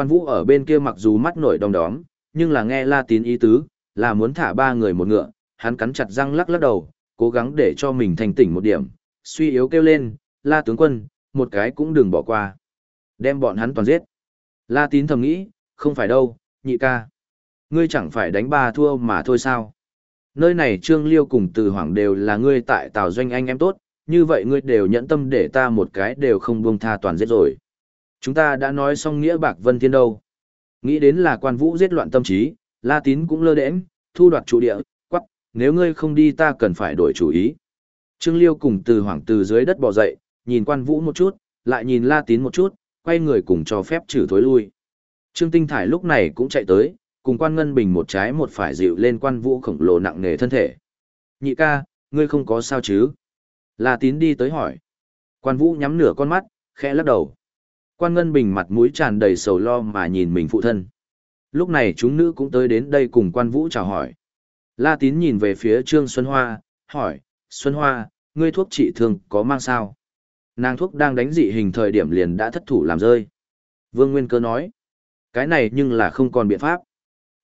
Quan vũ ở bên kia mặc dù mắt nổi đom đóm, nhưng là nghe la tín ý tứ, là muốn thả ba người một ngựa, hắn cắn chặt răng lắc lắc đầu, cố gắng để cho mình thành tỉnh một điểm, suy yếu kêu lên, la tướng quân, một cái cũng đừng bỏ qua. Đem bọn hắn toàn giết. La tín thầm nghĩ, không phải đâu, nhị ca. Ngươi chẳng phải đánh ba thua mà thôi sao. Nơi này Trương Liêu cùng Từ Hoàng đều là ngươi tại Tào Doanh anh em tốt, như vậy ngươi đều nhẫn tâm để ta một cái đều không buông tha toàn giết rồi. Chúng ta đã nói xong nghĩa bạc vân thiên đâu. Nghĩ đến là quan vũ giết loạn tâm trí, La Tín cũng lơ đễnh, thu đoạt chủ địa, quắc, nếu ngươi không đi ta cần phải đổi chủ ý. Trương Liêu cùng từ hoàng từ dưới đất bò dậy, nhìn quan vũ một chút, lại nhìn La Tín một chút, quay người cùng cho phép trừ thối lui. Trương Tinh Thải lúc này cũng chạy tới, cùng quan ngân bình một trái một phải dịu lên quan vũ khổng lồ nặng nề thân thể. Nhị ca, ngươi không có sao chứ? La Tín đi tới hỏi. Quan vũ nhắm nửa con mắt, khẽ lắc đầu. Quan ngân bình mặt mũi tràn đầy sầu lo mà nhìn mình phụ thân. Lúc này chúng nữ cũng tới đến đây cùng quan vũ chào hỏi. La Tín nhìn về phía Trương Xuân Hoa, hỏi, Xuân Hoa, ngươi thuốc trị thương có mang sao? Nàng thuốc đang đánh dị hình thời điểm liền đã thất thủ làm rơi. Vương Nguyên Cơ nói, cái này nhưng là không còn biện pháp.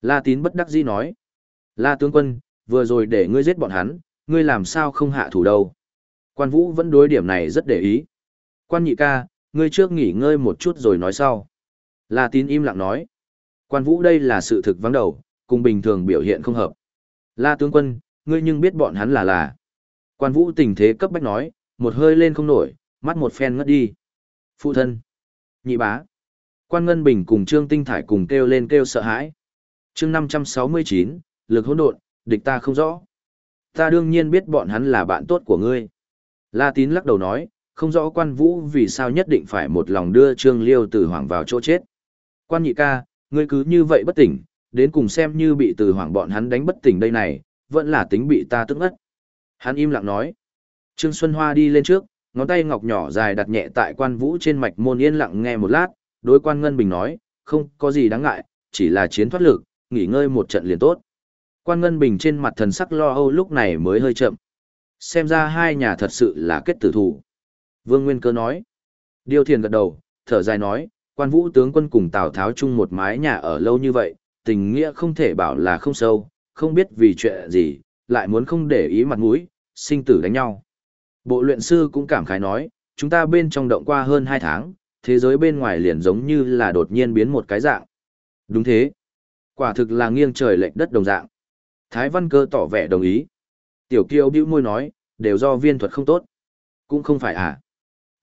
La Tín bất đắc dĩ nói, La tướng quân, vừa rồi để ngươi giết bọn hắn, ngươi làm sao không hạ thủ đâu. Quan Vũ vẫn đối điểm này rất để ý. Quan nhị ca, ngươi trước nghỉ ngơi một chút rồi nói sau. La Tín im lặng nói, Quan Vũ đây là sự thực vắng đầu, cùng bình thường biểu hiện không hợp. La tướng quân, ngươi nhưng biết bọn hắn là là. Quan Vũ tình thế cấp bách nói, một hơi lên không nổi, mắt một phen ngất đi. Phụ thân. Nhị bá. Quan Ngân Bình cùng Trương Tinh Thải cùng kêu lên kêu sợ hãi. chương 569, lực hỗn độn, địch ta không rõ. Ta đương nhiên biết bọn hắn là bạn tốt của ngươi. La Tín lắc đầu nói, không rõ quan vũ vì sao nhất định phải một lòng đưa Trương Liêu từ hoàng vào chỗ chết. Quan nhị ca, ngươi cứ như vậy bất tỉnh, đến cùng xem như bị từ hoàng bọn hắn đánh bất tỉnh đây này, vẫn là tính bị ta tức ngất. Hắn im lặng nói. Trương Xuân Hoa đi lên trước, ngón tay ngọc nhỏ dài đặt nhẹ tại quan vũ trên mạch môn yên lặng nghe một lát, đối quan Ngân Bình nói, không có gì đáng ngại, chỉ là chiến thoát lực, nghỉ ngơi một trận liền tốt. Quan Ngân Bình trên mặt thần sắc lo âu lúc này mới hơi chậm. Xem ra hai nhà thật sự là kết tử thủ. Vương Nguyên Cơ nói. Điều thiền gật đầu, thở dài nói, quan vũ tướng quân cùng Tào Tháo chung một mái nhà ở lâu như vậy, tình nghĩa không thể bảo là không sâu, không biết vì chuyện gì, lại muốn không để ý mặt mũi, sinh tử đánh nhau. Bộ luyện sư cũng cảm khái nói, chúng ta bên trong động qua hơn 2 tháng, thế giới bên ngoài liền giống như là đột nhiên biến một cái dạng. Đúng thế. Quả thực là nghiêng trời lệch đất đồng dạng. Thái Văn Cơ tỏ vẻ đồng ý. Tiểu Kiêu bĩu môi nói, đều do viên thuật không tốt. Cũng không phải à.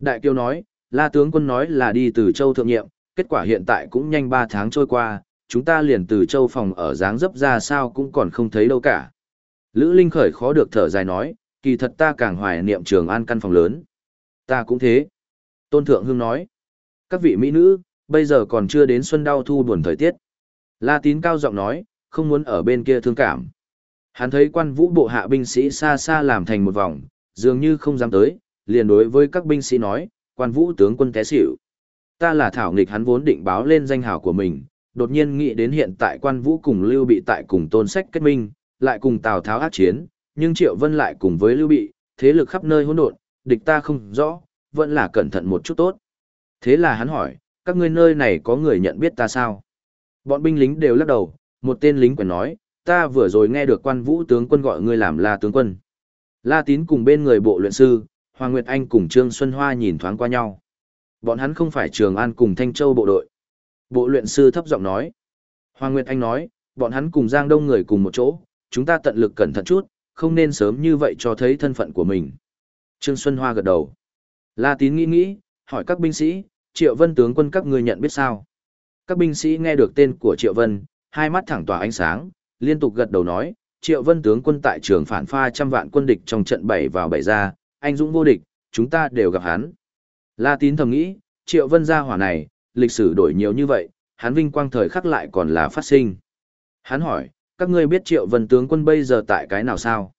Đại Kiều nói, La tướng quân nói là đi từ châu thượng nhiệm, kết quả hiện tại cũng nhanh 3 tháng trôi qua, chúng ta liền từ châu phòng ở dáng dấp ra sao cũng còn không thấy đâu cả. Lữ Linh khởi khó được thở dài nói, kỳ thật ta càng hoài niệm trường an căn phòng lớn. Ta cũng thế. Tôn Thượng Hương nói, các vị mỹ nữ, bây giờ còn chưa đến xuân đau thu buồn thời tiết. La Tín cao giọng nói, không muốn ở bên kia thương cảm. Hắn thấy quan vũ bộ hạ binh sĩ xa xa làm thành một vòng, dường như không dám tới, liền đối với các binh sĩ nói, quan vũ tướng quân té xỉu. Ta là thảo nghịch hắn vốn định báo lên danh hào của mình, đột nhiên nghĩ đến hiện tại quan vũ cùng Lưu Bị tại cùng tôn sách kết minh, lại cùng Tào Tháo ác chiến, nhưng Triệu Vân lại cùng với Lưu Bị, thế lực khắp nơi hỗn độn, địch ta không rõ, vẫn là cẩn thận một chút tốt. Thế là hắn hỏi, các ngươi nơi này có người nhận biết ta sao? Bọn binh lính đều lắc đầu, một tên lính quyền nói, ta vừa rồi nghe được quan vũ tướng quân gọi ngươi làm La tướng quân. La Tín cùng bên người bộ luyện sư, Hoàng Nguyệt Anh cùng Trương Xuân Hoa nhìn thoáng qua nhau. Bọn hắn không phải Trường An cùng Thanh Châu bộ đội. Bộ luyện sư thấp giọng nói. Hoàng Nguyệt Anh nói, bọn hắn cùng Giang Đông người cùng một chỗ, chúng ta tận lực cẩn thận chút, không nên sớm như vậy cho thấy thân phận của mình. Trương Xuân Hoa gật đầu. La Tín nghĩ nghĩ, hỏi các binh sĩ, Triệu Vân tướng quân các người nhận biết sao? Các binh sĩ nghe được tên của Triệu Vân, hai mắt thẳng tỏa ánh sáng, liên tục gật đầu nói, Triệu Vân tướng quân tại trường phản pha trăm vạn quân địch trong trận bảy vào bảy ra, anh dũng vô địch, chúng ta đều gặp hắn. La Tín thầm nghĩ, Triệu Vân gia hỏa này, lịch sử đổi nhiều như vậy, hắn vinh quang thời khắc lại còn là phát sinh. Hắn hỏi, các ngươi biết Triệu Vân tướng quân bây giờ tại cái nào sao?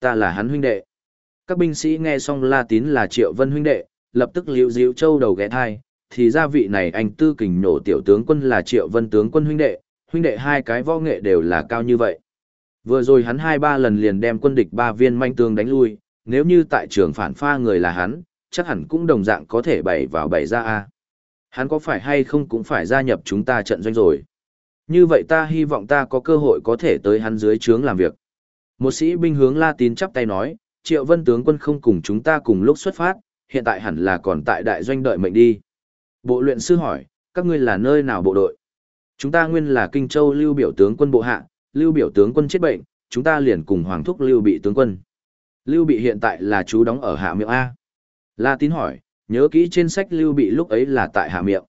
Ta là hắn huynh đệ. Các binh sĩ nghe xong La Tín là Triệu Vân huynh đệ, lập tức liễu diễu châu đầu ghé thai, thì ra vị này anh tư kình nổ tiểu tướng quân là Triệu Vân tướng quân huynh đệ, huynh đệ hai cái võ nghệ đều là cao như vậy. Vừa rồi hắn hai ba lần liền đem quân địch ba viên manh tướng đánh lui, nếu như tại trường phản pha người là hắn, chắc hẳn cũng đồng dạng có thể bày vào bày ra A. Hắn có phải hay không cũng phải gia nhập chúng ta trận doanh rồi. Như vậy ta hy vọng ta có cơ hội có thể tới hắn dưới trướng làm việc. Một sĩ binh hướng La Tín chắp tay nói, Triệu Vân tướng quân không cùng chúng ta cùng lúc xuất phát, hiện tại hẳn là còn tại đại doanh đợi mệnh đi. Bộ luyện sư hỏi, các ngươi là nơi nào bộ đội? Chúng ta nguyên là Kinh Châu lưu biểu tướng quân bộ hạ, lưu biểu tướng quân chết bệnh, chúng ta liền cùng hoàng thúc lưu bị tướng quân. Lưu bị hiện tại là chú đóng ở hạ miệng A. La tín hỏi, nhớ kỹ trên sách lưu bị lúc ấy là tại hạ miệng.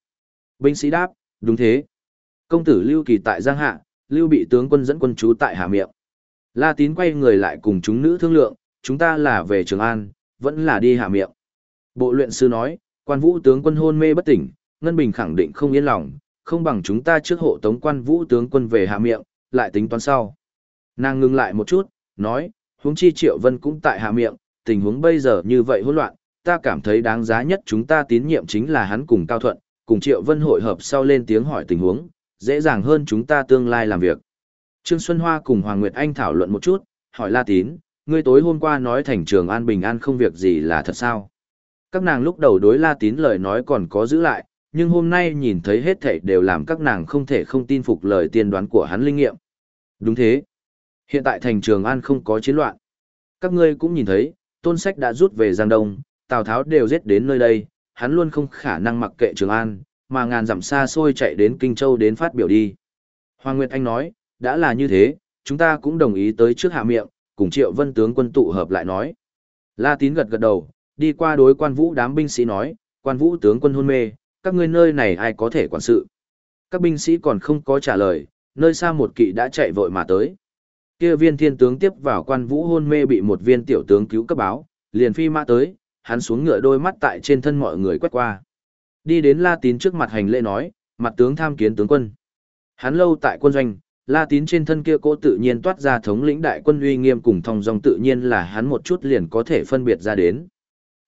Binh sĩ đáp, đúng thế. Công tử lưu kỳ tại Giang Hạ, lưu bị tướng quân dẫn quân chú tại hạ miệng. La tín quay người lại cùng chúng nữ thương lượng, chúng ta là về Trường An, vẫn là đi hạ miệng. Bộ luyện sư nói, quan vũ tướng quân hôn mê bất tỉnh, Ngân Bình khẳng định không yên lòng, không bằng chúng ta trước hộ tống quan vũ tướng quân về hạ miệng, lại tính toán sau. Nàng ngừng lại một chút, nói, huống chi Triệu Vân cũng tại hạ miệng, tình huống bây giờ như vậy hỗn loạn, ta cảm thấy đáng giá nhất chúng ta tín nhiệm chính là hắn cùng Cao Thuận, cùng Triệu Vân hội hợp sau lên tiếng hỏi tình huống, dễ dàng hơn chúng ta tương lai làm việc. Trương Xuân Hoa cùng Hoàng Nguyệt Anh thảo luận một chút, hỏi La Tín, ngươi tối hôm qua nói thành trường an bình an không việc gì là thật sao? Các nàng lúc đầu đối La Tín lời nói còn có giữ lại, nhưng hôm nay nhìn thấy hết thảy đều làm các nàng không thể không tin phục lời tiên đoán của hắn linh nghiệm. Đúng thế. Hiện tại thành Trường An không có chiến loạn. Các ngươi cũng nhìn thấy, tôn sách đã rút về Giang Đông, Tào Tháo đều giết đến nơi đây, hắn luôn không khả năng mặc kệ Trường An, mà ngàn dặm xa xôi chạy đến Kinh Châu đến phát biểu đi. Hoàng Nguyệt Anh nói, đã là như thế, chúng ta cũng đồng ý tới trước hạ miệng, cùng Triệu Vân tướng quân tụ hợp lại nói. La Tín gật gật đầu, đi qua đối quan vũ đám binh sĩ nói, quan vũ tướng quân hôn mê, các ngươi nơi này ai có thể quản sự. Các binh sĩ còn không có trả lời, nơi xa một kỵ đã chạy vội mà tới. Kia viên thiên tướng tiếp vào quan vũ hôn mê bị một viên tiểu tướng cứu cấp báo, liền phi mã tới, hắn xuống ngựa đôi mắt tại trên thân mọi người quét qua. Đi đến La Tín trước mặt hành lễ nói, mặt tướng tham kiến tướng quân. Hắn lâu tại quân doanh, La Tín trên thân kia cố tự nhiên toát ra thống lĩnh đại quân uy nghiêm cùng thong dong tự nhiên là hắn một chút liền có thể phân biệt ra đến.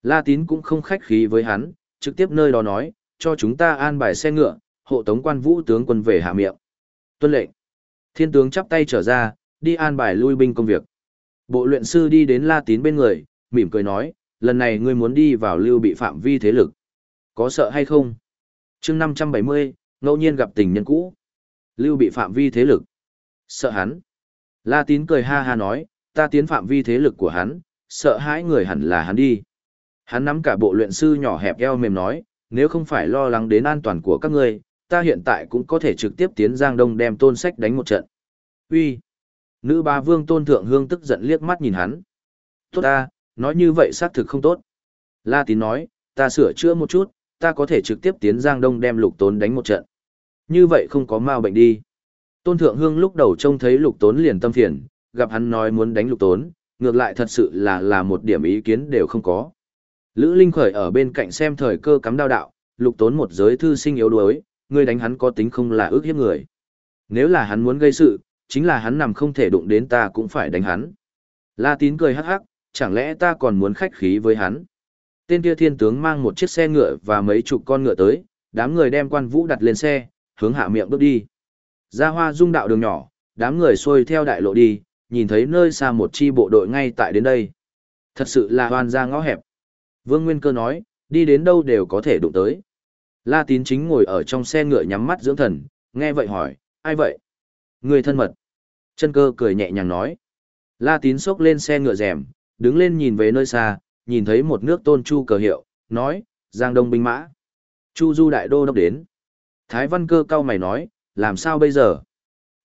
La Tín cũng không khách khí với hắn, trực tiếp nơi đó nói, cho chúng ta an bài xe ngựa, hộ tống quan vũ tướng quân về hạ miệng. Tuân lệnh. Thiên tướng chắp tay trở ra, đi an bài lui binh công việc. Bộ luyện sư đi đến La Tín bên người, mỉm cười nói, lần này ngươi muốn đi vào lưu bị phạm vi thế lực. Có sợ hay không? chương 570, ngẫu nhiên gặp tình nhân cũ. Lưu bị phạm vi thế lực. Sợ hắn. La Tín cười ha ha nói, ta tiến phạm vi thế lực của hắn, sợ hãi người hẳn là hắn đi. Hắn nắm cả bộ luyện sư nhỏ hẹp eo mềm nói, nếu không phải lo lắng đến an toàn của các ngươi, ta hiện tại cũng có thể trực tiếp tiến Giang Đông đem tôn sách đánh một trận. Uy, Nữ ba vương tôn thượng hương tức giận liếc mắt nhìn hắn. Tốt ta, nói như vậy xác thực không tốt. La tín nói, ta sửa chữa một chút, ta có thể trực tiếp tiến Giang Đông đem lục tốn đánh một trận. Như vậy không có mau bệnh đi. Tôn thượng hương lúc đầu trông thấy lục tốn liền tâm phiền, gặp hắn nói muốn đánh lục tốn, ngược lại thật sự là là một điểm ý kiến đều không có. Lữ Linh khởi ở bên cạnh xem thời cơ cắm đao đạo, lục tốn một giới thư sinh yếu đuối, ngươi đánh hắn có tính không là ước hiếp người. Nếu là hắn muốn gây sự, chính là hắn nằm không thể đụng đến ta cũng phải đánh hắn. La tín cười hắc hắc, chẳng lẽ ta còn muốn khách khí với hắn. Tên kia thiên tướng mang một chiếc xe ngựa và mấy chục con ngựa tới, đám người đem quan vũ đặt lên xe, hướng hạ miệng bước đi. Ra hoa dung đạo đường nhỏ, đám người xuôi theo đại lộ đi, nhìn thấy nơi xa một chi bộ đội ngay tại đến đây. Thật sự là hoàn ra ngõ hẹp. Vương Nguyên Cơ nói, đi đến đâu đều có thể đụng tới. La Tín chính ngồi ở trong xe ngựa nhắm mắt dưỡng thần, nghe vậy hỏi, ai vậy? Người thân mật. Chân cơ cười nhẹ nhàng nói. La Tín xốc lên xe ngựa rèm, đứng lên nhìn về nơi xa, nhìn thấy một nước tôn chu cờ hiệu, nói, Giang Đông binh mã. Chu Du đại đô đốc đến. Thái Văn Cơ cao mày nói, làm sao bây giờ?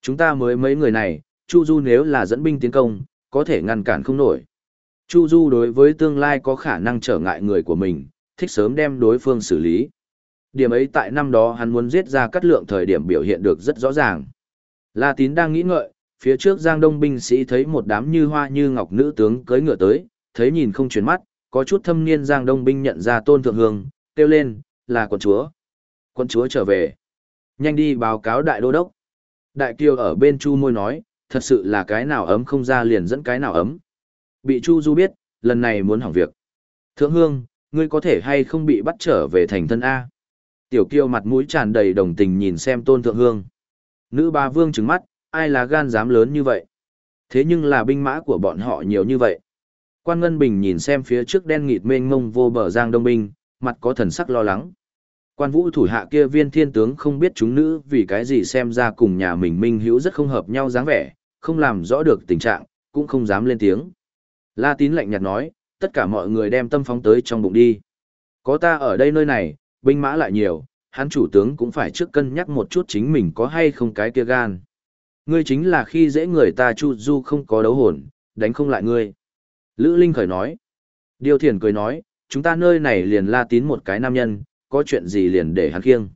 Chúng ta mới mấy người này, Chu Du nếu là dẫn binh tiến công, có thể ngăn cản không nổi. Chu Du đối với tương lai có khả năng trở ngại người của mình, thích sớm đem đối phương xử lý. Điểm ấy tại năm đó hắn muốn giết ra cắt lượng thời điểm biểu hiện được rất rõ ràng. La Tín đang nghĩ ngợi, phía trước Giang Đông binh sĩ thấy một đám như hoa như ngọc nữ tướng cưỡi ngựa tới, thấy nhìn không chuyển mắt, có chút thâm niên Giang Đông binh nhận ra Tôn Thượng Hương, kêu lên, là quận chúa. Quận chúa trở về. Nhanh đi báo cáo đại đô đốc. Đại kiều ở bên Chu môi nói, thật sự là cái nào ấm không ra liền dẫn cái nào ấm. Bị Chu Du biết, lần này muốn hỏng việc. Thượng Hương, ngươi có thể hay không bị bắt trở về thành thân A. Tiểu Kiều mặt mũi tràn đầy đồng tình nhìn xem tôn thượng hương. Nữ ba vương trừng mắt, ai là gan dám lớn như vậy. Thế nhưng là binh mã của bọn họ nhiều như vậy. Quan Ngân Bình nhìn xem phía trước đen nghịt mênh mông vô bờ giang đông binh, mặt có thần sắc lo lắng. Quan vũ thủ hạ kia viên thiên tướng không biết chúng nữ vì cái gì xem ra cùng nhà mình minh hữu rất không hợp nhau dáng vẻ, không làm rõ được tình trạng, cũng không dám lên tiếng. La tín lạnh nhạt nói, tất cả mọi người đem tâm phóng tới trong bụng đi. Có ta ở đây nơi này, binh mã lại nhiều, hắn chủ tướng cũng phải trước cân nhắc một chút chính mình có hay không cái kia gan. Ngươi chính là khi dễ người ta chu du không có đấu hồn, đánh không lại ngươi. Lữ Linh khởi nói. Điều thiền cười nói, chúng ta nơi này liền la tín một cái nam nhân, có chuyện gì liền để hắn khiêng.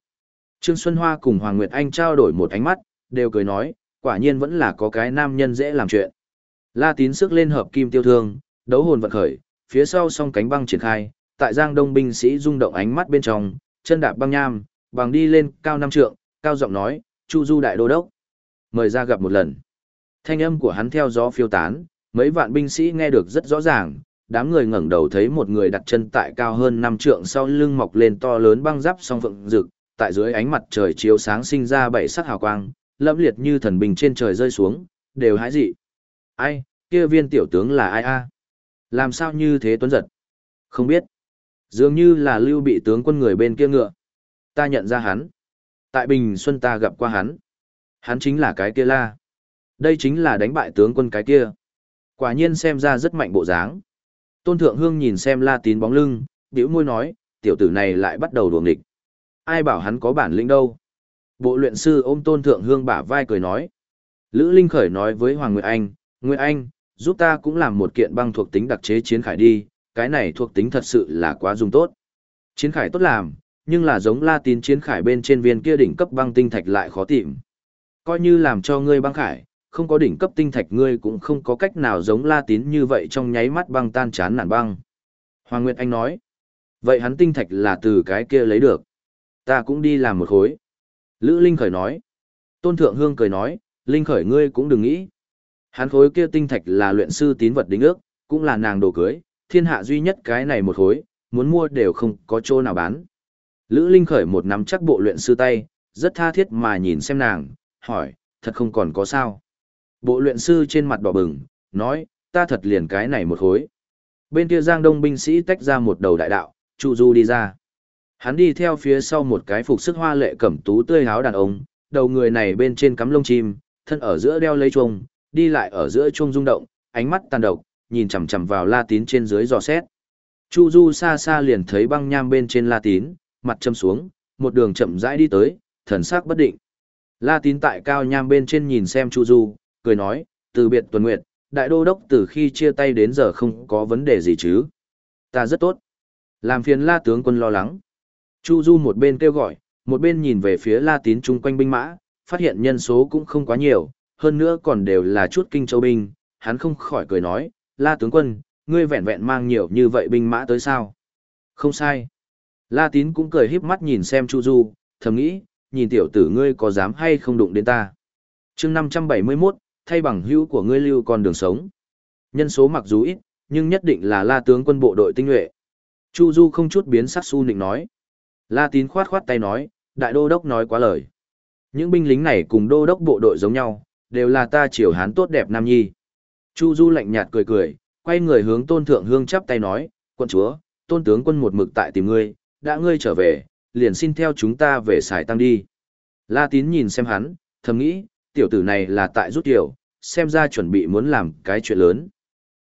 Trương Xuân Hoa cùng Hoàng Nguyệt Anh trao đổi một ánh mắt, đều cười nói, quả nhiên vẫn là có cái nam nhân dễ làm chuyện. La tín sức lên hợp kim tiêu thương, đấu hồn vận khởi, phía sau song cánh băng triển khai, tại giang đông binh sĩ rung động ánh mắt bên trong, chân đạp băng nham, bằng đi lên cao năm trượng, cao giọng nói, Chu Du đại đô đốc. Mời ra gặp một lần. Thanh âm của hắn theo gió phiêu tán, mấy vạn binh sĩ nghe được rất rõ ràng, đám người ngẩng đầu thấy một người đặt chân tại cao hơn năm trượng sau lưng mọc lên to lớn băng giáp song phượng rực, tại dưới ánh mặt trời chiếu sáng sinh ra bảy sắc hào quang, lẫm liệt như thần bình trên trời rơi xuống, đều hãi dị. Ai, kia viên tiểu tướng là ai a? À? Làm sao như thế tuấn giật? Không biết. Dường như là lưu bị tướng quân người bên kia ngựa. Ta nhận ra hắn. Tại Bình Xuân ta gặp qua hắn. Hắn chính là cái kia la. Đây chính là đánh bại tướng quân cái kia. Quả nhiên xem ra rất mạnh bộ dáng. Tôn Thượng Hương nhìn xem la tín bóng lưng, bĩu môi nói, tiểu tử này lại bắt đầu đuồng địch. Ai bảo hắn có bản lĩnh đâu. Bộ luyện sư ôm Tôn Thượng Hương bả vai cười nói. Lữ Linh Khởi nói với Hoàng Nguyệt Anh, Nguyệt Anh, giúp ta cũng làm một kiện băng thuộc tính đặc chế chiến khải đi, cái này thuộc tính thật sự là quá dùng tốt. Chiến khải tốt làm, nhưng là giống la tín chiến khải bên trên viên kia đỉnh cấp băng tinh thạch lại khó tìm. Coi như làm cho ngươi băng khải, không có đỉnh cấp tinh thạch ngươi cũng không có cách nào giống la tín như vậy trong nháy mắt băng tan chán nản băng. Hoàng Nguyệt Anh nói, vậy hắn tinh thạch là từ cái kia lấy được. Ta cũng đi làm một khối. Lữ Linh Khởi nói, Tôn Thượng Hương cười nói, Linh Khởi ngươi cũng đừng nghĩ. Hắn khối kia tinh thạch là luyện sư tín vật đính ước, cũng là nàng đồ cưới, thiên hạ duy nhất cái này một khối, muốn mua đều không có chỗ nào bán. Lữ Linh khởi một nắm chắc bộ luyện sư tay, rất tha thiết mà nhìn xem nàng, hỏi, thật không còn có sao. Bộ luyện sư trên mặt đỏ bừng, nói, ta thật liền cái này một khối. Bên kia giang đông binh sĩ tách ra một đầu đại đạo, Chu Du đi ra. Hắn đi theo phía sau một cái phục sức hoa lệ cẩm tú tươi háo đàn ông, đầu người này bên trên cắm lông chim, thân ở giữa đeo lấy chuông, đi lại ở giữa chuông rung động, ánh mắt tàn độc, nhìn chằm chằm vào La Tín trên dưới dò xét. Chu Du xa xa liền thấy băng nham bên trên La Tín, mặt châm xuống, một đường chậm rãi đi tới, thần sắc bất định. La Tín tại cao nham bên trên nhìn xem Chu Du, cười nói, từ biệt tuần nguyệt, đại đô đốc từ khi chia tay đến giờ không có vấn đề gì chứ. Ta rất tốt. Làm phiền La tướng quân lo lắng. Chu Du một bên kêu gọi, một bên nhìn về phía La Tín chung quanh binh mã, phát hiện nhân số cũng không quá nhiều, hơn nữa còn đều là chút kinh châu binh, hắn không khỏi cười nói, La tướng quân, ngươi vẹn vẹn mang nhiều như vậy binh mã tới sao? Không sai. La tín cũng cười híp mắt nhìn xem Chu Du, thầm nghĩ, nhìn tiểu tử ngươi có dám hay không đụng đến ta. chương 571, thay bằng hữu của ngươi lưu con đường sống. Nhân số mặc dù ít, nhưng nhất định là la tướng quân bộ đội tinh nhuệ. Chu Du không chút biến sắc su nịnh nói. La tín khoát khoát tay nói, đại đô đốc nói quá lời. Những binh lính này cùng đô đốc bộ đội giống nhau, đều là ta triều hán tốt đẹp nam nhi. Chu Du lạnh nhạt cười cười, quay người hướng tôn thượng hương chắp tay nói, quân chúa, tôn tướng quân một mực tại tìm ngươi, đã ngươi trở về, liền xin theo chúng ta về xài tăng đi. La tín nhìn xem hắn, thầm nghĩ, tiểu tử này là tại rút tiểu, xem ra chuẩn bị muốn làm cái chuyện lớn.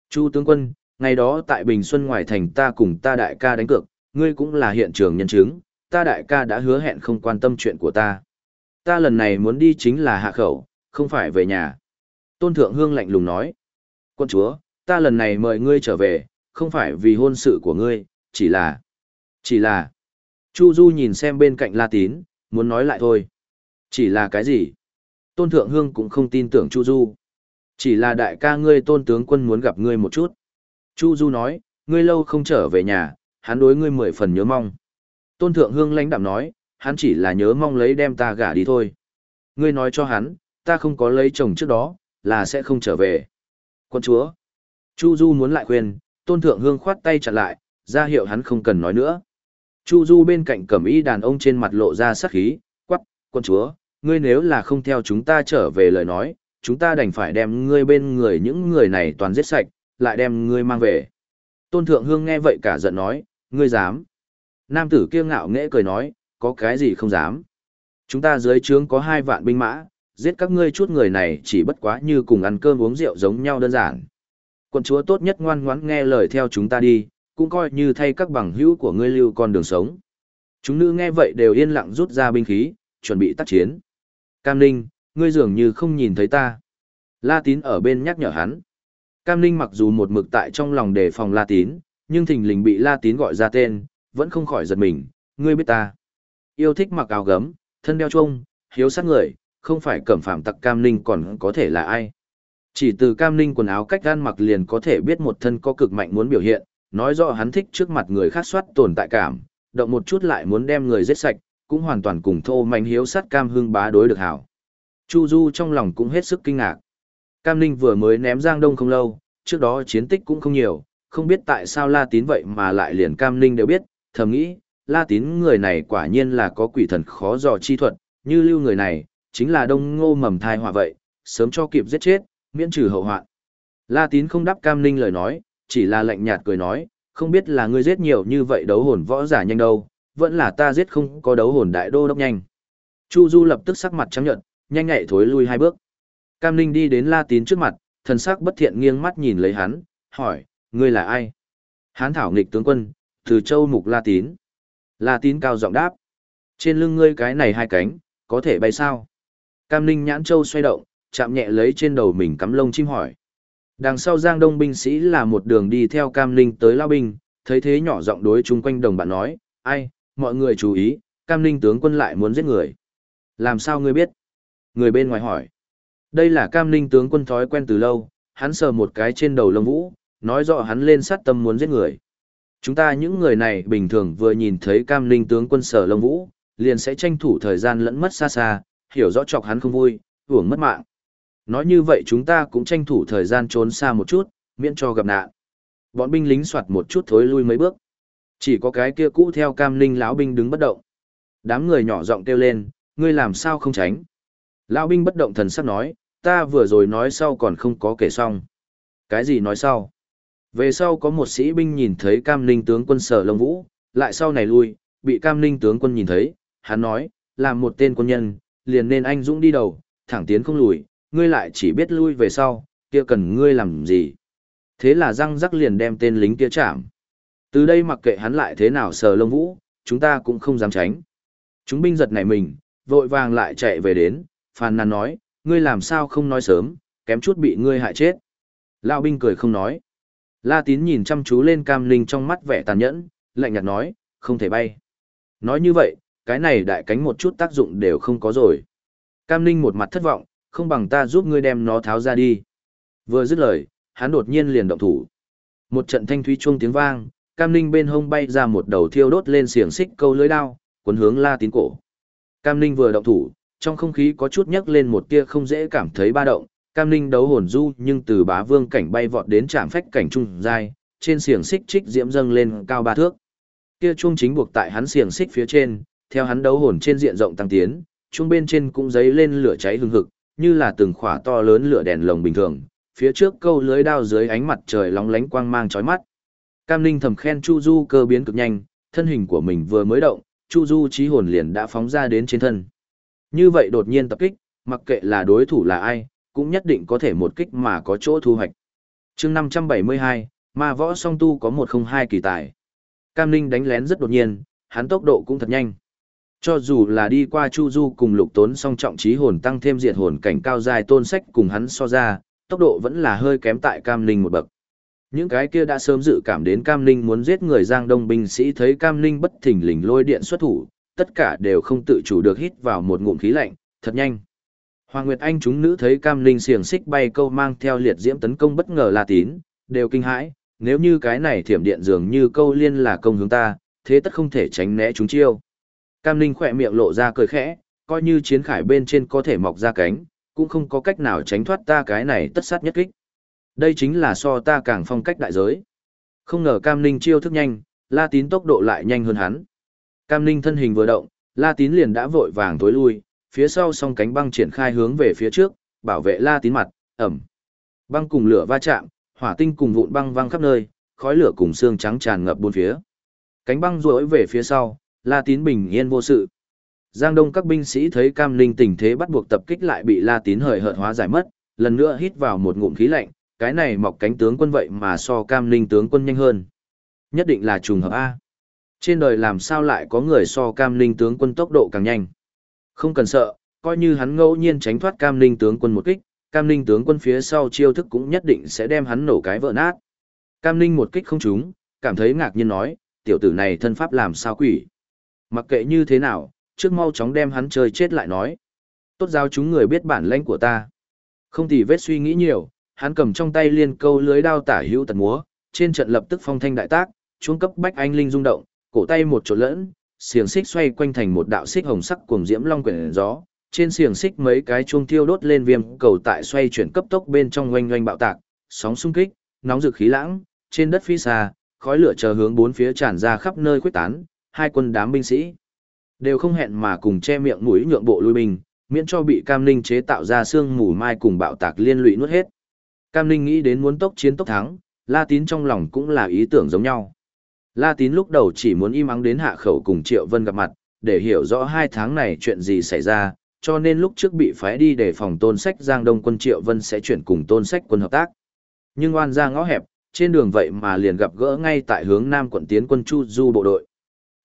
Chu tướng quân, ngày đó tại Bình Xuân ngoài thành ta cùng ta đại ca đánh cược, ngươi cũng là hiện trường nhân chứng, ta đại ca đã hứa hẹn không quan tâm chuyện của ta. Ta lần này muốn đi chính là hạ khẩu, không phải về nhà. Tôn Thượng Hương lạnh lùng nói. Quân chúa, ta lần này mời ngươi trở về, không phải vì hôn sự của ngươi, chỉ là... Chỉ là... Chu Du nhìn xem bên cạnh La Tín, muốn nói lại thôi. Chỉ là cái gì? Tôn Thượng Hương cũng không tin tưởng Chu Du. Chỉ là đại ca ngươi tôn tướng quân muốn gặp ngươi một chút. Chu Du nói, ngươi lâu không trở về nhà, hắn đối ngươi mười phần nhớ mong. Tôn Thượng Hương lãnh đạm nói, hắn chỉ là nhớ mong lấy đem ta gả đi thôi. Ngươi nói cho hắn, ta không có lấy chồng trước đó, là sẽ không trở về. Quân chúa. Chu Du muốn lại khuyên, Tôn Thượng Hương khoát tay chặn lại, ra hiệu hắn không cần nói nữa. Chu Du bên cạnh cẩm y đàn ông trên mặt lộ ra sắc khí, quắc, quân chúa, ngươi nếu là không theo chúng ta trở về lời nói, chúng ta đành phải đem ngươi bên người những người này toàn giết sạch, lại đem ngươi mang về. Tôn Thượng Hương nghe vậy cả giận nói, ngươi dám. Nam tử kiêu ngạo nghễ cười nói, có cái gì không dám. Chúng ta dưới trướng có hai vạn binh mã, giết các ngươi chút người này chỉ bất quá như cùng ăn cơm uống rượu giống nhau đơn giản. Quân chúa tốt nhất ngoan ngoãn nghe lời theo chúng ta đi, cũng coi như thay các bằng hữu của ngươi lưu con đường sống. Chúng nữ nghe vậy đều yên lặng rút ra binh khí, chuẩn bị tác chiến. Cam Ninh, ngươi dường như không nhìn thấy ta. La Tín ở bên nhắc nhở hắn. Cam Ninh mặc dù một mực tại trong lòng đề phòng La Tín, nhưng thình lình bị La Tín gọi ra tên, vẫn không khỏi giật mình, ngươi biết ta. Yêu thích mặc áo gấm, thân đeo chuông, hiếu sát người, không phải cẩm phạm tặc Cam Ninh còn có thể là ai. Chỉ từ Cam Ninh quần áo cách gan mặc liền có thể biết một thân có cực mạnh muốn biểu hiện, nói rõ hắn thích trước mặt người khác soát tồn tại cảm, động một chút lại muốn đem người giết sạch, cũng hoàn toàn cùng thô mạnh hiếu sát Cam hương bá đối được hảo. Chu Du trong lòng cũng hết sức kinh ngạc. Cam Ninh vừa mới ném Giang Đông không lâu, trước đó chiến tích cũng không nhiều, không biết tại sao La Tín vậy mà lại liền Cam Ninh đều biết, thầm nghĩ, La Tín người này quả nhiên là có quỷ thần khó dò chi thuật, như lưu người này, chính là đông ngô mầm thai họa vậy, sớm cho kịp giết chết, miễn trừ hậu hoạn. La Tín không đáp Cam Ninh lời nói, chỉ là lạnh nhạt cười nói, không biết là ngươi giết nhiều như vậy đấu hồn võ giả nhanh đâu, vẫn là ta giết không có đấu hồn đại đô đốc nhanh. Chu Du lập tức sắc mặt trắng nhợt, nhanh nhạy thối lui hai bước. Cam Ninh đi đến La Tín trước mặt, thần sắc bất thiện nghiêng mắt nhìn lấy hắn, hỏi, ngươi là ai? Hán thảo nghịch tướng quân, từ châu mục La Tín. La Tín cao giọng đáp, trên lưng ngươi cái này hai cánh, có thể bay sao? Cam Ninh nhãn châu xoay động, chạm nhẹ lấy trên đầu mình cắm lông chim hỏi. Đằng sau Giang Đông binh sĩ là một đường đi theo Cam Ninh tới Lao Binh, thấy thế nhỏ giọng đối chung quanh đồng bạn nói, ai, mọi người chú ý, Cam Ninh tướng quân lại muốn giết người. Làm sao ngươi biết? Người bên ngoài hỏi. Đây là Cam Ninh tướng quân thói quen từ lâu, hắn sờ một cái trên đầu lông vũ, nói rõ hắn lên sát tâm muốn giết người. Chúng ta những người này bình thường vừa nhìn thấy Cam Ninh tướng quân sở lông vũ, liền sẽ tranh thủ thời gian lẫn mất xa xa, hiểu rõ chọc hắn không vui, hưởng mất mạng. Nói như vậy chúng ta cũng tranh thủ thời gian trốn xa một chút, miễn cho gặp nạn. Bọn binh lính soạt một chút thối lui mấy bước. Chỉ có cái kia cũ theo cam ninh lão binh đứng bất động. Đám người nhỏ giọng kêu lên, ngươi làm sao không tránh. Lão binh bất động thần sắc nói, ta vừa rồi nói sau còn không có kể xong. Cái gì nói sau? Về sau có một sĩ binh nhìn thấy cam ninh tướng quân sở lông vũ, lại sau này lui, bị cam ninh tướng quân nhìn thấy, hắn nói, làm một tên quân nhân, liền nên anh dũng đi đầu, thẳng tiến không lùi, ngươi lại chỉ biết lui về sau, kia cần ngươi làm gì. Thế là răng rắc liền đem tên lính kia chạm. Từ đây mặc kệ hắn lại thế nào sờ lông vũ, chúng ta cũng không dám tránh. Chúng binh giật nảy mình, vội vàng lại chạy về đến, phàn nàn nói, ngươi làm sao không nói sớm, kém chút bị ngươi hại chết. Lão binh cười không nói. La tín nhìn chăm chú lên cam linh trong mắt vẻ tàn nhẫn, lạnh nhạt nói, không thể bay. Nói như vậy, cái này đại cánh một chút tác dụng đều không có rồi. Cam linh một mặt thất vọng, không bằng ta giúp ngươi đem nó tháo ra đi. Vừa dứt lời, hắn đột nhiên liền động thủ. Một trận thanh thúy chuông tiếng vang, Cam Ninh bên hông bay ra một đầu thiêu đốt lên xiềng xích câu lưới đao, cuốn hướng La Tín cổ. Cam Ninh vừa động thủ, trong không khí có chút nhấc lên một tia không dễ cảm thấy ba động, Cam Ninh đấu hồn du nhưng từ bá vương cảnh bay vọt đến trạm phách cảnh trung giai, trên xiềng xích trích diễm dâng lên cao ba thước. Kia chuông chính buộc tại hắn xiềng xích phía trên, theo hắn đấu hồn trên diện rộng tăng tiến, chuông bên trên cũng giấy lên lửa cháy hừng hực, như là từng khỏa to lớn lửa đèn lồng bình thường, phía trước câu lưới đao dưới ánh mặt trời lóng lánh quang mang chói mắt. Cam Ninh thầm khen Chu Du cơ biến cực nhanh, thân hình của mình vừa mới động, Chu Du trí hồn liền đã phóng ra đến trên thân. Như vậy đột nhiên tập kích, mặc kệ là đối thủ là ai, cũng nhất định có thể một kích mà có chỗ thu hoạch. chương 572, ma võ song tu có 102 kỳ tài. Cam Ninh đánh lén rất đột nhiên, hắn tốc độ cũng thật nhanh. Cho dù là đi qua Chu Du cùng lục tốn song trọng trí hồn tăng thêm diệt hồn cảnh cao dài tôn sách cùng hắn so ra, tốc độ vẫn là hơi kém tại Cam Ninh một bậc. Những cái kia đã sớm dự cảm đến Cam Ninh muốn giết người Giang Đông binh sĩ thấy Cam Ninh bất thình lình lôi điện xuất thủ, tất cả đều không tự chủ được hít vào một ngụm khí lạnh, thật nhanh. Hoàng Nguyệt Anh chúng nữ thấy Cam Ninh xiềng xích bay câu mang theo liệt diễm tấn công bất ngờ La Tín, đều kinh hãi, nếu như cái này thiểm điện dường như câu liên là công hướng ta, thế tất không thể tránh né chúng chiêu. Cam Ninh khỏe miệng lộ ra cười khẽ, coi như chiến khải bên trên có thể mọc ra cánh, cũng không có cách nào tránh thoát ta cái này tất sát nhất kích. Đây chính là so ta càng phong cách đại giới. Không ngờ Cam Ninh chiêu thức nhanh, La Tín tốc độ lại nhanh hơn hắn. Cam Ninh thân hình vừa động, La Tín liền đã vội vàng tối lui, phía sau song cánh băng triển khai hướng về phía trước, bảo vệ La Tín mặt, ẩm. Băng cùng lửa va chạm, hỏa tinh cùng vụn băng văng khắp nơi, khói lửa cùng xương trắng tràn ngập bốn phía. Cánh băng rối về phía sau, La Tín bình yên vô sự. Giang Đông các binh sĩ thấy Cam Ninh tình thế bắt buộc tập kích lại bị La Tín hời hợt hóa giải mất, lần nữa hít vào một ngụm khí lạnh, cái này mọc cánh tướng quân vậy mà so Cam Ninh tướng quân nhanh hơn. Nhất định là trùng hợp A. Trên đời làm sao lại có người so Cam Ninh tướng quân tốc độ càng nhanh. Không cần sợ, coi như hắn ngẫu nhiên tránh thoát Cam Ninh tướng quân một kích, Cam Ninh tướng quân phía sau chiêu thức cũng nhất định sẽ đem hắn nổ cái vỡ nát. Cam Ninh một kích không trúng, cảm thấy ngạc nhiên nói, tiểu tử này thân pháp làm sao quỷ. Mặc kệ như thế nào, trước mau chóng đem hắn chơi chết lại nói. Tốt giao chúng người biết bản lãnh của ta. Không thì vết suy nghĩ nhiều, hắn cầm trong tay liên câu lưới đao tả hữu tật múa, trên trận lập tức phong thanh đại tác, trung cấp bách anh linh rung động, cổ tay một chỗ lẫn, xiềng xích xoay quanh thành một đạo xích hồng sắc cuồng diễm long quyển gió, trên xiềng xích mấy cái chuông tiêu đốt lên viêm cầu tại xoay chuyển cấp tốc bên trong oanh oanh bạo tạc, sóng xung kích, nóng rực khí lãng, trên đất phi xa, khói lửa chờ hướng bốn phía tràn ra khắp nơi khuếch tán, hai quân đám binh sĩ đều không hẹn mà cùng che miệng mũi nhượng bộ lui binh, miễn cho bị Cam Ninh chế tạo ra xương mù mai cùng bạo tạc liên lụy nuốt hết. Cam Ninh nghĩ đến muốn tốc chiến tốc thắng, La Tín trong lòng cũng là ý tưởng giống nhau. La Tín lúc đầu chỉ muốn im ắng đến hạ khẩu cùng Triệu Vân gặp mặt, để hiểu rõ hai tháng này chuyện gì xảy ra, cho nên lúc trước bị phái đi để phòng tôn sách Giang Đông quân Triệu Vân sẽ chuyển cùng tôn sách quân hợp tác. Nhưng oan ra ngõ hẹp, trên đường vậy mà liền gặp gỡ ngay tại hướng Nam quận tiến quân Chu Du bộ đội.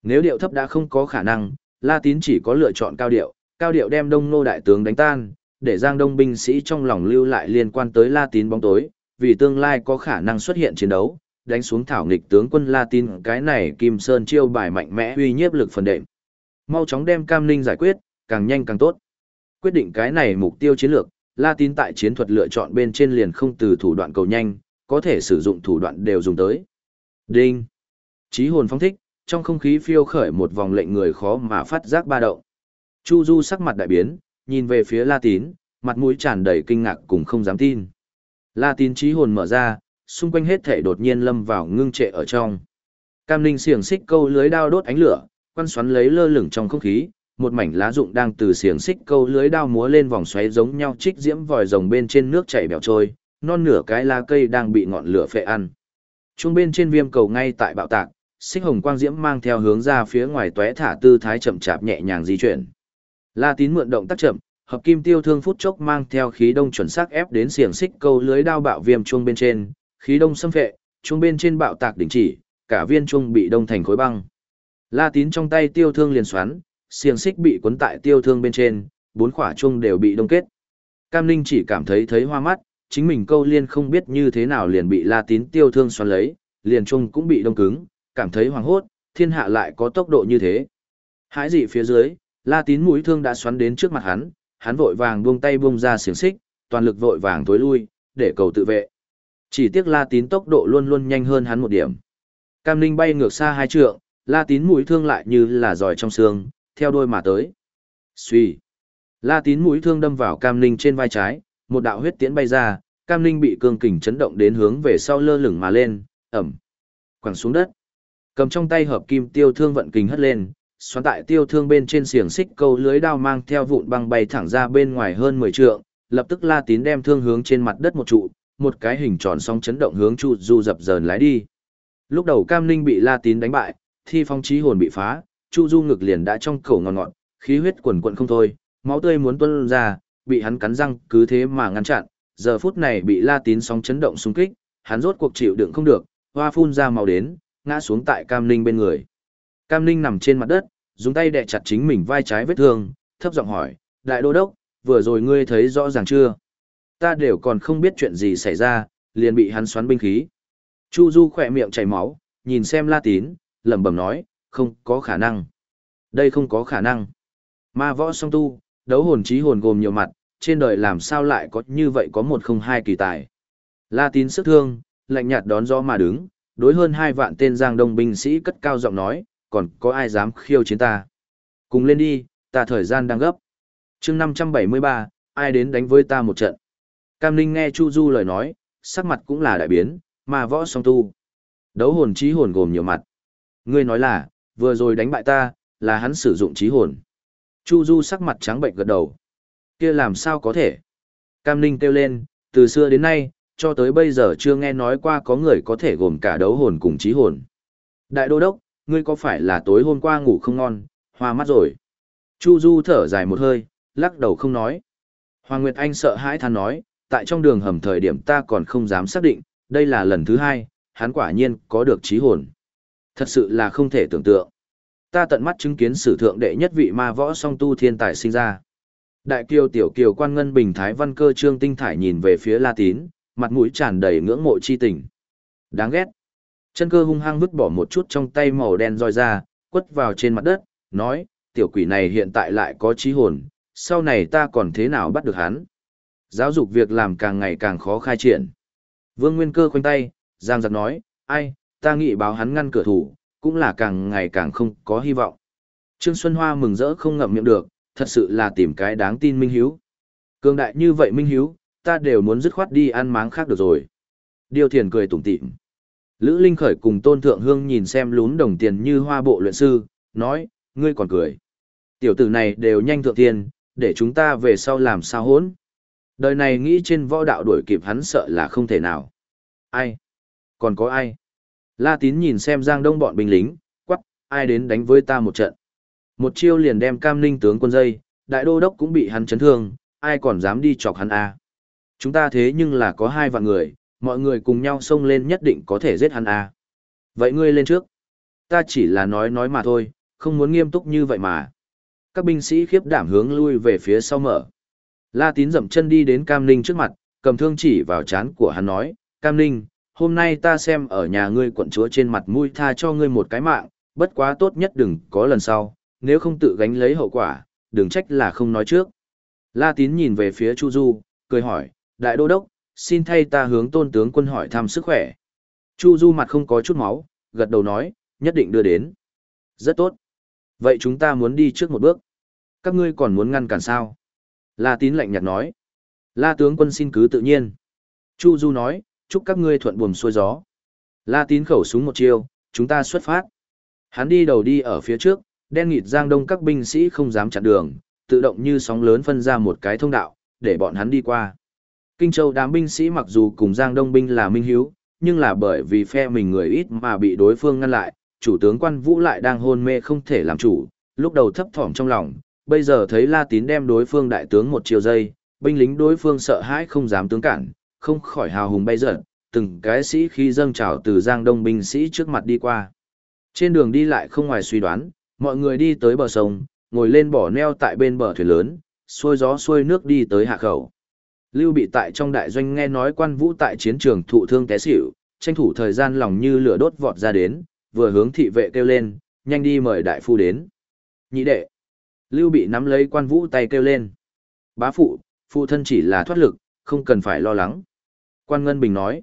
Nếu điệu thấp đã không có khả năng, La Tín chỉ có lựa chọn cao điệu, cao điệu đem Đông Nô đại tướng đánh tan, để Giang Đông binh sĩ trong lòng lưu lại liên quan tới La Tín bóng tối, vì tương lai có khả năng xuất hiện chiến đấu, đánh xuống thảo nghịch tướng quân La Tín cái này Kim Sơn chiêu bài mạnh mẽ uy nhiếp lực phần đệm. Mau chóng đem Cam Ninh giải quyết, càng nhanh càng tốt. Quyết định cái này mục tiêu chiến lược, La Tín tại chiến thuật lựa chọn bên trên liền không từ thủ đoạn cầu nhanh, có thể sử dụng thủ đoạn đều dùng tới. Đinh. Chí hồn phong thích, trong không khí phiêu khởi một vòng lệnh người khó mà phát giác ba động. Chu Du sắc mặt đại biến, nhìn về phía La Tín, mặt mũi tràn đầy kinh ngạc cùng không dám tin. La Tín trí hồn mở ra, xung quanh hết thể đột nhiên lâm vào ngưng trệ ở trong. Cam Ninh xiềng xích câu lưới đao đốt ánh lửa, quan xoắn lấy lơ lửng trong không khí, một mảnh lá rụng đang từ xiềng xích câu lưới đao múa lên vòng xoáy giống nhau trích diễm vòi rồng bên trên nước chảy bèo trôi, non nửa cái lá cây đang bị ngọn lửa phệ ăn. Trung bên trên viêm cầu ngay tại bạo tạc, xích hồng quang diễm mang theo hướng ra phía ngoài tóe thả tư thái chậm chạp nhẹ nhàng di chuyển. La Tín mượn động tác chậm, hợp kim tiêu thương phút chốc mang theo khí đông chuẩn xác ép đến xiềng xích câu lưới đao bạo viêm chuông bên trên, khí đông xâm phệ, chuông bên trên bạo tạc đỉnh chỉ, cả viên chuông bị đông thành khối băng. La Tín trong tay tiêu thương liền xoắn, xiềng xích bị cuốn tại tiêu thương bên trên, bốn khỏa chuông đều bị đông kết. Cam Ninh chỉ cảm thấy thấy hoa mắt, chính mình câu liên không biết như thế nào liền bị La Tín tiêu thương xoắn lấy, liền chuông cũng bị đông cứng, cảm thấy hoảng hốt, thiên hạ lại có tốc độ như thế. Hãi dị phía dưới, La Tín mũi thương đã xoắn đến trước mặt hắn, hắn vội vàng buông tay buông ra xiềng xích, toàn lực vội vàng tối lui, để cầu tự vệ. Chỉ tiếc La Tín tốc độ luôn luôn nhanh hơn hắn một điểm. Cam Ninh bay ngược xa hai trượng, La Tín mũi thương lại như là giỏi trong xương, theo đôi mà tới. Xuy. La Tín mũi thương đâm vào Cam Ninh trên vai trái, một đạo huyết tiễn bay ra, Cam Ninh bị cương kình chấn động đến hướng về sau lơ lửng mà lên, ẩm. Quẳng xuống đất. Cầm trong tay hợp kim tiêu thương vận kình hất lên, xoắn tại tiêu thương bên trên xiềng xích câu lưới đao mang theo vụn băng bay thẳng ra bên ngoài hơn 10 trượng, lập tức La Tín đem thương hướng trên mặt đất một trụ, một cái hình tròn song chấn động hướng Chu Du dập dờn lái đi. Lúc đầu Cam Ninh bị La Tín đánh bại, thi phong trí hồn bị phá, Chu Du ngực liền đã trong cổ ngọn ngọn, khí huyết quần quận không thôi, máu tươi muốn tuôn ra, bị hắn cắn răng cứ thế mà ngăn chặn, giờ phút này bị La Tín sóng chấn động xung kích, hắn rốt cuộc chịu đựng không được, hoa phun ra màu đến, ngã xuống tại Cam Ninh bên người. Cam Ninh nằm trên mặt đất, dùng tay đè chặt chính mình vai trái vết thương, thấp giọng hỏi, đại đô đốc, vừa rồi ngươi thấy rõ ràng chưa? Ta đều còn không biết chuyện gì xảy ra, liền bị hắn xoắn binh khí. Chu Du khỏe miệng chảy máu, nhìn xem La Tín, lẩm bẩm nói, không có khả năng. Đây không có khả năng. Ma võ song tu, đấu hồn trí hồn gồm nhiều mặt, trên đời làm sao lại có như vậy có một không hai kỳ tài. La Tín sức thương, lạnh nhạt đón gió mà đứng, đối hơn hai vạn tên giang đông binh sĩ cất cao giọng nói, còn có ai dám khiêu chiến ta. Cùng lên đi, ta thời gian đang gấp. chương 573, ai đến đánh với ta một trận. Cam Ninh nghe Chu Du lời nói, sắc mặt cũng là đại biến, mà võ song tu. Đấu hồn trí hồn gồm nhiều mặt. Ngươi nói là, vừa rồi đánh bại ta, là hắn sử dụng trí hồn. Chu Du sắc mặt trắng bệnh gật đầu. kia làm sao có thể? Cam Ninh kêu lên, từ xưa đến nay, cho tới bây giờ chưa nghe nói qua có người có thể gồm cả đấu hồn cùng trí hồn. Đại đô đốc, ngươi có phải là tối hôm qua ngủ không ngon, hoa mắt rồi. Chu Du thở dài một hơi, lắc đầu không nói. Hoàng Nguyệt Anh sợ hãi than nói, tại trong đường hầm thời điểm ta còn không dám xác định, đây là lần thứ hai, hắn quả nhiên có được trí hồn. Thật sự là không thể tưởng tượng. Ta tận mắt chứng kiến sử thượng đệ nhất vị ma võ song tu thiên tài sinh ra. Đại kiều tiểu kiều quan ngân bình thái văn cơ trương tinh thải nhìn về phía La Tín, mặt mũi tràn đầy ngưỡng mộ chi tình. Đáng ghét. Chân cơ hung hăng vứt bỏ một chút trong tay màu đen roi ra, quất vào trên mặt đất, nói, tiểu quỷ này hiện tại lại có trí hồn, sau này ta còn thế nào bắt được hắn. Giáo dục việc làm càng ngày càng khó khai triển. Vương Nguyên Cơ khoanh tay, giang giặc nói, ai, ta nghĩ báo hắn ngăn cửa thủ, cũng là càng ngày càng không có hy vọng. Trương Xuân Hoa mừng rỡ không ngậm miệng được, thật sự là tìm cái đáng tin Minh Hiếu. Cường đại như vậy Minh Hiếu, ta đều muốn dứt khoát đi ăn máng khác được rồi. Điều thiền cười tủm tỉm. Lữ Linh Khởi cùng Tôn Thượng Hương nhìn xem lún đồng tiền như hoa bộ luyện sư, nói, ngươi còn cười. Tiểu tử này đều nhanh thượng tiền, để chúng ta về sau làm sao hốn. Đời này nghĩ trên võ đạo đuổi kịp hắn sợ là không thể nào. Ai? Còn có ai? La Tín nhìn xem Giang Đông bọn binh lính, quắc, ai đến đánh với ta một trận. Một chiêu liền đem cam ninh tướng quân dây, đại đô đốc cũng bị hắn chấn thương, ai còn dám đi chọc hắn à. Chúng ta thế nhưng là có hai vạn người, mọi người cùng nhau xông lên nhất định có thể giết hắn à. Vậy ngươi lên trước. Ta chỉ là nói nói mà thôi, không muốn nghiêm túc như vậy mà. Các binh sĩ khiếp đảm hướng lui về phía sau mở. La tín dậm chân đi đến Cam Ninh trước mặt, cầm thương chỉ vào chán của hắn nói, Cam Ninh, hôm nay ta xem ở nhà ngươi quận chúa trên mặt mũi tha cho ngươi một cái mạng, bất quá tốt nhất đừng có lần sau, nếu không tự gánh lấy hậu quả, đừng trách là không nói trước. La tín nhìn về phía Chu Du, cười hỏi, đại đô đốc, xin thay ta hướng tôn tướng quân hỏi thăm sức khỏe. Chu Du mặt không có chút máu, gật đầu nói, nhất định đưa đến. Rất tốt. Vậy chúng ta muốn đi trước một bước. Các ngươi còn muốn ngăn cản sao? La tín lạnh nhạt nói. La tướng quân xin cứ tự nhiên. Chu Du nói, chúc các ngươi thuận buồm xuôi gió. La tín khẩu súng một chiêu, chúng ta xuất phát. Hắn đi đầu đi ở phía trước, đen nghịt giang đông các binh sĩ không dám chặn đường, tự động như sóng lớn phân ra một cái thông đạo, để bọn hắn đi qua. Kinh Châu đám binh sĩ mặc dù cùng giang đông binh là minh hiếu, nhưng là bởi vì phe mình người ít mà bị đối phương ngăn lại, chủ tướng quan vũ lại đang hôn mê không thể làm chủ, lúc đầu thấp thỏm trong lòng, bây giờ thấy La Tín đem đối phương đại tướng một chiều dây, binh lính đối phương sợ hãi không dám tướng cản, không khỏi hào hùng bay giật, từng cái sĩ khi dâng trào từ giang đông binh sĩ trước mặt đi qua. Trên đường đi lại không ngoài suy đoán, mọi người đi tới bờ sông, ngồi lên bỏ neo tại bên bờ thuyền lớn, xuôi gió xuôi nước đi tới hạ khẩu. Lưu bị tại trong đại doanh nghe nói quan vũ tại chiến trường thụ thương té xỉu, tranh thủ thời gian lòng như lửa đốt vọt ra đến, vừa hướng thị vệ kêu lên, nhanh đi mời đại phu đến. Nhị đệ. Lưu bị nắm lấy quan vũ tay kêu lên. Bá phụ, phụ thân chỉ là thoát lực, không cần phải lo lắng. Quan Ngân Bình nói.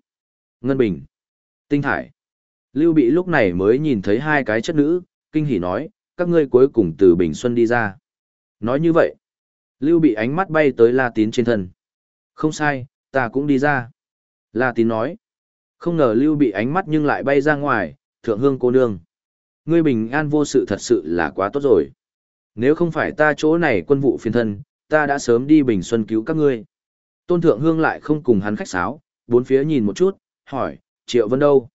Ngân Bình. Tinh Thải. Lưu Bị lúc này mới nhìn thấy hai cái chất nữ, kinh hỉ nói, các ngươi cuối cùng từ Bình Xuân đi ra. Nói như vậy. Lưu Bị ánh mắt bay tới La Tín trên thân. Không sai, ta cũng đi ra. La Tín nói. Không ngờ Lưu Bị ánh mắt nhưng lại bay ra ngoài, thượng hương cô nương. Ngươi bình an vô sự thật sự là quá tốt rồi. Nếu không phải ta chỗ này quân vụ phiền thân, ta đã sớm đi Bình Xuân cứu các ngươi. Tôn Thượng Hương lại không cùng hắn khách sáo, bốn phía nhìn một chút, hỏi, Triệu Vân đâu?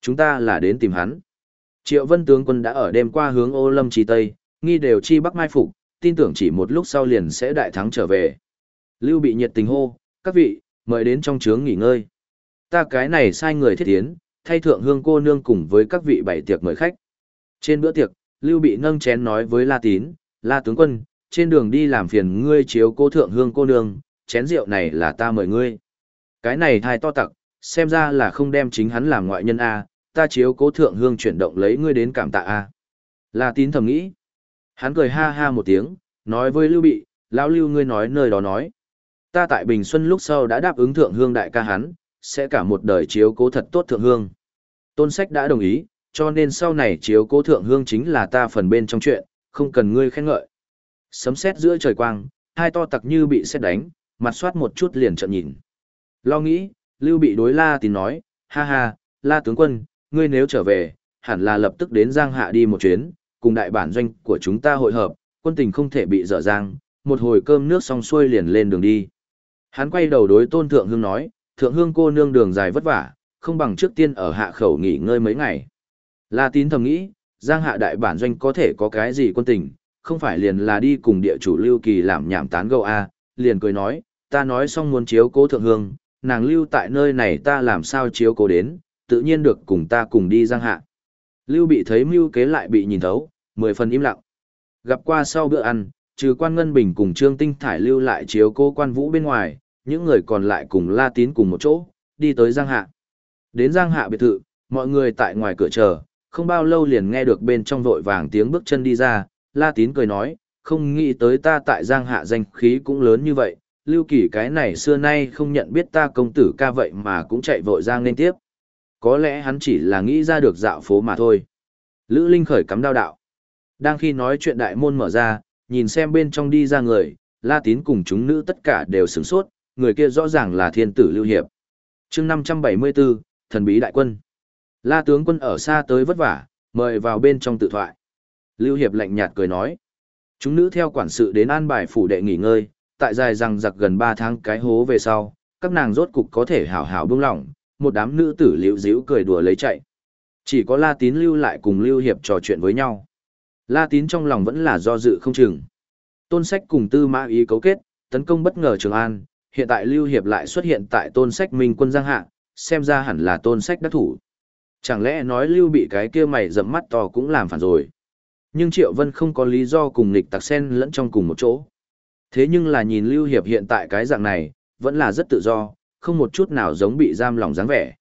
Chúng ta là đến tìm hắn. Triệu Vân tướng quân đã ở đêm qua hướng ô lâm trì Tây, nghi đều chi bắc mai phục, tin tưởng chỉ một lúc sau liền sẽ đại thắng trở về. Lưu bị nhiệt tình hô, các vị, mời đến trong trướng nghỉ ngơi. Ta cái này sai người thiết tiến, thay thượng hương cô nương cùng với các vị bảy tiệc mời khách. Trên bữa tiệc, Lưu bị nâng chén nói với La Tín, La tướng quân, trên đường đi làm phiền ngươi chiếu cô thượng hương cô nương, chén rượu này là ta mời ngươi. Cái này thai to tặc, xem ra là không đem chính hắn làm ngoại nhân A, ta chiếu cố thượng hương chuyển động lấy ngươi đến cảm tạ A. La tín thầm nghĩ. Hắn cười ha ha một tiếng, nói với Lưu Bị, lão Lưu ngươi nói nơi đó nói. Ta tại Bình Xuân lúc sau đã đáp ứng thượng hương đại ca hắn, sẽ cả một đời chiếu cố thật tốt thượng hương. Tôn sách đã đồng ý, cho nên sau này chiếu cố thượng hương chính là ta phần bên trong chuyện, không cần ngươi khen ngợi. Sấm sét giữa trời quang, hai to tặc như bị xét đánh, mặt soát một chút liền trợn nhìn. Lo nghĩ, Lưu bị đối La Tín nói, ha ha, La tướng quân, ngươi nếu trở về, hẳn là lập tức đến Giang Hạ đi một chuyến, cùng đại bản doanh của chúng ta hội hợp, quân tình không thể bị dở dang, một hồi cơm nước xong xuôi liền lên đường đi. Hắn quay đầu đối Tôn Thượng Hương nói, Thượng Hương cô nương đường dài vất vả, không bằng trước tiên ở hạ khẩu nghỉ ngơi mấy ngày. La Tín thầm nghĩ, Giang hạ đại bản doanh có thể có cái gì quân tình, không phải liền là đi cùng địa chủ Lưu Kỳ làm nhảm tán gẫu a, liền cười nói, ta nói xong muốn chiếu cố thượng hương, nàng lưu tại nơi này ta làm sao chiếu cố đến, tự nhiên được cùng ta cùng đi Giang hạ. Lưu bị thấy mưu kế lại bị nhìn thấu, mười phần im lặng. Gặp qua sau bữa ăn, trừ quan Ngân Bình cùng Trương Tinh Thải lưu lại chiếu cố quan vũ bên ngoài, những người còn lại cùng La Tín cùng một chỗ, đi tới Giang Hạ. Đến Giang Hạ biệt thự, mọi người tại ngoài cửa chờ, không bao lâu liền nghe được bên trong vội vàng tiếng bước chân đi ra, La Tín cười nói, không nghĩ tới ta tại Giang Hạ danh khí cũng lớn như vậy, Lưu Kỳ cái này xưa nay không nhận biết ta công tử ca vậy mà cũng chạy vội Giang lên tiếp. Có lẽ hắn chỉ là nghĩ ra được dạo phố mà thôi. Lữ Linh khởi cắm đao đạo. Đang khi nói chuyện đại môn mở ra, nhìn xem bên trong đi ra người, La Tín cùng chúng nữ tất cả đều sửng sốt, người kia rõ ràng là thiên tử Lưu Hiệp. chương 574, thần bí đại quân. La tướng quân ở xa tới vất vả, mời vào bên trong tự thoại. Lưu Hiệp lạnh nhạt cười nói. Chúng nữ theo quản sự đến an bài phủ đệ nghỉ ngơi, tại dài rằng giặc gần 3 tháng cái hố về sau, các nàng rốt cục có thể hảo hảo buông lỏng, một đám nữ tử liễu díu cười đùa lấy chạy. Chỉ có La Tín lưu lại cùng Lưu Hiệp trò chuyện với nhau. La Tín trong lòng vẫn là do dự không chừng. Tôn sách cùng Tư Mã Ý cấu kết, tấn công bất ngờ Trường An, hiện tại Lưu Hiệp lại xuất hiện tại Tôn sách Minh quân Giang Hạ, xem ra hẳn là Tôn sách đắc thủ. Chẳng lẽ nói Lưu bị cái kia mày dẫm mắt to cũng làm phản rồi. Nhưng Triệu Vân không có lý do cùng nghịch tặc sen lẫn trong cùng một chỗ. Thế nhưng là nhìn Lưu Hiệp hiện tại cái dạng này, vẫn là rất tự do, không một chút nào giống bị giam lòng dáng vẻ.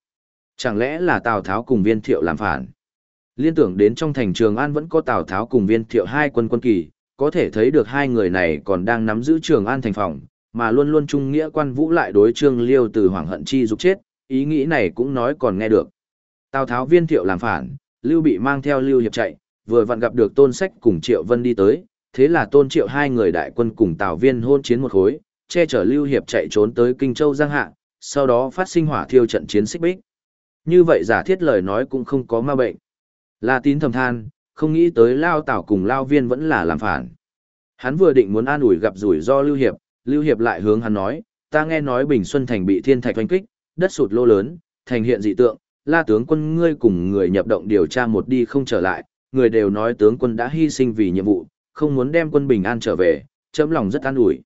Chẳng lẽ là Tào Tháo cùng viên thiệu làm phản? Liên tưởng đến trong thành Trường An vẫn có Tào Tháo cùng viên thiệu hai quân quân kỳ, có thể thấy được hai người này còn đang nắm giữ Trường An thành phòng, mà luôn luôn trung nghĩa quan vũ lại đối trương liêu từ hoàng hận chi dục chết, ý nghĩ này cũng nói còn nghe được. Tào Tháo viên thiệu làm phản, Lưu bị mang theo Lưu Hiệp chạy, vừa vặn gặp được Tôn Sách cùng Triệu Vân đi tới, thế là Tôn Triệu hai người đại quân cùng Tào Viên hôn chiến một khối, che chở Lưu Hiệp chạy trốn tới Kinh Châu Giang Hạ, sau đó phát sinh hỏa thiêu trận chiến xích bích. Như vậy giả thiết lời nói cũng không có ma bệnh. La tín thầm than, không nghĩ tới Lao Tảo cùng Lao Viên vẫn là làm phản. Hắn vừa định muốn an ủi gặp rủi do Lưu Hiệp, Lưu Hiệp lại hướng hắn nói, ta nghe nói Bình Xuân Thành bị thiên thạch oanh kích, đất sụt lô lớn, thành hiện dị tượng, la tướng quân ngươi cùng người nhập động điều tra một đi không trở lại, người đều nói tướng quân đã hy sinh vì nhiệm vụ, không muốn đem quân bình an trở về, chấm lòng rất an ủi.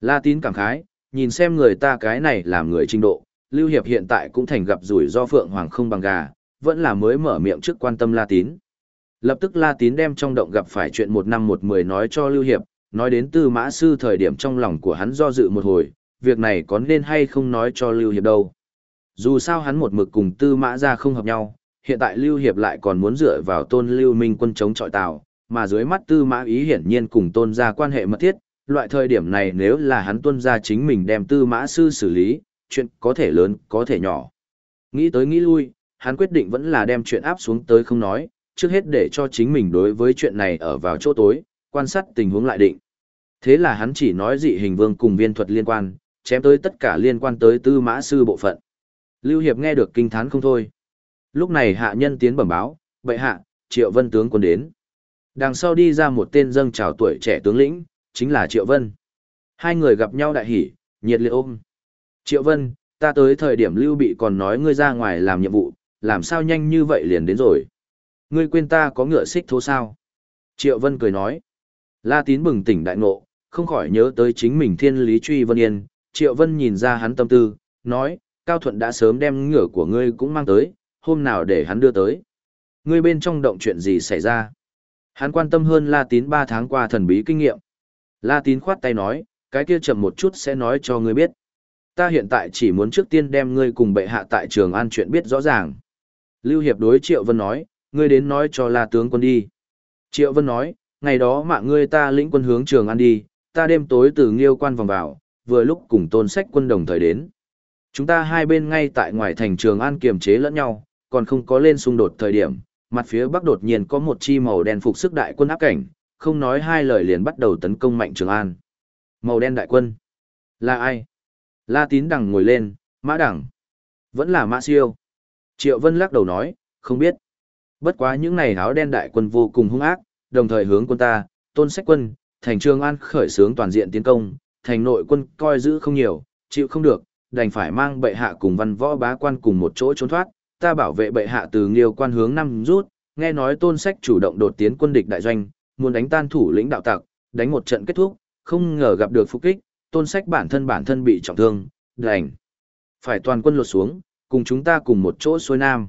La tín cảm khái, nhìn xem người ta cái này làm người trình độ, Lưu Hiệp hiện tại cũng thành gặp rủi do Phượng Hoàng không bằng gà, vẫn là mới mở miệng trước quan tâm La tín. Lập tức La tín đem trong động gặp phải chuyện một năm một mười nói cho Lưu Hiệp, nói đến tư mã sư thời điểm trong lòng của hắn do dự một hồi, việc này có nên hay không nói cho Lưu Hiệp đâu. Dù sao hắn một mực cùng tư mã ra không hợp nhau, hiện tại Lưu Hiệp lại còn muốn dựa vào tôn Lưu Minh quân chống trọi Tào, mà dưới mắt tư mã ý hiển nhiên cùng tôn ra quan hệ mật thiết, loại thời điểm này nếu là hắn tuân ra chính mình đem tư mã sư xử lý, chuyện có thể lớn, có thể nhỏ. Nghĩ tới nghĩ lui, hắn quyết định vẫn là đem chuyện áp xuống tới không nói, trước hết để cho chính mình đối với chuyện này ở vào chỗ tối, quan sát tình huống lại định. Thế là hắn chỉ nói dị hình vương cùng viên thuật liên quan, chém tới tất cả liên quan tới tư mã sư bộ phận. Lưu Hiệp nghe được kinh thán không thôi. Lúc này hạ nhân tiến bẩm báo, bệ hạ, Triệu Vân tướng quân đến. Đằng sau đi ra một tên dâng chào tuổi trẻ tướng lĩnh, chính là Triệu Vân. Hai người gặp nhau đại hỉ, nhiệt liệt ôm. Triệu Vân, ta tới thời điểm Lưu Bị còn nói ngươi ra ngoài làm nhiệm vụ, làm sao nhanh như vậy liền đến rồi. Ngươi quên ta có ngựa xích thố sao? Triệu Vân cười nói. La Tín bừng tỉnh đại ngộ, không khỏi nhớ tới chính mình thiên lý truy Vân Yên. Triệu Vân nhìn ra hắn tâm tư, nói, Cao Thuận đã sớm đem ngựa của ngươi cũng mang tới, hôm nào để hắn đưa tới. Ngươi bên trong động chuyện gì xảy ra? Hắn quan tâm hơn La Tín ba tháng qua thần bí kinh nghiệm. La Tín khoát tay nói, cái kia chậm một chút sẽ nói cho ngươi biết. Ta hiện tại chỉ muốn trước tiên đem ngươi cùng bệ hạ tại trường an chuyện biết rõ ràng. Lưu Hiệp đối Triệu Vân nói, ngươi đến nói cho La tướng quân đi. Triệu Vân nói, ngày đó mạng ngươi ta lĩnh quân hướng trường an đi, ta đêm tối từ nghiêu quan vòng vào, vừa lúc cùng tôn sách quân đồng thời đến. Chúng ta hai bên ngay tại ngoài thành trường an kiềm chế lẫn nhau, còn không có lên xung đột thời điểm, mặt phía bắc đột nhiên có một chi màu đen phục sức đại quân áp cảnh, không nói hai lời liền bắt đầu tấn công mạnh trường an. Màu đen đại quân. Là ai? La tín đằng ngồi lên, mã đằng. Vẫn là mã siêu. Triệu Vân lắc đầu nói, không biết. Bất quá những này áo đen đại quân vô cùng hung ác, đồng thời hướng quân ta, tôn sách quân, thành trường an khởi xướng toàn diện tiến công, thành nội quân coi giữ không nhiều, chịu không được, đành phải mang bệ hạ cùng văn võ bá quan cùng một chỗ trốn thoát, ta bảo vệ bệ hạ từ nghiêu quan hướng năm rút, Nghe nói tôn sách chủ động đột tiến quân địch đại doanh, muốn đánh tan thủ lĩnh đạo tặc, đánh một trận kết thúc, không ngờ gặp được phục kích, tôn sách bản thân bản thân bị trọng thương, đành. Phải toàn quân lột xuống, cùng chúng ta cùng một chỗ xuôi nam.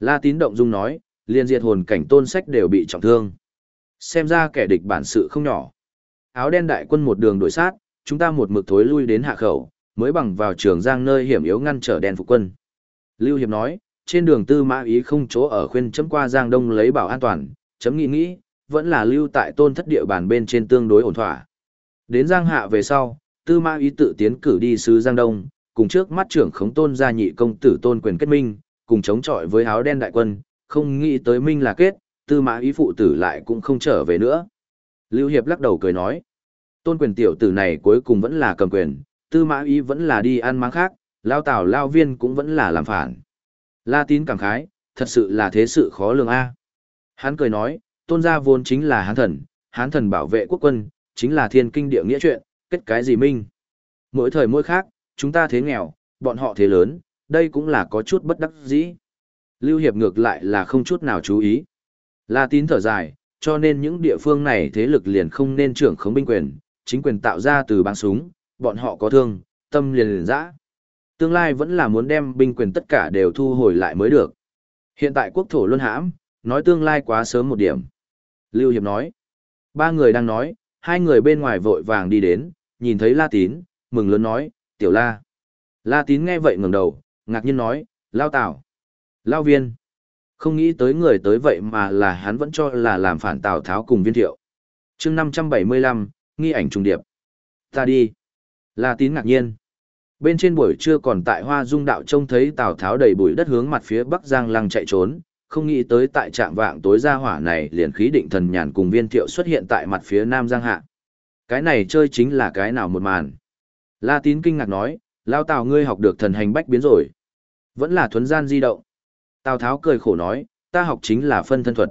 La tín động dung nói, liền diệt hồn cảnh tôn sách đều bị trọng thương. Xem ra kẻ địch bản sự không nhỏ. Áo đen đại quân một đường đuổi sát, chúng ta một mực thối lui đến hạ khẩu, mới bằng vào trường giang nơi hiểm yếu ngăn trở đen phục quân. Lưu Hiệp nói, trên đường tư mã ý không chỗ ở khuyên chấm qua giang đông lấy bảo an toàn, chấm nghĩ nghĩ, vẫn là lưu tại tôn thất địa bàn bên trên tương đối ổn thỏa. Đến giang hạ về sau, tư mã ý tự tiến cử đi sứ giang đông, cùng trước mắt trưởng khống tôn gia nhị công tử tôn quyền kết minh, cùng chống chọi với áo đen đại quân, không nghĩ tới minh là kết, tư mã ý phụ tử lại cũng không trở về nữa. Lưu Hiệp lắc đầu cười nói, tôn quyền tiểu tử này cuối cùng vẫn là cầm quyền, tư mã ý vẫn là đi ăn máng khác, lao tảo lao viên cũng vẫn là làm phản. La tín cảm khái, thật sự là thế sự khó lường a. Hắn cười nói, tôn gia vốn chính là hán thần, hán thần bảo vệ quốc quân, chính là thiên kinh địa nghĩa chuyện, kết cái gì minh. Mỗi thời mỗi khác, chúng ta thế nghèo, bọn họ thế lớn, đây cũng là có chút bất đắc dĩ. Lưu Hiệp ngược lại là không chút nào chú ý. La tín thở dài, cho nên những địa phương này thế lực liền không nên trưởng khống binh quyền, chính quyền tạo ra từ băng súng, bọn họ có thương, tâm liền liền dã. Tương lai vẫn là muốn đem binh quyền tất cả đều thu hồi lại mới được. Hiện tại quốc thổ luân hãm, nói tương lai quá sớm một điểm. Lưu Hiệp nói, ba người đang nói, hai người bên ngoài vội vàng đi đến, nhìn thấy La Tín, mừng lớn nói, tiểu La. La Tín nghe vậy ngẩng đầu, ngạc nhiên nói, Lao Tảo, Lao Viên. Không nghĩ tới người tới vậy mà là hắn vẫn cho là làm phản Tào Tháo cùng viên thiệu. chương 575, nghi ảnh trùng điệp. Ta đi. La Tín ngạc nhiên. Bên trên buổi trưa còn tại Hoa Dung đạo trông thấy Tào Tháo đầy bụi đất hướng mặt phía Bắc Giang Lăng chạy trốn, không nghĩ tới tại trạm vạng tối ra hỏa này liền khí định thần nhàn cùng viên thiệu xuất hiện tại mặt phía Nam Giang Hạ. Cái này chơi chính là cái nào một màn. La Tín kinh ngạc nói, lao Tào ngươi học được thần hành bách biến rồi. Vẫn là thuấn gian di động. Tào Tháo cười khổ nói, ta học chính là phân thân thuật.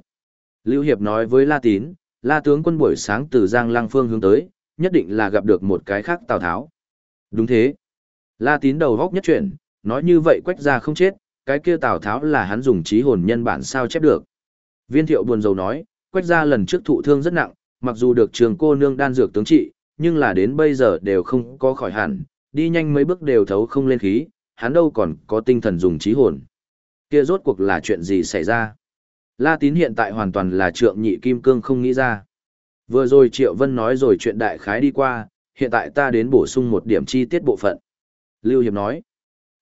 Lưu Hiệp nói với La Tín, La tướng quân buổi sáng từ Giang Lăng phương hướng tới, nhất định là gặp được một cái khác Tào Tháo. Đúng thế. La tín đầu góc nhất chuyển, nói như vậy quách ra không chết, cái kia Tào Tháo là hắn dùng trí hồn nhân bản sao chép được. Viên thiệu buồn rầu nói, quách ra lần trước thụ thương rất nặng, mặc dù được trường cô nương đan dược tướng trị, nhưng là đến bây giờ đều không có khỏi hẳn, đi nhanh mấy bước đều thấu không lên khí, hắn đâu còn có tinh thần dùng trí hồn. Kia rốt cuộc là chuyện gì xảy ra? La tín hiện tại hoàn toàn là trượng nhị kim cương không nghĩ ra. Vừa rồi Triệu Vân nói rồi chuyện đại khái đi qua, hiện tại ta đến bổ sung một điểm chi tiết bộ phận. Lưu Hiệp nói,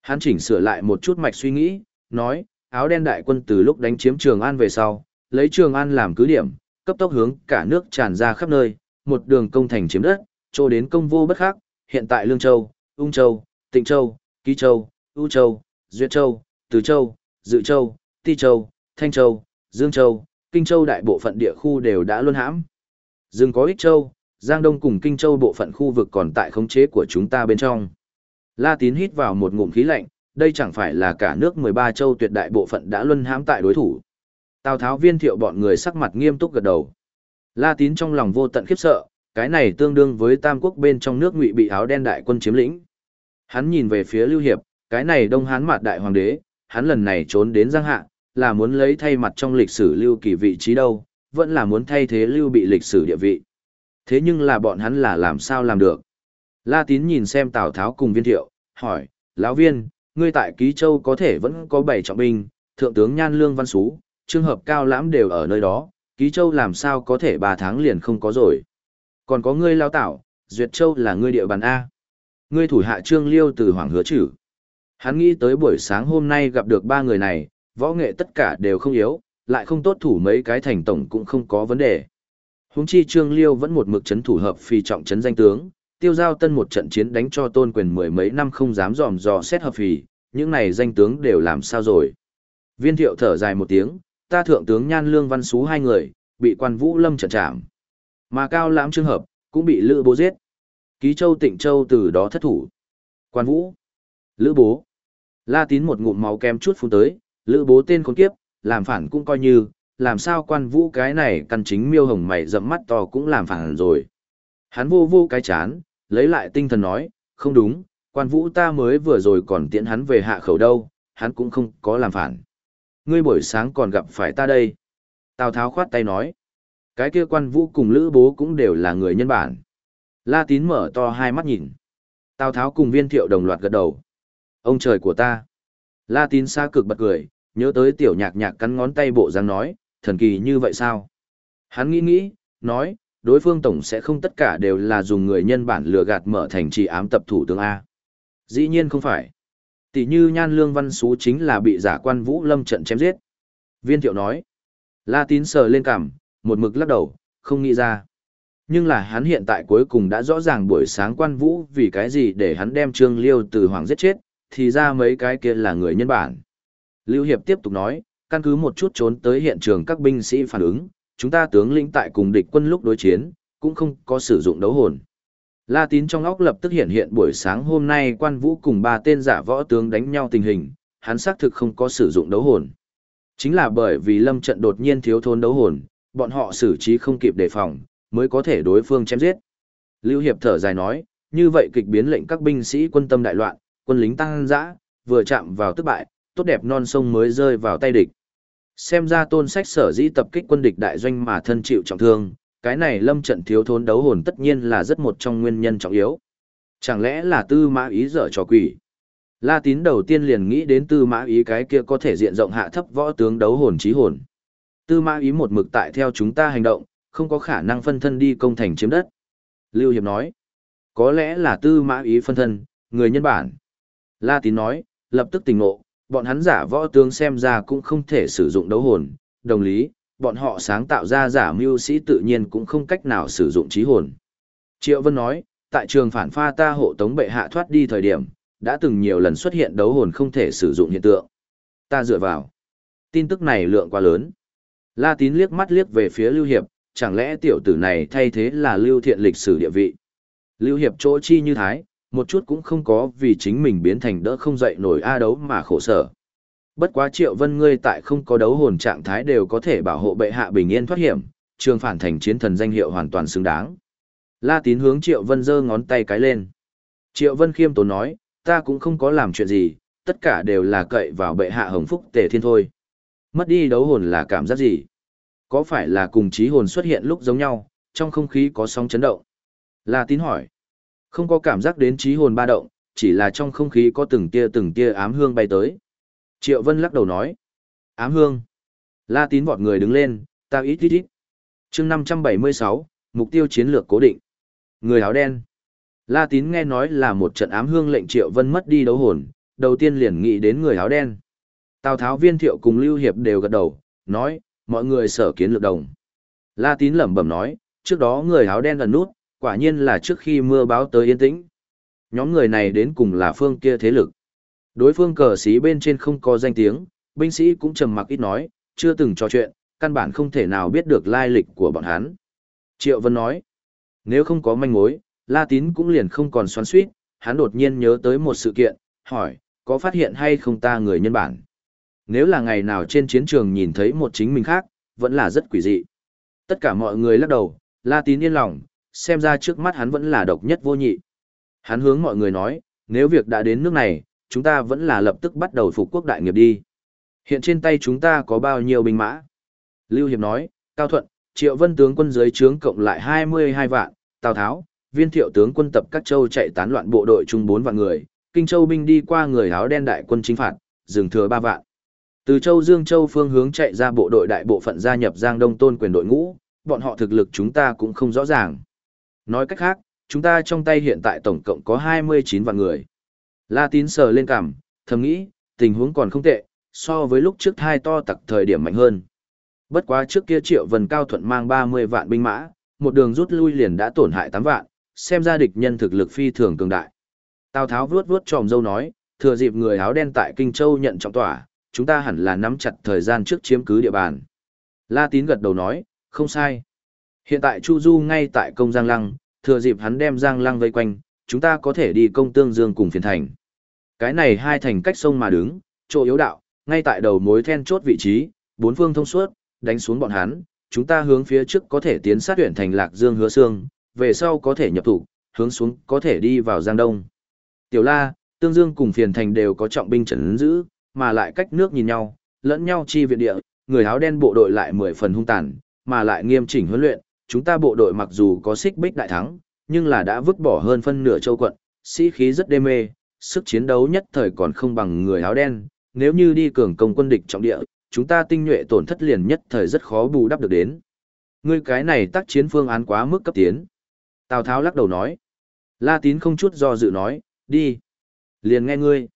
hắn chỉnh sửa lại một chút mạch suy nghĩ, nói, áo đen đại quân từ lúc đánh chiếm Trường An về sau, lấy Trường An làm cứ điểm, cấp tốc hướng cả nước tràn ra khắp nơi, một đường công thành chiếm đất, cho đến công vô bất khác, hiện tại Lương Châu, Ung Châu, Tịnh Châu, Ký Châu, U Châu, Duyệt Châu, Từ Châu, Dự Châu, Ti Châu, Thanh Châu, Dương Châu, Kinh Châu đại bộ phận địa khu đều đã luân hãm. Dừng có Ích Châu, Giang Đông cùng Kinh Châu bộ phận khu vực còn tại khống chế của chúng ta bên trong. La Tín hít vào một ngụm khí lạnh, đây chẳng phải là cả nước 13 châu tuyệt đại bộ phận đã luân hãm tại đối thủ. Tào Tháo viên thiệu bọn người sắc mặt nghiêm túc gật đầu. La Tín trong lòng vô tận khiếp sợ, cái này tương đương với tam quốc bên trong nước ngụy bị áo đen đại quân chiếm lĩnh. Hắn nhìn về phía Lưu Hiệp, cái này đông hán mạt đại hoàng đế, hắn lần này trốn đến Giang Hạ, là muốn lấy thay mặt trong lịch sử Lưu kỳ vị trí đâu, vẫn là muốn thay thế Lưu bị lịch sử địa vị. Thế nhưng là bọn hắn là làm sao làm được? La Tín nhìn xem Tào Tháo cùng viên thiệu, hỏi, lão viên, ngươi tại Ký Châu có thể vẫn có bảy trọng binh, thượng tướng Nhan Lương Văn Sú, trường hợp cao lãm đều ở nơi đó, Ký Châu làm sao có thể ba tháng liền không có rồi. Còn có ngươi lao tảo, Duyệt Châu là ngươi địa bàn A. Ngươi thủ hạ Trương Liêu từ Hoàng Hứa Chử. Hắn nghĩ tới buổi sáng hôm nay gặp được ba người này, võ nghệ tất cả đều không yếu, lại không tốt thủ mấy cái thành tổng cũng không có vấn đề. Huống chi Trương Liêu vẫn một mực chấn thủ hợp phi trọng chấn danh tướng, tiêu giao tân một trận chiến đánh cho tôn quyền mười mấy năm không dám dòm dò xét hợp phì, những này danh tướng đều làm sao rồi. Viên thiệu thở dài một tiếng, ta thượng tướng nhan lương văn xú hai người, bị quan vũ lâm trận trảm. Mà cao lãm trường hợp, cũng bị lữ bố giết. Ký châu tịnh châu từ đó thất thủ. Quan vũ, lữ bố, la tín một ngụm máu kem chút phun tới, lữ bố tên con kiếp, làm phản cũng coi như, làm sao quan vũ cái này căn chính miêu hồng mày dẫm mắt to cũng làm phản rồi. Hắn vô vô cái chán, lấy lại tinh thần nói, không đúng, quan vũ ta mới vừa rồi còn tiễn hắn về hạ khẩu đâu, hắn cũng không có làm phản. Ngươi buổi sáng còn gặp phải ta đây. Tào Tháo khoát tay nói. Cái kia quan vũ cùng Lữ Bố cũng đều là người nhân bản. La Tín mở to hai mắt nhìn. Tào Tháo cùng viên thiệu đồng loạt gật đầu. Ông trời của ta. La Tín xa cực bật cười, nhớ tới tiểu nhạc nhạc cắn ngón tay bộ dáng nói, thần kỳ như vậy sao? Hắn nghĩ nghĩ, nói, đối phương tổng sẽ không tất cả đều là dùng người nhân bản lừa gạt mở thành trì ám tập thủ tướng A. Dĩ nhiên không phải. Tỷ như nhan lương văn xú chính là bị giả quan vũ lâm trận chém giết. Viên thiệu nói. La tín sờ lên cằm, một mực lắc đầu, không nghĩ ra. Nhưng là hắn hiện tại cuối cùng đã rõ ràng buổi sáng quan vũ vì cái gì để hắn đem trương liêu từ hoàng giết chết, thì ra mấy cái kia là người nhân bản. Lưu Hiệp tiếp tục nói, căn cứ một chút trốn tới hiện trường các binh sĩ phản ứng, chúng ta tướng lĩnh tại cùng địch quân lúc đối chiến, cũng không có sử dụng đấu hồn. La tín trong óc lập tức hiện hiện buổi sáng hôm nay quan vũ cùng ba tên giả võ tướng đánh nhau tình hình, hắn xác thực không có sử dụng đấu hồn. Chính là bởi vì lâm trận đột nhiên thiếu thốn đấu hồn, bọn họ xử trí không kịp đề phòng, mới có thể đối phương chém giết. Lưu Hiệp thở dài nói, như vậy kịch biến lệnh các binh sĩ quân tâm đại loạn, quân lính tăng dã, vừa chạm vào tức bại, tốt đẹp non sông mới rơi vào tay địch. Xem ra tôn sách sở dĩ tập kích quân địch đại doanh mà thân chịu trọng thương, cái này lâm trận thiếu thốn đấu hồn tất nhiên là rất một trong nguyên nhân trọng yếu. Chẳng lẽ là tư mã ý dở trò quỷ? La tín đầu tiên liền nghĩ đến tư mã ý cái kia có thể diện rộng hạ thấp võ tướng đấu hồn trí hồn. Tư mã ý một mực tại theo chúng ta hành động, không có khả năng phân thân đi công thành chiếm đất. Lưu Hiệp nói, có lẽ là tư mã ý phân thân, người nhân bản. La tín nói, lập tức tỉnh ngộ, bọn hắn giả võ tướng xem ra cũng không thể sử dụng đấu hồn, đồng lý, bọn họ sáng tạo ra giả mưu sĩ tự nhiên cũng không cách nào sử dụng trí hồn. Triệu Vân nói, tại trường phản pha ta hộ tống bệ hạ thoát đi thời điểm, đã từng nhiều lần xuất hiện đấu hồn không thể sử dụng hiện tượng. Ta dựa vào. Tin tức này lượng quá lớn. La Tín liếc mắt liếc về phía Lưu Hiệp, chẳng lẽ tiểu tử này thay thế là Lưu Thiện lịch sử địa vị. Lưu Hiệp chỗ chi như thái, một chút cũng không có vì chính mình biến thành đỡ không dậy nổi A đấu mà khổ sở. Bất quá triệu vân ngươi tại không có đấu hồn trạng thái đều có thể bảo hộ bệ hạ bình yên thoát hiểm, trường phản thành chiến thần danh hiệu hoàn toàn xứng đáng. La tín hướng triệu vân giơ ngón tay cái lên. Triệu vân khiêm tốn nói, ta cũng không có làm chuyện gì, tất cả đều là cậy vào bệ hạ hồng phúc tề thiên thôi. Mất đi đấu hồn là cảm giác gì? Có phải là cùng trí hồn xuất hiện lúc giống nhau, trong không khí có sóng chấn động? La tín hỏi. Không có cảm giác đến trí hồn ba động, chỉ là trong không khí có từng tia từng tia ám hương bay tới. Triệu Vân lắc đầu nói. Ám hương. La tín vọt người đứng lên, ta ít ít ít. chương 576, mục tiêu chiến lược cố định. Người áo đen. La tín nghe nói là một trận ám hương lệnh Triệu Vân mất đi đấu hồn, đầu tiên liền nghĩ đến người áo đen. Tào Tháo viên thiệu cùng Lưu Hiệp đều gật đầu, nói, mọi người sở kiến lược đồng. La tín lẩm bẩm nói, trước đó người áo đen gần nút, quả nhiên là trước khi mưa báo tới yên tĩnh. Nhóm người này đến cùng là phương kia thế lực. Đối phương cờ sĩ bên trên không có danh tiếng, binh sĩ cũng trầm mặc ít nói, chưa từng trò chuyện, căn bản không thể nào biết được lai lịch của bọn hắn. Triệu Vân nói, nếu không có manh mối, La Tín cũng liền không còn xoắn suýt, hắn đột nhiên nhớ tới một sự kiện, hỏi, có phát hiện hay không ta người nhân bản? Nếu là ngày nào trên chiến trường nhìn thấy một chính mình khác, vẫn là rất quỷ dị. Tất cả mọi người lắc đầu, La Tín yên lòng, xem ra trước mắt hắn vẫn là độc nhất vô nhị. Hắn hướng mọi người nói, nếu việc đã đến nước này, chúng ta vẫn là lập tức bắt đầu phục quốc đại nghiệp đi. Hiện trên tay chúng ta có bao nhiêu binh mã? Lưu Hiệp nói, Cao Thuận, Triệu Vân tướng quân dưới trướng cộng lại 22 vạn, Tào Tháo, viên thiệu tướng quân tập các châu chạy tán loạn bộ đội chung 4 vạn người, Kinh Châu binh đi qua người áo đen đại quân chính phạt, dừng thừa 3 vạn. Từ Châu Dương Châu phương hướng chạy ra bộ đội đại bộ phận gia nhập Giang Đông Tôn quyền đội ngũ, bọn họ thực lực chúng ta cũng không rõ ràng. Nói cách khác, chúng ta trong tay hiện tại tổng cộng có 29 vạn người. La tín sờ lên cằm, thầm nghĩ, tình huống còn không tệ, so với lúc trước hai to tặc thời điểm mạnh hơn. Bất quá trước kia triệu vần cao thuận mang 30 vạn binh mã, một đường rút lui liền đã tổn hại 8 vạn, xem ra địch nhân thực lực phi thường cường đại. Tào Tháo vuốt vuốt tròm dâu nói, thừa dịp người áo đen tại Kinh Châu nhận trọng tỏa, chúng ta hẳn là nắm chặt thời gian trước chiếm cứ địa bàn. La Tín gật đầu nói, không sai. Hiện tại Chu Du ngay tại công Giang Lăng, thừa dịp hắn đem Giang Lăng vây quanh, chúng ta có thể đi công tương dương cùng phiền thành. Cái này hai thành cách sông mà đứng, chỗ yếu đạo, ngay tại đầu mối then chốt vị trí, bốn phương thông suốt, đánh xuống bọn hắn, chúng ta hướng phía trước có thể tiến sát huyện thành Lạc Dương hứa xương, về sau có thể nhập thủ, hướng xuống có thể đi vào Giang Đông. Tiểu La, Tương Dương cùng phiền thành đều có trọng binh trấn giữ, mà lại cách nước nhìn nhau, lẫn nhau chi viện địa, người áo đen bộ đội lại mười phần hung tàn, mà lại nghiêm chỉnh huấn luyện, chúng ta bộ đội mặc dù có xích bích đại thắng, nhưng là đã vứt bỏ hơn phân nửa châu quận, sĩ khí rất đê mê, sức chiến đấu nhất thời còn không bằng người áo đen, nếu như đi cường công quân địch trọng địa, chúng ta tinh nhuệ tổn thất liền nhất thời rất khó bù đắp được đến. Ngươi cái này tác chiến phương án quá mức cấp tiến. Tào Tháo lắc đầu nói. La Tín không chút do dự nói, đi. Liền nghe ngươi.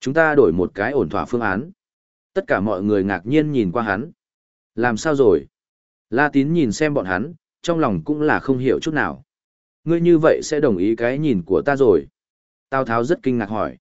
Chúng ta đổi một cái ổn thỏa phương án. Tất cả mọi người ngạc nhiên nhìn qua hắn. Làm sao rồi? La Tín nhìn xem bọn hắn, trong lòng cũng là không hiểu chút nào. Ngươi như vậy sẽ đồng ý cái nhìn của ta rồi. Tào Tháo rất kinh ngạc hỏi.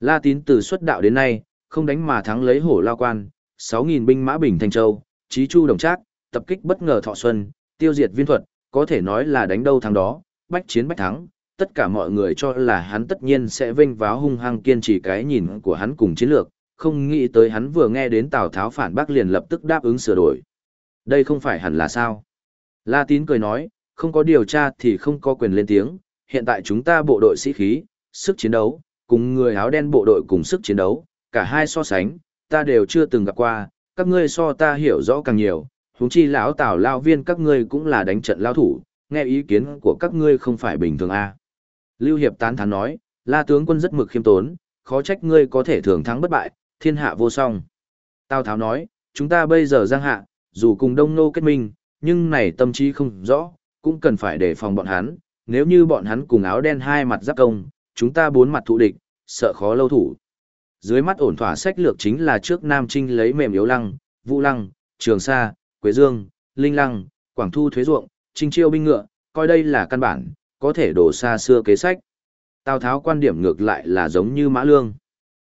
La Tín từ xuất đạo đến nay, không đánh mà thắng lấy hổ lao quan, 6.000 binh mã bình thanh châu, trí chu đồng trác, tập kích bất ngờ thọ xuân, tiêu diệt viên thuật, có thể nói là đánh đâu thắng đó, bách chiến bách thắng. Tất cả mọi người cho là hắn tất nhiên sẽ vinh váo hung hăng kiên trì cái nhìn của hắn cùng chiến lược, không nghĩ tới hắn vừa nghe đến Tào Tháo phản bác liền lập tức đáp ứng sửa đổi. Đây không phải hẳn là sao? La Tín cười nói, không có điều tra thì không có quyền lên tiếng, hiện tại chúng ta bộ đội sĩ khí, sức chiến đấu, cùng người áo đen bộ đội cùng sức chiến đấu, cả hai so sánh, ta đều chưa từng gặp qua, các ngươi so ta hiểu rõ càng nhiều, huống chi lão Tào lao viên các ngươi cũng là đánh trận lao thủ, nghe ý kiến của các ngươi không phải bình thường a. À. Lưu Hiệp tán thán nói, La tướng quân rất mực khiêm tốn, khó trách ngươi có thể thường thắng bất bại, thiên hạ vô song. Tào Tháo nói, chúng ta bây giờ giang hạ, dù cùng đông nô kết minh, nhưng này tâm trí không rõ, cũng cần phải đề phòng bọn hắn, nếu như bọn hắn cùng áo đen hai mặt giáp công, chúng ta bốn mặt thụ địch, sợ khó lâu thủ. Dưới mắt ổn thỏa sách lược chính là trước Nam Trinh lấy mềm yếu lăng, vũ lăng, trường sa, quế dương, linh lăng, quảng thu thuế ruộng, trinh chiêu binh ngựa, coi đây là căn bản, có thể đổ xa xưa kế sách. Tào Tháo quan điểm ngược lại là giống như Mã Lương.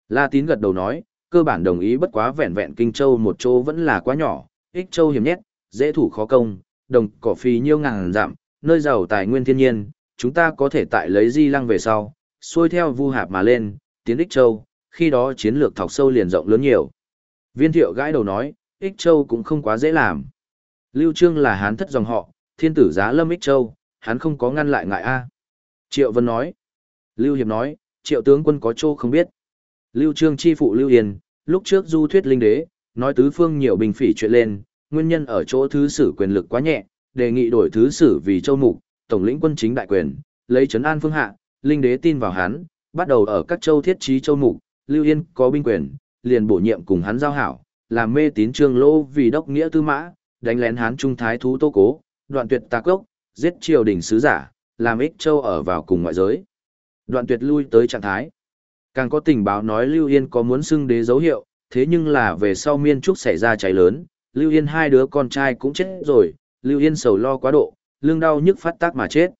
La Tín gật đầu nói, cơ bản đồng ý bất quá vẹn vẹn Kinh Châu một chỗ vẫn là quá nhỏ, ích châu hiểm nhét, dễ thủ khó công, đồng cỏ phì nhiêu ngàn giảm, nơi giàu tài nguyên thiên nhiên, chúng ta có thể tại lấy di lăng về sau, xuôi theo vu hạp mà lên, tiến ích châu, khi đó chiến lược thọc sâu liền rộng lớn nhiều. Viên thiệu gãi đầu nói, ích châu cũng không quá dễ làm. Lưu Trương là hán thất dòng họ, thiên tử giá lâm ích châu, hắn không có ngăn lại ngại a. Triệu Vân nói. Lưu Hiệp nói, triệu tướng quân có chỗ không biết. Lưu Trương chi phụ Lưu Hiền, lúc trước du thuyết linh đế, nói tứ phương nhiều bình phỉ chuyện lên, nguyên nhân ở chỗ thứ sử quyền lực quá nhẹ, đề nghị đổi thứ sử vì châu mục, tổng lĩnh quân chính đại quyền, lấy trấn an phương hạ, linh đế tin vào hắn, bắt đầu ở các châu thiết trí châu mục, Lưu Yên có binh quyền, liền bổ nhiệm cùng hắn giao hảo, làm mê tín trương lô vì đốc nghĩa tư mã, đánh lén hắn trung thái thú tô cố, đoạn tuyệt tạc gốc, giết triều đình sứ giả, làm ích châu ở vào cùng ngoại giới. Đoạn tuyệt lui tới trạng thái. Càng có tình báo nói Lưu Yên có muốn xưng đế dấu hiệu, thế nhưng là về sau miên trúc xảy ra cháy lớn, Lưu Yên hai đứa con trai cũng chết rồi, Lưu Yên sầu lo quá độ, lương đau nhức phát tác mà chết.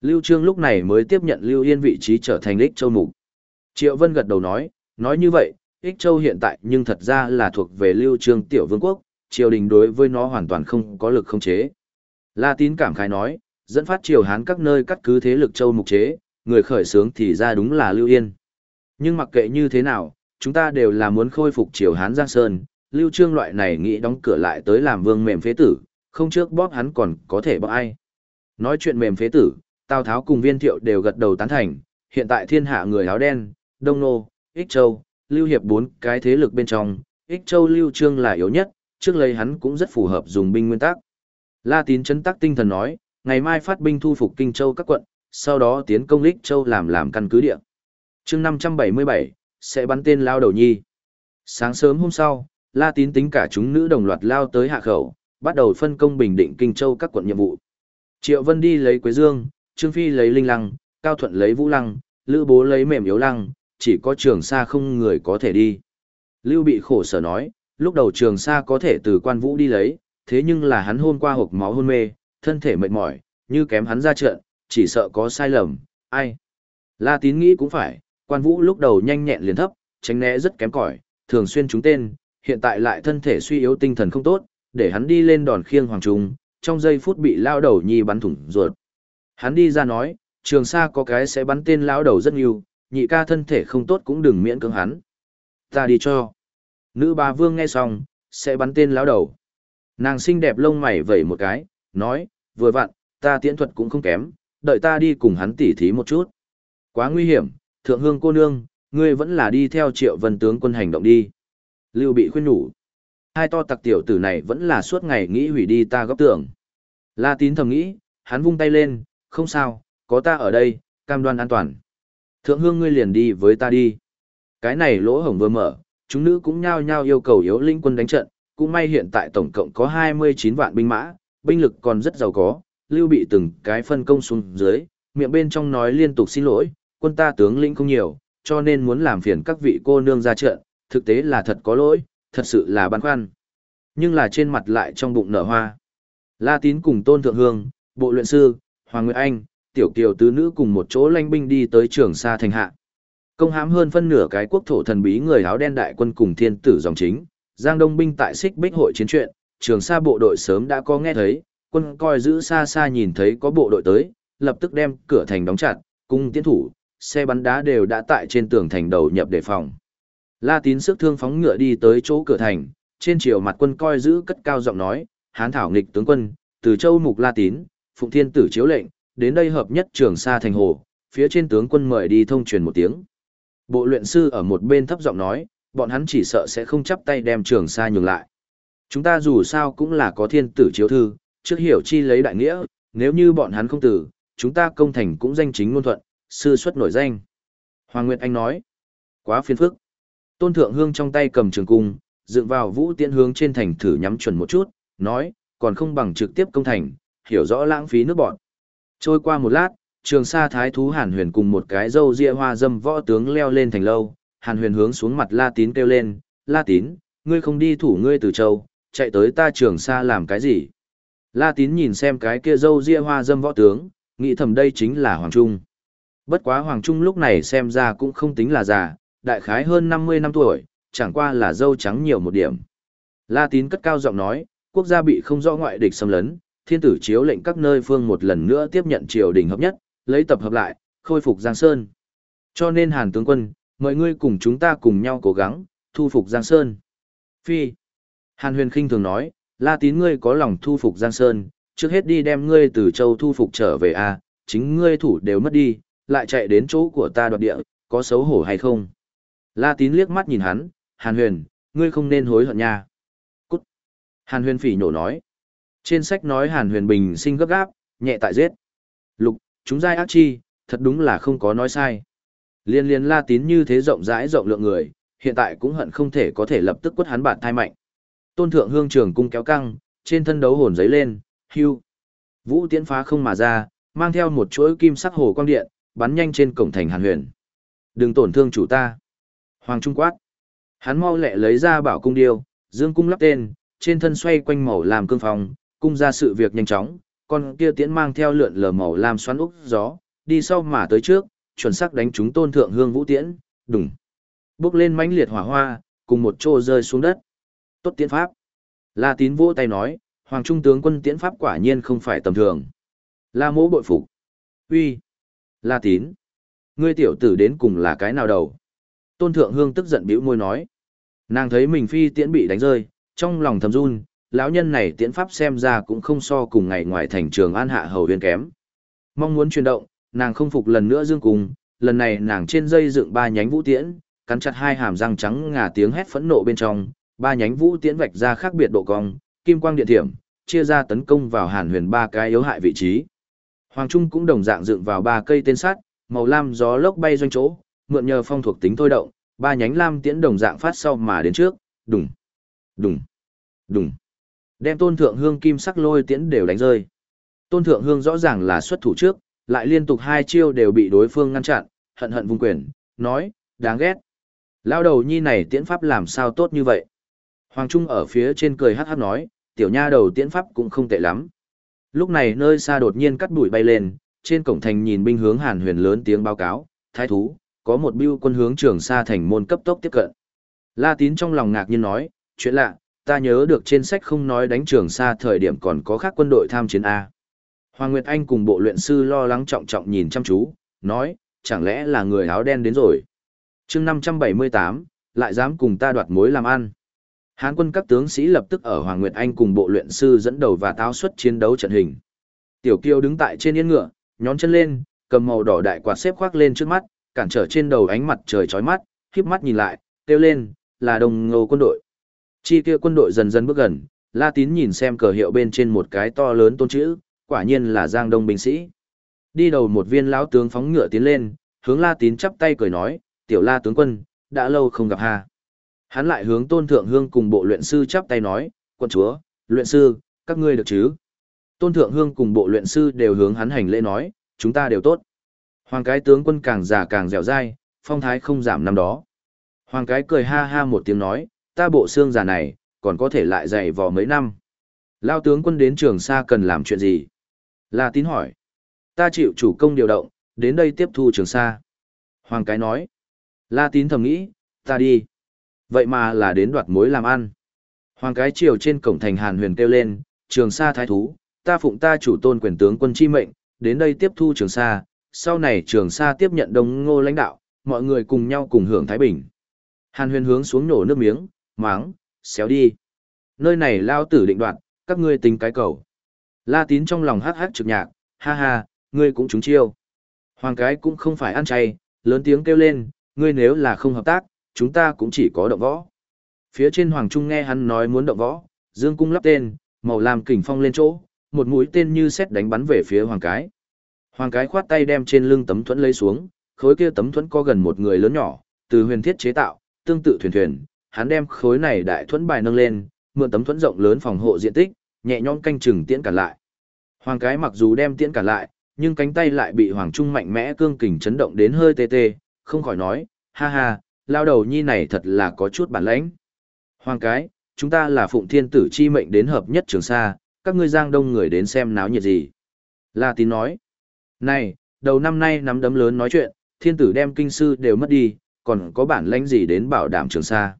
Lưu Trương lúc này mới tiếp nhận Lưu Yên vị trí trở thành Ích Châu Mục. Triệu Vân gật đầu nói, nói như vậy, Ích Châu hiện tại nhưng thật ra là thuộc về Lưu Trương Tiểu Vương quốc, triều đình đối với nó hoàn toàn không có lực không chế. La Tín cảm khái nói, dẫn phát triều Hán các nơi cắt cứ thế lực Châu Mục chế, người khởi sướng thì ra đúng là Lưu Yên. Nhưng mặc kệ như thế nào, chúng ta đều là muốn khôi phục triều Hán Giang Sơn, Lưu Trương loại này nghĩ đóng cửa lại tới làm vương mềm phế tử, không trước bóp hắn còn có thể bóp ai. Nói chuyện mềm phế tử, Tào Tháo cùng Viên Thiệu đều gật đầu tán thành, hiện tại thiên hạ người áo đen, Đông Nô, Ích Châu, Lưu Hiệp bốn cái thế lực bên trong, Ích Châu Lưu Trương là yếu nhất, trước lấy hắn cũng rất phù hợp dùng binh nguyên tắc. La Tín chấn tắc tinh thần nói, ngày mai phát binh thu phục Kinh Châu các quận, sau đó tiến công Ích Châu làm làm căn cứ địa. chương 577, sẽ bắn tên lao đầu nhi. Sáng sớm hôm sau, La Tín tính cả chúng nữ đồng loạt lao tới hạ khẩu, bắt đầu phân công bình định Kinh Châu các quận nhiệm vụ. Triệu Vân đi lấy Quế Dương, Trương Phi lấy Linh Lăng, Cao Thuận lấy Vũ Lăng, Lữ Bố lấy Mềm Yếu Lăng, chỉ có Trường Sa không người có thể đi. Lưu bị khổ sở nói, lúc đầu Trường Sa có thể từ quan vũ đi lấy, thế nhưng là hắn hôm qua hộp máu hôn mê, thân thể mệt mỏi, như kém hắn ra trận, chỉ sợ có sai lầm, ai. La Tín nghĩ cũng phải, quan vũ lúc đầu nhanh nhẹn liền thấp, tránh né rất kém cỏi, thường xuyên trúng tên, hiện tại lại thân thể suy yếu tinh thần không tốt, để hắn đi lên đòn khiêng hoàng trung, trong giây phút bị lao đầu nhi bắn thủng ruột. Hắn đi ra nói, trường sa có cái sẽ bắn tên lao đầu rất nhiều, nhị ca thân thể không tốt cũng đừng miễn cưỡng hắn. Ta đi cho. Nữ bà vương nghe xong, sẽ bắn tên lao đầu. Nàng xinh đẹp lông mày vẩy một cái, nói, vừa vặn, ta tiễn thuật cũng không kém, đợi ta đi cùng hắn tỉ thí một chút. Quá nguy hiểm, thượng hương cô nương, ngươi vẫn là đi theo triệu vân tướng quân hành động đi. Lưu bị khuyên nhủ. Hai to tặc tiểu tử này vẫn là suốt ngày nghĩ hủy đi ta góc tưởng. La tín thầm nghĩ, hắn vung tay lên, không sao, có ta ở đây, cam đoan an toàn. Thượng hương ngươi liền đi với ta đi. Cái này lỗ hổng vừa mở, chúng nữ cũng nhao nhao yêu cầu yếu linh quân đánh trận, cũng may hiện tại tổng cộng có 29 vạn binh mã, binh lực còn rất giàu có, lưu bị từng cái phân công xuống dưới, miệng bên trong nói liên tục xin lỗi, quân ta tướng lĩnh không nhiều, cho nên muốn làm phiền các vị cô nương ra trận, thực tế là thật có lỗi, thật sự là băn khoăn. Nhưng là trên mặt lại trong bụng nở hoa. La Tín cùng Tôn Thượng Hương, Bộ luyện sư, Hoàng Nguyệt Anh, Tiểu Kiều tứ nữ cùng một chỗ lanh binh đi tới trường Sa thành hạ. Công hãm hơn phân nửa cái quốc thổ thần bí người áo đen đại quân cùng thiên tử dòng chính, Giang Đông binh tại Xích Bích hội chiến chuyện, trường Sa bộ đội sớm đã có nghe thấy, quân coi giữ xa xa nhìn thấy có bộ đội tới, lập tức đem cửa thành đóng chặt, cung tiến thủ, xe bắn đá đều đã tại trên tường thành đầu nhập đề phòng. La Tín sức thương phóng ngựa đi tới chỗ cửa thành, trên chiều mặt quân coi giữ cất cao giọng nói, hán thảo nghịch tướng quân, từ châu mục La Tín, Phụng Thiên Tử chiếu lệnh, đến đây hợp nhất trường Sa thành hồ, phía trên tướng quân mời đi thông truyền một tiếng. Bộ luyện sư ở một bên thấp giọng nói, bọn hắn chỉ sợ sẽ không chắp tay đem trường Sa nhường lại. Chúng ta dù sao cũng là có thiên tử chiếu thư, trước hiểu chi lấy đại nghĩa, nếu như bọn hắn không tử, chúng ta công thành cũng danh chính ngôn thuận, sư xuất nổi danh. Hoàng Nguyệt Anh nói, quá phiền phức. Tôn Thượng Hương trong tay cầm trường cung, dựng vào vũ tiễn hướng trên thành thử nhắm chuẩn một chút, nói, còn không bằng trực tiếp công thành, hiểu rõ lãng phí nước bọn. Trôi qua một lát, trường sa thái thú Hàn Huyền cùng một cái dâu ria hoa dâm võ tướng leo lên thành lâu, Hàn Huyền hướng xuống mặt La Tín kêu lên, La Tín, ngươi không đi thủ ngươi từ châu, chạy tới ta trường sa làm cái gì? La Tín nhìn xem cái kia dâu ria hoa dâm võ tướng, nghĩ thầm đây chính là Hoàng Trung. Bất quá Hoàng Trung lúc này xem ra cũng không tính là già, đại khái hơn 50 năm tuổi, chẳng qua là dâu trắng nhiều một điểm. La Tín cất cao giọng nói, quốc gia bị không rõ ngoại địch xâm lấn, thiên tử chiếu lệnh các nơi phương một lần nữa tiếp nhận triều đình hợp nhất, lấy tập hợp lại, khôi phục Giang Sơn. Cho nên Hàn tướng quân, mọi ngươi cùng chúng ta cùng nhau cố gắng, thu phục Giang Sơn. Phi. Hàn huyền khinh thường nói, La Tín ngươi có lòng thu phục Giang Sơn, trước hết đi đem ngươi từ châu thu phục trở về a, à, chính ngươi thủ đều mất đi, lại chạy đến chỗ của ta đoạt địa, có xấu hổ hay không? La Tín liếc mắt nhìn hắn, Hàn Huyền, ngươi không nên hối hận nha. Cút. Hàn Huyền phỉ nhổ nói. Trên sách nói Hàn Huyền bình sinh gấp gáp, nhẹ tại giết. Lục, chúng giai ác chi, thật đúng là không có nói sai. Liên liên La Tín như thế rộng rãi rộng lượng người, hiện tại cũng hận không thể có thể lập tức quất hắn bạn thai mạnh. Tôn thượng hương trường cung kéo căng, trên thân đấu hồn giấy lên, hưu. Vũ tiễn phá không mà ra, mang theo một chuỗi kim sắc hồ quang điện, bắn nhanh trên cổng thành Hàn Huyền. Đừng tổn thương chủ ta. Hoàng Trung quát. Hắn mau lẹ lấy ra bảo cung điêu, dương cung lắp tên, trên thân xoay quanh màu làm cương phòng, cung ra sự việc nhanh chóng, con kia tiễn mang theo lượn lờ màu làm xoắn úc gió, đi sau mà tới trước, chuẩn xác đánh chúng tôn thượng hương vũ tiễn, đùng. Bước lên mãnh liệt hỏa hoa, cùng một chỗ rơi xuống đất. Tốt tiễn pháp. La tín vỗ tay nói, Hoàng Trung tướng quân tiễn pháp quả nhiên không phải tầm thường. La mỗ bội phục. Uy, La tín. Ngươi tiểu tử đến cùng là cái nào đầu? Tôn Thượng Hương tức giận bĩu môi nói. Nàng thấy mình phi tiễn bị đánh rơi, trong lòng thầm run, lão nhân này tiễn pháp xem ra cũng không so cùng ngày ngoài thành trường an hạ hầu Huyên kém. Mong muốn chuyển động, nàng không phục lần nữa dương cùng, lần này nàng trên dây dựng ba nhánh vũ tiễn, cắn chặt hai hàm răng trắng ngà tiếng hét phẫn nộ bên trong, ba nhánh vũ tiễn vạch ra khác biệt độ cong, kim quang điện thiểm, chia ra tấn công vào Hàn Huyền ba cái yếu hại vị trí. Hoàng Trung cũng đồng dạng dựng vào ba cây tên sắt, màu lam gió lốc bay doanh chỗ, mượn nhờ phong thuộc tính thôi động, ba nhánh lam tiễn đồng dạng phát sau mà đến trước, đùng, đùng, đùng. Đem tôn thượng hương kim sắc lôi tiễn đều đánh rơi. Tôn thượng hương rõ ràng là xuất thủ trước, lại liên tục hai chiêu đều bị đối phương ngăn chặn, hận hận vùng quyền, nói, đáng ghét. Lao đầu nhi này tiễn pháp làm sao tốt như vậy? Hoàng Trung ở phía trên cười hát hát nói, tiểu nha đầu tiễn pháp cũng không tệ lắm. Lúc này nơi xa đột nhiên cắt bụi bay lên, trên cổng thành nhìn binh hướng hàn huyền lớn tiếng báo cáo, thái thú, có một bưu quân hướng trường xa thành môn cấp tốc tiếp cận. La tín trong lòng ngạc nhiên nói, chuyện lạ, ta nhớ được trên sách không nói đánh trường xa thời điểm còn có khác quân đội tham chiến A. Hoàng Nguyệt Anh cùng bộ luyện sư lo lắng trọng trọng nhìn chăm chú, nói, chẳng lẽ là người áo đen đến rồi. chương 578, lại dám cùng ta đoạt mối làm ăn. Hán quân các tướng sĩ lập tức ở Hoàng Nguyệt Anh cùng bộ luyện sư dẫn đầu và táo xuất chiến đấu trận hình. Tiểu Kiêu đứng tại trên yên ngựa, nhón chân lên, cầm màu đỏ đại quạt xếp khoác lên trước mắt, cản trở trên đầu ánh mặt trời chói mắt, híp mắt nhìn lại, kêu lên, là đồng ngô quân đội. Chi kia quân đội dần dần bước gần, La Tín nhìn xem cờ hiệu bên trên một cái to lớn tôn chữ, quả nhiên là Giang Đông binh sĩ. Đi đầu một viên lão tướng phóng ngựa tiến lên, hướng La Tín chắp tay cười nói, "Tiểu La tướng quân, đã lâu không gặp ha." Hắn lại hướng Tôn Thượng Hương cùng bộ luyện sư chắp tay nói, "Quân chúa, luyện sư, các ngươi được chứ?" Tôn Thượng Hương cùng bộ luyện sư đều hướng hắn hành lễ nói, "Chúng ta đều tốt." Hoàng cái tướng quân càng già càng dẻo dai, phong thái không giảm năm đó. Hoàng cái cười ha ha một tiếng nói, ta bộ xương già này, còn có thể lại dày vò mấy năm. Lao tướng quân đến trường Sa cần làm chuyện gì? La tín hỏi. Ta chịu chủ công điều động, đến đây tiếp thu trường Sa. Hoàng cái nói. La tín thầm nghĩ, ta đi. Vậy mà là đến đoạt mối làm ăn. Hoàng cái chiều trên cổng thành Hàn huyền kêu lên, trường Sa thái thú, ta phụng ta chủ tôn quyền tướng quân chi mệnh, đến đây tiếp thu trường Sa. Sau này trường Sa tiếp nhận đông ngô lãnh đạo, mọi người cùng nhau cùng hưởng Thái Bình. Hàn huyền hướng xuống nổ nước miếng, máng, xéo đi. Nơi này lao tử định đoạt, các ngươi tính cái cầu. La tín trong lòng hát hát trực nhạc, ha ha, ngươi cũng trúng chiêu. Hoàng cái cũng không phải ăn chay, lớn tiếng kêu lên, ngươi nếu là không hợp tác, chúng ta cũng chỉ có động võ. Phía trên Hoàng Trung nghe hắn nói muốn động võ, dương cung lắp tên, màu làm kình phong lên chỗ, một mũi tên như xét đánh bắn về phía Hoàng cái. Hoàng cái khoát tay đem trên lưng tấm thuẫn lấy xuống, khối kia tấm thuẫn có gần một người lớn nhỏ, từ huyền thiết chế tạo, tương tự thuyền thuyền, hắn đem khối này đại thuẫn bài nâng lên, mượn tấm thuẫn rộng lớn phòng hộ diện tích, nhẹ nhõm canh chừng tiễn cản lại. Hoàng cái mặc dù đem tiễn cản lại, nhưng cánh tay lại bị Hoàng Trung mạnh mẽ cương kình chấn động đến hơi tê tê, không khỏi nói, ha ha, lao đầu nhi này thật là có chút bản lãnh. Hoàng cái, chúng ta là phụng thiên tử chi mệnh đến hợp nhất trường sa, các ngươi giang đông người đến xem náo nhiệt gì. La tín nói, này, đầu năm nay nắm đấm lớn nói chuyện, thiên tử đem kinh sư đều mất đi, còn có bản lãnh gì đến bảo đảm trường sa.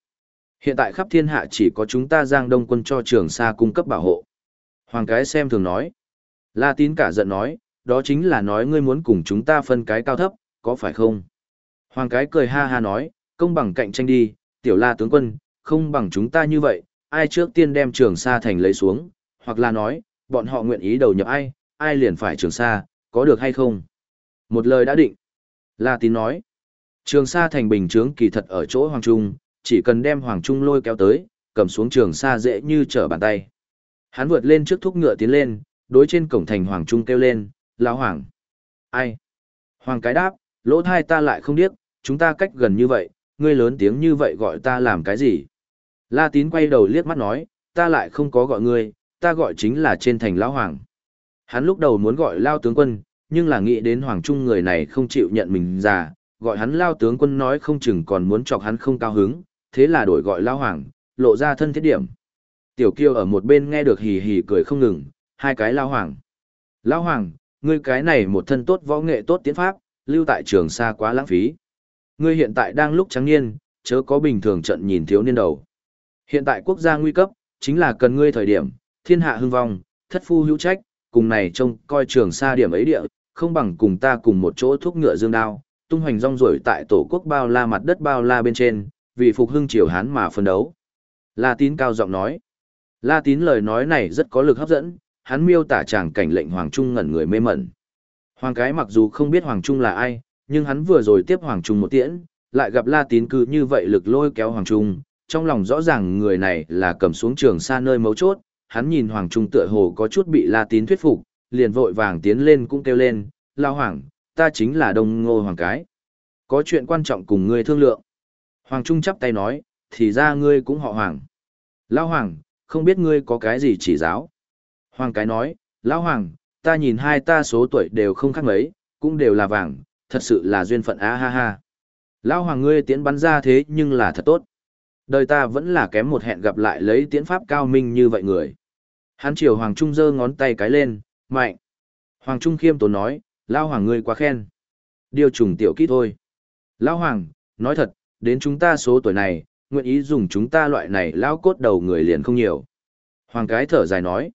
Hiện tại khắp thiên hạ chỉ có chúng ta giang đông quân cho trường sa cung cấp bảo hộ. Hoàng cái xem thường nói. La tín cả giận nói, đó chính là nói ngươi muốn cùng chúng ta phân cái cao thấp, có phải không? Hoàng cái cười ha ha nói, công bằng cạnh tranh đi, tiểu la tướng quân, không bằng chúng ta như vậy, ai trước tiên đem trường sa thành lấy xuống, hoặc là nói, bọn họ nguyện ý đầu nhập ai, ai liền phải trường sa, có được hay không? Một lời đã định. La tín nói, trường sa thành bình chướng kỳ thật ở chỗ Hoàng Trung, chỉ cần đem Hoàng Trung lôi kéo tới, cầm xuống trường sa dễ như trở bàn tay. Hắn vượt lên trước thúc ngựa tiến lên, đối trên cổng thành Hoàng Trung kêu lên, lão Hoàng. Ai? Hoàng cái đáp, lỗ thai ta lại không điếc, chúng ta cách gần như vậy, ngươi lớn tiếng như vậy gọi ta làm cái gì? La tín quay đầu liếc mắt nói, ta lại không có gọi ngươi, ta gọi chính là trên thành lão Hoàng. Hắn lúc đầu muốn gọi lao tướng quân, nhưng là nghĩ đến Hoàng Trung người này không chịu nhận mình già, gọi hắn lao tướng quân nói không chừng còn muốn chọc hắn không cao hứng, thế là đổi gọi lao hoàng, lộ ra thân thiết điểm. Tiểu kiêu ở một bên nghe được hì hì cười không ngừng, hai cái lao hoàng. Lao hoàng, ngươi cái này một thân tốt võ nghệ tốt tiến pháp, lưu tại trường xa quá lãng phí. Ngươi hiện tại đang lúc trắng niên, chớ có bình thường trận nhìn thiếu niên đầu. Hiện tại quốc gia nguy cấp, chính là cần ngươi thời điểm, thiên hạ hưng vong, thất phu hữu trách, cùng này trông coi trường xa điểm ấy địa, không bằng cùng ta cùng một chỗ thúc ngựa dương đao, tung hoành rong ruổi tại tổ quốc bao la mặt đất bao la bên trên, vì phục hưng triều Hán mà phân đấu. La Tín cao giọng nói. La Tín lời nói này rất có lực hấp dẫn, hắn miêu tả chàng cảnh lệnh Hoàng Trung ngẩn người mê mẩn. Hoàng cái mặc dù không biết Hoàng Trung là ai, nhưng hắn vừa rồi tiếp Hoàng Trung một tiễn, lại gặp La Tín cứ như vậy lực lôi kéo Hoàng Trung, trong lòng rõ ràng người này là cầm xuống trường xa nơi mấu chốt, hắn nhìn Hoàng Trung tựa hồ có chút bị La Tín thuyết phục, liền vội vàng tiến lên cũng kêu lên, lao Hoàng, ta chính là đông ngô Hoàng cái. Có chuyện quan trọng cùng ngươi thương lượng. Hoàng Trung chắp tay nói, thì ra ngươi cũng họ Hoàng. Lão Hoàng, không biết ngươi có cái gì chỉ giáo. Hoàng cái nói, Lão Hoàng, ta nhìn hai ta số tuổi đều không khác mấy, cũng đều là vàng, thật sự là duyên phận á ha ha. Lão Hoàng ngươi tiến bắn ra thế nhưng là thật tốt. Đời ta vẫn là kém một hẹn gặp lại lấy tiễn pháp cao minh như vậy người. Hắn chiều Hoàng Trung giơ ngón tay cái lên, mạnh. Hoàng Trung khiêm tốn nói, Lão Hoàng ngươi quá khen. Điều trùng tiểu kỹ thôi. Lão Hoàng, nói thật, đến chúng ta số tuổi này, nguyện ý dùng chúng ta loại này lão cốt đầu người liền không nhiều. Hoàng cái thở dài nói.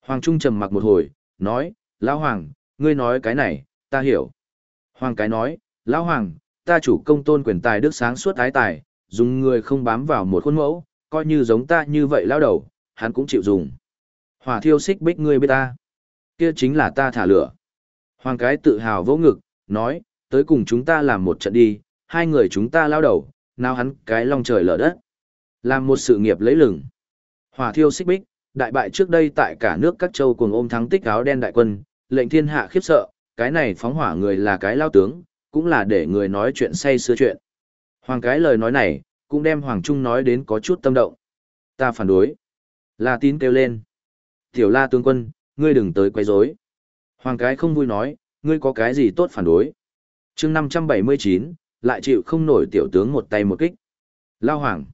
Hoàng Trung trầm mặc một hồi, nói, Lão Hoàng, ngươi nói cái này, ta hiểu. Hoàng cái nói, Lão Hoàng, ta chủ công tôn quyền tài đức sáng suốt ái tài, dùng người không bám vào một khuôn mẫu, coi như giống ta như vậy lao đầu, hắn cũng chịu dùng. Hỏa thiêu xích bích ngươi biết ta. Kia chính là ta thả lửa. Hoàng cái tự hào vỗ ngực, nói, tới cùng chúng ta làm một trận đi, hai người chúng ta lao đầu, nào hắn cái long trời lở đất. Làm một sự nghiệp lấy lừng. Hỏa thiêu xích bích, đại bại trước đây tại cả nước các châu cùng ôm thắng tích áo đen đại quân, lệnh thiên hạ khiếp sợ, cái này phóng hỏa người là cái lao tướng, cũng là để người nói chuyện say xưa chuyện. Hoàng cái lời nói này, cũng đem Hoàng Trung nói đến có chút tâm động. Ta phản đối. La tín kêu lên. Tiểu la tướng quân, ngươi đừng tới quấy rối. Hoàng cái không vui nói, ngươi có cái gì tốt phản đối. chương 579, lại chịu không nổi tiểu tướng một tay một kích. Lao Hoàng.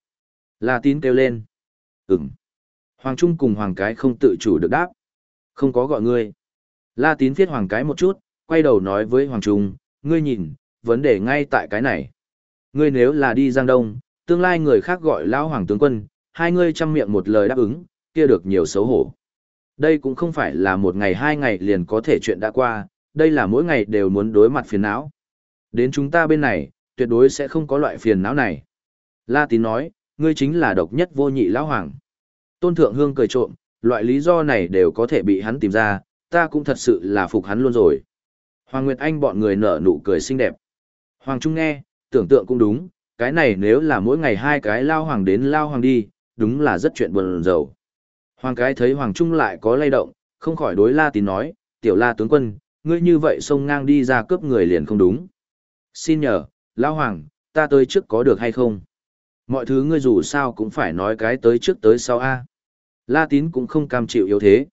La tín kêu lên. Ừm. Hoàng Trung cùng Hoàng cái không tự chủ được đáp. Không có gọi ngươi. La tín viết Hoàng cái một chút, quay đầu nói với Hoàng Trung, ngươi nhìn, vấn đề ngay tại cái này. Ngươi nếu là đi Giang Đông, tương lai người khác gọi Lão Hoàng tướng quân, hai ngươi chăm miệng một lời đáp ứng, kia được nhiều xấu hổ. Đây cũng không phải là một ngày hai ngày liền có thể chuyện đã qua, đây là mỗi ngày đều muốn đối mặt phiền não. Đến chúng ta bên này, tuyệt đối sẽ không có loại phiền não này. La Tín nói, ngươi chính là độc nhất vô nhị lão hoàng. Tôn Thượng Hương cười trộm, loại lý do này đều có thể bị hắn tìm ra, ta cũng thật sự là phục hắn luôn rồi. Hoàng Nguyệt Anh bọn người nở nụ cười xinh đẹp. Hoàng Trung nghe, tưởng tượng cũng đúng, cái này nếu là mỗi ngày hai cái lao hoàng đến lao hoàng đi, đúng là rất chuyện buồn rầu. Hoàng cái thấy Hoàng Trung lại có lay động, không khỏi đối La Tín nói, tiểu La tướng quân, ngươi như vậy xông ngang đi ra cướp người liền không đúng. Xin nhờ, Lão Hoàng, ta tới trước có được hay không? Mọi thứ ngươi dù sao cũng phải nói cái tới trước tới sau a. La Tín cũng không cam chịu yếu thế.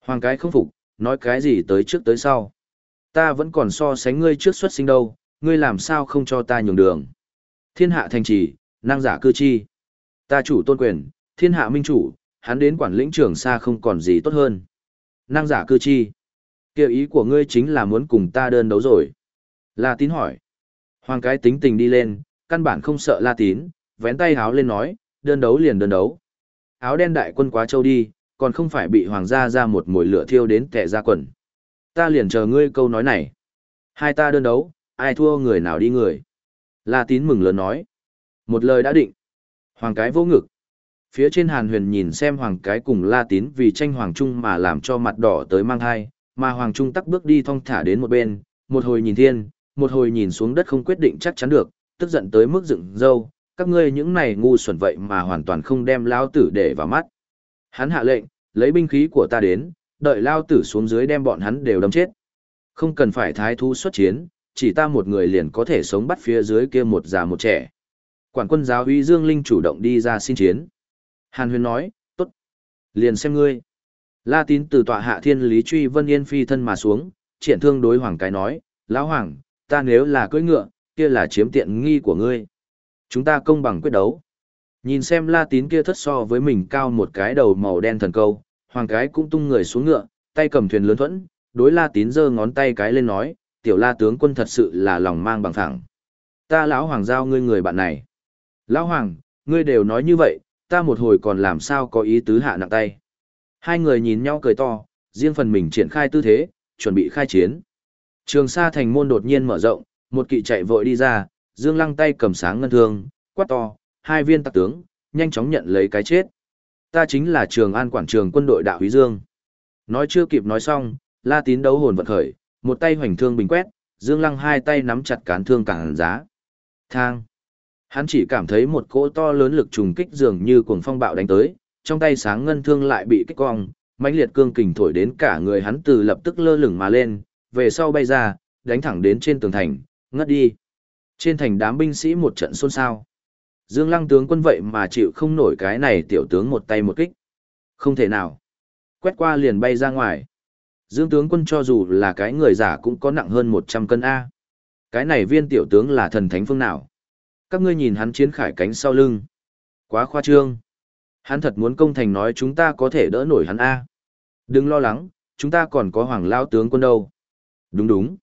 Hoàng cái không phục, nói cái gì tới trước tới sau. Ta vẫn còn so sánh ngươi trước xuất sinh đâu, ngươi làm sao không cho ta nhường đường. Thiên hạ thành trì, năng giả cư chi. Ta chủ tôn quyền, thiên hạ minh chủ, hắn đến quản lĩnh trường xa không còn gì tốt hơn. Năng giả cư chi. Kêu ý của ngươi chính là muốn cùng ta đơn đấu rồi. La tín hỏi. Hoàng cái tính tình đi lên, căn bản không sợ la tín, vén tay háo lên nói, đơn đấu liền đơn đấu. Áo đen đại quân quá châu đi, còn không phải bị hoàng gia ra một mồi lửa thiêu đến tẻ ra quần. Ta liền chờ ngươi câu nói này. Hai ta đơn đấu, ai thua người nào đi người. La tín mừng lớn nói. Một lời đã định. Hoàng cái vô ngực. Phía trên hàn huyền nhìn xem hoàng cái cùng la tín vì tranh hoàng trung mà làm cho mặt đỏ tới mang thai, mà hoàng trung tắc bước đi thong thả đến một bên, một hồi nhìn thiên, một hồi nhìn xuống đất không quyết định chắc chắn được, tức giận tới mức dựng dâu, các ngươi những này ngu xuẩn vậy mà hoàn toàn không đem lao tử để vào mắt. Hắn hạ lệnh, lấy binh khí của ta đến, đợi lao tử xuống dưới đem bọn hắn đều đâm chết. Không cần phải thái thu xuất chiến, chỉ ta một người liền có thể sống bắt phía dưới kia một già một trẻ. Quản quân giáo uy Dương Linh chủ động đi ra xin chiến. Hàn huyền nói, tốt. Liền xem ngươi. La tín từ tọa hạ thiên lý truy vân yên phi thân mà xuống, triển thương đối hoàng cái nói, lão hoàng, ta nếu là cưỡi ngựa, kia là chiếm tiện nghi của ngươi. Chúng ta công bằng quyết đấu. Nhìn xem la tín kia thất so với mình cao một cái đầu màu đen thần câu, hoàng cái cũng tung người xuống ngựa, tay cầm thuyền lớn thuẫn, đối la tín giơ ngón tay cái lên nói, tiểu la tướng quân thật sự là lòng mang bằng thẳng. Ta lão hoàng giao ngươi người bạn này. Lão hoàng, ngươi đều nói như vậy, ta một hồi còn làm sao có ý tứ hạ nặng tay. Hai người nhìn nhau cười to, riêng phần mình triển khai tư thế, chuẩn bị khai chiến. Trường Sa thành môn đột nhiên mở rộng, một kỵ chạy vội đi ra, Dương Lăng tay cầm sáng ngân thương, quát to, hai viên tặc tướng, nhanh chóng nhận lấy cái chết. Ta chính là Trường An quản trường quân đội đạo Húy Dương. Nói chưa kịp nói xong, La Tín đấu hồn vận khởi, một tay hoành thương bình quét, Dương Lăng hai tay nắm chặt cán thương cản giá. Thang. Hắn chỉ cảm thấy một cỗ to lớn lực trùng kích dường như cuồng phong bạo đánh tới, trong tay sáng ngân thương lại bị kích cong, mãnh liệt cương kình thổi đến cả người hắn từ lập tức lơ lửng mà lên, về sau bay ra, đánh thẳng đến trên tường thành, ngất đi. Trên thành đám binh sĩ một trận xôn xao. Dương Lăng tướng quân vậy mà chịu không nổi cái này tiểu tướng một tay một kích. Không thể nào. Quét qua liền bay ra ngoài. Dương tướng quân cho dù là cái người giả cũng có nặng hơn 100 cân A. Cái này viên tiểu tướng là thần thánh phương nào? Các ngươi nhìn hắn chiến khải cánh sau lưng. Quá khoa trương. Hắn thật muốn công thành nói chúng ta có thể đỡ nổi hắn A. Đừng lo lắng, chúng ta còn có hoàng lao tướng quân đâu. Đúng đúng.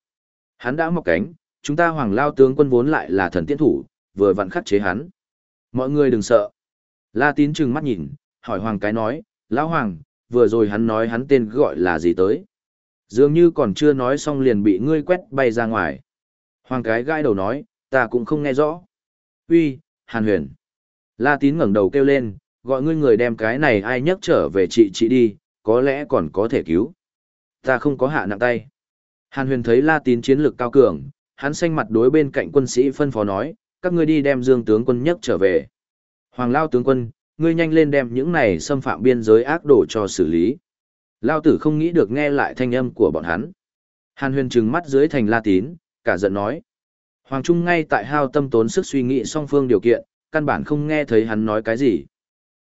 Hắn đã mọc cánh, chúng ta hoàng lao tướng quân vốn lại là thần tiễn thủ, vừa vặn khắc chế hắn. Mọi người đừng sợ. La tín trừng mắt nhìn, hỏi hoàng cái nói, lão hoàng, vừa rồi hắn nói hắn tên gọi là gì tới. Dường như còn chưa nói xong liền bị ngươi quét bay ra ngoài. Hoàng cái gai đầu nói, ta cũng không nghe rõ. Uy, Hàn Huyền. La Tín ngẩng đầu kêu lên, gọi ngươi người đem cái này ai nhấc trở về chị chị đi, có lẽ còn có thể cứu. Ta không có hạ nặng tay. Hàn Huyền thấy La Tín chiến lược cao cường, hắn xanh mặt đối bên cạnh quân sĩ phân phó nói, các ngươi đi đem Dương tướng quân nhấc trở về. Hoàng Lao tướng quân, ngươi nhanh lên đem những này xâm phạm biên giới ác đồ cho xử lý. Lao tử không nghĩ được nghe lại thanh âm của bọn hắn. Hàn huyền trừng mắt dưới thành la tín, cả giận nói. Hoàng Trung ngay tại hao tâm tốn sức suy nghĩ song phương điều kiện, căn bản không nghe thấy hắn nói cái gì.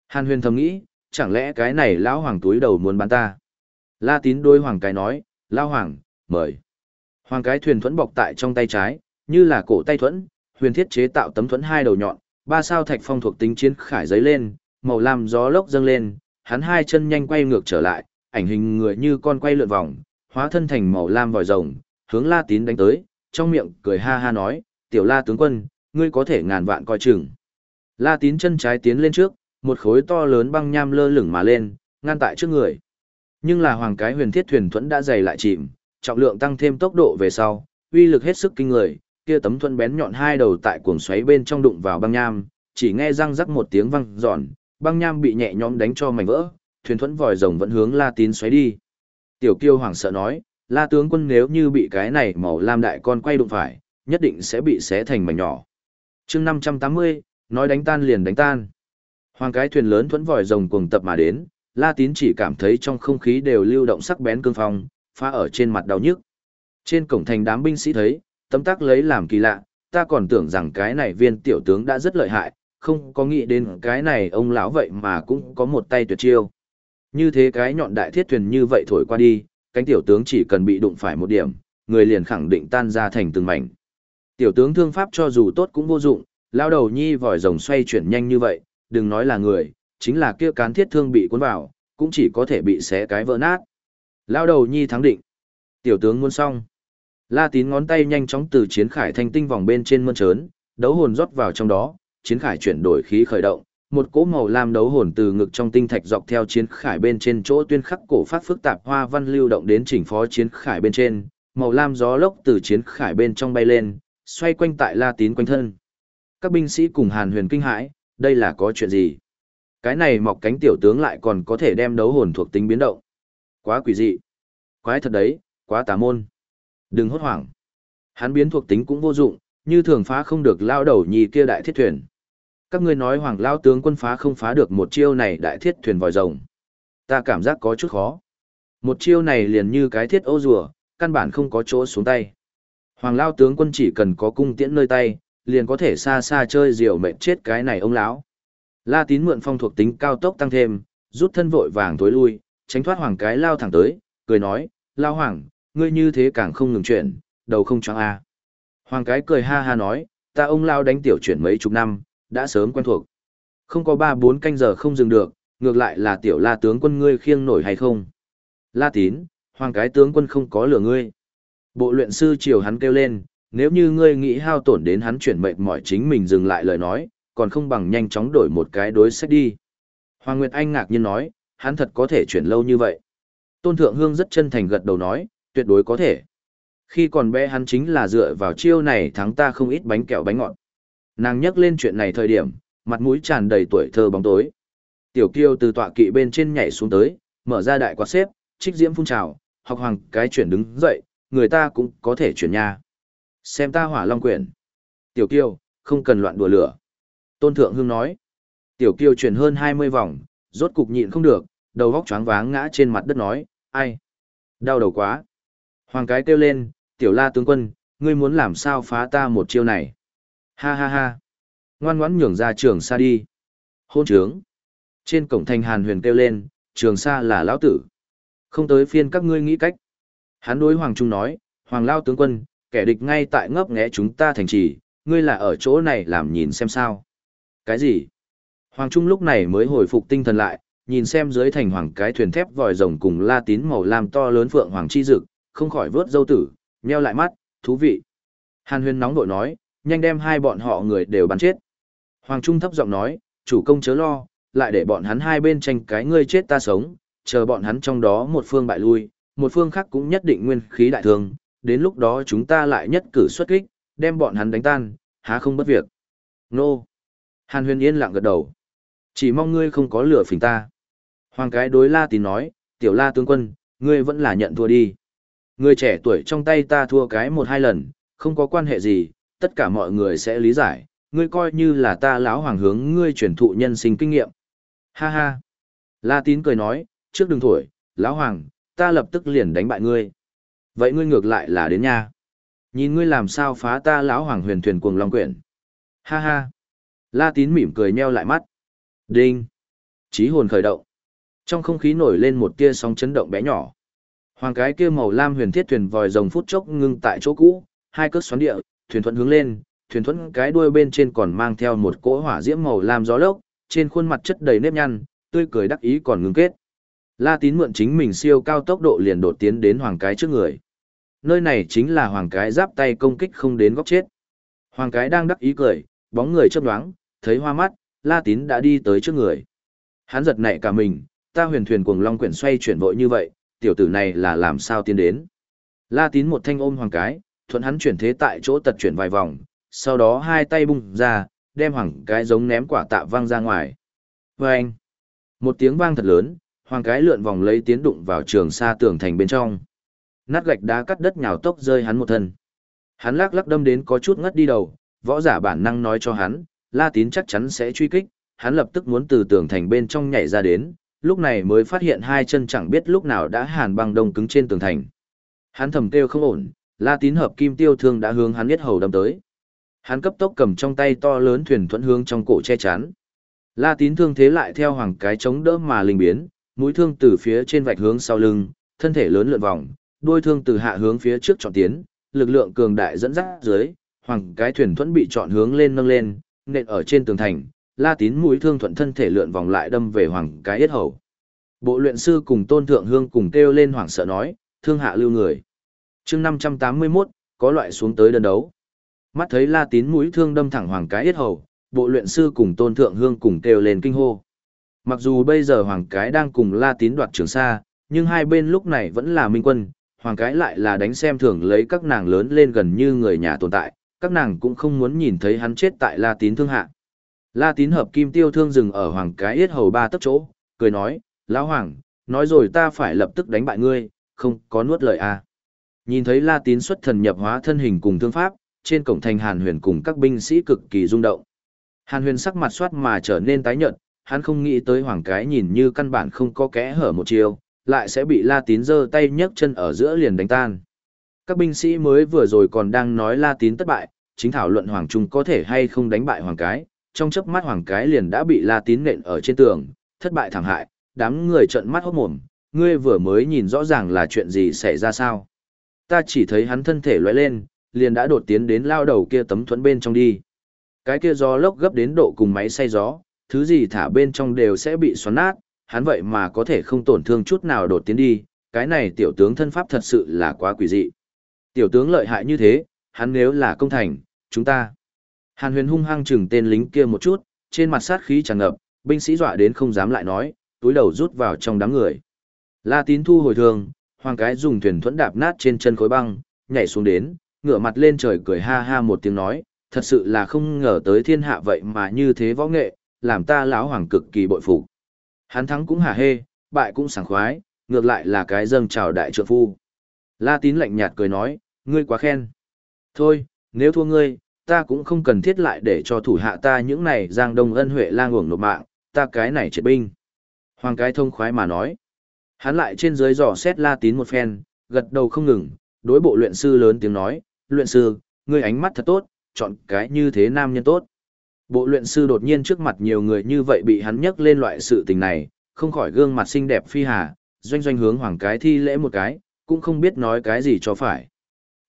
Hàn huyền thầm nghĩ, chẳng lẽ cái này lão hoàng túi đầu muốn bán ta. La tín đôi hoàng cái nói, Lão hoàng, mời. Hoàng cái thuyền thuẫn bọc tại trong tay trái, như là cổ tay thuẫn, huyền thiết chế tạo tấm thuẫn hai đầu nhọn, ba sao thạch phong thuộc tính chiến khải giấy lên, màu lam gió lốc dâng lên, hắn hai chân nhanh quay ngược trở lại, ảnh hình người như con quay lượn vòng, hóa thân thành màu lam vòi rồng, hướng La Tín đánh tới, trong miệng cười ha ha nói, "Tiểu La tướng quân, ngươi có thể ngàn vạn coi chừng." La Tín chân trái tiến lên trước, một khối to lớn băng nham lơ lửng mà lên, ngăn tại trước người. Nhưng là hoàng cái huyền thiết thuyền thuẫn đã dày lại chìm, trọng lượng tăng thêm tốc độ về sau, uy lực hết sức kinh người, kia tấm thuẫn bén nhọn hai đầu tại cuồng xoáy bên trong đụng vào băng nham, chỉ nghe răng rắc một tiếng vang giòn, băng nham bị nhẹ nhõm đánh cho mảnh vỡ, thuyền thuẫn vòi rồng vẫn hướng La Tín xoáy đi. Tiểu Kiêu hoảng sợ nói, La tướng quân nếu như bị cái này màu lam đại con quay đụng phải, nhất định sẽ bị xé thành mảnh nhỏ. Chương 580, nói đánh tan liền đánh tan. Hoàng cái thuyền lớn thuẫn vòi rồng cuồng tập mà đến, La Tín chỉ cảm thấy trong không khí đều lưu động sắc bén cương phong, phá ở trên mặt đau nhức. Trên cổng thành đám binh sĩ thấy, tấm tắc lấy làm kỳ lạ, ta còn tưởng rằng cái này viên tiểu tướng đã rất lợi hại, không có nghĩ đến cái này ông lão vậy mà cũng có một tay tuyệt chiêu. Như thế cái nhọn đại thiết thuyền như vậy thổi qua đi, cánh tiểu tướng chỉ cần bị đụng phải một điểm, người liền khẳng định tan ra thành từng mảnh. Tiểu tướng thương pháp cho dù tốt cũng vô dụng, lao đầu nhi vòi rồng xoay chuyển nhanh như vậy, đừng nói là người, chính là kia cán thiết thương bị cuốn vào, cũng chỉ có thể bị xé cái vỡ nát. Lao đầu nhi thắng định. Tiểu tướng muốn xong. La tín ngón tay nhanh chóng từ chiến khải thanh tinh vòng bên trên mơn trớn, đấu hồn rót vào trong đó, chiến khải chuyển đổi khí khởi động, một cỗ màu lam đấu hồn từ ngực trong tinh thạch dọc theo chiến khải bên trên chỗ tuyên khắc cổ phát phức tạp hoa văn lưu động đến chỉnh phó chiến khải bên trên, màu lam gió lốc từ chiến khải bên trong bay lên, xoay quanh tại La Tín quanh thân. Các binh sĩ cùng Hàn Huyền kinh hãi, đây là có chuyện gì? Cái này mọc cánh tiểu tướng lại còn có thể đem đấu hồn thuộc tính biến động. Quá quỷ dị. Quái thật đấy, quá tà môn. Đừng hốt hoảng. Hắn biến thuộc tính cũng vô dụng, như thường phá không được lao đầu nhì kia đại thiết thuyền. Các ngươi nói hoàng lao tướng quân phá không phá được một chiêu này đại thiết thuyền vòi rồng. Ta cảm giác có chút khó. Một chiêu này liền như cái thiết ô rùa, căn bản không có chỗ xuống tay. Hoàng lao tướng quân chỉ cần có cung tiễn nơi tay, liền có thể xa xa chơi diều mệt chết cái này ông lão. La tín mượn phong thuộc tính cao tốc tăng thêm, rút thân vội vàng tối lui, tránh thoát hoàng cái lao thẳng tới, cười nói, lao hoàng, ngươi như thế càng không ngừng chuyển, đầu không choáng a. Hoàng cái cười ha ha nói, ta ông lao đánh tiểu chuyển mấy chục năm, đã sớm quen thuộc. Không có ba bốn canh giờ không dừng được, ngược lại là tiểu la tướng quân ngươi khiêng nổi hay không. La tín, hoàng cái tướng quân không có lửa ngươi. Bộ luyện sư chiều hắn kêu lên, nếu như ngươi nghĩ hao tổn đến hắn chuyển mệnh mỏi chính mình dừng lại lời nói, còn không bằng nhanh chóng đổi một cái đối sách đi. Hoàng Nguyệt Anh ngạc nhiên nói, hắn thật có thể chuyển lâu như vậy. Tôn Thượng Hương rất chân thành gật đầu nói, tuyệt đối có thể. Khi còn bé hắn chính là dựa vào chiêu này thắng ta không ít bánh kẹo bánh ngọt. Nàng nhắc lên chuyện này thời điểm, mặt mũi tràn đầy tuổi thơ bóng tối. Tiểu Kiêu từ tọa kỵ bên trên nhảy xuống tới, mở ra đại quạt xếp, trích diễm phun trào, học hoàng cái chuyển đứng dậy, người ta cũng có thể chuyển nha. Xem ta hỏa long quyển. Tiểu Kiêu, không cần loạn đùa lửa. Tôn Thượng Hương nói. Tiểu Kiêu chuyển hơn 20 vòng, rốt cục nhịn không được, đầu góc choáng váng ngã trên mặt đất nói, ai? Đau đầu quá. Hoàng cái kêu lên, tiểu la tướng quân, ngươi muốn làm sao phá ta một chiêu này? Ha ha ha. Ngoan ngoãn nhường ra trường xa đi. Hôn trướng. Trên cổng thành hàn huyền kêu lên, trường xa là lão tử. Không tới phiên các ngươi nghĩ cách. Hắn đối Hoàng Trung nói, Hoàng Lao tướng quân, kẻ địch ngay tại ngấp nghé chúng ta thành trì, ngươi là ở chỗ này làm nhìn xem sao. Cái gì? Hoàng Trung lúc này mới hồi phục tinh thần lại, nhìn xem dưới thành hoàng cái thuyền thép vòi rồng cùng la tín màu lam to lớn phượng hoàng chi dực, không khỏi vớt dâu tử, nheo lại mắt, thú vị. Hàn huyền nóng vội nói, nhanh đem hai bọn họ người đều bắn chết. Hoàng Trung thấp giọng nói, chủ công chớ lo, lại để bọn hắn hai bên tranh cái ngươi chết ta sống, chờ bọn hắn trong đó một phương bại lui, một phương khác cũng nhất định nguyên khí đại thương, đến lúc đó chúng ta lại nhất cử xuất kích, đem bọn hắn đánh tan, há không bất việc. Nô! Hàn huyền yên lặng gật đầu. Chỉ mong ngươi không có lửa phỉnh ta. Hoàng cái đối la tín nói, tiểu la tướng quân, ngươi vẫn là nhận thua đi. Người trẻ tuổi trong tay ta thua cái một hai lần, không có quan hệ gì, tất cả mọi người sẽ lý giải, ngươi coi như là ta lão hoàng hướng ngươi truyền thụ nhân sinh kinh nghiệm. Ha ha. La tín cười nói, trước đừng thổi, lão hoàng, ta lập tức liền đánh bại ngươi. Vậy ngươi ngược lại là đến nha. Nhìn ngươi làm sao phá ta lão hoàng huyền thuyền cuồng long quyển. Ha ha. La tín mỉm cười nheo lại mắt. Đinh. Chí hồn khởi động. Trong không khí nổi lên một tia sóng chấn động bé nhỏ. Hoàng cái kia màu lam huyền thiết thuyền vòi rồng phút chốc ngưng tại chỗ cũ, hai cước xoắn địa, thuyền thuận hướng lên, thuyền thuận cái đuôi bên trên còn mang theo một cỗ hỏa diễm màu lam gió lốc, trên khuôn mặt chất đầy nếp nhăn, tươi cười đắc ý còn ngưng kết. La Tín mượn chính mình siêu cao tốc độ liền đột tiến đến hoàng cái trước người. Nơi này chính là hoàng cái giáp tay công kích không đến góc chết. Hoàng cái đang đắc ý cười, bóng người chớp nhoáng, thấy hoa mắt, La Tín đã đi tới trước người. Hắn giật nảy cả mình, ta huyền thuyền cuồng long quyển xoay chuyển vội như vậy, tiểu tử này là làm sao tiến đến. La Tín một thanh ôm hoàng cái, thuận hắn chuyển thế tại chỗ tật chuyển vài vòng, sau đó hai tay bung ra, đem hoàng cái giống ném quả tạ vang ra ngoài. Vâng! Một tiếng vang thật lớn, hoàng cái lượn vòng lấy tiến đụng vào trường xa tường thành bên trong. Nát gạch đá cắt đất nhào tốc rơi hắn một thân. Hắn lắc lắc đâm đến có chút ngất đi đầu, võ giả bản năng nói cho hắn, La Tín chắc chắn sẽ truy kích, hắn lập tức muốn từ tường thành bên trong nhảy ra đến, lúc này mới phát hiện hai chân chẳng biết lúc nào đã hàn băng đông cứng trên tường thành. Hắn thầm kêu không ổn, La Tín hợp kim tiêu thương đã hướng hắn biết hầu đâm tới. Hắn cấp tốc cầm trong tay to lớn thuyền thuẫn hướng trong cổ che chắn. La Tín thương thế lại theo hoàng cái chống đỡ mà linh biến, mũi thương từ phía trên vạch hướng sau lưng, thân thể lớn lượn vòng, đuôi thương từ hạ hướng phía trước chọn tiến, lực lượng cường đại dẫn dắt dưới, hoàng cái thuyền thuẫn bị chọn hướng lên nâng lên, nện ở trên tường thành, La Tín mũi thương thuận thân thể lượn vòng lại đâm về hoàng cái yết hầu. Bộ luyện sư cùng Tôn Thượng Hương cùng kêu lên hoảng sợ nói, thương hạ lưu người chương 581, có loại xuống tới đơn đấu. Mắt thấy La Tín mũi thương đâm thẳng hoàng cái yết hầu, bộ luyện sư cùng Tôn Thượng Hương cùng kêu lên kinh hô. Mặc dù bây giờ hoàng cái đang cùng La Tín đoạt trường xa, nhưng hai bên lúc này vẫn là minh quân, hoàng cái lại là đánh xem thường lấy các nàng lớn lên gần như người nhà tồn tại, các nàng cũng không muốn nhìn thấy hắn chết tại La Tín thương hạ. La Tín hợp kim tiêu thương dừng ở hoàng cái yết hầu ba tấc chỗ, cười nói, lão hoàng, nói rồi ta phải lập tức đánh bại ngươi, không có nuốt lời à. Nhìn thấy La Tín xuất thần nhập hóa thân hình cùng thương pháp, trên cổng thành Hàn Huyền cùng các binh sĩ cực kỳ rung động. Hàn Huyền sắc mặt soát mà trở nên tái nhợt, hắn không nghĩ tới hoàng cái nhìn như căn bản không có kẽ hở một chiều, lại sẽ bị La Tín giơ tay nhấc chân ở giữa liền đánh tan. Các binh sĩ mới vừa rồi còn đang nói La Tín thất bại, chính thảo luận Hoàng Trung có thể hay không đánh bại Hoàng Cái, trong chớp mắt Hoàng Cái liền đã bị La Tín nện ở trên tường, thất bại thảm hại, đám người trợn mắt hốt mồm, ngươi vừa mới nhìn rõ ràng là chuyện gì xảy ra sao. Ta chỉ thấy hắn thân thể lóe lên, liền đã đột tiến đến lao đầu kia tấm thuẫn bên trong đi. Cái kia gió lốc gấp đến độ cùng máy xay gió, thứ gì thả bên trong đều sẽ bị xoắn nát, hắn vậy mà có thể không tổn thương chút nào đột tiến đi, cái này tiểu tướng thân pháp thật sự là quá quỷ dị. Tiểu tướng lợi hại như thế, hắn nếu là công thành, chúng ta. Hàn huyền hung hăng chừng tên lính kia một chút, trên mặt sát khí tràn ngập, binh sĩ dọa đến không dám lại nói, túi đầu rút vào trong đám người. La tín thu hồi thường, hoàng cái dùng thuyền thuẫn đạp nát trên chân khối băng, nhảy xuống đến, ngửa mặt lên trời cười ha ha một tiếng nói, thật sự là không ngờ tới thiên hạ vậy mà như thế võ nghệ, làm ta lão hoàng cực kỳ bội phục. Hắn thắng cũng hả hê, bại cũng sảng khoái, ngược lại là cái dâng chào đại trượng phu. La tín lạnh nhạt cười nói, ngươi quá khen. Thôi, nếu thua ngươi, ta cũng không cần thiết lại để cho thủ hạ ta những này giang đông ân huệ lang uổng nộp mạng, ta cái này triệt binh. Hoàng cái thông khoái mà nói. Hắn lại trên dưới dò xét la tín một phen, gật đầu không ngừng, đối bộ luyện sư lớn tiếng nói, luyện sư, ngươi ánh mắt thật tốt, chọn cái như thế nam nhân tốt. Bộ luyện sư đột nhiên trước mặt nhiều người như vậy bị hắn nhắc lên loại sự tình này, không khỏi gương mặt xinh đẹp phi hà, doanh doanh hướng hoàng cái thi lễ một cái, cũng không biết nói cái gì cho phải.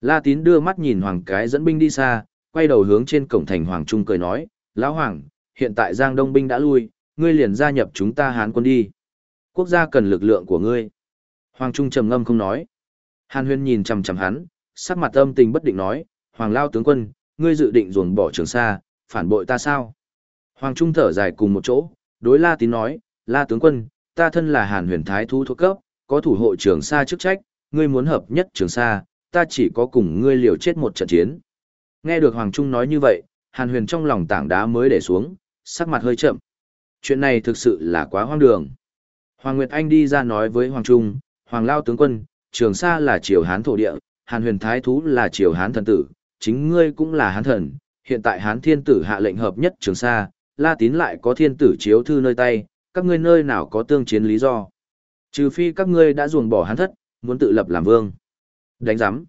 La tín đưa mắt nhìn hoàng cái dẫn binh đi xa, quay đầu hướng trên cổng thành hoàng trung cười nói, lão hoàng, hiện tại giang đông binh đã lui, ngươi liền gia nhập chúng ta hán quân đi. Quốc gia cần lực lượng của ngươi. Hoàng trung trầm ngâm không nói. Hàn huyên nhìn chằm chằm hắn, sắc mặt âm tình bất định nói, hoàng lao tướng quân, ngươi dự định ruồng bỏ trường sa, phản bội ta sao? Hoàng trung thở dài cùng một chỗ, đối la tín nói, la tướng quân, ta thân là hàn huyền thái thu thuộc cấp, có thủ hộ trường sa chức trách, ngươi muốn hợp nhất trường sa, ta chỉ có cùng ngươi liều chết một trận chiến. Nghe được Hoàng Trung nói như vậy, Hàn Huyền trong lòng tảng đá mới để xuống, sắc mặt hơi chậm. Chuyện này thực sự là quá hoang đường. Hoàng Nguyệt Anh đi ra nói với Hoàng Trung, Hoàng Lao tướng quân, Trường Sa là triều Hán thổ địa, Hàn Huyền Thái Thú là triều Hán thần tử, chính ngươi cũng là Hán thần, hiện tại Hán Thiên Tử hạ lệnh hợp nhất Trường Sa, La Tín lại có Thiên Tử chiếu thư nơi tay, các ngươi nơi nào có tương chiến lý do. Trừ phi các ngươi đã ruồng bỏ Hán thất, muốn tự lập làm vương. Đánh giám.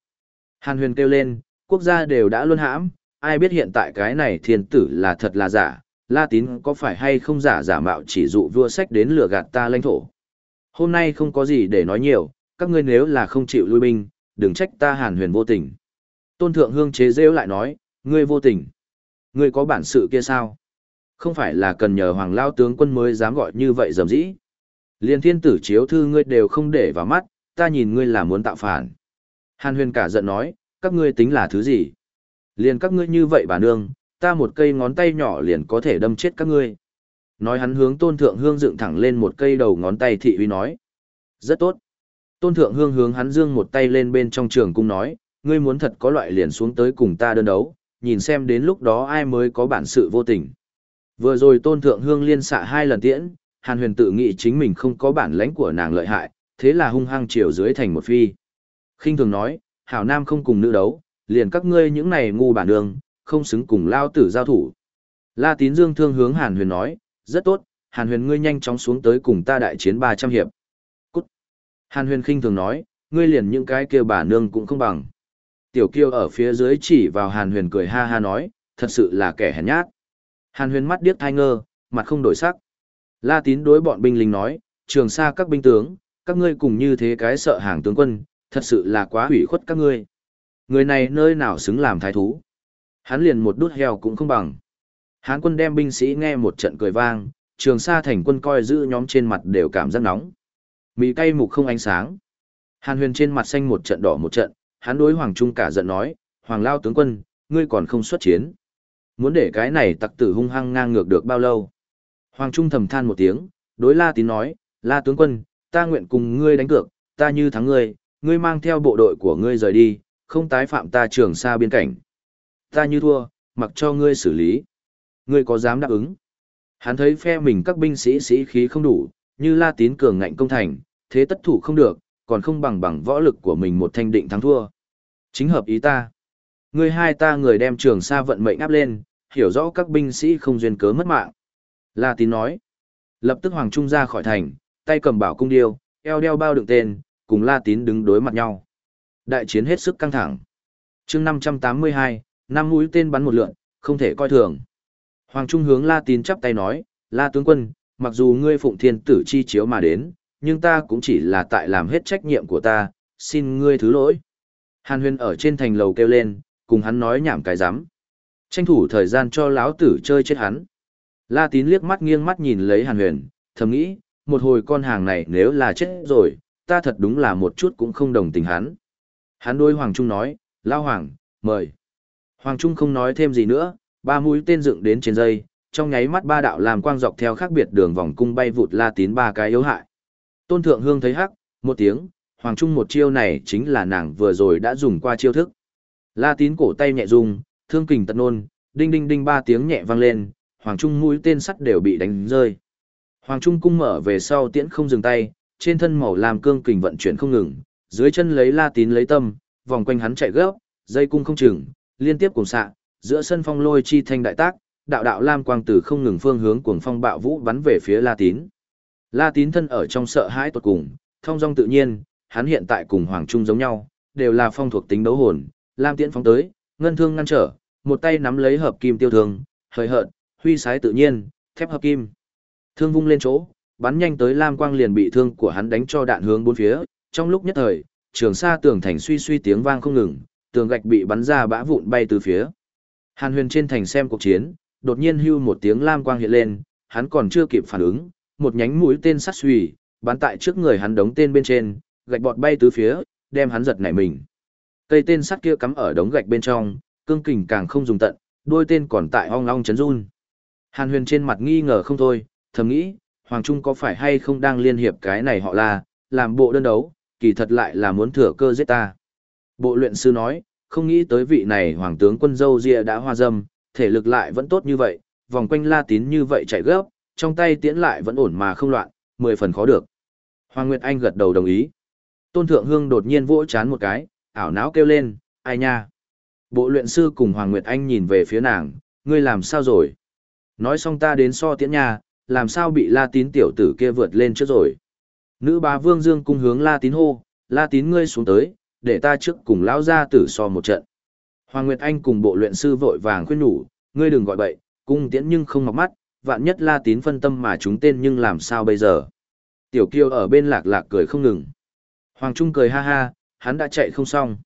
Hàn Huyền kêu lên, quốc gia đều đã luân hãm, ai biết hiện tại cái này Thiên Tử là thật là giả, La Tín có phải hay không giả giả mạo chỉ dụ vua sách đến lừa gạt ta lãnh thổ. Hôm nay không có gì để nói nhiều, các ngươi nếu là không chịu lui binh, đừng trách ta Hàn Huyền vô tình. Tôn Thượng Hương chế rêu lại nói, ngươi vô tình. Ngươi có bản sự kia sao? Không phải là cần nhờ Hoàng Lao tướng quân mới dám gọi như vậy dầm dĩ. Liên thiên tử chiếu thư ngươi đều không để vào mắt, ta nhìn ngươi là muốn tạo phản. Hàn huyền cả giận nói, các ngươi tính là thứ gì? Liên các ngươi như vậy bà nương, ta một cây ngón tay nhỏ liền có thể đâm chết các ngươi. Nói hắn hướng tôn thượng hương dựng thẳng lên một cây đầu ngón tay thị uy nói. Rất tốt. Tôn thượng hương hướng hắn dương một tay lên bên trong trường cung nói, ngươi muốn thật có loại liền xuống tới cùng ta đơn đấu, nhìn xem đến lúc đó ai mới có bản sự vô tình. Vừa rồi tôn thượng hương liên xạ hai lần tiễn, hàn huyền tự nghĩ chính mình không có bản lãnh của nàng lợi hại, thế là hung hăng chiều dưới thành một phi. khinh thường nói, hảo nam không cùng nữ đấu, liền các ngươi những này ngu bản đường, không xứng cùng lao tử giao thủ. La tín dương thương hướng hàn huyền nói, rất tốt, hàn huyền ngươi nhanh chóng xuống tới cùng ta đại chiến 300 hiệp. Cút. Hàn huyền khinh thường nói, ngươi liền những cái kia bà nương cũng không bằng. Tiểu kiêu ở phía dưới chỉ vào hàn huyền cười ha ha nói, thật sự là kẻ hèn nhát. Hàn huyền mắt điếc thai ngơ, mặt không đổi sắc. La tín đối bọn binh lính nói, trường xa các binh tướng, các ngươi cùng như thế cái sợ hàng tướng quân, thật sự là quá hủy khuất các ngươi. Người này nơi nào xứng làm thái thú. Hắn liền một đút heo cũng không bằng. Hán quân đem binh sĩ nghe một trận cười vang, trường sa thành quân coi giữ nhóm trên mặt đều cảm giác nóng. Mì cay mục không ánh sáng. Hàn huyền trên mặt xanh một trận đỏ một trận, hắn đối Hoàng Trung cả giận nói, Hoàng Lao tướng quân, ngươi còn không xuất chiến. Muốn để cái này tặc tử hung hăng ngang ngược được bao lâu? Hoàng Trung thầm than một tiếng, đối La Tín nói, La tướng quân, ta nguyện cùng ngươi đánh cược, ta như thắng ngươi, ngươi mang theo bộ đội của ngươi rời đi, không tái phạm ta trường xa biên cảnh. Ta như thua, mặc cho ngươi xử lý. Ngươi có dám đáp ứng? Hắn thấy phe mình các binh sĩ sĩ khí không đủ, như La Tín cường ngạnh công thành, thế tất thủ không được, còn không bằng bằng võ lực của mình một thanh định thắng thua. Chính hợp ý ta. Ngươi hai ta người đem trường sa vận mệnh áp lên, hiểu rõ các binh sĩ không duyên cớ mất mạng. La tín nói. Lập tức Hoàng Trung ra khỏi thành, tay cầm bảo cung điêu, eo đeo bao đựng tên, cùng La tín đứng đối mặt nhau. Đại chiến hết sức căng thẳng. chương 582, năm mũi tên bắn một lượn, không thể coi thường. Hoàng Trung hướng La tín chắp tay nói, La tướng quân, mặc dù ngươi phụng thiên tử chi chiếu mà đến, nhưng ta cũng chỉ là tại làm hết trách nhiệm của ta, xin ngươi thứ lỗi. Hàn huyền ở trên thành lầu kêu lên, cùng hắn nói nhảm cái rắm Tranh thủ thời gian cho lão tử chơi chết hắn. La tín liếc mắt nghiêng mắt nhìn lấy hàn huyền, thầm nghĩ, một hồi con hàng này nếu là chết rồi, ta thật đúng là một chút cũng không đồng tình hắn. Hắn đôi Hoàng Trung nói, Lao Hoàng, mời. Hoàng Trung không nói thêm gì nữa, ba mũi tên dựng đến trên dây, trong nháy mắt ba đạo làm quang dọc theo khác biệt đường vòng cung bay vụt La tín ba cái yếu hại. Tôn Thượng Hương thấy hắc, một tiếng, Hoàng Trung một chiêu này chính là nàng vừa rồi đã dùng qua chiêu thức. La tín cổ tay nhẹ rung, thương kình tận nôn, đinh đinh đinh ba tiếng nhẹ vang lên, Hoàng Trung mũi tên sắt đều bị đánh rơi. Hoàng Trung cung mở về sau tiễn không dừng tay, trên thân màu làm cương kình vận chuyển không ngừng, dưới chân lấy La tín lấy tâm, vòng quanh hắn chạy gấp, dây cung không chừng, liên tiếp cùng xạ, giữa sân phong lôi chi thanh đại tác, đạo đạo lam quang tử không ngừng phương hướng cuồng phong bạo vũ bắn về phía La tín. La tín thân ở trong sợ hãi tột cùng, thông dong tự nhiên, hắn hiện tại cùng Hoàng Trung giống nhau, đều là phong thuộc tính đấu hồn, Lam tiễn phóng tới, ngân thương ngăn trở, một tay nắm lấy hợp kim tiêu thương, hơi hợt, huy sái tự nhiên, thép hợp kim. Thương vung lên chỗ, bắn nhanh tới Lam quang liền bị thương của hắn đánh cho đạn hướng bốn phía, trong lúc nhất thời, trường sa tường thành suy suy tiếng vang không ngừng, tường gạch bị bắn ra bã vụn bay từ phía. Hàn Huyền trên thành xem cuộc chiến, đột nhiên hưu một tiếng lam quang hiện lên, hắn còn chưa kịp phản ứng, một nhánh mũi tên sắt suy, bắn tại trước người hắn đống tên bên trên, gạch bọt bay từ phía, đem hắn giật nảy mình. Cây tên sắt kia cắm ở đống gạch bên trong, cương kình càng không dùng tận, đôi tên còn tại ong ong chấn run. Hàn Huyền trên mặt nghi ngờ không thôi, thầm nghĩ, Hoàng Trung có phải hay không đang liên hiệp cái này họ là, làm bộ đơn đấu, kỳ thật lại là muốn thừa cơ giết ta. Bộ luyện sư nói, không nghĩ tới vị này Hoàng tướng quân dâu ria đã hoa dâm, thể lực lại vẫn tốt như vậy, vòng quanh la tín như vậy chạy gấp, trong tay tiễn lại vẫn ổn mà không loạn, mười phần khó được. Hoàng Nguyệt Anh gật đầu đồng ý. Tôn Thượng Hương đột nhiên vỗ chán một cái, ảo não kêu lên, ai nha. Bộ luyện sư cùng Hoàng Nguyệt Anh nhìn về phía nàng, ngươi làm sao rồi? Nói xong ta đến so tiễn nha, làm sao bị La Tín tiểu tử kia vượt lên trước rồi? Nữ bá Vương Dương cung hướng La Tín hô, La Tín ngươi xuống tới, để ta trước cùng lão gia tử so một trận. Hoàng Nguyệt Anh cùng bộ luyện sư vội vàng khuyên nhủ, ngươi đừng gọi bậy, cung tiễn nhưng không ngọc mắt, vạn nhất La Tín phân tâm mà chúng tên nhưng làm sao bây giờ? Tiểu Kiêu ở bên lạc lạc cười không ngừng. Hoàng Trung cười ha ha, hắn đã chạy không xong.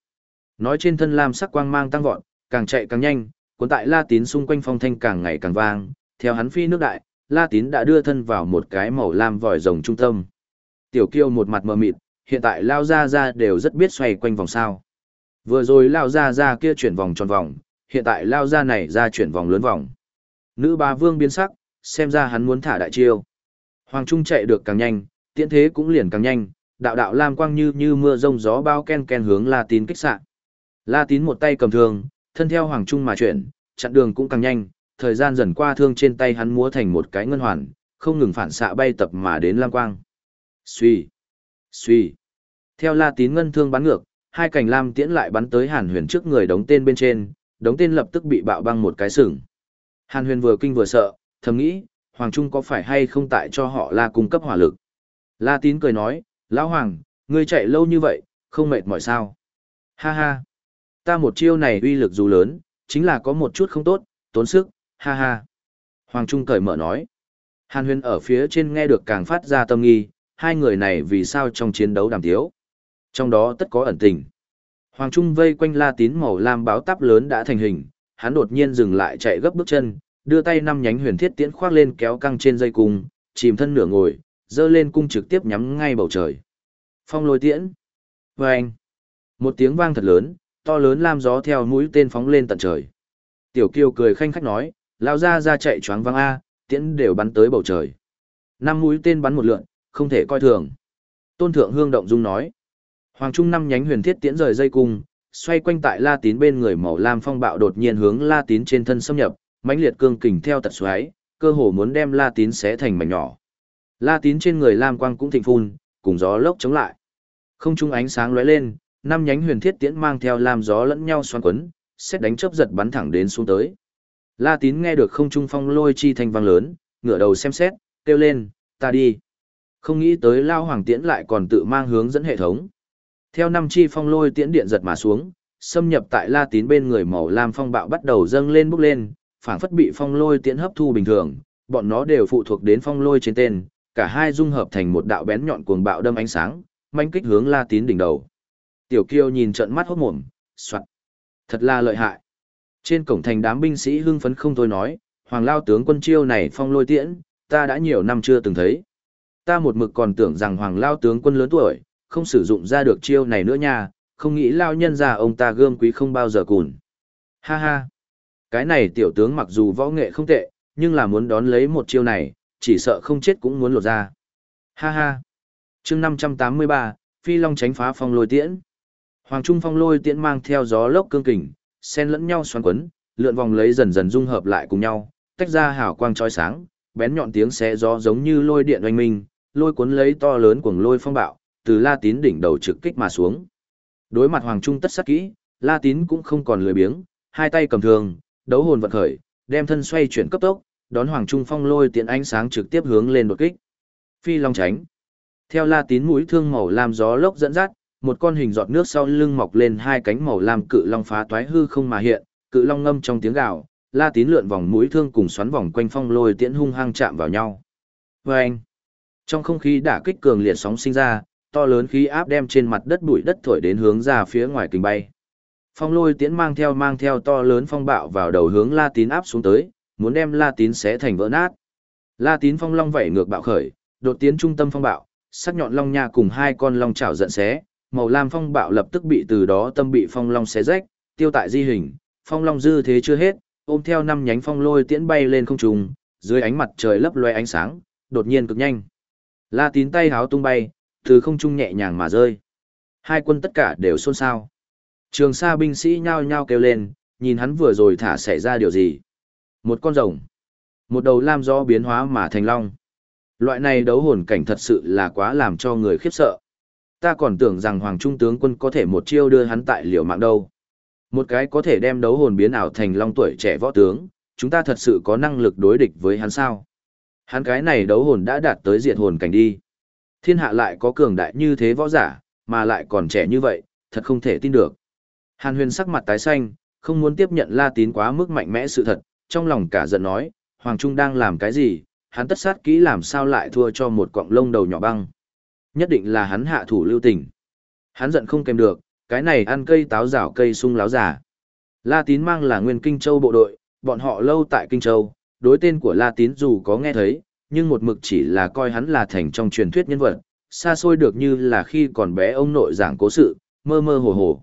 Nói trên thân lam sắc quang mang tăng vọt, càng chạy càng nhanh, cuốn tại La Tín xung quanh phong thanh càng ngày càng vang, theo hắn phi nước đại, La Tín đã đưa thân vào một cái màu lam vòi rồng trung tâm. Tiểu Kiêu một mặt mờ mịt, hiện tại lao ra ra đều rất biết xoay quanh vòng sao. Vừa rồi lao ra ra kia chuyển vòng tròn vòng, hiện tại lao ra này ra chuyển vòng lớn vòng. Nữ bá vương biến sắc, xem ra hắn muốn thả đại chiêu. Hoàng Trung chạy được càng nhanh, tiễn thế cũng liền càng nhanh, đạo đạo lam quang như như mưa rông gió bao ken ken hướng La Tín kích sạn. La Tín một tay cầm thương, thân theo Hoàng Trung mà chuyển, chặn đường cũng càng nhanh, thời gian dần qua thương trên tay hắn múa thành một cái ngân hoàn, không ngừng phản xạ bay tập mà đến lam quang. Suy, suy. Theo La Tín ngân thương bắn ngược, hai cành lam tiễn lại bắn tới Hàn Huyền trước người đống tên bên trên, đống tên lập tức bị bạo băng một cái sừng. Hàn Huyền vừa kinh vừa sợ, thầm nghĩ, Hoàng Trung có phải hay không tại cho họ La cung cấp hỏa lực. La Tín cười nói, Lão Hoàng, ngươi chạy lâu như vậy, không mệt mỏi sao? Ha ha, ta một chiêu này uy lực dù lớn, chính là có một chút không tốt, tốn sức, ha ha. Hoàng Trung cởi mở nói. Hàn Huyền ở phía trên nghe được càng phát ra tâm nghi, hai người này vì sao trong chiến đấu đàm tiếu. Trong đó tất có ẩn tình. Hoàng Trung vây quanh La Tín màu lam báo táp lớn đã thành hình, hắn đột nhiên dừng lại chạy gấp bước chân, đưa tay năm nhánh huyền thiết tiễn khoác lên kéo căng trên dây cung, chìm thân nửa ngồi, dơ lên cung trực tiếp nhắm ngay bầu trời. Phong lôi tiễn. Vâng. anh. Một tiếng vang thật lớn, to lớn lam gió theo mũi tên phóng lên tận trời. Tiểu Kiều cười khanh khách nói, lao ra ra chạy choáng vang A, tiễn đều bắn tới bầu trời. Năm mũi tên bắn một lượn, không thể coi thường. Tôn Thượng Hương Động Dung nói. Hoàng Trung năm nhánh huyền thiết tiễn rời dây cung, xoay quanh tại La Tín bên người màu lam phong bạo đột nhiên hướng La Tín trên thân xâm nhập, mãnh liệt cương kình theo tật xoáy, cơ hồ muốn đem La Tín xé thành mảnh nhỏ. La Tín trên người lam quang cũng thịnh phun, cùng gió lốc chống lại. Không trung ánh sáng lóe lên, năm nhánh huyền thiết tiễn mang theo lam gió lẫn nhau xoắn quấn, xét đánh chớp giật bắn thẳng đến xuống tới. La Tín nghe được không trung phong lôi chi thanh vang lớn, ngửa đầu xem xét, kêu lên, ta đi. Không nghĩ tới Lao Hoàng Tiễn lại còn tự mang hướng dẫn hệ thống. Theo năm chi phong lôi tiễn điện giật mà xuống, xâm nhập tại La Tín bên người màu lam phong bạo bắt đầu dâng lên bốc lên, phảng phất bị phong lôi tiễn hấp thu bình thường, bọn nó đều phụ thuộc đến phong lôi trên tên, cả hai dung hợp thành một đạo bén nhọn cuồng bạo đâm ánh sáng, manh kích hướng La Tín đỉnh đầu. Tiểu Kiêu nhìn trận mắt hốt mồm, soạt. Thật là lợi hại. Trên cổng thành đám binh sĩ hưng phấn không thôi nói, Hoàng Lao tướng quân chiêu này phong lôi tiễn, ta đã nhiều năm chưa từng thấy. Ta một mực còn tưởng rằng Hoàng Lao tướng quân lớn tuổi, không sử dụng ra được chiêu này nữa nha, không nghĩ Lao nhân ra ông ta gươm quý không bao giờ cùn. Ha ha. Cái này tiểu tướng mặc dù võ nghệ không tệ, nhưng là muốn đón lấy một chiêu này, chỉ sợ không chết cũng muốn lột ra. Ha ha. chương 583, Phi Long tránh phá phong lôi tiễn. Hoàng Trung phong lôi tiễn mang theo gió lốc cương kình, xen lẫn nhau xoắn quấn, lượn vòng lấy dần dần dung hợp lại cùng nhau, tách ra hào quang chói sáng, bén nhọn tiếng xé gió giống như lôi điện oanh minh, lôi cuốn lấy to lớn cuồng lôi phong bạo, từ La Tín đỉnh đầu trực kích mà xuống. Đối mặt Hoàng Trung tất sát kỹ, La Tín cũng không còn lười biếng, hai tay cầm thường, đấu hồn vận khởi, đem thân xoay chuyển cấp tốc, đón Hoàng Trung Phong lôi tiện ánh sáng trực tiếp hướng lên đột kích. Phi Long tránh. Theo La Tín mũi thương màu lam gió lốc dẫn dắt, một con hình giọt nước sau lưng mọc lên hai cánh màu lam cự long phá toái hư không mà hiện, cự long ngâm trong tiếng gào, La Tín lượn vòng mũi thương cùng xoắn vòng quanh phong lôi tiễn hung hăng chạm vào nhau. anh trong không khí đả kích cường liệt sóng sinh ra, to lớn khí áp đem trên mặt đất bụi đất thổi đến hướng ra phía ngoài kình bay. Phong lôi tiễn mang theo mang theo to lớn phong bạo vào đầu hướng La Tín áp xuống tới, muốn đem La Tín xé thành vỡ nát. La Tín phong long vẩy ngược bạo khởi, đột tiến trung tâm phong bạo, sắc nhọn long nha cùng hai con long chảo giận xé, màu lam phong bạo lập tức bị từ đó tâm bị phong long xé rách, tiêu tại di hình, phong long dư thế chưa hết, ôm theo năm nhánh phong lôi tiễn bay lên không trung, dưới ánh mặt trời lấp loe ánh sáng, đột nhiên cực nhanh. La Tín tay háo tung bay, từ không trung nhẹ nhàng mà rơi. Hai quân tất cả đều xôn xao. Trường Sa binh sĩ nhao nhao kêu lên, nhìn hắn vừa rồi thả xảy ra điều gì. Một con rồng. Một đầu lam gió biến hóa mà thành long. Loại này đấu hồn cảnh thật sự là quá làm cho người khiếp sợ. Ta còn tưởng rằng Hoàng Trung tướng quân có thể một chiêu đưa hắn tại liều mạng đâu. Một cái có thể đem đấu hồn biến ảo thành long tuổi trẻ võ tướng, chúng ta thật sự có năng lực đối địch với hắn sao? Hắn cái này đấu hồn đã đạt tới diệt hồn cảnh đi. Thiên hạ lại có cường đại như thế võ giả, mà lại còn trẻ như vậy, thật không thể tin được. Hàn huyền sắc mặt tái xanh, không muốn tiếp nhận la tín quá mức mạnh mẽ sự thật, trong lòng cả giận nói, Hoàng Trung đang làm cái gì, hắn tất sát kỹ làm sao lại thua cho một cọng lông đầu nhỏ băng. Nhất định là hắn hạ thủ lưu tình. Hắn giận không kèm được, cái này ăn cây táo rào cây sung láo giả. La tín mang là nguyên Kinh Châu bộ đội, bọn họ lâu tại Kinh Châu, đối tên của La tín dù có nghe thấy, nhưng một mực chỉ là coi hắn là thành trong truyền thuyết nhân vật, xa xôi được như là khi còn bé ông nội giảng cố sự, mơ mơ hồ hồ.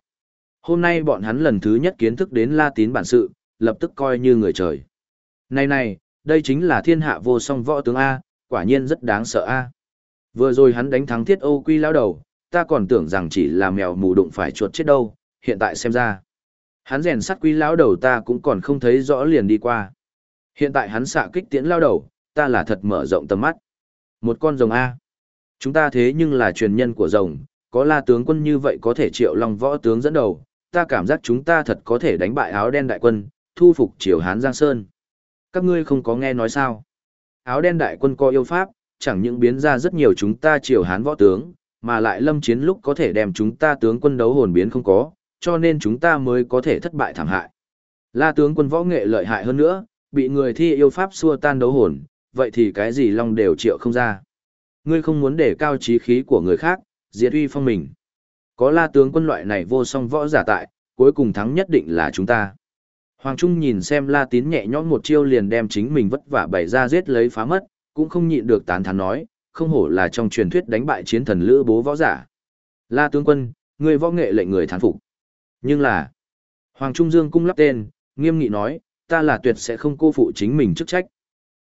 Hôm nay bọn hắn lần thứ nhất kiến thức đến La Tín bản sự, lập tức coi như người trời. Này này, đây chính là thiên hạ vô song võ tướng A, quả nhiên rất đáng sợ A. Vừa rồi hắn đánh thắng thiết Âu Quy lao đầu, ta còn tưởng rằng chỉ là mèo mù đụng phải chuột chết đâu, hiện tại xem ra. Hắn rèn sắt quy lão đầu ta cũng còn không thấy rõ liền đi qua. Hiện tại hắn xạ kích tiễn lao đầu, ta là thật mở rộng tầm mắt. Một con rồng A. Chúng ta thế nhưng là truyền nhân của rồng, có la tướng quân như vậy có thể triệu long võ tướng dẫn đầu, ta cảm giác chúng ta thật có thể đánh bại áo đen đại quân, thu phục triều Hán Giang Sơn. Các ngươi không có nghe nói sao? Áo đen đại quân có yêu pháp, chẳng những biến ra rất nhiều chúng ta triều Hán võ tướng, mà lại lâm chiến lúc có thể đem chúng ta tướng quân đấu hồn biến không có, cho nên chúng ta mới có thể thất bại thảm hại. La tướng quân võ nghệ lợi hại hơn nữa, bị người thi yêu pháp xua tan đấu hồn, vậy thì cái gì long đều triệu không ra. Ngươi không muốn để cao trí khí của người khác, diệt uy phong mình. Có la tướng quân loại này vô song võ giả tại, cuối cùng thắng nhất định là chúng ta. Hoàng Trung nhìn xem la tín nhẹ nhõm một chiêu liền đem chính mình vất vả bày ra giết lấy phá mất, cũng không nhịn được tán thán nói, không hổ là trong truyền thuyết đánh bại chiến thần lữ bố võ giả. La tướng quân, người võ nghệ lệnh người thán phục. Nhưng là, Hoàng Trung Dương cung lắp tên, nghiêm nghị nói, ta là tuyệt sẽ không cô phụ chính mình chức trách.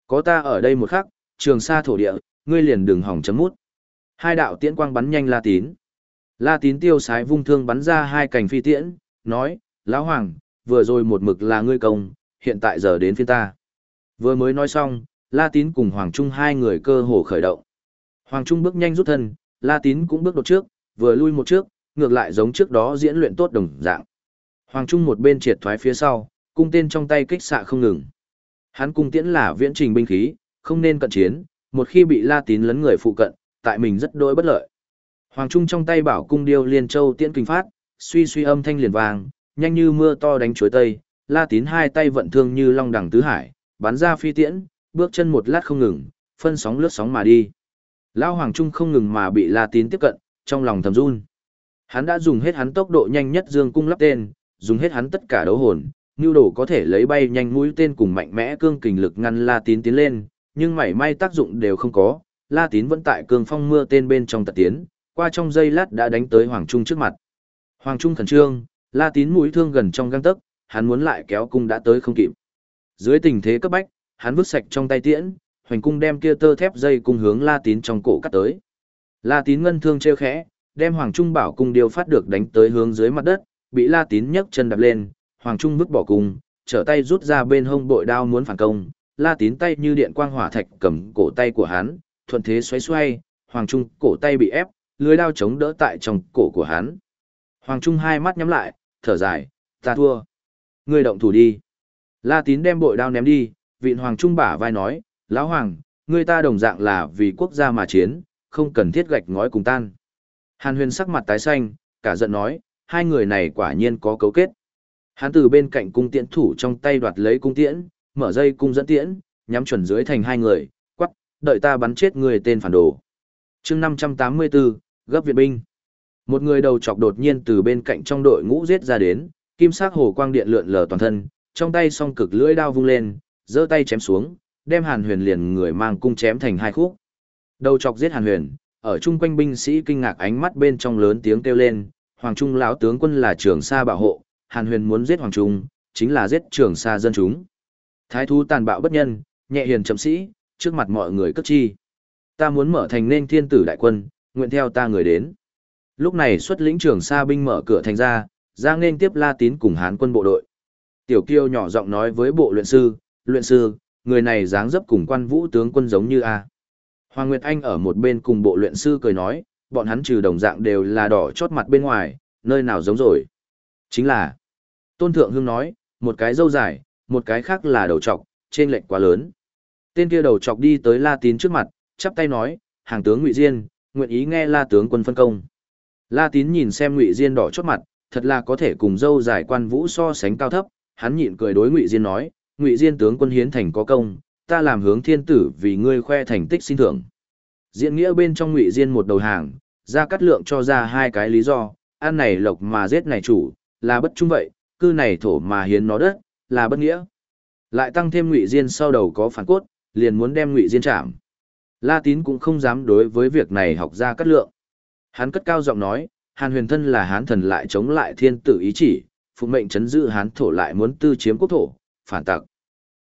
Có ta ở đây một khắc, trường sa thổ địa, ngươi liền đừng hỏng chấm mút. Hai đạo tiễn quang bắn nhanh La Tín. La Tín tiêu sái vung thương bắn ra hai cành phi tiễn, nói, Lão Hoàng, vừa rồi một mực là ngươi công, hiện tại giờ đến phiên ta. Vừa mới nói xong, La Tín cùng Hoàng Trung hai người cơ hồ khởi động. Hoàng Trung bước nhanh rút thân, La Tín cũng bước đột trước, vừa lui một trước, ngược lại giống trước đó diễn luyện tốt đồng dạng. Hoàng Trung một bên triệt thoái phía sau, cung tên trong tay kích xạ không ngừng. Hắn cung tiễn là viễn trình binh khí, không nên cận chiến, một khi bị La Tín lấn người phụ cận, tại mình rất đối bất lợi. Hoàng Trung trong tay bảo cung điêu liên châu tiễn kinh phát, suy suy âm thanh liền vàng, nhanh như mưa to đánh chuối tây, La Tín hai tay vận thương như long đẳng tứ hải, bắn ra phi tiễn, bước chân một lát không ngừng, phân sóng lướt sóng mà đi. Lão Hoàng Trung không ngừng mà bị La Tín tiếp cận, trong lòng thầm run. Hắn đã dùng hết hắn tốc độ nhanh nhất dương cung lắp tên, dùng hết hắn tất cả đấu hồn, Ngưu đồ có thể lấy bay nhanh mũi tên cùng mạnh mẽ cương kình lực ngăn La Tín tiến lên, nhưng mảy may tác dụng đều không có, La Tín vẫn tại cương phong mưa tên bên trong tật tiến, qua trong giây lát đã đánh tới Hoàng Trung trước mặt. Hoàng Trung khẩn trương, La Tín mũi thương gần trong găng tấc, hắn muốn lại kéo cung đã tới không kịp. Dưới tình thế cấp bách, hắn vứt sạch trong tay tiễn, hoành cung đem kia tơ thép dây cung hướng La Tín trong cổ cắt tới. La Tín ngân thương treo khẽ, đem Hoàng Trung bảo cung điều phát được đánh tới hướng dưới mặt đất, bị La Tín nhấc chân đạp lên, Hoàng Trung vứt bỏ cung, trở tay rút ra bên hông bội đao muốn phản công, La Tín tay như điện quang hỏa thạch cầm cổ tay của hắn, thuận thế xoay xoay, Hoàng Trung cổ tay bị ép, lưới đao chống đỡ tại trong cổ của hắn. Hoàng Trung hai mắt nhắm lại, thở dài, ta thua. Ngươi động thủ đi. La Tín đem bội đao ném đi, vịn Hoàng Trung bả vai nói, Lão Hoàng, ngươi ta đồng dạng là vì quốc gia mà chiến, không cần thiết gạch ngói cùng tan. Hàn huyền sắc mặt tái xanh, cả giận nói, hai người này quả nhiên có cấu kết. Hắn từ bên cạnh cung tiễn thủ trong tay đoạt lấy cung tiễn, mở dây cung dẫn tiễn, nhắm chuẩn dưới thành hai người, quắc, đợi ta bắn chết người tên phản đồ. chương 584, gấp viện binh. Một người đầu chọc đột nhiên từ bên cạnh trong đội ngũ giết ra đến, kim sắc hồ quang điện lượn lờ toàn thân, trong tay song cực lưỡi đao vung lên, giơ tay chém xuống, đem Hàn Huyền liền người mang cung chém thành hai khúc. Đầu chọc giết Hàn Huyền, ở chung quanh binh sĩ kinh ngạc ánh mắt bên trong lớn tiếng kêu lên, Hoàng Trung lão tướng quân là trưởng sa bảo hộ, Hàn Huyền muốn giết Hoàng Trung, chính là giết trưởng sa dân chúng. Thái thú tàn bạo bất nhân, nhẹ hiền chậm sĩ, trước mặt mọi người cất chi. Ta muốn mở thành nên thiên tử đại quân, nguyện theo ta người đến. Lúc này xuất lĩnh trưởng sa binh mở cửa thành ra, ra nên tiếp La Tín cùng Hán quân bộ đội. Tiểu Kiêu nhỏ giọng nói với bộ luyện sư, luyện sư, người này dáng dấp cùng quan vũ tướng quân giống như A. Hoàng Nguyệt Anh ở một bên cùng bộ luyện sư cười nói, bọn hắn trừ đồng dạng đều là đỏ chót mặt bên ngoài, nơi nào giống rồi. Chính là, Tôn Thượng Hương nói, một cái dâu dài, một cái khác là đầu trọc, trên lệnh quá lớn. Tên kia đầu trọc đi tới La Tín trước mặt, chắp tay nói, hàng tướng Ngụy Diên, nguyện ý nghe La tướng quân phân công. La Tín nhìn xem Ngụy Diên đỏ chót mặt, thật là có thể cùng dâu dài quan vũ so sánh cao thấp, hắn nhịn cười đối Ngụy Diên nói, Ngụy Diên tướng quân hiến thành có công, ta làm hướng thiên tử vì ngươi khoe thành tích xin thưởng. Diễn nghĩa bên trong Ngụy Diên một đầu hàng, ra cắt lượng cho ra hai cái lý do, ăn này lộc mà giết này chủ, là bất trung vậy, cư này thổ mà hiến nó đất, là bất nghĩa. Lại tăng thêm Ngụy Diên sau đầu có phản cốt, liền muốn đem Ngụy Diên chạm. La Tín cũng không dám đối với việc này học ra cắt lượng. Hắn cất cao giọng nói, Hàn Huyền Thân là Hán thần lại chống lại thiên tử ý chỉ, phụ mệnh chấn giữ Hán thổ lại muốn tư chiếm quốc thổ, phản tặc.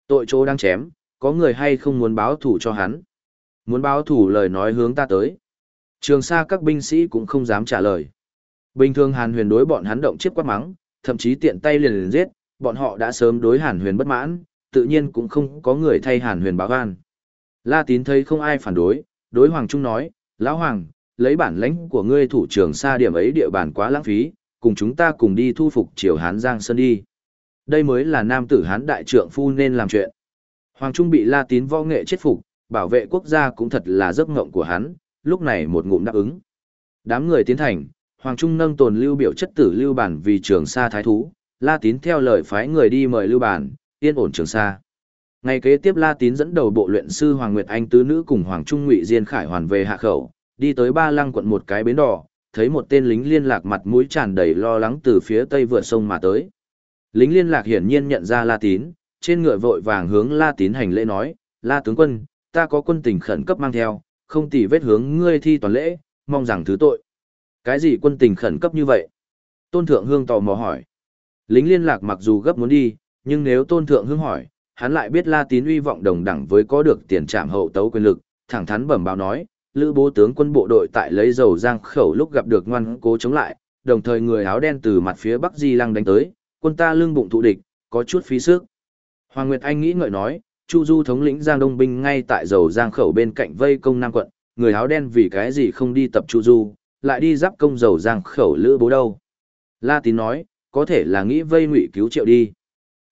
Tội chỗ đang chém, có người hay không muốn báo thủ cho hắn. Muốn báo thủ lời nói hướng ta tới. Trường xa các binh sĩ cũng không dám trả lời. Bình thường Hàn Huyền đối bọn hắn động chiếc quát mắng, thậm chí tiện tay liền liền giết, bọn họ đã sớm đối Hàn Huyền bất mãn, tự nhiên cũng không có người thay Hàn Huyền báo an. La Tín thấy không ai phản đối, đối Hoàng Trung nói, Lão Hoàng, lấy bản lãnh của ngươi thủ trưởng xa điểm ấy địa bàn quá lãng phí, cùng chúng ta cùng đi thu phục triều Hán Giang Sơn đi. Đây mới là nam tử Hán đại trượng phu nên làm chuyện. Hoàng Trung bị La Tín võ nghệ chết phục, bảo vệ quốc gia cũng thật là giấc ngộng của hắn, lúc này một ngụm đáp ứng. Đám người tiến thành, Hoàng Trung nâng tồn lưu biểu chất tử lưu bản vì trường sa thái thú, La Tín theo lời phái người đi mời lưu bản, yên ổn trường sa. Ngày kế tiếp La Tín dẫn đầu bộ luyện sư Hoàng Nguyệt Anh tứ nữ cùng Hoàng Trung Ngụy Diên Khải hoàn về hạ khẩu, đi tới ba lăng quận một cái bến đỏ, thấy một tên lính liên lạc mặt mũi tràn đầy lo lắng từ phía tây vượt sông mà tới. Lính liên lạc hiển nhiên nhận ra La Tín, trên ngựa vội vàng hướng La Tín hành lễ nói, La tướng quân, ta có quân tình khẩn cấp mang theo, không tỉ vết hướng ngươi thi toàn lễ, mong rằng thứ tội. Cái gì quân tình khẩn cấp như vậy? Tôn Thượng Hương tò mò hỏi. Lính liên lạc mặc dù gấp muốn đi, nhưng nếu Tôn Thượng Hương hỏi, hắn lại biết La Tín uy vọng đồng đẳng với có được tiền trảm hậu tấu quyền lực, thẳng thắn bẩm báo nói, lữ bố tướng quân bộ đội tại lấy dầu giang khẩu lúc gặp được ngoan cố chống lại, đồng thời người áo đen từ mặt phía bắc di lăng đánh tới, quân ta lưng bụng thụ địch, có chút phí sức. Hoàng Nguyệt Anh nghĩ ngợi nói, Chu Du thống lĩnh Giang Đông binh ngay tại dầu giang khẩu bên cạnh vây công Nam quận, người áo đen vì cái gì không đi tập Chu Du, lại đi giáp công dầu giang khẩu lữ bố đâu. La Tín nói, có thể là nghĩ vây ngụy cứu triệu đi.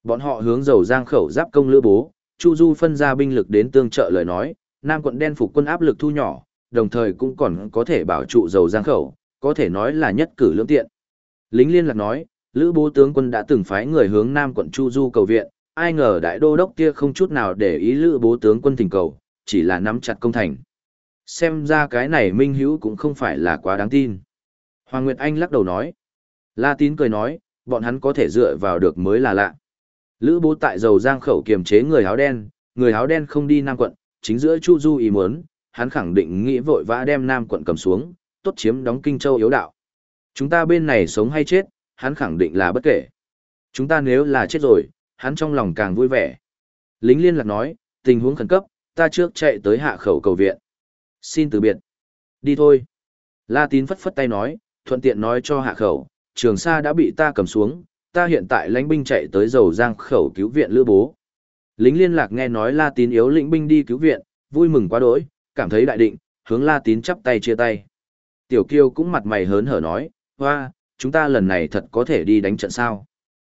Bọn họ hướng dầu giang khẩu giáp công lữ bố, Chu Du phân ra binh lực đến tương trợ lời nói, Nam quận đen phục quân áp lực thu nhỏ, đồng thời cũng còn có thể bảo trụ dầu giang khẩu, có thể nói là nhất cử lưỡng tiện. Lính liên lạc nói, Lữ bố tướng quân đã từng phái người hướng Nam quận Chu Du cầu viện, ai ngờ đại đô đốc kia không chút nào để ý Lữ bố tướng quân thỉnh cầu, chỉ là nắm chặt công thành. Xem ra cái này Minh Hữu cũng không phải là quá đáng tin. Hoàng Nguyệt Anh lắc đầu nói. La Tín cười nói, bọn hắn có thể dựa vào được mới là lạ. Lữ bố tại dầu giang khẩu kiềm chế người áo đen, người áo đen không đi Nam quận, chính giữa Chu Du ý muốn, hắn khẳng định nghĩ vội vã đem Nam quận cầm xuống, tốt chiếm đóng Kinh Châu yếu đạo. Chúng ta bên này sống hay chết, hắn khẳng định là bất kể. Chúng ta nếu là chết rồi, hắn trong lòng càng vui vẻ. Lính liên lạc nói, tình huống khẩn cấp, ta trước chạy tới hạ khẩu cầu viện. Xin từ biệt. Đi thôi. La tín phất phất tay nói, thuận tiện nói cho hạ khẩu, trường sa đã bị ta cầm xuống, ta hiện tại lãnh binh chạy tới dầu giang khẩu cứu viện lữ bố. Lính liên lạc nghe nói La tín yếu lĩnh binh đi cứu viện, vui mừng quá đỗi, cảm thấy đại định, hướng La Tín chắp tay chia tay. Tiểu Kiêu cũng mặt mày hớn hở nói, hoa, chúng ta lần này thật có thể đi đánh trận sao.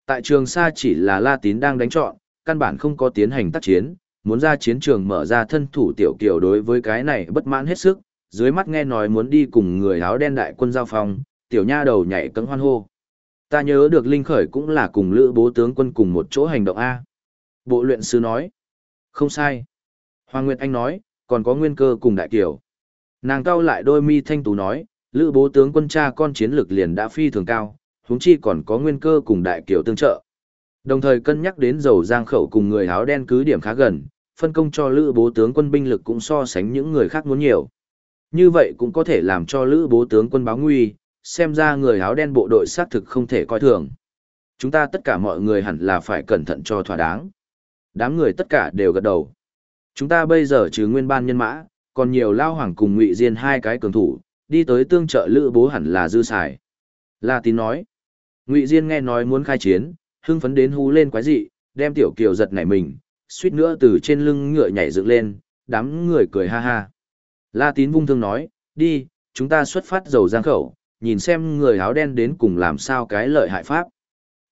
Tại trường Sa chỉ là La Tín đang đánh trọn, căn bản không có tiến hành tác chiến, muốn ra chiến trường mở ra thân thủ Tiểu kiểu đối với cái này bất mãn hết sức, dưới mắt nghe nói muốn đi cùng người áo đen đại quân giao phong, Tiểu Nha đầu nhảy cấm hoan hô. Ta nhớ được Linh Khởi cũng là cùng lữ bố tướng quân cùng một chỗ hành động A. Bộ luyện sư nói. Không sai. Hoàng Nguyệt Anh nói, còn có nguyên cơ cùng đại kiểu. Nàng cao lại đôi mi thanh tú nói, lữ bố tướng quân cha con chiến lực liền đã phi thường cao, huống chi còn có nguyên cơ cùng đại kiểu tương trợ. Đồng thời cân nhắc đến dầu giang khẩu cùng người áo đen cứ điểm khá gần, phân công cho lữ bố tướng quân binh lực cũng so sánh những người khác muốn nhiều. Như vậy cũng có thể làm cho lữ bố tướng quân báo nguy, xem ra người áo đen bộ đội xác thực không thể coi thường. Chúng ta tất cả mọi người hẳn là phải cẩn thận cho thỏa đáng. Đám người tất cả đều gật đầu. Chúng ta bây giờ trừ nguyên ban nhân mã, còn nhiều lao hoàng cùng ngụy diên hai cái cường thủ, đi tới tương trợ lữ bố hẳn là dư xài. La tín nói. Ngụy diên nghe nói muốn khai chiến, hưng phấn đến hú lên quái dị, đem tiểu kiều giật nảy mình, suýt nữa từ trên lưng ngựa nhảy dựng lên, đám người cười ha ha. La tín vung thương nói, đi, chúng ta xuất phát dầu giang khẩu, nhìn xem người áo đen đến cùng làm sao cái lợi hại pháp.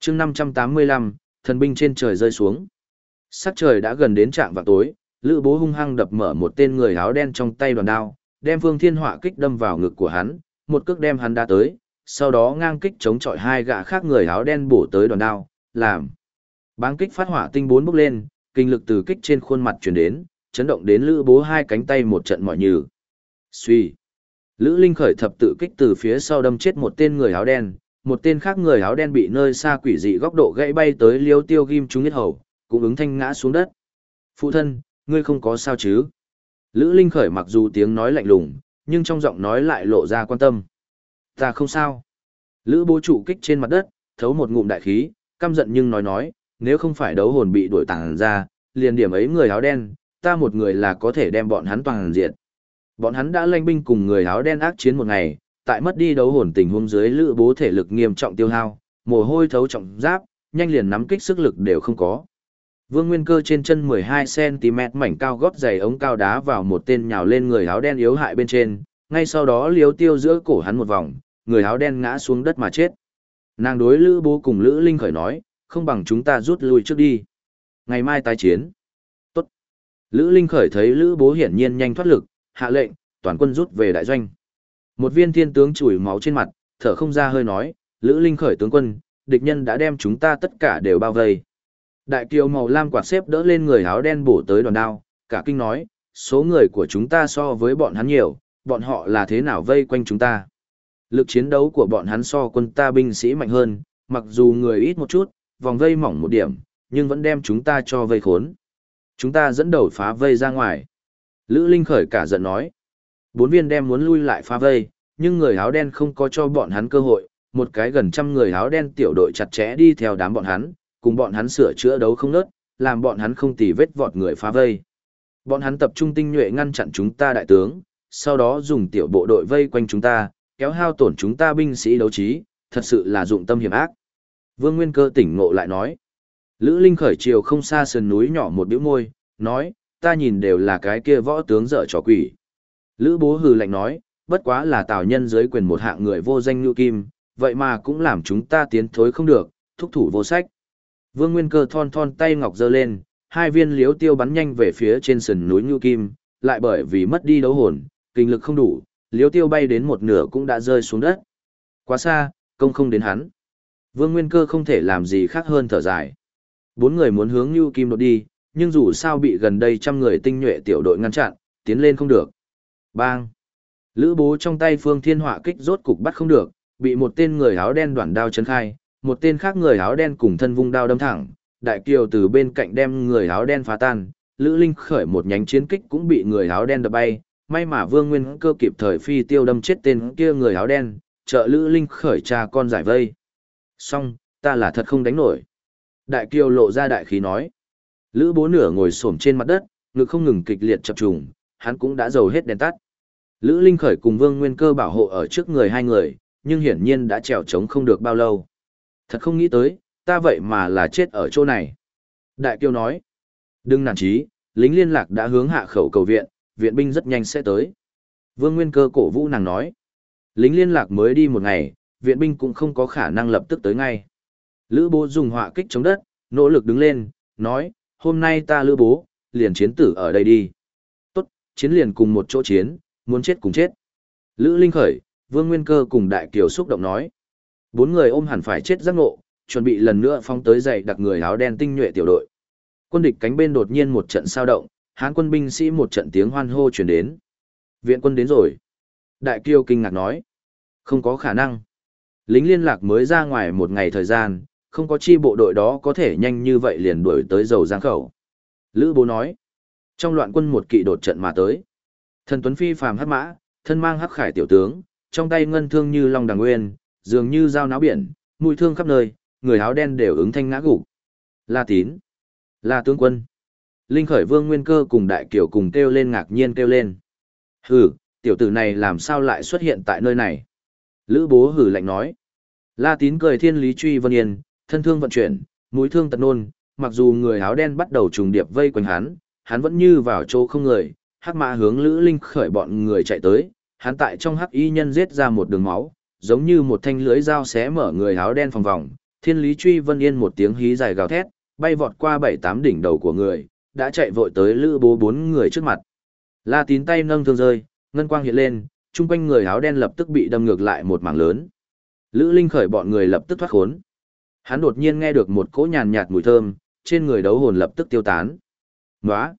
chương 585, thần binh trên trời rơi xuống. Sắc trời đã gần đến trạng vào tối, Lữ Bố hung hăng đập mở một tên người áo đen trong tay đoàn đao, đem Phương Thiên Họa kích đâm vào ngực của hắn, một cước đem hắn đá tới, sau đó ngang kích chống chọi hai gã khác người áo đen bổ tới đoàn đao, làm. Báng kích phát hỏa tinh bốn bốc lên, kinh lực từ kích trên khuôn mặt truyền đến, chấn động đến Lữ Bố hai cánh tay một trận mỏi nhừ. Suy. Lữ Linh khởi thập tự kích từ phía sau đâm chết một tên người áo đen, một tên khác người áo đen bị nơi xa quỷ dị góc độ gãy bay tới liêu tiêu ghim trúng nhất hầu, cũng ứng thanh ngã xuống đất. Phụ thân, ngươi không có sao chứ? Lữ Linh khởi mặc dù tiếng nói lạnh lùng, nhưng trong giọng nói lại lộ ra quan tâm. Ta không sao. Lữ bố trụ kích trên mặt đất, thấu một ngụm đại khí, căm giận nhưng nói nói, nếu không phải đấu hồn bị đuổi tàng ra, liền điểm ấy người áo đen, ta một người là có thể đem bọn hắn toàn diệt. Bọn hắn đã lanh binh cùng người áo đen ác chiến một ngày, tại mất đi đấu hồn tình huống dưới lữ bố thể lực nghiêm trọng tiêu hao, mồ hôi thấu trọng giáp, nhanh liền nắm kích sức lực đều không có. Vương Nguyên Cơ trên chân 12cm mảnh cao gót giày ống cao đá vào một tên nhào lên người áo đen yếu hại bên trên, ngay sau đó liếu tiêu giữa cổ hắn một vòng, người áo đen ngã xuống đất mà chết. Nàng đối Lữ Bố cùng Lữ Linh khởi nói, không bằng chúng ta rút lui trước đi. Ngày mai tái chiến. Tốt. Lữ Linh khởi thấy Lữ Bố hiển nhiên nhanh thoát lực, hạ lệnh, toàn quân rút về đại doanh. Một viên thiên tướng chùi máu trên mặt, thở không ra hơi nói, Lữ Linh khởi tướng quân, địch nhân đã đem chúng ta tất cả đều bao vây. Đại kiều màu lam quạt xếp đỡ lên người áo đen bổ tới đoàn đao, cả kinh nói, số người của chúng ta so với bọn hắn nhiều, bọn họ là thế nào vây quanh chúng ta. Lực chiến đấu của bọn hắn so quân ta binh sĩ mạnh hơn, mặc dù người ít một chút, vòng vây mỏng một điểm, nhưng vẫn đem chúng ta cho vây khốn. Chúng ta dẫn đầu phá vây ra ngoài. Lữ Linh khởi cả giận nói. Bốn viên đem muốn lui lại phá vây, nhưng người áo đen không có cho bọn hắn cơ hội, một cái gần trăm người áo đen tiểu đội chặt chẽ đi theo đám bọn hắn, cùng bọn hắn sửa chữa đấu không nớt, làm bọn hắn không tì vết vọt người phá vây. Bọn hắn tập trung tinh nhuệ ngăn chặn chúng ta đại tướng, sau đó dùng tiểu bộ đội vây quanh chúng ta, kéo hao tổn chúng ta binh sĩ đấu trí, thật sự là dụng tâm hiểm ác. Vương Nguyên Cơ tỉnh ngộ lại nói. Lữ Linh khởi chiều không xa sườn núi nhỏ một bĩu môi, nói, ta nhìn đều là cái kia võ tướng dở trò quỷ. Lữ bố hừ lạnh nói, bất quá là tào nhân dưới quyền một hạng người vô danh như kim, vậy mà cũng làm chúng ta tiến thối không được, thúc thủ vô sách. Vương Nguyên Cơ thon thon tay ngọc giơ lên, hai viên liếu tiêu bắn nhanh về phía trên sườn núi Như Kim, lại bởi vì mất đi đấu hồn, kinh lực không đủ, liếu tiêu bay đến một nửa cũng đã rơi xuống đất. Quá xa, công không đến hắn. Vương Nguyên Cơ không thể làm gì khác hơn thở dài. Bốn người muốn hướng Nưu Kim đột đi, nhưng dù sao bị gần đây trăm người tinh nhuệ tiểu đội ngăn chặn, tiến lên không được. Bang! Lữ bố trong tay phương thiên họa kích rốt cục bắt không được, bị một tên người áo đen đoạn đao chấn khai, một tên khác người áo đen cùng thân vung đao đâm thẳng, đại kiều từ bên cạnh đem người áo đen phá tan, Lữ Linh khởi một nhánh chiến kích cũng bị người áo đen đập bay, may mà Vương Nguyên cơ kịp thời phi tiêu đâm chết tên kia người áo đen, trợ Lữ Linh khởi cha con giải vây. Xong, ta là thật không đánh nổi. Đại kiều lộ ra đại khí nói. Lữ bố nửa ngồi xổm trên mặt đất, ngực không ngừng kịch liệt chập trùng, hắn cũng đã dầu hết đèn tắt. Lữ Linh khởi cùng Vương Nguyên cơ bảo hộ ở trước người hai người, nhưng hiển nhiên đã trèo trống không được bao lâu. Thật không nghĩ tới, ta vậy mà là chết ở chỗ này. Đại kiêu nói, đừng nản chí, lính liên lạc đã hướng hạ khẩu cầu viện, viện binh rất nhanh sẽ tới. Vương Nguyên Cơ cổ vũ nàng nói, lính liên lạc mới đi một ngày, viện binh cũng không có khả năng lập tức tới ngay. Lữ bố dùng họa kích chống đất, nỗ lực đứng lên, nói, hôm nay ta lữ bố, liền chiến tử ở đây đi. Tốt, chiến liền cùng một chỗ chiến, muốn chết cùng chết. Lữ Linh khởi, Vương Nguyên Cơ cùng Đại Kiều xúc động nói. Bốn người ôm hẳn phải chết giác ngộ, chuẩn bị lần nữa phong tới dậy đặt người áo đen tinh nhuệ tiểu đội. Quân địch cánh bên đột nhiên một trận sao động, hán quân binh sĩ một trận tiếng hoan hô truyền đến. Viện quân đến rồi. Đại Kiều kinh ngạc nói. Không có khả năng. Lính liên lạc mới ra ngoài một ngày thời gian, không có chi bộ đội đó có thể nhanh như vậy liền đuổi tới dầu giang khẩu. Lữ bố nói. Trong loạn quân một kỵ đột trận mà tới. Thần Tuấn Phi phàm hắc mã, thân mang hắc khải tiểu tướng, trong tay ngân thương như long đằng nguyên, dường như dao náo biển, mũi thương khắp nơi, người áo đen đều ứng thanh ngã gục. La Tín, La tướng quân. Linh Khởi Vương Nguyên Cơ cùng Đại Kiều cùng kêu lên ngạc nhiên kêu lên. Hừ, tiểu tử này làm sao lại xuất hiện tại nơi này? Lữ bố hử lạnh nói. La Tín cười thiên lý truy vân yên, thân thương vận chuyển, mũi thương tật nôn, mặc dù người áo đen bắt đầu trùng điệp vây quanh hắn, hắn vẫn như vào chỗ không người, hắc mã hướng Lữ Linh Khởi bọn người chạy tới, hắn tại trong hắc y nhân giết ra một đường máu, giống như một thanh lưới dao xé mở người áo đen phòng vòng, Thiên lý truy vân yên một tiếng hí dài gào thét, bay vọt qua bảy tám đỉnh đầu của người, đã chạy vội tới lữ bố bốn người trước mặt. La tín tay nâng thương rơi, ngân quang hiện lên, chung quanh người áo đen lập tức bị đâm ngược lại một mảng lớn. Lữ Linh khởi bọn người lập tức thoát khốn. Hắn đột nhiên nghe được một cỗ nhàn nhạt mùi thơm, trên người đấu hồn lập tức tiêu tán. Nóa!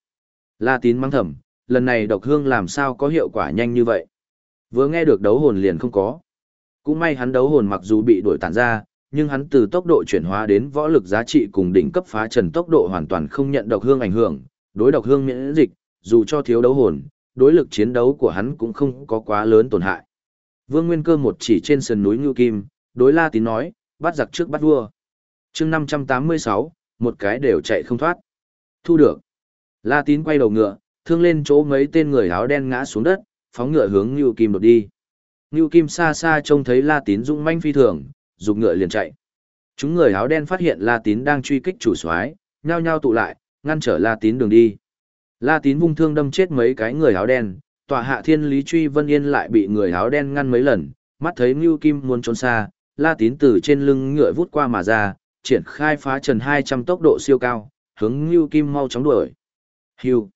La tín mắng thầm, lần này độc hương làm sao có hiệu quả nhanh như vậy. Vừa nghe được đấu hồn liền không có. Cũng may hắn đấu hồn mặc dù bị đuổi tản ra, nhưng hắn từ tốc độ chuyển hóa đến võ lực giá trị cùng đỉnh cấp phá trần tốc độ hoàn toàn không nhận độc hương ảnh hưởng, đối độc hương miễn dịch, dù cho thiếu đấu hồn, đối lực chiến đấu của hắn cũng không có quá lớn tổn hại. Vương Nguyên Cơ một chỉ trên sườn núi Ngưu Kim, đối La Tín nói, bắt giặc trước bắt vua. chương 586, một cái đều chạy không thoát. Thu được. La Tín quay đầu ngựa, thương lên chỗ mấy tên người áo đen ngã xuống đất, phóng ngựa hướng Ngưu Kim đột đi. Ngưu Kim xa xa trông thấy La Tín dũng manh phi thường, dục ngựa liền chạy. Chúng người áo đen phát hiện La Tín đang truy kích chủ soái, nhao nhao tụ lại, ngăn trở La Tín đường đi. La Tín vung thương đâm chết mấy cái người áo đen, tòa hạ thiên lý truy vân yên lại bị người áo đen ngăn mấy lần, mắt thấy Ngưu Kim muốn trốn xa, La Tín từ trên lưng ngựa vút qua mà ra, triển khai phá trần 200 tốc độ siêu cao, hướng Ngưu Kim mau chóng đuổi. Hưu.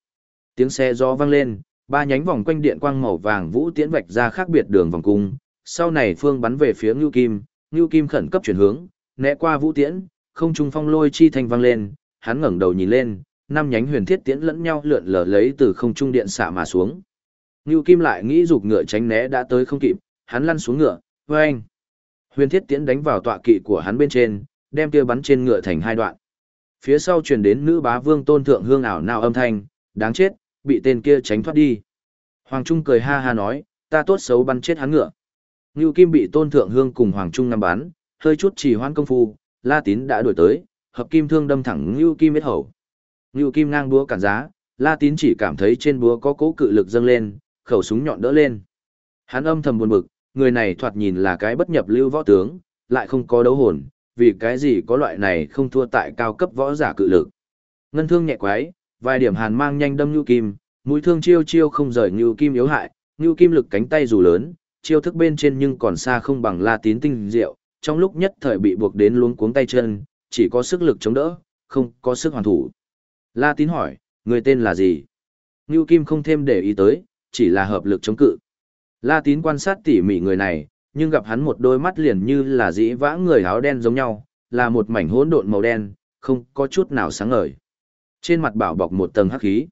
Tiếng xe gió vang lên, ba nhánh vòng quanh điện quang màu vàng vũ tiễn vạch ra khác biệt đường vòng cung, sau này phương bắn về phía Ngưu Kim, Ngưu Kim khẩn cấp chuyển hướng, né qua vũ tiễn, không trung phong lôi chi thành vang lên, hắn ngẩng đầu nhìn lên, năm nhánh huyền thiết tiễn lẫn nhau lượn lờ lấy từ không trung điện xạ mà xuống. Ngưu Kim lại nghĩ dục ngựa tránh né đã tới không kịp, hắn lăn xuống ngựa, oeng. Huyền thiết tiễn đánh vào tọa kỵ của hắn bên trên, đem kia bắn trên ngựa thành hai đoạn. Phía sau truyền đến nữ bá vương tôn thượng hương ảo nào âm thanh, đáng chết, bị tên kia tránh thoát đi. Hoàng Trung cười ha ha nói, ta tốt xấu bắn chết hắn ngựa. Ngưu Kim bị tôn thượng hương cùng Hoàng Trung ngắm bắn, hơi chút chỉ hoãn công phu, La Tín đã đuổi tới, hợp kim thương đâm thẳng Ngưu Kim huyết hầu. Ngưu Kim ngang búa cản giá, La Tín chỉ cảm thấy trên búa có cố cự lực dâng lên, khẩu súng nhọn đỡ lên. Hắn âm thầm buồn bực, người này thoạt nhìn là cái bất nhập lưu võ tướng, lại không có đấu hồn, vì cái gì có loại này không thua tại cao cấp võ giả cự lực. Ngân thương nhẹ quái, vài điểm hàn mang nhanh đâm Ngưu Kim, mũi thương chiêu chiêu không rời Ngưu Kim yếu hại, Ngưu Kim lực cánh tay dù lớn, chiêu thức bên trên nhưng còn xa không bằng La Tín tinh diệu, trong lúc nhất thời bị buộc đến luống cuống tay chân, chỉ có sức lực chống đỡ, không có sức hoàn thủ. La Tín hỏi, người tên là gì? Ngưu Kim không thêm để ý tới, chỉ là hợp lực chống cự. La Tín quan sát tỉ mỉ người này, nhưng gặp hắn một đôi mắt liền như là dĩ vã người áo đen giống nhau, là một mảnh hỗn độn màu đen, không có chút nào sáng ngời. Trên mặt bảo bọc một tầng hắc khí.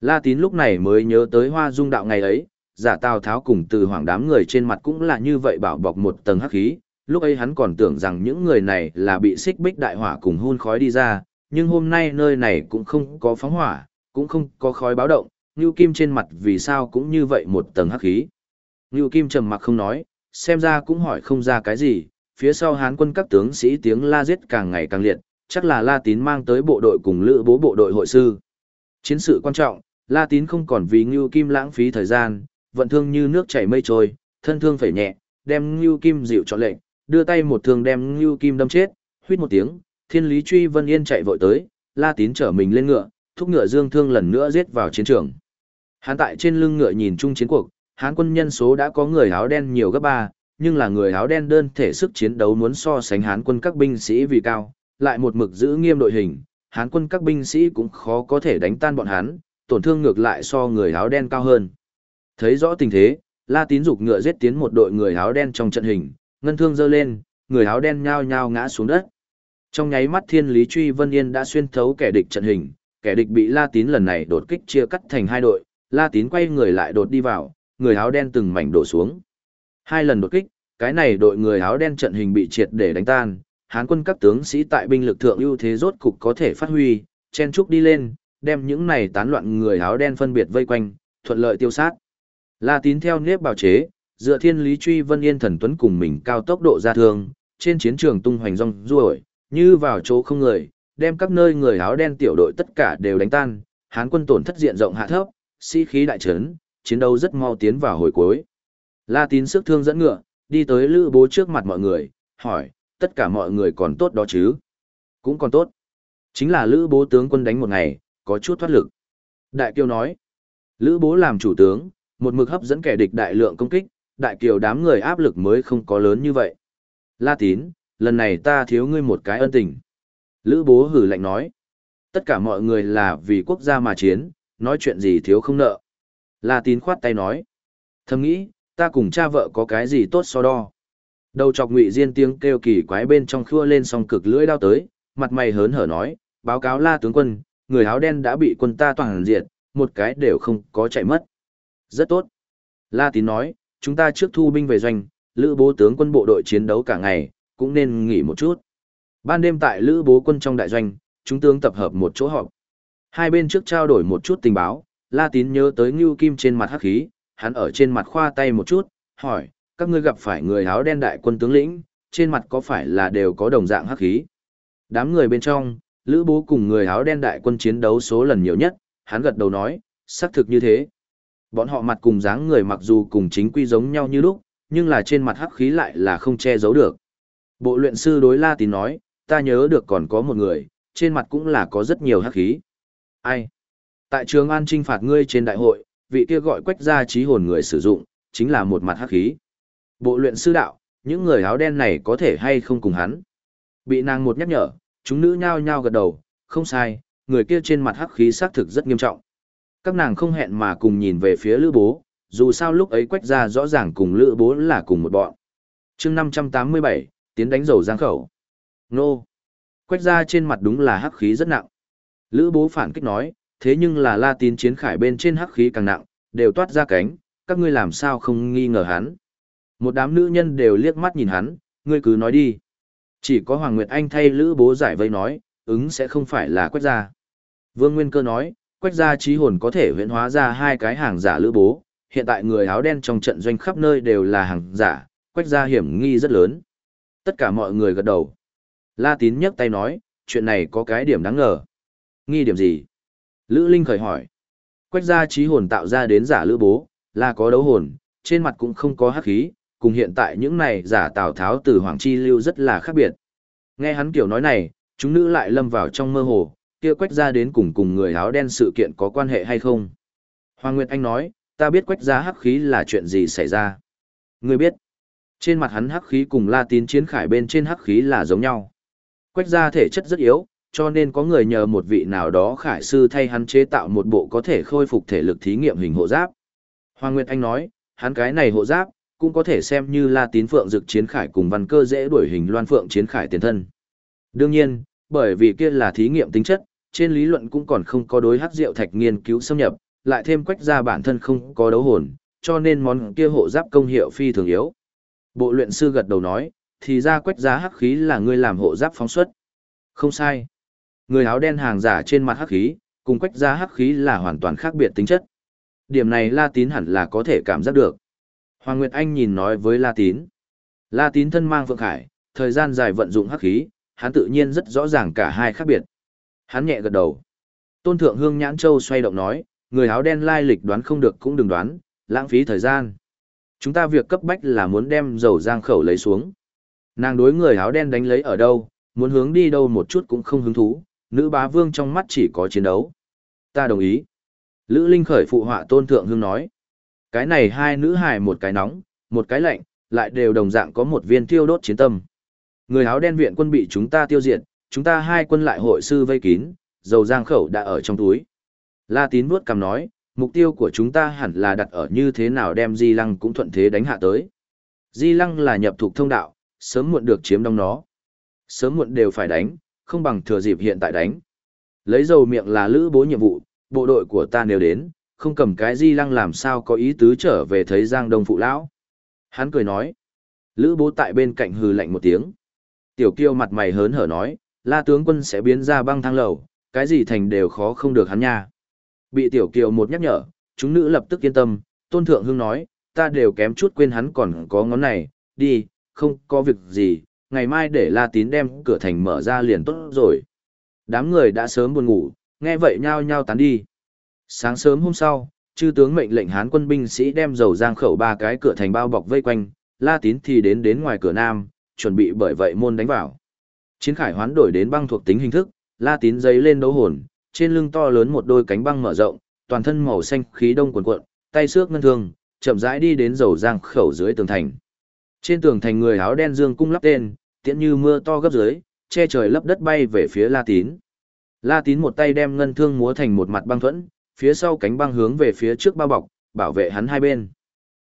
La Tín lúc này mới nhớ tới hoa dung đạo ngày ấy, giả Tào Tháo cùng từ hoàng đám người trên mặt cũng là như vậy bảo bọc một tầng hắc khí. Lúc ấy hắn còn tưởng rằng những người này là bị xích bích đại hỏa cùng hun khói đi ra, nhưng hôm nay nơi này cũng không có phóng hỏa, cũng không có khói báo động, Ngưu Kim trên mặt vì sao cũng như vậy một tầng hắc khí. Ngưu Kim trầm mặc không nói, xem ra cũng hỏi không ra cái gì, phía sau hán quân các tướng sĩ tiếng la giết càng ngày càng liệt, chắc là La Tín mang tới bộ đội cùng lữ bố bộ đội hội sư. Chiến sự quan trọng, La Tín không còn vì Ngưu Kim lãng phí thời gian, vận thương như nước chảy mây trôi, thân thương phải nhẹ, đem Ngưu Kim dịu cho lệnh, đưa tay một thương đem Ngưu Kim đâm chết, huýt một tiếng, Thiên Lý Truy Vân Yên chạy vội tới, La Tín chở mình lên ngựa, thúc ngựa dương thương lần nữa giết vào chiến trường. Hán tại trên lưng ngựa nhìn chung chiến cuộc, Hán quân nhân số đã có người áo đen nhiều gấp ba, nhưng là người áo đen đơn thể sức chiến đấu muốn so sánh Hán quân các binh sĩ vì cao, lại một mực giữ nghiêm đội hình, Hán quân các binh sĩ cũng khó có thể đánh tan bọn hắn, tổn thương ngược lại so người áo đen cao hơn. Thấy rõ tình thế, La Tín dục ngựa giết tiến một đội người áo đen trong trận hình, ngân thương giơ lên, người áo đen nhao nhao ngã xuống đất. Trong nháy mắt Thiên Lý Truy Vân Yên đã xuyên thấu kẻ địch trận hình, kẻ địch bị La Tín lần này đột kích chia cắt thành hai đội, La Tín quay người lại đột đi vào, người áo đen từng mảnh đổ xuống. Hai lần đột kích, cái này đội người áo đen trận hình bị triệt để đánh tan, Hán quân các tướng sĩ tại binh lực thượng ưu thế rốt cục có thể phát huy, chen trúc đi lên, đem những này tán loạn người áo đen phân biệt vây quanh, thuận lợi tiêu sát. La Tín theo nếp bào chế, dựa thiên lý truy vân yên thần tuấn cùng mình cao tốc độ ra thương, trên chiến trường tung hoành rong ruổi, như vào chỗ không người, đem các nơi người áo đen tiểu đội tất cả đều đánh tan, Hán quân tổn thất diện rộng hạ thấp, sĩ khí đại trấn, chiến đấu rất mau tiến vào hồi cuối. La Tín sức thương dẫn ngựa, đi tới Lữ Bố trước mặt mọi người, hỏi, tất cả mọi người còn tốt đó chứ? Cũng còn tốt. Chính là Lữ Bố tướng quân đánh một ngày, có chút thoát lực. Đại Kiều nói, Lữ Bố làm chủ tướng, một mực hấp dẫn kẻ địch đại lượng công kích, đại kiều đám người áp lực mới không có lớn như vậy. La Tín, lần này ta thiếu ngươi một cái ân tình. Lữ bố hử lạnh nói. Tất cả mọi người là vì quốc gia mà chiến, nói chuyện gì thiếu không nợ. La tín khoát tay nói. Thầm nghĩ, ta cùng cha vợ có cái gì tốt so đo. Đầu chọc ngụy diên tiếng kêu kỳ quái bên trong khua lên song cực lưỡi đao tới, mặt mày hớn hở nói, báo cáo la tướng quân, người áo đen đã bị quân ta toàn diệt, một cái đều không có chạy mất. Rất tốt. La tín nói, chúng ta trước thu binh về doanh, lữ bố tướng quân bộ đội chiến đấu cả ngày, cũng nên nghỉ một chút. Ban đêm tại lữ bố quân trong đại doanh, chúng tướng tập hợp một chỗ họp. Hai bên trước trao đổi một chút tình báo, La Tín nhớ tới Ngưu Kim trên mặt hắc khí, hắn ở trên mặt khoa tay một chút, hỏi, các ngươi gặp phải người áo đen đại quân tướng lĩnh, trên mặt có phải là đều có đồng dạng hắc khí? Đám người bên trong, Lữ Bố cùng người áo đen đại quân chiến đấu số lần nhiều nhất, hắn gật đầu nói, xác thực như thế. Bọn họ mặt cùng dáng người mặc dù cùng chính quy giống nhau như lúc, nhưng là trên mặt hắc khí lại là không che giấu được. Bộ luyện sư đối La Tín nói, ta nhớ được còn có một người, trên mặt cũng là có rất nhiều hắc khí. Ai? Tại trường An trinh phạt ngươi trên đại hội, vị kia gọi quách gia trí hồn người sử dụng, chính là một mặt hắc khí. Bộ luyện sư đạo, những người áo đen này có thể hay không cùng hắn. Bị nàng một nhắc nhở, chúng nữ nhao nhao gật đầu, không sai, người kia trên mặt hắc khí xác thực rất nghiêm trọng. Các nàng không hẹn mà cùng nhìn về phía lữ bố, dù sao lúc ấy quách gia rõ ràng cùng lữ bố là cùng một bọn. chương 587, tiến đánh dầu giang khẩu. Nô! Quách gia trên mặt đúng là hắc khí rất nặng. Lữ bố phản kích nói, thế nhưng là la tín chiến khải bên trên hắc khí càng nặng, đều toát ra cánh, các ngươi làm sao không nghi ngờ hắn. Một đám nữ nhân đều liếc mắt nhìn hắn, ngươi cứ nói đi. Chỉ có Hoàng Nguyệt Anh thay Lữ Bố giải vây nói, ứng sẽ không phải là Quách Gia. Vương Nguyên Cơ nói, Quách Gia trí hồn có thể huyễn hóa ra hai cái hàng giả Lữ Bố, hiện tại người áo đen trong trận doanh khắp nơi đều là hàng giả, Quách Gia hiểm nghi rất lớn. Tất cả mọi người gật đầu. La Tín nhấc tay nói, chuyện này có cái điểm đáng ngờ. Nghi điểm gì? Lữ Linh khởi hỏi. Quách gia trí hồn tạo ra đến giả lữ bố, là có đấu hồn, trên mặt cũng không có hắc khí, cùng hiện tại những này giả Tào Tháo từ Hoàng Chi Lưu rất là khác biệt. Nghe hắn kiểu nói này, chúng nữ lại lâm vào trong mơ hồ, kia quách gia đến cùng cùng người áo đen sự kiện có quan hệ hay không. Hoàng Nguyệt Anh nói, ta biết quách gia hắc khí là chuyện gì xảy ra. Người biết, trên mặt hắn hắc khí cùng la tín chiến khải bên trên hắc khí là giống nhau. Quách gia thể chất rất yếu, cho nên có người nhờ một vị nào đó khải sư thay hắn chế tạo một bộ có thể khôi phục thể lực thí nghiệm hình hộ giáp. Hoàng Nguyệt Anh nói, hắn cái này hộ giáp, cũng có thể xem như La tín phượng dực chiến khải cùng văn cơ dễ đuổi hình loan phượng chiến khải tiền thân. Đương nhiên, bởi vì kia là thí nghiệm tính chất, trên lý luận cũng còn không có đối hắc rượu thạch nghiên cứu xâm nhập, lại thêm quách ra bản thân không có đấu hồn, cho nên món kia hộ giáp công hiệu phi thường yếu. Bộ luyện sư gật đầu nói, thì ra quách giá hắc khí là ngươi làm hộ giáp phóng xuất. Không sai. Người áo đen hàng giả trên mặt hắc khí, cùng quách giá hắc khí là hoàn toàn khác biệt tính chất. Điểm này La Tín hẳn là có thể cảm giác được. Hoàng Nguyệt Anh nhìn nói với La Tín. La Tín thân mang Phượng Khải, thời gian dài vận dụng hắc khí, hắn tự nhiên rất rõ ràng cả hai khác biệt. Hắn nhẹ gật đầu. Tôn Thượng Hương Nhãn Châu xoay động nói, người áo đen lai lịch đoán không được cũng đừng đoán, lãng phí thời gian. Chúng ta việc cấp bách là muốn đem dầu giang khẩu lấy xuống. Nàng đối người áo đen đánh lấy ở đâu, muốn hướng đi đâu một chút cũng không hứng thú, nữ bá vương trong mắt chỉ có chiến đấu. Ta đồng ý. Lữ Linh khởi phụ họa tôn thượng hương nói. Cái này hai nữ hài một cái nóng, một cái lạnh, lại đều đồng dạng có một viên tiêu đốt chiến tâm. Người áo đen viện quân bị chúng ta tiêu diệt, chúng ta hai quân lại hội sư vây kín, dầu giang khẩu đã ở trong túi. La tín vuốt cầm nói, mục tiêu của chúng ta hẳn là đặt ở như thế nào đem Di Lăng cũng thuận thế đánh hạ tới. Di Lăng là nhập thuộc thông đạo, sớm muộn được chiếm đóng nó. Sớm muộn đều phải đánh, không bằng thừa dịp hiện tại đánh. Lấy dầu miệng là lữ bố nhiệm vụ, bộ đội của ta nếu đến, không cầm cái di lăng làm sao có ý tứ trở về thấy Giang Đông phụ lão. Hắn cười nói. Lữ bố tại bên cạnh hừ lạnh một tiếng. Tiểu kiêu mặt mày hớn hở nói, la tướng quân sẽ biến ra băng thang lầu, cái gì thành đều khó không được hắn nha. Bị tiểu kiều một nhắc nhở, chúng nữ lập tức yên tâm, tôn thượng hưng nói, ta đều kém chút quên hắn còn có ngón này, đi, không có việc gì, ngày mai để La Tín đem cửa thành mở ra liền tốt rồi. Đám người đã sớm buồn ngủ, nghe vậy nhao nhao tán đi. Sáng sớm hôm sau, chư tướng mệnh lệnh hán quân binh sĩ đem dầu giang khẩu ba cái cửa thành bao bọc vây quanh, La Tín thì đến đến ngoài cửa nam, chuẩn bị bởi vậy môn đánh vào. Chiến khải hoán đổi đến băng thuộc tính hình thức, La Tín giấy lên đấu hồn, trên lưng to lớn một đôi cánh băng mở rộng, toàn thân màu xanh khí đông cuồn cuộn, tay xước ngân thương, chậm rãi đi đến dầu giang khẩu dưới tường thành. Trên tường thành người áo đen dương cung lắp tên, tiễn như mưa to gấp dưới, che trời lấp đất bay về phía La Tín. La Tín một tay đem ngân thương múa thành một mặt băng thuẫn, phía sau cánh băng hướng về phía trước bao bọc, bảo vệ hắn hai bên.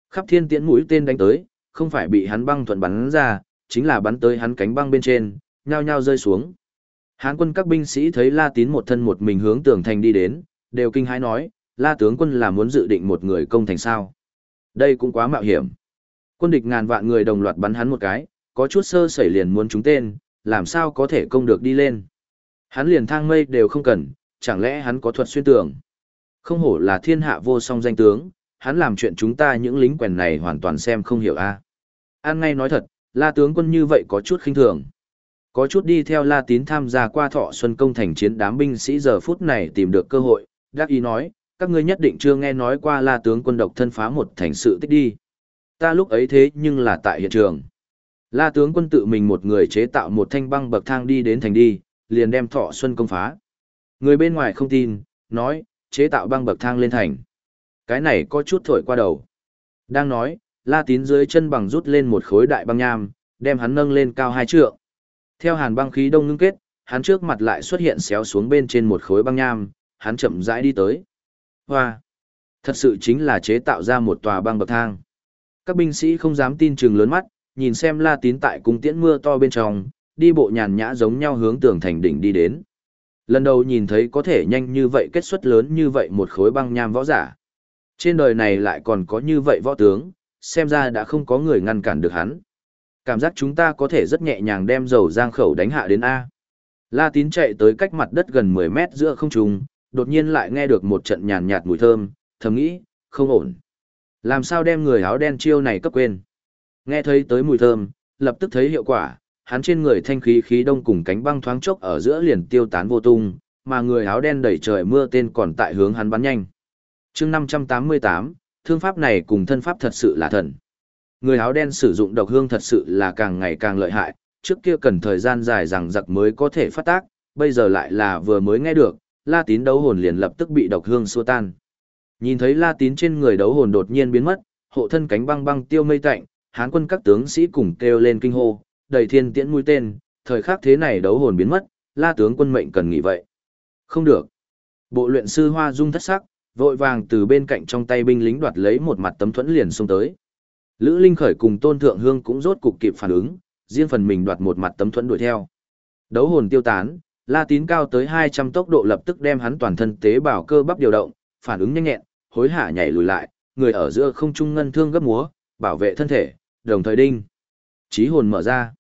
Khắp thiên tiễn mũi tên đánh tới, không phải bị hắn băng thuận bắn ra, chính là bắn tới hắn cánh băng bên trên, nhao nhao rơi xuống. Hán quân các binh sĩ thấy La Tín một thân một mình hướng tường thành đi đến, đều kinh hãi nói, La tướng quân là muốn dự định một người công thành sao. Đây cũng quá mạo hiểm. Quân địch ngàn vạn người đồng loạt bắn hắn một cái, có chút sơ sẩy liền muốn trúng tên, làm sao có thể công được đi lên. Hắn liền thang mây đều không cần, chẳng lẽ hắn có thuật xuyên tường. Không hổ là thiên hạ vô song danh tướng, hắn làm chuyện chúng ta những lính quèn này hoàn toàn xem không hiểu a. An ngay nói thật, la tướng quân như vậy có chút khinh thường. Có chút đi theo la tín tham gia qua thọ xuân công thành chiến đám binh sĩ giờ phút này tìm được cơ hội, đắc ý nói, các ngươi nhất định chưa nghe nói qua la tướng quân độc thân phá một thành sự tích đi. Ta lúc ấy thế nhưng là tại hiện trường. La tướng quân tự mình một người chế tạo một thanh băng bậc thang đi đến thành đi, liền đem thọ xuân công phá. Người bên ngoài không tin, nói, chế tạo băng bậc thang lên thành. Cái này có chút thổi qua đầu. Đang nói, la tín dưới chân bằng rút lên một khối đại băng nham, đem hắn nâng lên cao hai trượng. Theo hàn băng khí đông ngưng kết, hắn trước mặt lại xuất hiện xéo xuống bên trên một khối băng nham, hắn chậm rãi đi tới. Hoa! Thật sự chính là chế tạo ra một tòa băng bậc thang. Các binh sĩ không dám tin chừng lớn mắt, nhìn xem La Tín tại cung tiễn mưa to bên trong, đi bộ nhàn nhã giống nhau hướng tường thành đỉnh đi đến. Lần đầu nhìn thấy có thể nhanh như vậy kết xuất lớn như vậy một khối băng nham võ giả. Trên đời này lại còn có như vậy võ tướng, xem ra đã không có người ngăn cản được hắn. Cảm giác chúng ta có thể rất nhẹ nhàng đem dầu giang khẩu đánh hạ đến A. La tín chạy tới cách mặt đất gần 10 mét giữa không trung, đột nhiên lại nghe được một trận nhàn nhạt mùi thơm, thầm nghĩ, không ổn. Làm sao đem người áo đen chiêu này cấp quên. Nghe thấy tới mùi thơm, lập tức thấy hiệu quả, hắn trên người thanh khí khí đông cùng cánh băng thoáng chốc ở giữa liền tiêu tán vô tung, mà người áo đen đẩy trời mưa tên còn tại hướng hắn bắn nhanh. chương 588, thương pháp này cùng thân pháp thật sự là thần. Người áo đen sử dụng độc hương thật sự là càng ngày càng lợi hại, trước kia cần thời gian dài rằng giặc mới có thể phát tác, bây giờ lại là vừa mới nghe được, la tín đấu hồn liền lập tức bị độc hương xua tan. Nhìn thấy la tín trên người đấu hồn đột nhiên biến mất, hộ thân cánh băng băng tiêu mây tạnh, hán quân các tướng sĩ cùng kêu lên kinh hô, đầy thiên tiễn mũi tên, thời khắc thế này đấu hồn biến mất, la tướng quân mệnh cần nghỉ vậy. Không được. Bộ luyện sư hoa dung thất sắc, vội vàng từ bên cạnh trong tay binh lính đoạt lấy một mặt tấm thuẫn liền xông tới. Lữ Linh Khởi cùng Tôn Thượng Hương cũng rốt cục kịp phản ứng, riêng phần mình đoạt một mặt tấm thuẫn đuổi theo. Đấu hồn tiêu tán, La Tín cao tới 200 tốc độ lập tức đem hắn toàn thân tế bào cơ bắp điều động, phản ứng nhanh nhẹn, hối hả nhảy lùi lại, người ở giữa không trung ngân thương gấp múa, bảo vệ thân thể, đồng thời đinh. Chí hồn mở ra.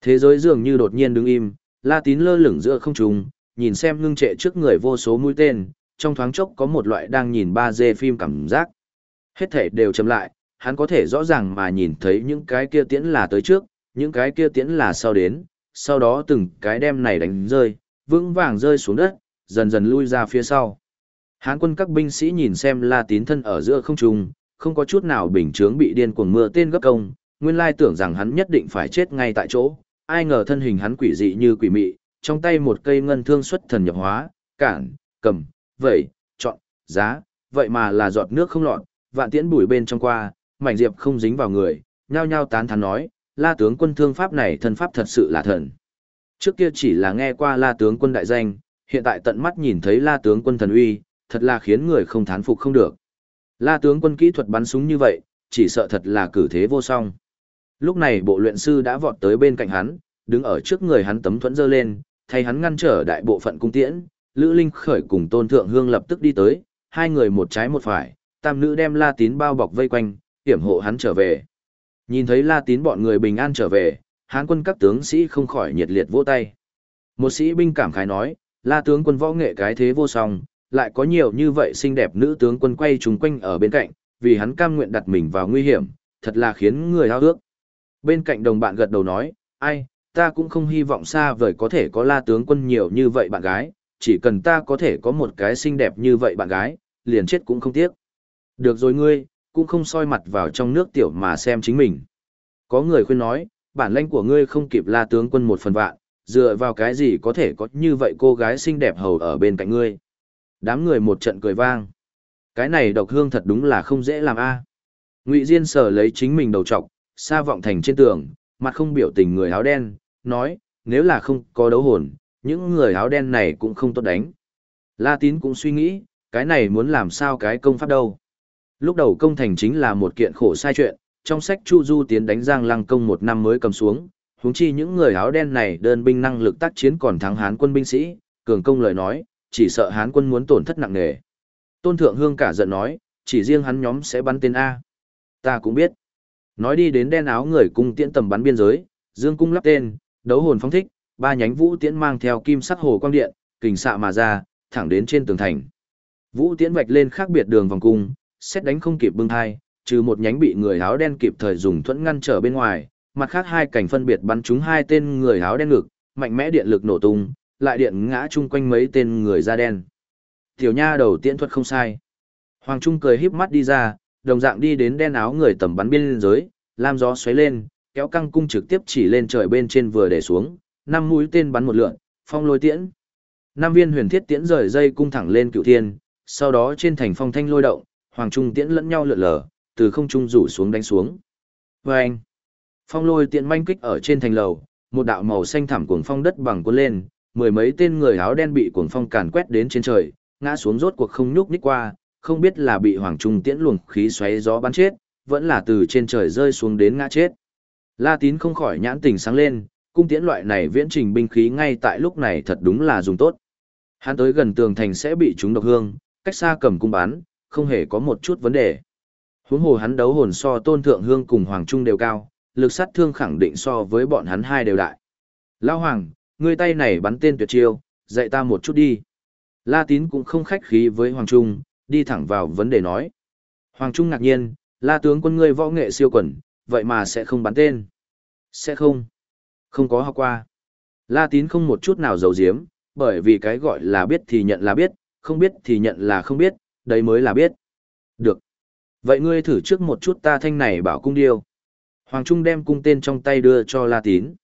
Thế giới dường như đột nhiên đứng im, La Tín lơ lửng giữa không trung, nhìn xem ngưng trệ trước người vô số mũi tên, trong thoáng chốc có một loại đang nhìn 3D phim cảm giác. Hết thể đều chậm lại, hắn có thể rõ ràng mà nhìn thấy những cái kia tiễn là tới trước, những cái kia tiễn là sau đến, sau đó từng cái đem này đánh rơi, vững vàng rơi xuống đất, dần dần lui ra phía sau. Hán quân các binh sĩ nhìn xem La Tín thân ở giữa không trung, không có chút nào bình chướng bị điên cuồng mưa tên gấp công, nguyên lai tưởng rằng hắn nhất định phải chết ngay tại chỗ, ai ngờ thân hình hắn quỷ dị như quỷ mị, trong tay một cây ngân thương xuất thần nhập hóa, cản, cầm, vẩy, chọn, giá, vậy mà là giọt nước không lọt, vạn tiễn bùi bên trong qua, mảnh diệp không dính vào người, nhao nhao tán thán nói, la tướng quân thương pháp này thân pháp thật sự là thần. Trước kia chỉ là nghe qua la tướng quân đại danh, hiện tại tận mắt nhìn thấy la tướng quân thần uy, thật là khiến người không thán phục không được. La tướng quân kỹ thuật bắn súng như vậy, chỉ sợ thật là cử thế vô song. Lúc này bộ luyện sư đã vọt tới bên cạnh hắn, đứng ở trước người hắn tấm thuẫn dơ lên, thay hắn ngăn trở đại bộ phận cung tiễn, Lữ Linh khởi cùng Tôn Thượng Hương lập tức đi tới, hai người một trái một phải, tam nữ đem La Tín bao bọc vây quanh, hiểm hộ hắn trở về. Nhìn thấy La Tín bọn người bình an trở về, hán quân các tướng sĩ không khỏi nhiệt liệt vỗ tay. Một sĩ binh cảm khái nói, La tướng quân võ nghệ cái thế vô song, lại có nhiều như vậy xinh đẹp nữ tướng quân quay trùng quanh ở bên cạnh, vì hắn cam nguyện đặt mình vào nguy hiểm, thật là khiến người hao ước. Bên cạnh đồng bạn gật đầu nói, ai, ta cũng không hy vọng xa vời có thể có la tướng quân nhiều như vậy bạn gái, chỉ cần ta có thể có một cái xinh đẹp như vậy bạn gái, liền chết cũng không tiếc. Được rồi ngươi, cũng không soi mặt vào trong nước tiểu mà xem chính mình. Có người khuyên nói, bản lãnh của ngươi không kịp la tướng quân một phần vạn, dựa vào cái gì có thể có như vậy cô gái xinh đẹp hầu ở bên cạnh ngươi. Đám người một trận cười vang. Cái này độc hương thật đúng là không dễ làm a. Ngụy Diên sở lấy chính mình đầu trọc, xa vọng thành trên tường, mặt không biểu tình người áo đen, nói, nếu là không có đấu hồn, những người áo đen này cũng không tốt đánh. La Tín cũng suy nghĩ, cái này muốn làm sao cái công pháp đâu. Lúc đầu công thành chính là một kiện khổ sai chuyện, trong sách Chu Du tiến đánh Giang Lăng công một năm mới cầm xuống, huống chi những người áo đen này đơn binh năng lực tác chiến còn thắng Hán quân binh sĩ, cường công lời nói, chỉ sợ Hán quân muốn tổn thất nặng nề. Tôn Thượng Hương cả giận nói, chỉ riêng hắn nhóm sẽ bắn tên A. Ta cũng biết. Nói đi đến đen áo người cung tiễn tầm bắn biên giới, dương cung lắp tên, đấu hồn phóng thích, ba nhánh vũ tiễn mang theo kim sắc hồ quang điện, kình xạ mà ra, thẳng đến trên tường thành. Vũ tiễn vạch lên khác biệt đường vòng cung, xét đánh không kịp bưng thai, trừ một nhánh bị người áo đen kịp thời dùng thuẫn ngăn trở bên ngoài, mặt khác hai cảnh phân biệt bắn trúng hai tên người áo đen ngực, mạnh mẽ điện lực nổ tung, lại điện ngã chung quanh mấy tên người da đen. Tiểu nha đầu tiễn thuật không sai. Hoàng Trung cười híp mắt đi ra, đồng dạng đi đến đen áo người tầm bắn biên giới, lam gió xoáy lên, kéo căng cung trực tiếp chỉ lên trời bên trên vừa để xuống, năm mũi tên bắn một lượn, phong lôi tiễn. Năm viên huyền thiết tiễn rời dây cung thẳng lên cựu thiên, sau đó trên thành phong thanh lôi động, hoàng trung tiễn lẫn nhau lượn lờ, từ không trung rủ xuống đánh xuống. Và anh, phong lôi tiễn manh kích ở trên thành lầu, một đạo màu xanh thảm cuồng phong đất bằng cuốn lên, mười mấy tên người áo đen bị cuồng phong càn quét đến trên trời, ngã xuống rốt cuộc không nhúc nhích qua, không biết là bị hoàng trung tiễn luồng khí xoáy gió bắn chết, vẫn là từ trên trời rơi xuống đến ngã chết. La Tín không khỏi nhãn tình sáng lên, cung tiễn loại này viễn trình binh khí ngay tại lúc này thật đúng là dùng tốt. Hắn tới gần tường thành sẽ bị chúng độc hương, cách xa cầm cung bán, không hề có một chút vấn đề. Huống hồ hắn đấu hồn so tôn thượng hương cùng hoàng trung đều cao, lực sát thương khẳng định so với bọn hắn hai đều đại. Lao hoàng, ngươi tay này bắn tên tuyệt chiêu, dạy ta một chút đi. La tín cũng không khách khí với hoàng trung, đi thẳng vào vấn đề nói. Hoàng trung ngạc nhiên, la tướng quân ngươi võ nghệ siêu quần, vậy mà sẽ không bắn tên. Sẽ không. Không có học qua. La tín không một chút nào giấu giếm, bởi vì cái gọi là biết thì nhận là biết, không biết thì nhận là không biết, đấy mới là biết. Được. Vậy ngươi thử trước một chút ta thanh này bảo cung điêu. Hoàng Trung đem cung tên trong tay đưa cho La Tín.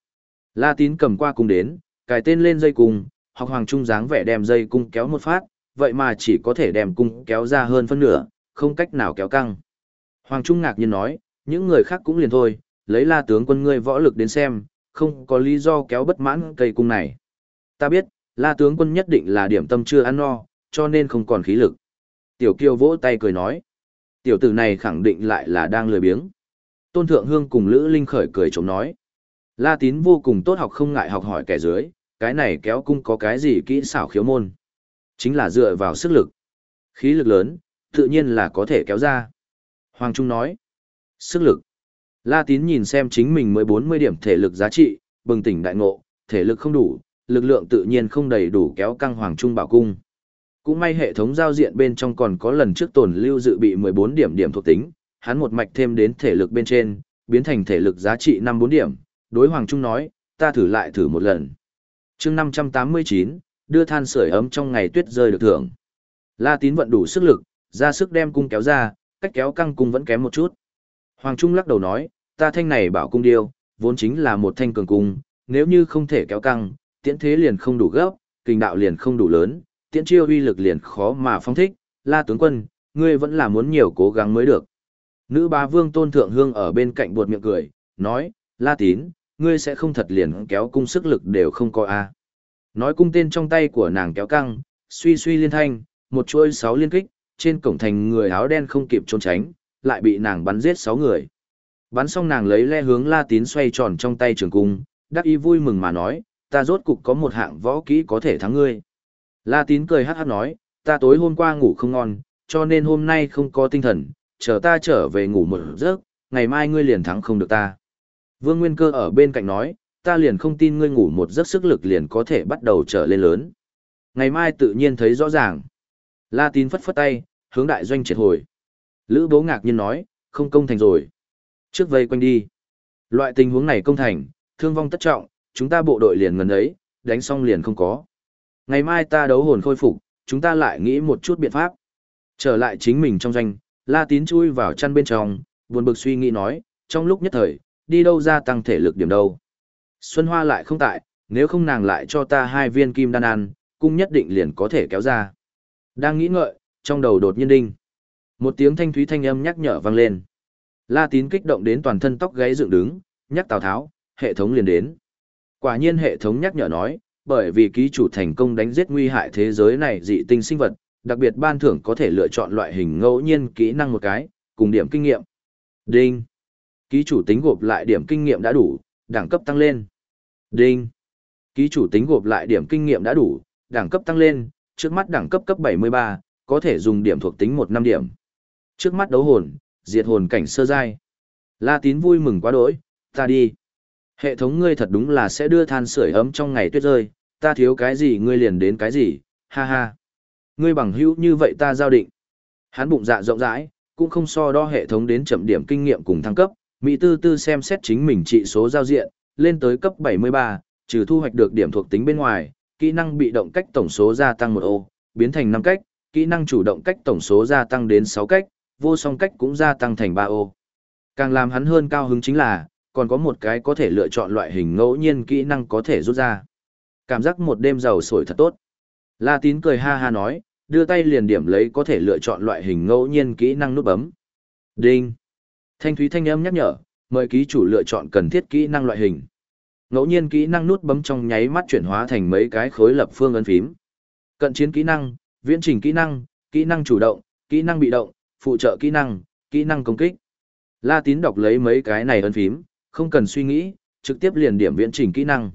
La Tín cầm qua cung đến, cài tên lên dây cung, học Hoàng Trung dáng vẻ đem dây cung kéo một phát, vậy mà chỉ có thể đem cung kéo ra hơn phân nửa, không cách nào kéo căng. Hoàng Trung ngạc nhiên nói, những người khác cũng liền thôi, lấy La tướng quân ngươi võ lực đến xem, không có lý do kéo bất mãn cây cung này. Ta biết, La tướng quân nhất định là điểm tâm chưa ăn no, cho nên không còn khí lực. Tiểu Kiều vỗ tay cười nói. Tiểu tử này khẳng định lại là đang lười biếng. Tôn Thượng Hương cùng Lữ Linh khởi cười chống nói. La Tín vô cùng tốt học không ngại học hỏi kẻ dưới, cái này kéo cung có cái gì kỹ xảo khiếu môn. Chính là dựa vào sức lực. Khí lực lớn, tự nhiên là có thể kéo ra. Hoàng Trung nói. Sức lực. La Tín nhìn xem chính mình mới 40 điểm thể lực giá trị, bừng tỉnh đại ngộ, thể lực không đủ, lực lượng tự nhiên không đầy đủ kéo căng Hoàng Trung bảo cung. Cũng may hệ thống giao diện bên trong còn có lần trước tồn lưu dự bị 14 điểm điểm thuộc tính, hắn một mạch thêm đến thể lực bên trên, biến thành thể lực giá trị 54 điểm, đối Hoàng Trung nói, ta thử lại thử một lần. chương 589, đưa than sưởi ấm trong ngày tuyết rơi được thưởng. La Tín vận đủ sức lực, ra sức đem cung kéo ra, cách kéo căng cung vẫn kém một chút. Hoàng Trung lắc đầu nói, ta thanh này bảo cung điêu, vốn chính là một thanh cường cung, nếu như không thể kéo căng, tiễn thế liền không đủ gấp, kinh đạo liền không đủ lớn, tiễn chiêu uy lực liền khó mà phong thích, la tướng quân, ngươi vẫn là muốn nhiều cố gắng mới được. Nữ bá vương tôn thượng hương ở bên cạnh buột miệng cười, nói, la tín, ngươi sẽ không thật liền kéo cung sức lực đều không có a. Nói cung tên trong tay của nàng kéo căng, suy suy liên thanh, một chuôi sáu liên kích, trên cổng thành người áo đen không kịp trốn tránh, lại bị nàng bắn giết sáu người. Bắn xong nàng lấy le hướng la tín xoay tròn trong tay trường cung, đắc ý vui mừng mà nói, ta rốt cục có một hạng võ kỹ có thể thắng ngươi. La tín cười hát hát nói, ta tối hôm qua ngủ không ngon, cho nên hôm nay không có tinh thần, chờ ta trở về ngủ một giấc, ngày mai ngươi liền thắng không được ta. Vương Nguyên Cơ ở bên cạnh nói, ta liền không tin ngươi ngủ một giấc sức lực liền có thể bắt đầu trở lên lớn. Ngày mai tự nhiên thấy rõ ràng. La tín phất phất tay, hướng đại doanh triệt hồi. Lữ bố ngạc nhiên nói, không công thành rồi. Trước vây quanh đi. Loại tình huống này công thành, thương vong tất trọng, chúng ta bộ đội liền ngần ấy, đánh xong liền không có. Ngày mai ta đấu hồn khôi phục, chúng ta lại nghĩ một chút biện pháp. Trở lại chính mình trong doanh, La Tín chui vào chăn bên trong, buồn bực suy nghĩ nói, trong lúc nhất thời, đi đâu ra tăng thể lực điểm đâu. Xuân Hoa lại không tại, nếu không nàng lại cho ta hai viên kim đan ăn, cung nhất định liền có thể kéo ra. Đang nghĩ ngợi, trong đầu đột nhiên đinh. Một tiếng thanh thúy thanh âm nhắc nhở vang lên. La Tín kích động đến toàn thân tóc gáy dựng đứng, nhắc Tào Tháo, hệ thống liền đến. Quả nhiên hệ thống nhắc nhở nói, bởi vì ký chủ thành công đánh giết nguy hại thế giới này dị tinh sinh vật, đặc biệt ban thưởng có thể lựa chọn loại hình ngẫu nhiên kỹ năng một cái, cùng điểm kinh nghiệm. Đinh. Ký chủ tính gộp lại điểm kinh nghiệm đã đủ, đẳng cấp tăng lên. Đinh. Ký chủ tính gộp lại điểm kinh nghiệm đã đủ, đẳng cấp tăng lên, trước mắt đẳng cấp cấp 73, có thể dùng điểm thuộc tính 1 năm điểm. Trước mắt đấu hồn, diệt hồn cảnh sơ giai. La Tín vui mừng quá đỗi, ta đi. Hệ thống ngươi thật đúng là sẽ đưa than sưởi ấm trong ngày tuyết rơi, ta thiếu cái gì ngươi liền đến cái gì, ha ha. Ngươi bằng hữu như vậy ta giao định. Hắn bụng dạ rộng rãi, cũng không so đo hệ thống đến chậm điểm kinh nghiệm cùng thăng cấp, Mỹ tư tư xem xét chính mình trị số giao diện, lên tới cấp 73, trừ thu hoạch được điểm thuộc tính bên ngoài, kỹ năng bị động cách tổng số gia tăng một ô, biến thành 5 cách, kỹ năng chủ động cách tổng số gia tăng đến 6 cách, vô song cách cũng gia tăng thành 3 ô. Càng làm hắn hơn cao hứng chính là, còn có một cái có thể lựa chọn loại hình ngẫu nhiên kỹ năng có thể rút ra. Cảm giác một đêm giàu sổi thật tốt. La tín cười ha ha nói, đưa tay liền điểm lấy có thể lựa chọn loại hình ngẫu nhiên kỹ năng nút bấm. Đinh. Thanh thúy thanh âm nhắc nhở, mời ký chủ lựa chọn cần thiết kỹ năng loại hình. Ngẫu nhiên kỹ năng nút bấm trong nháy mắt chuyển hóa thành mấy cái khối lập phương ấn phím. Cận chiến kỹ năng, viễn trình kỹ năng, kỹ năng chủ động, kỹ năng bị động, phụ trợ kỹ năng, kỹ năng công kích. La Tín đọc lấy mấy cái này ấn phím, không cần suy nghĩ, trực tiếp liền điểm viễn trình kỹ năng.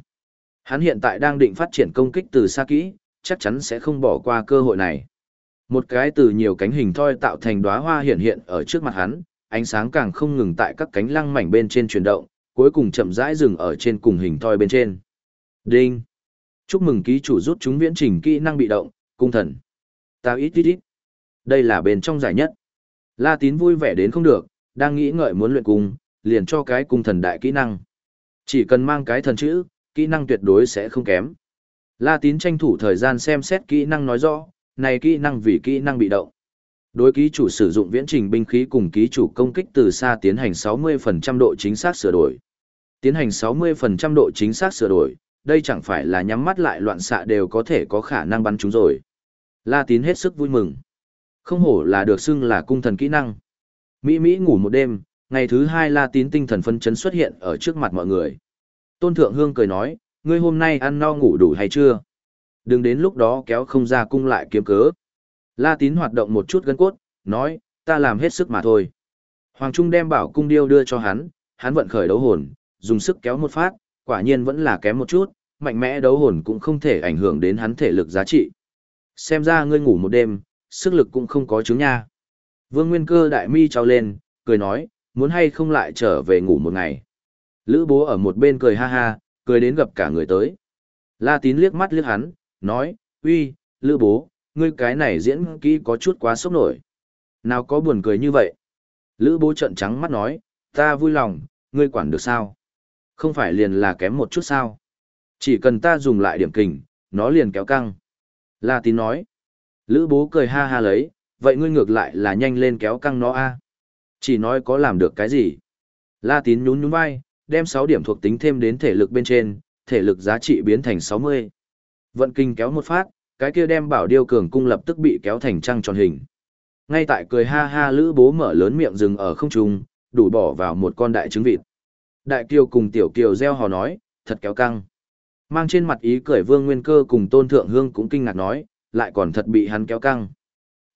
Hắn hiện tại đang định phát triển công kích từ xa kỹ, chắc chắn sẽ không bỏ qua cơ hội này. Một cái từ nhiều cánh hình thoi tạo thành đóa hoa hiện hiện ở trước mặt hắn, ánh sáng càng không ngừng tại các cánh lăng mảnh bên trên chuyển động, cuối cùng chậm rãi dừng ở trên cùng hình thoi bên trên. Đinh! Chúc mừng ký chủ rút chúng viễn trình kỹ năng bị động, cung thần. Tao ít ít ít. Đây là bên trong giải nhất. La tín vui vẻ đến không được, đang nghĩ ngợi muốn luyện cung, liền cho cái cung thần đại kỹ năng. Chỉ cần mang cái thần chữ, kỹ năng tuyệt đối sẽ không kém. La tín tranh thủ thời gian xem xét kỹ năng nói rõ, này kỹ năng vì kỹ năng bị động. Đối ký chủ sử dụng viễn trình binh khí cùng ký chủ công kích từ xa tiến hành 60% độ chính xác sửa đổi. Tiến hành 60% độ chính xác sửa đổi, đây chẳng phải là nhắm mắt lại loạn xạ đều có thể có khả năng bắn chúng rồi. La tín hết sức vui mừng. Không hổ là được xưng là cung thần kỹ năng. Mỹ Mỹ ngủ một đêm, ngày thứ hai La tín tinh thần phân chấn xuất hiện ở trước mặt mọi người. Tôn Thượng Hương cười nói, ngươi hôm nay ăn no ngủ đủ hay chưa? Đừng đến lúc đó kéo không ra cung lại kiếm cớ. La tín hoạt động một chút gân cốt, nói, ta làm hết sức mà thôi. Hoàng Trung đem bảo cung điêu đưa cho hắn, hắn vận khởi đấu hồn, dùng sức kéo một phát, quả nhiên vẫn là kém một chút, mạnh mẽ đấu hồn cũng không thể ảnh hưởng đến hắn thể lực giá trị. Xem ra ngươi ngủ một đêm, sức lực cũng không có chứng nha. Vương Nguyên Cơ đại mi trao lên, cười nói, muốn hay không lại trở về ngủ một ngày. Lữ bố ở một bên cười ha ha, cười đến gặp cả người tới. La tín liếc mắt liếc hắn, nói, uy, Lữ bố, ngươi cái này diễn kỹ có chút quá sốc nổi. Nào có buồn cười như vậy? Lữ bố trợn trắng mắt nói, ta vui lòng, ngươi quản được sao? Không phải liền là kém một chút sao? Chỉ cần ta dùng lại điểm kình, nó liền kéo căng. La tín nói. Lữ bố cười ha ha lấy, vậy ngươi ngược lại là nhanh lên kéo căng nó a. Chỉ nói có làm được cái gì. La tín nhún nhún vai, đem 6 điểm thuộc tính thêm đến thể lực bên trên, thể lực giá trị biến thành 60. Vận kinh kéo một phát, cái kia đem bảo điêu cường cung lập tức bị kéo thành trăng tròn hình. Ngay tại cười ha ha lữ bố mở lớn miệng rừng ở không trung, đủ bỏ vào một con đại trứng vịt. Đại kiều cùng tiểu kiều reo hò nói, thật kéo căng. Mang trên mặt ý cười vương nguyên cơ cùng tôn thượng hương cũng kinh ngạc nói, lại còn thật bị hắn kéo căng.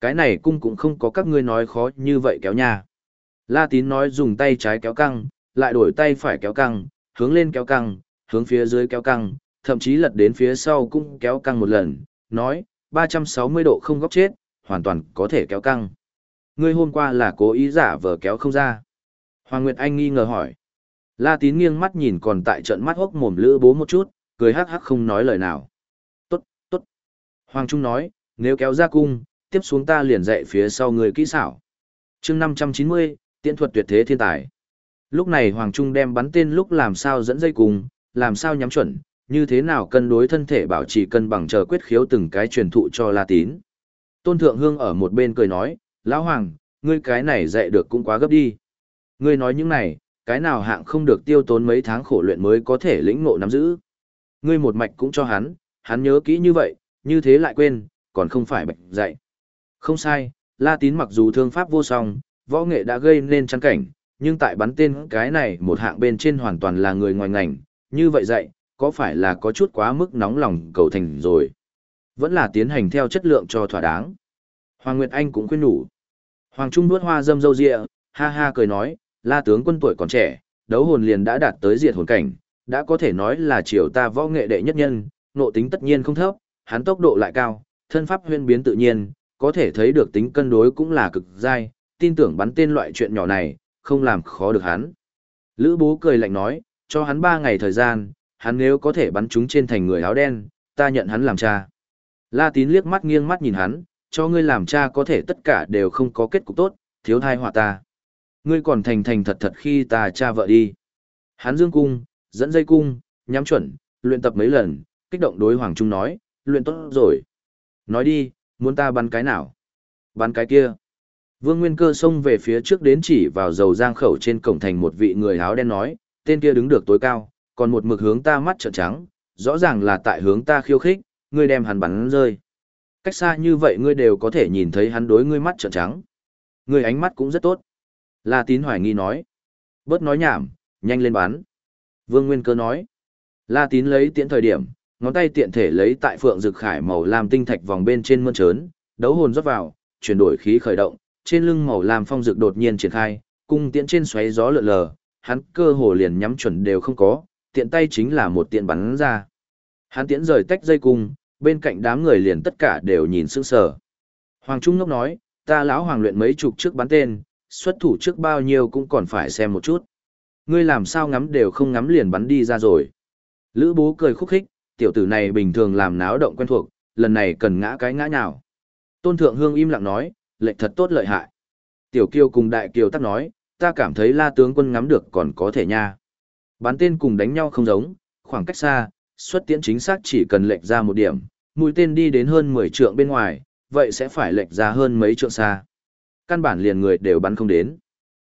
Cái này cung cũng không có các ngươi nói khó như vậy kéo nha. La tín nói dùng tay trái kéo căng, lại đổi tay phải kéo căng, hướng lên kéo căng, hướng phía dưới kéo căng, thậm chí lật đến phía sau cũng kéo căng một lần, nói, 360 độ không góc chết, hoàn toàn có thể kéo căng. Ngươi hôm qua là cố ý giả vờ kéo không ra. Hoàng Nguyệt Anh nghi ngờ hỏi. La tín nghiêng mắt nhìn còn tại trận mắt hốc mồm lữ bố một chút, cười hắc hắc không nói lời nào. Tốt, tốt. Hoàng Trung nói, nếu kéo ra cung, tiếp xuống ta liền dạy phía sau người kỹ xảo. chương 590, tiễn thuật tuyệt thế thiên tài. Lúc này Hoàng Trung đem bắn tên lúc làm sao dẫn dây cùng, làm sao nhắm chuẩn, như thế nào cân đối thân thể bảo trì cân bằng chờ quyết khiếu từng cái truyền thụ cho La Tín. Tôn Thượng Hương ở một bên cười nói, Lão Hoàng, ngươi cái này dạy được cũng quá gấp đi. Ngươi nói những này, cái nào hạng không được tiêu tốn mấy tháng khổ luyện mới có thể lĩnh ngộ nắm giữ. Ngươi một mạch cũng cho hắn, hắn nhớ kỹ như vậy, như thế lại quên, còn không phải bạch dạy. Không sai, La Tín mặc dù thương pháp vô song, võ nghệ đã gây nên chăn cảnh, nhưng tại bắn tên cái này một hạng bên trên hoàn toàn là người ngoài ngành, như vậy dạy, có phải là có chút quá mức nóng lòng cầu thành rồi. Vẫn là tiến hành theo chất lượng cho thỏa đáng. Hoàng Nguyệt Anh cũng khuyên nhủ. Hoàng Trung nuốt hoa dâm dâu rịa, ha ha cười nói, la tướng quân tuổi còn trẻ, đấu hồn liền đã đạt tới diệt hồn cảnh, đã có thể nói là triều ta võ nghệ đệ nhất nhân, nộ tính tất nhiên không thấp, hắn tốc độ lại cao, thân pháp huyên biến tự nhiên, có thể thấy được tính cân đối cũng là cực dai, tin tưởng bắn tên loại chuyện nhỏ này, không làm khó được hắn. Lữ bố cười lạnh nói, cho hắn ba ngày thời gian, hắn nếu có thể bắn chúng trên thành người áo đen, ta nhận hắn làm cha. La tín liếc mắt nghiêng mắt nhìn hắn, cho ngươi làm cha có thể tất cả đều không có kết cục tốt, thiếu thai họa ta. Ngươi còn thành thành thật thật khi ta cha vợ đi. Hắn dương cung, dẫn dây cung, nhắm chuẩn, luyện tập mấy lần, kích động đối Hoàng Trung nói, luyện tốt rồi. Nói đi, muốn ta bắn cái nào? Bắn cái kia. Vương Nguyên Cơ xông về phía trước đến chỉ vào dầu giang khẩu trên cổng thành một vị người áo đen nói, tên kia đứng được tối cao, còn một mực hướng ta mắt trợn trắng, rõ ràng là tại hướng ta khiêu khích, ngươi đem hắn bắn rơi. Cách xa như vậy ngươi đều có thể nhìn thấy hắn đối ngươi mắt trợn trắng. Ngươi ánh mắt cũng rất tốt. La Tín hoài nghi nói. Bớt nói nhảm, nhanh lên bắn. Vương Nguyên Cơ nói. La Tín lấy tiện thời điểm, ngón tay tiện thể lấy tại phượng dực khải màu lam tinh thạch vòng bên trên mơn trớn, đấu hồn rót vào, chuyển đổi khí khởi động, trên lưng màu làm phong dược đột nhiên triển khai, cung tiễn trên xoáy gió lượn lờ, hắn cơ hồ liền nhắm chuẩn đều không có, tiện tay chính là một tiện bắn ra. Hắn tiễn rời tách dây cung, bên cạnh đám người liền tất cả đều nhìn sững sờ. Hoàng Trung Ngốc nói, ta lão hoàng luyện mấy chục trước bắn tên, xuất thủ trước bao nhiêu cũng còn phải xem một chút. Ngươi làm sao ngắm đều không ngắm liền bắn đi ra rồi. Lữ bố cười khúc khích, tiểu tử này bình thường làm náo động quen thuộc, lần này cần ngã cái ngã nào. Tôn Thượng Hương im lặng nói, lệnh thật tốt lợi hại. Tiểu Kiều cùng Đại Kiều tắc nói, ta cảm thấy la tướng quân ngắm được còn có thể nha. Bắn tên cùng đánh nhau không giống, khoảng cách xa, xuất tiễn chính xác chỉ cần lệch ra một điểm, mũi tên đi đến hơn 10 trượng bên ngoài, vậy sẽ phải lệch ra hơn mấy trượng xa. Căn bản liền người đều bắn không đến.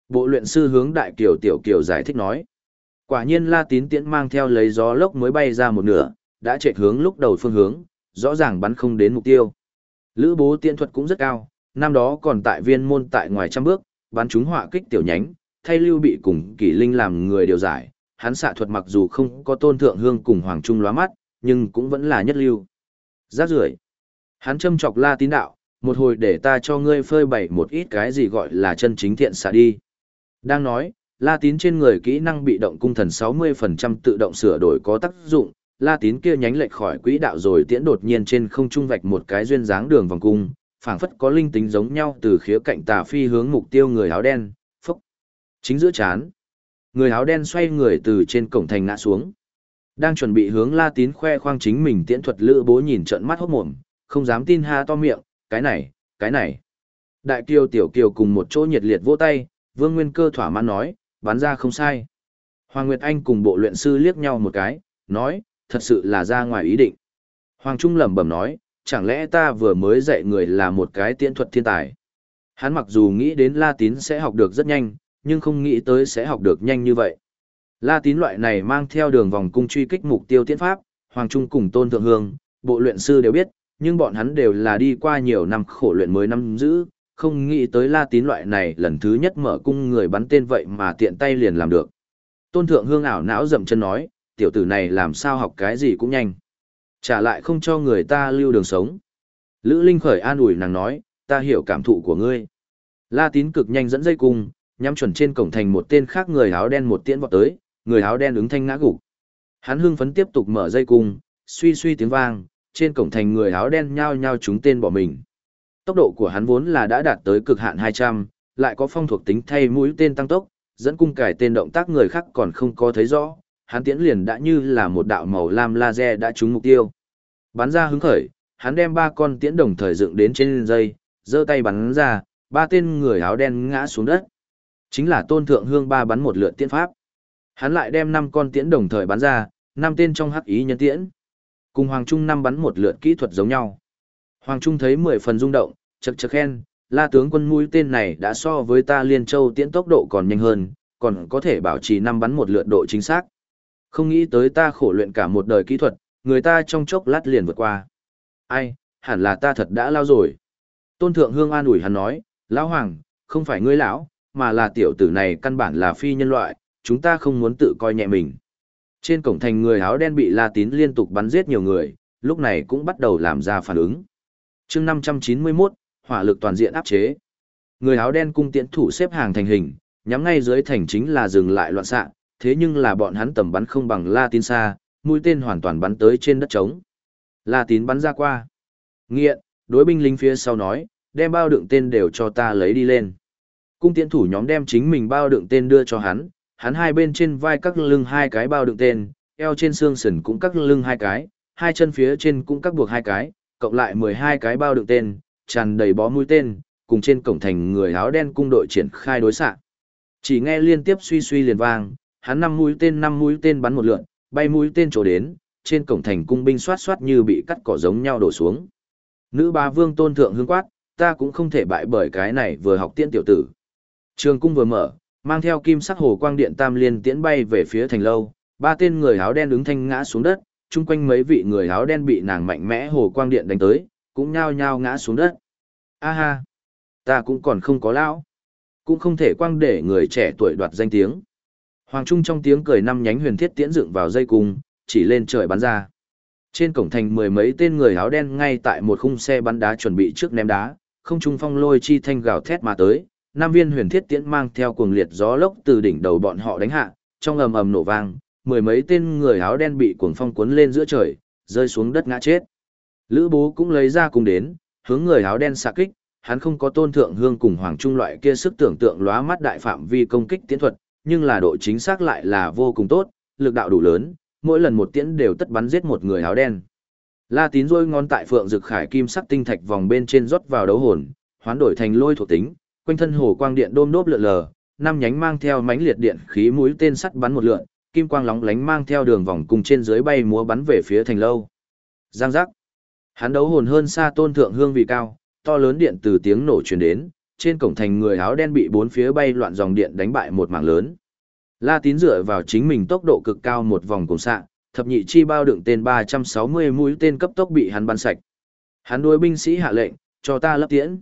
Bộ luyện sư hướng Đại Kiều Tiểu Kiều giải thích nói. Quả nhiên La Tín Tiễn mang theo lấy gió lốc mới bay ra một nửa, đã chạy hướng lúc đầu phương hướng, rõ ràng bắn không đến mục tiêu. Lữ bố tiễn thuật cũng rất cao, năm đó còn tại viên môn tại ngoài trăm bước, bắn chúng họa kích tiểu nhánh, thay lưu bị cùng kỷ linh làm người điều giải, hắn xạ thuật mặc dù không có tôn thượng hương cùng hoàng trung lóa mắt, nhưng cũng vẫn là nhất lưu. Giác rưởi Hắn châm chọc la tín đạo, một hồi để ta cho ngươi phơi bày một ít cái gì gọi là chân chính thiện xạ đi. Đang nói, la tín trên người kỹ năng bị động cung thần 60% tự động sửa đổi có tác dụng, La Tín kia nhánh lệch khỏi quỹ đạo rồi tiễn đột nhiên trên không trung vạch một cái duyên dáng đường vòng cung, phảng phất có linh tính giống nhau từ khía cạnh tà phi hướng mục tiêu người áo đen, phốc. Chính giữa chán. Người áo đen xoay người từ trên cổng thành ngã xuống. Đang chuẩn bị hướng La Tín khoe khoang chính mình tiễn thuật lữ bố nhìn trận mắt hốt mồm, không dám tin ha to miệng, cái này, cái này. Đại kiều tiểu kiều cùng một chỗ nhiệt liệt vỗ tay, vương nguyên cơ thỏa mãn nói, bán ra không sai. Hoàng Nguyệt Anh cùng bộ luyện sư liếc nhau một cái, nói, thật sự là ra ngoài ý định. Hoàng Trung lẩm bẩm nói, chẳng lẽ ta vừa mới dạy người là một cái tiễn thuật thiên tài. Hắn mặc dù nghĩ đến La Tín sẽ học được rất nhanh, nhưng không nghĩ tới sẽ học được nhanh như vậy. La Tín loại này mang theo đường vòng cung truy kích mục tiêu tiễn pháp, Hoàng Trung cùng Tôn Thượng Hương, bộ luyện sư đều biết, nhưng bọn hắn đều là đi qua nhiều năm khổ luyện mới năm giữ, không nghĩ tới La Tín loại này lần thứ nhất mở cung người bắn tên vậy mà tiện tay liền làm được. Tôn Thượng Hương ảo não dậm chân nói, tiểu tử này làm sao học cái gì cũng nhanh. Trả lại không cho người ta lưu đường sống. Lữ Linh khởi an ủi nàng nói, ta hiểu cảm thụ của ngươi. La tín cực nhanh dẫn dây cung, nhắm chuẩn trên cổng thành một tên khác người áo đen một tiễn vọt tới, người áo đen ứng thanh ngã gục. Hắn hưng phấn tiếp tục mở dây cung, suy suy tiếng vang, trên cổng thành người áo đen nhao nhao chúng tên bỏ mình. Tốc độ của hắn vốn là đã đạt tới cực hạn 200, lại có phong thuộc tính thay mũi tên tăng tốc, dẫn cung cải tên động tác người khác còn không có thấy rõ, hắn tiễn liền đã như là một đạo màu lam laser đã trúng mục tiêu. Bắn ra hứng khởi, hắn đem ba con tiễn đồng thời dựng đến trên dây, giơ tay bắn ra, ba tên người áo đen ngã xuống đất. Chính là tôn thượng hương ba bắn một lượt tiễn pháp. Hắn lại đem năm con tiễn đồng thời bắn ra, năm tên trong hắc ý nhân tiễn. Cùng Hoàng Trung năm bắn một lượt kỹ thuật giống nhau. Hoàng Trung thấy mười phần rung động, chậc chậc khen, la tướng quân mũi tên này đã so với ta liên châu tiễn tốc độ còn nhanh hơn, còn có thể bảo trì năm bắn một lượt độ chính xác. Không nghĩ tới ta khổ luyện cả một đời kỹ thuật, người ta trong chốc lát liền vượt qua. Ai, hẳn là ta thật đã lao rồi. Tôn Thượng Hương an ủi hắn nói, Lão Hoàng, không phải ngươi lão, mà là tiểu tử này căn bản là phi nhân loại, chúng ta không muốn tự coi nhẹ mình. Trên cổng thành người áo đen bị La Tín liên tục bắn giết nhiều người, lúc này cũng bắt đầu làm ra phản ứng. chương 591, hỏa lực toàn diện áp chế. Người áo đen cung tiễn thủ xếp hàng thành hình, nhắm ngay dưới thành chính là dừng lại loạn xạ, thế nhưng là bọn hắn tầm bắn không bằng La Tín xa, mũi tên hoàn toàn bắn tới trên đất trống. La Tín bắn ra qua. Nghiện, đối binh lính phía sau nói, đem bao đựng tên đều cho ta lấy đi lên. Cung tiễn thủ nhóm đem chính mình bao đựng tên đưa cho hắn, hắn hai bên trên vai các lưng hai cái bao đựng tên, eo trên xương sườn cũng các lưng hai cái, hai chân phía trên cũng các buộc hai cái, cộng lại 12 cái bao đựng tên, tràn đầy bó mũi tên, cùng trên cổng thành người áo đen cung đội triển khai đối xạ. Chỉ nghe liên tiếp suy suy liền vang, hắn năm mũi tên năm mũi tên bắn một lượn, bay mũi tên chỗ đến, trên cổng thành cung binh xoát xoát như bị cắt cỏ giống nhau đổ xuống. Nữ ba vương tôn thượng hương quát, ta cũng không thể bại bởi cái này vừa học tiễn tiểu tử. Trường cung vừa mở, mang theo kim sắc hồ quang điện tam liên tiễn bay về phía thành lâu, ba tên người áo đen đứng thanh ngã xuống đất, chung quanh mấy vị người áo đen bị nàng mạnh mẽ hồ quang điện đánh tới, cũng nhao nhao ngã xuống đất. A ha, ta cũng còn không có lão, cũng không thể quang để người trẻ tuổi đoạt danh tiếng. Hoàng Trung trong tiếng cười năm nhánh huyền thiết tiễn dựng vào dây cung, chỉ lên trời bắn ra. Trên cổng thành mười mấy tên người áo đen ngay tại một khung xe bắn đá chuẩn bị trước ném đá, không trung phong lôi chi thanh gào thét mà tới, Nam viên huyền thiết tiễn mang theo cuồng liệt gió lốc từ đỉnh đầu bọn họ đánh hạ, trong ầm ầm nổ vang, mười mấy tên người áo đen bị cuồng phong cuốn lên giữa trời, rơi xuống đất ngã chết. Lữ Bố cũng lấy ra cùng đến, hướng người áo đen xạ kích, hắn không có tôn thượng hương cùng hoàng trung loại kia sức tưởng tượng lóa mắt đại phạm vi công kích tiến thuật, nhưng là độ chính xác lại là vô cùng tốt, lực đạo đủ lớn, mỗi lần một tiễn đều tất bắn giết một người áo đen. La Tín rôi ngón tại Phượng Dực Khải kim sắc tinh thạch vòng bên trên rót vào đấu hồn, hoán đổi thành lôi thuộc tính, quanh thân hồ quang điện đôm đốp lượn lờ, năm nhánh mang theo mãnh liệt điện khí mũi tên sắt bắn một lượn, kim quang lóng lánh mang theo đường vòng cùng trên dưới bay múa bắn về phía thành lâu. Giang giác. Hắn đấu hồn hơn xa tôn thượng hương vị cao, to lớn điện từ tiếng nổ truyền đến, trên cổng thành người áo đen bị bốn phía bay loạn dòng điện đánh bại một mảng lớn. La Tín dựa vào chính mình tốc độ cực cao một vòng cùng xạ, thập nhị chi bao đựng tên 360 mũi tên cấp tốc bị hắn bắn sạch. Hắn đối binh sĩ hạ lệnh, cho ta lấp tiễn.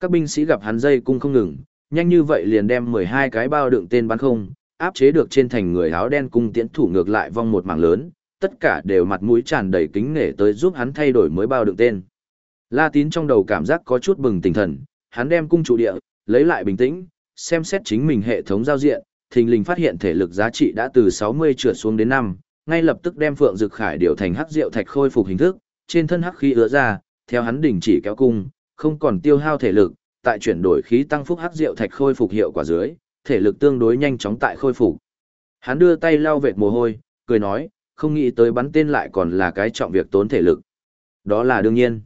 Các binh sĩ gặp hắn dây cung không ngừng, nhanh như vậy liền đem 12 cái bao đựng tên bắn không, áp chế được trên thành người áo đen cung tiễn thủ ngược lại vong một mảng lớn, tất cả đều mặt mũi tràn đầy kính nể tới giúp hắn thay đổi mới bao đựng tên. La Tín trong đầu cảm giác có chút bừng tỉnh thần, hắn đem cung trụ địa, lấy lại bình tĩnh, xem xét chính mình hệ thống giao diện, thình lình phát hiện thể lực giá trị đã từ 60 trượt xuống đến 5, ngay lập tức đem Phượng Dực Khải điều thành hắc diệu thạch khôi phục hình thức, trên thân hắc khí ứa ra, theo hắn đình chỉ kéo cung, không còn tiêu hao thể lực, tại chuyển đổi khí tăng phúc hắc diệu thạch khôi phục hiệu quả dưới, thể lực tương đối nhanh chóng tại khôi phục. Hắn đưa tay lau vệt mồ hôi, cười nói, không nghĩ tới bắn tên lại còn là cái trọng việc tốn thể lực. Đó là đương nhiên.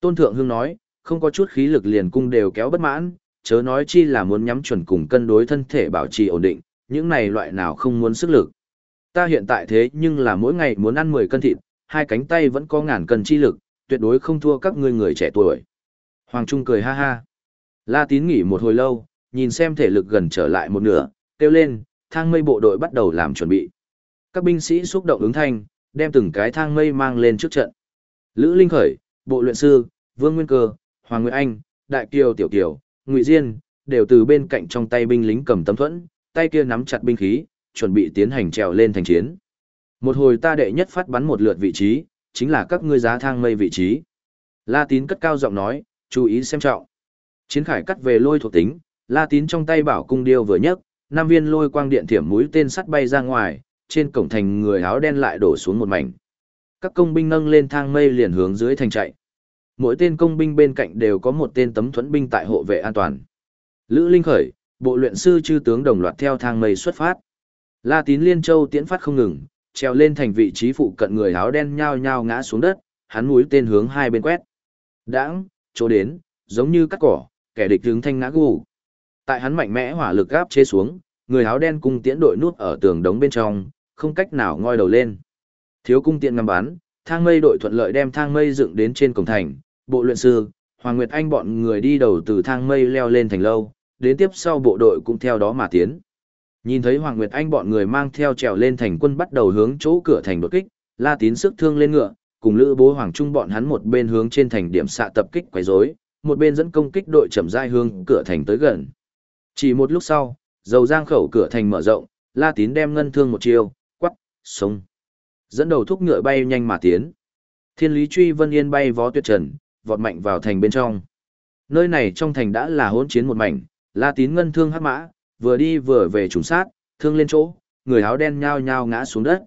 Tôn Thượng Hương nói, không có chút khí lực liền cung đều kéo bất mãn, chớ nói chi là muốn nhắm chuẩn cùng cân đối thân thể bảo trì ổn định, những này loại nào không muốn sức lực. Ta hiện tại thế nhưng là mỗi ngày muốn ăn 10 cân thịt, hai cánh tay vẫn có ngàn cân chi lực, tuyệt đối không thua các ngươi người trẻ tuổi. Hoàng Trung cười ha ha. La Tín nghỉ một hồi lâu, nhìn xem thể lực gần trở lại một nửa, kêu lên, thang mây bộ đội bắt đầu làm chuẩn bị. Các binh sĩ xúc động ứng thanh, đem từng cái thang mây mang lên trước trận. Lữ Linh Khởi, Bộ luyện sư, Vương Nguyên Cơ, Hoàng Nguyệt Anh, Đại Kiều Tiểu Kiều, Ngụy Diên, đều từ bên cạnh trong tay binh lính cầm tấm thuẫn, tay kia nắm chặt binh khí, chuẩn bị tiến hành trèo lên thành chiến. Một hồi ta đệ nhất phát bắn một lượt vị trí, chính là các ngươi giá thang mây vị trí. La Tín cất cao giọng nói, chú ý xem trọng. Chiến khải cắt về lôi thuộc tính, La Tín trong tay bảo cung điêu vừa nhấc, năm viên lôi quang điện thiểm mũi tên sắt bay ra ngoài, trên cổng thành người áo đen lại đổ xuống một mảnh. Các công binh nâng lên thang mây liền hướng dưới thành chạy. Mỗi tên công binh bên cạnh đều có một tên tấm thuẫn binh tại hộ vệ an toàn. Lữ Linh khởi, bộ luyện sư chư tướng đồng loạt theo thang mây xuất phát. La Tín Liên Châu tiễn phát không ngừng, treo lên thành vị trí phụ cận người áo đen nhao nhao ngã xuống đất, hắn mũi tên hướng hai bên quét. Đãng, chỗ đến, giống như cắt cỏ, kẻ địch hướng thanh ngã gù. Tại hắn mạnh mẽ hỏa lực gáp chế xuống, người áo đen cung tiễn đội nút ở tường đống bên trong, không cách nào ngoi đầu lên. Thiếu cung tiện ngắm bắn, thang mây đội thuận lợi đem thang mây dựng đến trên cổng thành, bộ luyện sư, Hoàng Nguyệt Anh bọn người đi đầu từ thang mây leo lên thành lâu, đến tiếp sau bộ đội cũng theo đó mà tiến. Nhìn thấy Hoàng Nguyệt Anh bọn người mang theo trèo lên thành quân bắt đầu hướng chỗ cửa thành đột kích, La Tín sức thương lên ngựa, cùng Lữ Bố Hoàng Trung bọn hắn một bên hướng trên thành điểm xạ tập kích quấy rối, một bên dẫn công kích đội chậm rãi hướng cửa thành tới gần. Chỉ một lúc sau, dầu giang khẩu cửa thành mở rộng, La Tín đem ngân thương một chiều quắc, sông. Dẫn đầu thúc ngựa bay nhanh mà tiến. Thiên lý truy vân yên bay vó tuyệt trần, vọt mạnh vào thành bên trong. Nơi này trong thành đã là hỗn chiến một mảnh, La Tín ngân thương hắc mã, vừa đi vừa về trùng sát, thương lên chỗ, người áo đen nhao nhao ngã xuống đất.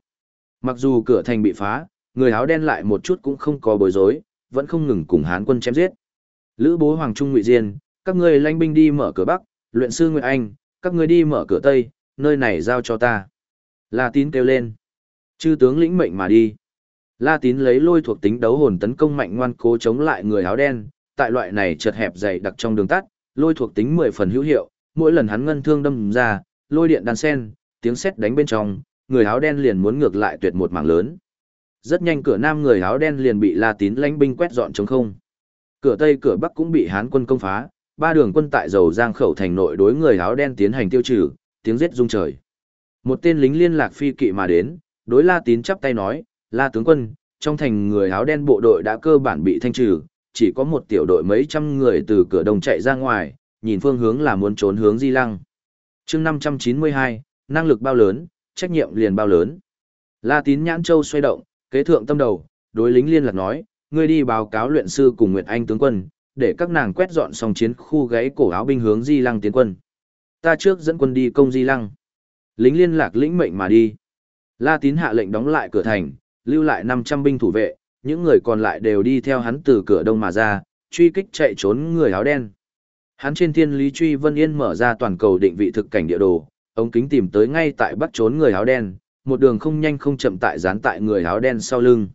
Mặc dù cửa thành bị phá, người áo đen lại một chút cũng không có bối rối, vẫn không ngừng cùng Hán quân chém giết. Lữ bố Hoàng Trung Ngụy Diên, các ngươi lãnh binh đi mở cửa Bắc, luyện sư Nguyệt Anh, các ngươi đi mở cửa Tây, nơi này giao cho ta. La Tín kêu lên. Chư tướng lĩnh mệnh mà đi. La Tín lấy lôi thuộc tính đấu hồn tấn công mạnh ngoan cố chống lại người áo đen, tại loại này chật hẹp dày đặc trong đường tắt, lôi thuộc tính 10 phần hữu hiệu, mỗi lần hắn ngân thương đâm ra, lôi điện đan sen, tiếng sét đánh bên trong, người áo đen liền muốn ngược lại tuyệt một mảng lớn. Rất nhanh cửa nam người áo đen liền bị La Tín lãnh binh quét dọn trống không. Cửa tây cửa bắc cũng bị Hán quân công phá, ba đường quân tại dầu giang khẩu thành nội đối người áo đen tiến hành tiêu trừ, tiếng giết rung trời. Một tên lính liên lạc phi kỵ mà đến, đối La Tín chắp tay nói, La tướng quân, trong thành người áo đen bộ đội đã cơ bản bị thanh trừ, chỉ có một tiểu đội mấy trăm người từ cửa đồng chạy ra ngoài, nhìn phương hướng là muốn trốn hướng Di Lăng. chương 592, năng lực bao lớn, trách nhiệm liền bao lớn. La Tín nhãn châu xoay động, kế thượng tâm đầu, đối lính liên lạc nói, ngươi đi báo cáo luyện sư cùng Nguyệt Anh tướng quân, để các nàng quét dọn xong chiến khu gáy cổ áo binh hướng Di Lăng tiến quân. Ta trước dẫn quân đi công Di Lăng. Lính liên lạc lĩnh mệnh mà đi. La Tín hạ lệnh đóng lại cửa thành, lưu lại 500 binh thủ vệ, những người còn lại đều đi theo hắn từ cửa đông mà ra, truy kích chạy trốn người áo đen. Hắn trên thiên lý truy vân yên mở ra toàn cầu định vị thực cảnh địa đồ, ống kính tìm tới ngay tại bắt trốn người áo đen, một đường không nhanh không chậm tại dán tại người áo đen sau lưng.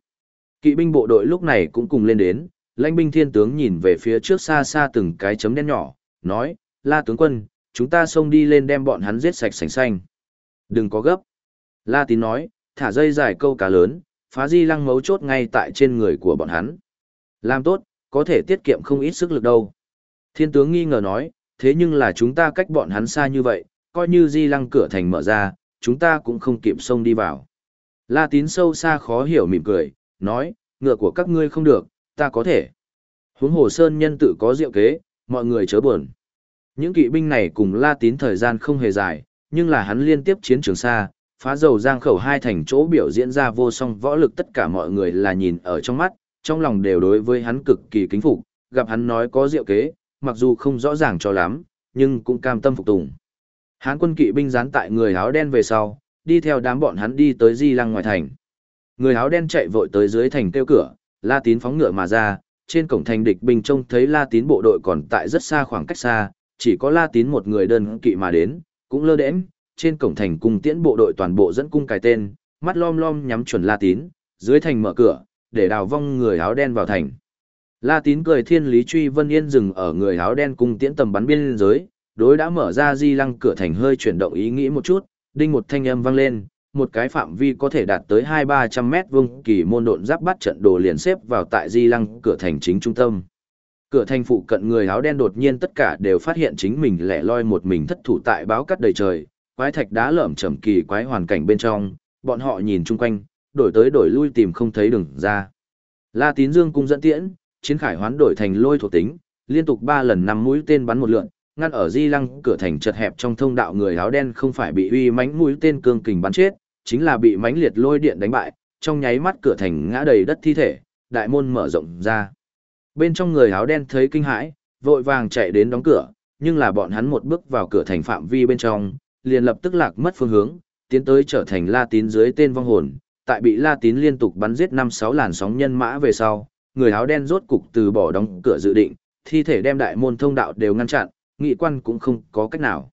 Kỵ binh bộ đội lúc này cũng cùng lên đến, lãnh binh thiên tướng nhìn về phía trước xa xa từng cái chấm đen nhỏ, nói, la tướng quân, chúng ta xông đi lên đem bọn hắn giết sạch sành xanh. Đừng có gấp. La tín nói, thả dây dài câu cá lớn, phá di lăng mấu chốt ngay tại trên người của bọn hắn. Làm tốt, có thể tiết kiệm không ít sức lực đâu. Thiên tướng nghi ngờ nói, thế nhưng là chúng ta cách bọn hắn xa như vậy, coi như di lăng cửa thành mở ra, chúng ta cũng không kịp xông đi vào. La tín sâu xa khó hiểu mỉm cười, nói, ngựa của các ngươi không được, ta có thể. Huống hồ sơn nhân tự có diệu kế, mọi người chớ buồn. Những kỵ binh này cùng La tín thời gian không hề dài, nhưng là hắn liên tiếp chiến trường xa, phá dầu giang khẩu hai thành chỗ biểu diễn ra vô song võ lực tất cả mọi người là nhìn ở trong mắt, trong lòng đều đối với hắn cực kỳ kính phục, gặp hắn nói có diệu kế, mặc dù không rõ ràng cho lắm, nhưng cũng cam tâm phục tùng. Hán quân kỵ binh dán tại người áo đen về sau, đi theo đám bọn hắn đi tới di lăng ngoài thành. Người áo đen chạy vội tới dưới thành kêu cửa, La Tín phóng ngựa mà ra, trên cổng thành địch binh trông thấy La Tín bộ đội còn tại rất xa khoảng cách xa, chỉ có La Tín một người đơn kỵ mà đến, cũng lơ đễnh, trên cổng thành cung tiễn bộ đội toàn bộ dẫn cung cài tên, mắt lom lom nhắm chuẩn La Tín, dưới thành mở cửa, để đào vong người áo đen vào thành. La Tín cười thiên lý truy vân yên dừng ở người áo đen cung tiễn tầm bắn biên giới, đối đã mở ra di lăng cửa thành hơi chuyển động ý nghĩ một chút, đinh một thanh âm vang lên, một cái phạm vi có thể đạt tới hai ba trăm mét vuông kỳ môn độn giáp bắt trận đồ liền xếp vào tại di lăng cửa thành chính trung tâm. Cửa thành phụ cận người áo đen đột nhiên tất cả đều phát hiện chính mình lẻ loi một mình thất thủ tại báo cắt đầy trời, quái thạch đá lởm chởm kỳ quái hoàn cảnh bên trong, bọn họ nhìn chung quanh, đổi tới đổi lui tìm không thấy đường ra. La Tín Dương cung dẫn tiễn, chiến khải hoán đổi thành lôi thuộc tính, liên tục ba lần năm mũi tên bắn một lượn, ngăn ở di lăng cửa thành chật hẹp trong thông đạo người áo đen không phải bị uy mãnh mũi tên cương kình bắn chết, chính là bị mãnh liệt lôi điện đánh bại, trong nháy mắt cửa thành ngã đầy đất thi thể, đại môn mở rộng ra. Bên trong người áo đen thấy kinh hãi, vội vàng chạy đến đóng cửa, nhưng là bọn hắn một bước vào cửa thành phạm vi bên trong, liền lập tức lạc mất phương hướng, tiến tới trở thành La Tín dưới tên vong hồn, tại bị La Tín liên tục bắn giết năm sáu làn sóng nhân mã về sau, người áo đen rốt cục từ bỏ đóng cửa dự định, thi thể đem đại môn thông đạo đều ngăn chặn, nghị quan cũng không có cách nào.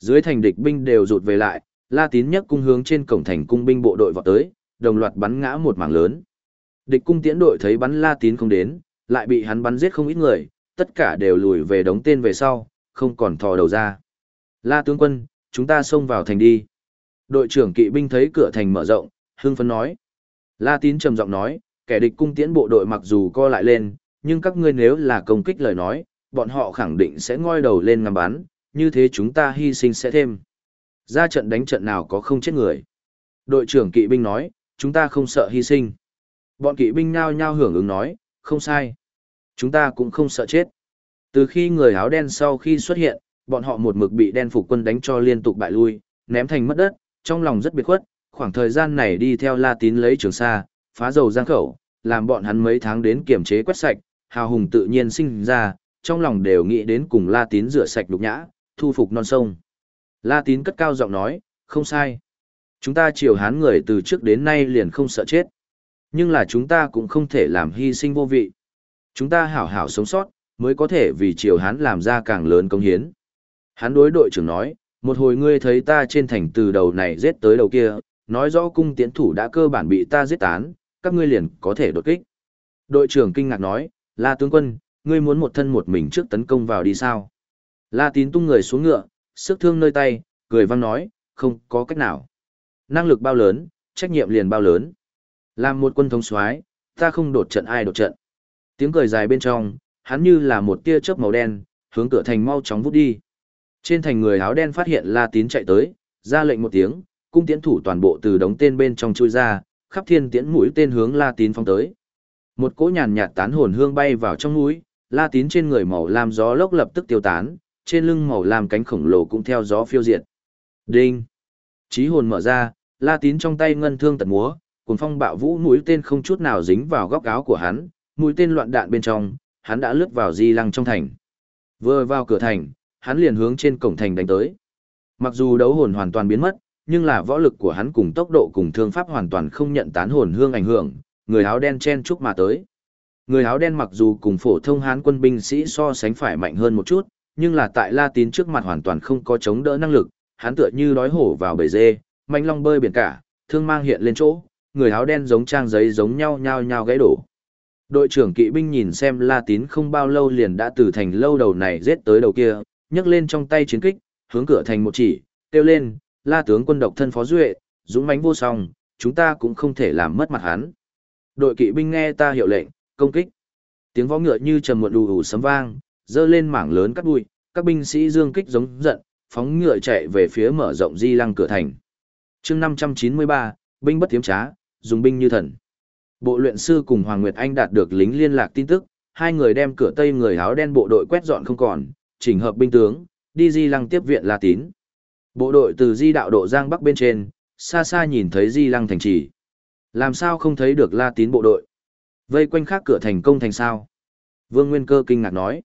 Dưới thành địch binh đều rụt về lại, La Tín nhấc cung hướng trên cổng thành cung binh bộ đội vọt tới, đồng loạt bắn ngã một mảng lớn. Địch cung tiễn đội thấy bắn La Tín không đến, lại bị hắn bắn giết không ít người, tất cả đều lùi về đống tên về sau, không còn thò đầu ra. La tướng quân, chúng ta xông vào thành đi. Đội trưởng kỵ binh thấy cửa thành mở rộng, hưng phấn nói. La Tín trầm giọng nói, kẻ địch cung tiễn bộ đội mặc dù co lại lên, nhưng các ngươi nếu là công kích lời nói, bọn họ khẳng định sẽ ngoi đầu lên ngắm bắn, như thế chúng ta hy sinh sẽ thêm. Ra trận đánh trận nào có không chết người. Đội trưởng kỵ binh nói, chúng ta không sợ hy sinh. Bọn kỵ binh nhao nhao hưởng ứng nói, không sai. Chúng ta cũng không sợ chết. Từ khi người áo đen sau khi xuất hiện, bọn họ một mực bị đen phục quân đánh cho liên tục bại lui, ném thành mất đất, trong lòng rất biệt khuất, khoảng thời gian này đi theo La Tín lấy trường sa, phá dầu giang khẩu, làm bọn hắn mấy tháng đến kiểm chế quét sạch, hào hùng tự nhiên sinh ra, trong lòng đều nghĩ đến cùng La Tín rửa sạch lục nhã, thu phục non sông. La Tín cất cao giọng nói, không sai. Chúng ta triều hán người từ trước đến nay liền không sợ chết. Nhưng là chúng ta cũng không thể làm hy sinh vô vị. Chúng ta hảo hảo sống sót, mới có thể vì triều hán làm ra càng lớn công hiến. Hắn đối đội trưởng nói, một hồi ngươi thấy ta trên thành từ đầu này giết tới đầu kia, nói rõ cung tiễn thủ đã cơ bản bị ta giết tán, các ngươi liền có thể đột kích. Đội trưởng kinh ngạc nói, La tướng quân, ngươi muốn một thân một mình trước tấn công vào đi sao? La tín tung người xuống ngựa, sức thương nơi tay, cười vang nói, không có cách nào. Năng lực bao lớn, trách nhiệm liền bao lớn. Làm một quân thống soái, ta không đột trận ai đột trận. Tiếng cười dài bên trong, hắn như là một tia chớp màu đen, hướng cửa thành mau chóng vút đi. Trên thành người áo đen phát hiện La Tín chạy tới, ra lệnh một tiếng, cung tiễn thủ toàn bộ từ đống tên bên trong chui ra, khắp thiên tiễn mũi tên hướng La Tín phong tới. Một cỗ nhàn nhạt tán hồn hương bay vào trong mũi, La Tín trên người màu lam gió lốc lập tức tiêu tán, trên lưng màu lam cánh khổng lồ cũng theo gió phiêu diệt. Đinh! Chí hồn mở ra, La Tín trong tay ngân thương tật múa, cuồng phong bạo vũ mũi tên không chút nào dính vào góc áo của hắn, mũi tên loạn đạn bên trong, hắn đã lướt vào di lăng trong thành. Vừa vào cửa thành, hắn liền hướng trên cổng thành đánh tới. Mặc dù đấu hồn hoàn toàn biến mất, nhưng là võ lực của hắn cùng tốc độ cùng thương pháp hoàn toàn không nhận tán hồn hương ảnh hưởng, người áo đen chen chúc mà tới. Người áo đen mặc dù cùng phổ thông hán quân binh sĩ so sánh phải mạnh hơn một chút, nhưng là tại La Tín trước mặt hoàn toàn không có chống đỡ năng lực, hắn tựa như đói hổ vào bể dê, manh long bơi biển cả, thương mang hiện lên chỗ, người áo đen giống trang giấy giống nhau nhau nhau gãy đổ. Đội trưởng kỵ binh nhìn xem La Tín không bao lâu liền đã từ thành lâu đầu này giết tới đầu kia, nhấc lên trong tay chiến kích, hướng cửa thành một chỉ, kêu lên, La tướng quân độc thân phó duệ, dũng mãnh vô song, chúng ta cũng không thể làm mất mặt hắn. Đội kỵ binh nghe ta hiệu lệnh, công kích. Tiếng võ ngựa như trầm muộn đủ ủ sấm vang, dơ lên mảng lớn cắt bụi, các binh sĩ dương kích giống giận, phóng ngựa chạy về phía mở rộng di lăng cửa thành. chương 593, binh bất tiếm trá, dùng binh như thần. Bộ luyện sư cùng Hoàng Nguyệt Anh đạt được lính liên lạc tin tức, hai người đem cửa tây người áo đen bộ đội quét dọn không còn, chỉnh hợp binh tướng, đi di lăng tiếp viện La Tín. Bộ đội từ di đạo độ giang bắc bên trên, xa xa nhìn thấy di lăng thành trì. Làm sao không thấy được La Tín bộ đội? Vây quanh khác cửa thành công thành sao? Vương Nguyên Cơ kinh ngạc nói.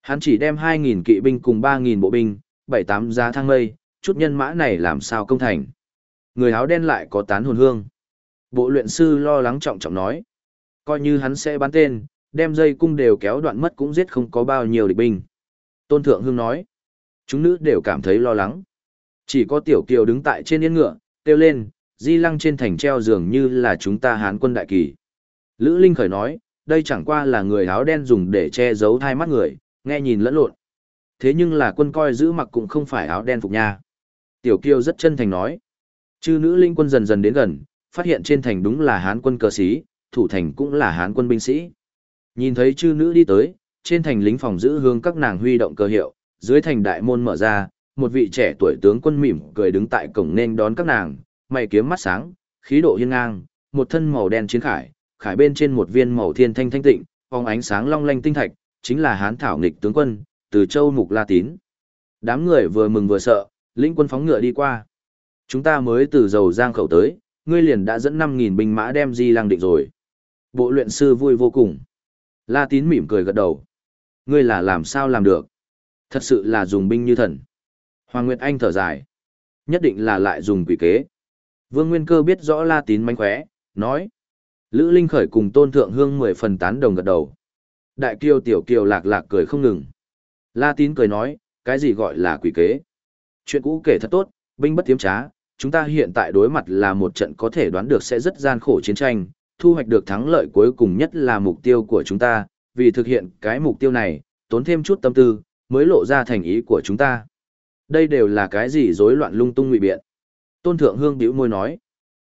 Hắn chỉ đem 2.000 kỵ binh cùng 3.000 bộ binh, 7-8 giá thang mây, chút nhân mã này làm sao công thành. Người áo đen lại có tán hồn hương. Bộ luyện sư lo lắng trọng trọng nói. Coi như hắn sẽ bắn tên, đem dây cung đều kéo đoạn mất cũng giết không có bao nhiêu địch binh. Tôn Thượng Hương nói. Chúng nữ đều cảm thấy lo lắng. Chỉ có Tiểu Kiều đứng tại trên yên ngựa, kêu lên, di lăng trên thành treo dường như là chúng ta hán quân đại kỳ. Lữ Linh khởi nói, đây chẳng qua là người áo đen dùng để che giấu hai mắt người, nghe nhìn lẫn lộn. Thế nhưng là quân coi giữ mặc cũng không phải áo đen phục nha. Tiểu Kiều rất chân thành nói. Chư nữ linh quân dần dần đến gần, phát hiện trên thành đúng là hán quân cờ sĩ, thủ thành cũng là hán quân binh sĩ. Nhìn thấy chư nữ đi tới, trên thành lính phòng giữ hướng các nàng huy động cơ hiệu, dưới thành đại môn mở ra, một vị trẻ tuổi tướng quân mỉm cười đứng tại cổng nên đón các nàng, mày kiếm mắt sáng, khí độ hiên ngang, một thân màu đen chiến khải, khải bên trên một viên màu thiên thanh thanh tịnh, phóng ánh sáng long lanh tinh thạch, chính là hán thảo nghịch tướng quân, từ châu mục la tín. Đám người vừa mừng vừa sợ, lĩnh quân phóng ngựa đi qua. Chúng ta mới từ dầu giang khẩu tới, ngươi liền đã dẫn 5.000 binh mã đem di lăng định rồi. Bộ luyện sư vui vô cùng. La tín mỉm cười gật đầu. Ngươi là làm sao làm được? Thật sự là dùng binh như thần. Hoàng Nguyệt Anh thở dài. Nhất định là lại dùng quỷ kế. Vương Nguyên Cơ biết rõ La tín mánh khóe, nói. Lữ Linh Khởi cùng Tôn Thượng Hương mười phần tán đồng gật đầu. Đại kiều tiểu kiều lạc lạc cười không ngừng. La tín cười nói, cái gì gọi là quỷ kế? Chuyện cũ kể thật tốt, binh bất tiếm trá, chúng ta hiện tại đối mặt là một trận có thể đoán được sẽ rất gian khổ chiến tranh, thu hoạch được thắng lợi cuối cùng nhất là mục tiêu của chúng ta, vì thực hiện cái mục tiêu này, tốn thêm chút tâm tư, mới lộ ra thành ý của chúng ta. Đây đều là cái gì rối loạn lung tung ngụy biện. Tôn Thượng Hương bĩu môi nói.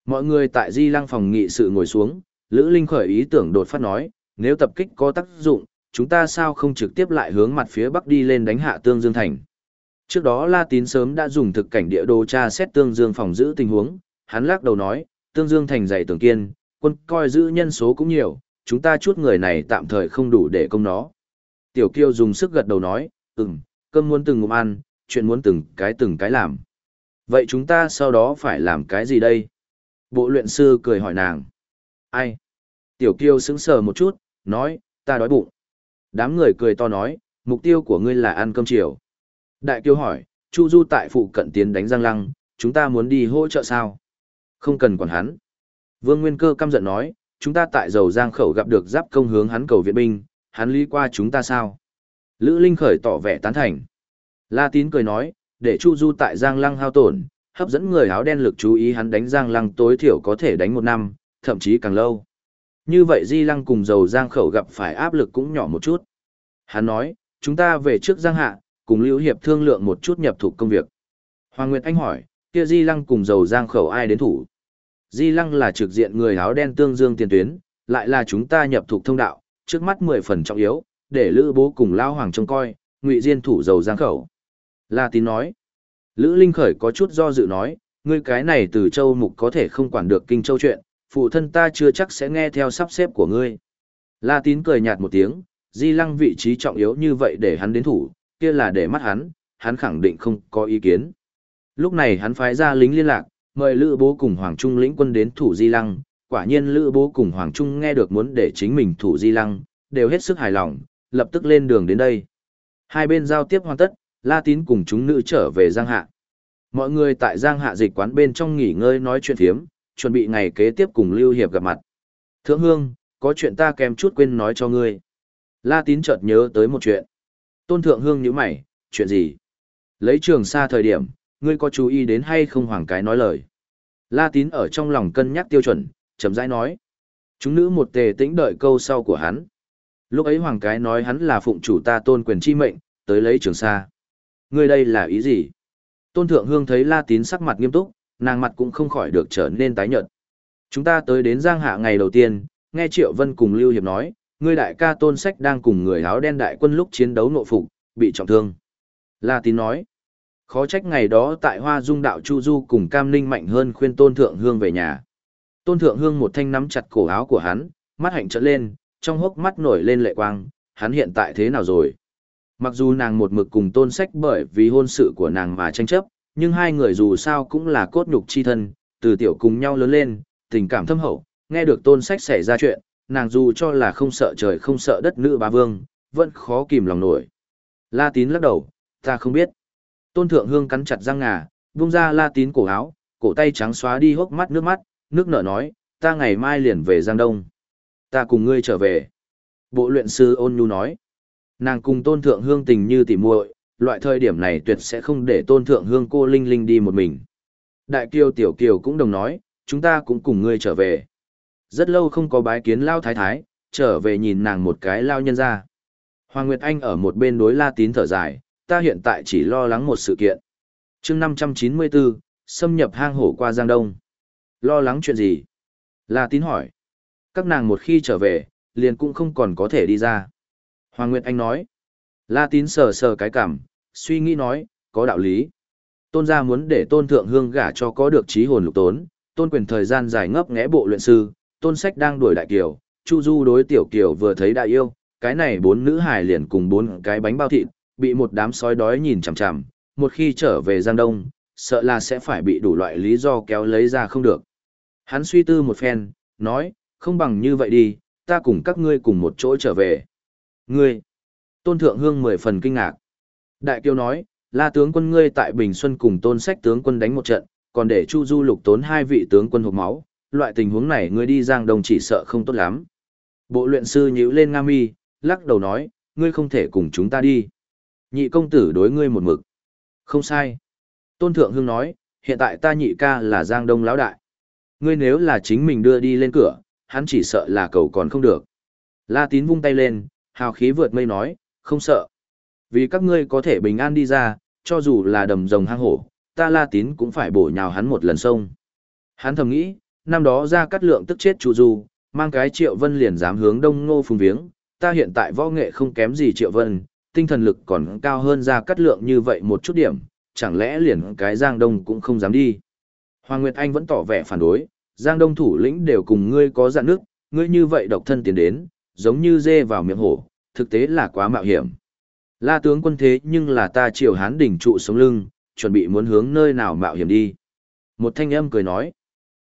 Mọi người tại Di Lăng phòng nghị sự ngồi xuống, Lữ Linh khởi ý tưởng đột phát nói, nếu tập kích có tác dụng, chúng ta sao không trực tiếp lại hướng mặt phía bắc đi lên đánh hạ Tương Dương Thành. Trước đó La Tín sớm đã dùng thực cảnh địa đồ tra xét Tương Dương phòng giữ tình huống, hắn lắc đầu nói, Tương Dương Thành dày tường kiên, quân coi giữ nhân số cũng nhiều, chúng ta chút người này tạm thời không đủ để công nó. Tiểu Kiêu dùng sức gật đầu nói, ừm, cơm muốn từng ngụm ăn, chuyện muốn từng cái từng cái làm. Vậy chúng ta sau đó phải làm cái gì đây? Bộ luyện sư cười hỏi nàng. Ai? Tiểu kiêu sững sờ một chút, nói, ta đói bụng. Đám người cười to nói, mục tiêu của ngươi là ăn cơm chiều. Đại kiêu hỏi, Chu Du tại phụ cận tiến đánh Giang Lăng, chúng ta muốn đi hỗ trợ sao? Không cần quản hắn. Vương Nguyên Cơ căm giận nói, chúng ta tại dầu Giang khẩu gặp được giáp công hướng hắn cầu viện binh, hắn lý qua chúng ta sao? Lữ Linh khởi tỏ vẻ tán thành. La Tín cười nói, để Chu Du tại Giang Lăng hao tổn, hấp dẫn người áo đen lực chú ý hắn đánh Giang Lăng tối thiểu có thể đánh một năm, thậm chí càng lâu. Như vậy Di Lăng cùng dầu Giang khẩu gặp phải áp lực cũng nhỏ một chút. Hắn nói, chúng ta về trước Giang Hạ, cùng Lưu Hiệp thương lượng một chút nhập thủ công việc. Hoàng Nguyệt Anh hỏi, kia Di Lăng cùng dầu Giang khẩu ai đến thủ? Di Lăng là trực diện người áo đen tương dương tiền tuyến, lại là chúng ta nhập thuộc thông đạo, trước mắt mười phần trọng yếu, để Lữ Bố cùng Lao Hoàng trông coi, Ngụy Diên thủ dầu Giang khẩu. La Tín nói, Lữ Linh Khởi có chút do dự nói, ngươi cái này từ châu mục có thể không quản được kinh châu chuyện, phụ thân ta chưa chắc sẽ nghe theo sắp xếp của ngươi. La Tín cười nhạt một tiếng, Di Lăng vị trí trọng yếu như vậy để hắn đến thủ, kia là để mắt hắn, hắn khẳng định không có ý kiến. Lúc này hắn phái ra lính liên lạc, mời Lữ Bố cùng Hoàng Trung lĩnh quân đến thủ Di Lăng, quả nhiên Lữ Bố cùng Hoàng Trung nghe được muốn để chính mình thủ Di Lăng, đều hết sức hài lòng, lập tức lên đường đến đây. Hai bên giao tiếp hoàn tất, La Tín cùng chúng nữ trở về Giang Hạ. Mọi người tại Giang Hạ dịch quán bên trong nghỉ ngơi nói chuyện thiếm, chuẩn bị ngày kế tiếp cùng Lưu Hiệp gặp mặt. Thượng Hương, có chuyện ta kèm chút quên nói cho ngươi. La Tín chợt nhớ tới một chuyện. Tôn Thượng Hương nhíu mày, chuyện gì? Lấy trường xa thời điểm, ngươi có chú ý đến hay không hoàng cái nói lời. La Tín ở trong lòng cân nhắc tiêu chuẩn, chậm rãi nói. Chúng nữ một tề tĩnh đợi câu sau của hắn. Lúc ấy hoàng cái nói hắn là phụng chủ ta tôn quyền chi mệnh, tới lấy trường Sa. Ngươi đây là ý gì? Tôn Thượng Hương thấy La Tín sắc mặt nghiêm túc, nàng mặt cũng không khỏi được trở nên tái nhợt. Chúng ta tới đến Giang Hạ ngày đầu tiên, nghe Triệu Vân cùng Lưu Hiệp nói, ngươi đại ca Tôn Sách đang cùng người áo đen đại quân lúc chiến đấu nội phục, bị trọng thương. La Tín nói, khó trách ngày đó tại Hoa Dung đạo Chu Du cùng Cam Ninh mạnh hơn khuyên Tôn Thượng Hương về nhà. Tôn Thượng Hương một thanh nắm chặt cổ áo của hắn, mắt hạnh trợn lên, trong hốc mắt nổi lên lệ quang, hắn hiện tại thế nào rồi? Mặc dù nàng một mực cùng tôn sách bởi vì hôn sự của nàng mà tranh chấp, nhưng hai người dù sao cũng là cốt nhục chi thân, từ tiểu cùng nhau lớn lên, tình cảm thâm hậu, nghe được tôn sách xảy ra chuyện, nàng dù cho là không sợ trời không sợ đất nữ bá vương, vẫn khó kìm lòng nổi. La tín lắc đầu, ta không biết. Tôn thượng hương cắn chặt răng ngà, vung ra la tín cổ áo, cổ tay trắng xóa đi hốc mắt nước mắt, nước nở nói, ta ngày mai liền về Giang Đông. Ta cùng ngươi trở về. Bộ luyện sư ôn nhu nói. Nàng cùng tôn thượng hương tình như tỉ muội, loại thời điểm này tuyệt sẽ không để tôn thượng hương cô Linh Linh đi một mình. Đại kiều tiểu kiều cũng đồng nói, chúng ta cũng cùng ngươi trở về. Rất lâu không có bái kiến lao thái thái, trở về nhìn nàng một cái lao nhân ra. Hoàng Nguyệt Anh ở một bên đối la tín thở dài, ta hiện tại chỉ lo lắng một sự kiện. chương 594, xâm nhập hang hổ qua Giang Đông. Lo lắng chuyện gì? La tín hỏi. Các nàng một khi trở về, liền cũng không còn có thể đi ra. Hoàng Nguyệt Anh nói. La tín sờ sờ cái cảm, suy nghĩ nói, có đạo lý. Tôn gia muốn để tôn thượng hương gả cho có được trí hồn lục tốn, tôn quyền thời gian dài ngấp nghẽ bộ luyện sư, tôn sách đang đuổi đại kiều, chu du đối tiểu kiều vừa thấy đại yêu, cái này bốn nữ hài liền cùng bốn cái bánh bao thịt, bị một đám sói đói nhìn chằm chằm, một khi trở về Giang Đông, sợ là sẽ phải bị đủ loại lý do kéo lấy ra không được. Hắn suy tư một phen, nói, không bằng như vậy đi, ta cùng các ngươi cùng một chỗ trở về. Ngươi! Tôn Thượng Hương mười phần kinh ngạc. Đại Kiêu nói, la tướng quân ngươi tại Bình Xuân cùng tôn sách tướng quân đánh một trận, còn để Chu Du lục tốn hai vị tướng quân hộp máu, loại tình huống này ngươi đi giang Đông chỉ sợ không tốt lắm. Bộ luyện sư nhíu lên nga mi, lắc đầu nói, ngươi không thể cùng chúng ta đi. Nhị công tử đối ngươi một mực. Không sai. Tôn Thượng Hương nói, hiện tại ta nhị ca là giang đông lão đại. Ngươi nếu là chính mình đưa đi lên cửa, hắn chỉ sợ là cầu còn không được. La tín vung tay lên, hào khí vượt mây nói, không sợ. Vì các ngươi có thể bình an đi ra, cho dù là đầm rồng hang hổ, ta la tín cũng phải bổ nhào hắn một lần sông. Hắn thầm nghĩ, năm đó ra cắt lượng tức chết chủ du, mang cái triệu vân liền dám hướng đông ngô phùng viếng, ta hiện tại võ nghệ không kém gì triệu vân, tinh thần lực còn cao hơn ra cắt lượng như vậy một chút điểm, chẳng lẽ liền cái giang đông cũng không dám đi. Hoàng Nguyệt Anh vẫn tỏ vẻ phản đối, giang đông thủ lĩnh đều cùng ngươi có dạn nước, ngươi như vậy độc thân tiến đến, giống như dê vào miệng hổ, thực tế là quá mạo hiểm. La tướng quân thế nhưng là ta triều hán đỉnh trụ sống lưng, chuẩn bị muốn hướng nơi nào mạo hiểm đi. Một thanh âm cười nói.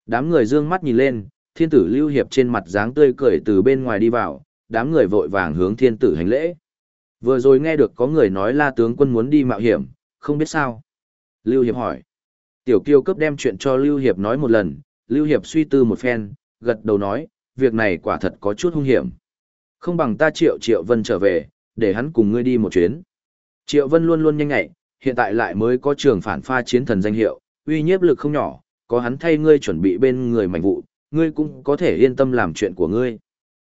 Đám người dương mắt nhìn lên, thiên tử lưu hiệp trên mặt dáng tươi cười từ bên ngoài đi vào, đám người vội vàng hướng thiên tử hành lễ. Vừa rồi nghe được có người nói la tướng quân muốn đi mạo hiểm, không biết sao. Lưu Hiệp hỏi. Tiểu kiêu cấp đem chuyện cho Lưu Hiệp nói một lần, Lưu Hiệp suy tư một phen, gật đầu nói, việc này quả thật có chút hung hiểm. Không bằng ta triệu triệu vân trở về, để hắn cùng ngươi đi một chuyến. Triệu vân luôn luôn nhanh nhạy, hiện tại lại mới có trường phản pha chiến thần danh hiệu, uy nhiếp lực không nhỏ, có hắn thay ngươi chuẩn bị bên người mạnh vụ, ngươi cũng có thể yên tâm làm chuyện của ngươi.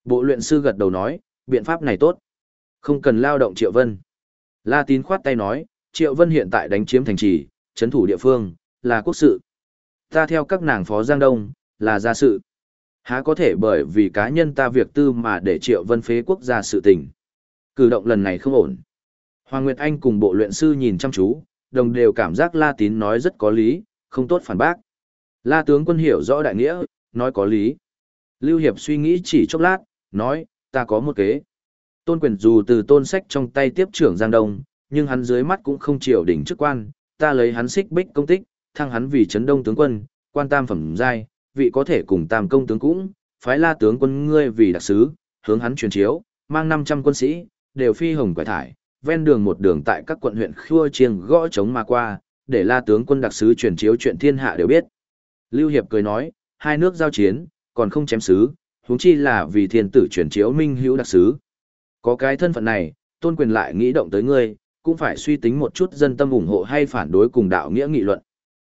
Bộ luyện sư gật đầu nói, biện pháp này tốt. Không cần lao động Triệu Vân. La Tín khoát tay nói, Triệu Vân hiện tại đánh chiếm thành trì, chấn thủ địa phương, là quốc sự. Ta theo các nàng phó Giang Đông, là gia sự. Há có thể bởi vì cá nhân ta việc tư mà để Triệu Vân phế quốc gia sự tình. Cử động lần này không ổn. Hoàng Nguyệt Anh cùng bộ luyện sư nhìn chăm chú, đồng đều cảm giác La Tín nói rất có lý, không tốt phản bác. La tướng quân hiểu rõ đại nghĩa, nói có lý. Lưu Hiệp suy nghĩ chỉ chốc lát, nói, ta có một kế. Tôn quyền dù từ tôn sách trong tay tiếp trưởng Giang Đông, nhưng hắn dưới mắt cũng không chịu đỉnh chức quan, ta lấy hắn xích bích công tích, thăng hắn vì chấn đông tướng quân, quan tam phẩm giai, vị có thể cùng tam công tướng cũng, phái la tướng quân ngươi vì đặc sứ, hướng hắn truyền chiếu, mang 500 quân sĩ, đều phi hồng quải thải, ven đường một đường tại các quận huyện khua chiêng gõ chống mà qua, để la tướng quân đặc sứ truyền chiếu chuyện thiên hạ đều biết. Lưu Hiệp cười nói, hai nước giao chiến, còn không chém sứ, huống chi là vì thiên tử truyền chiếu minh hữu đặc sứ. Có cái thân phận này, tôn quyền lại nghĩ động tới ngươi, cũng phải suy tính một chút dân tâm ủng hộ hay phản đối cùng đạo nghĩa nghị luận.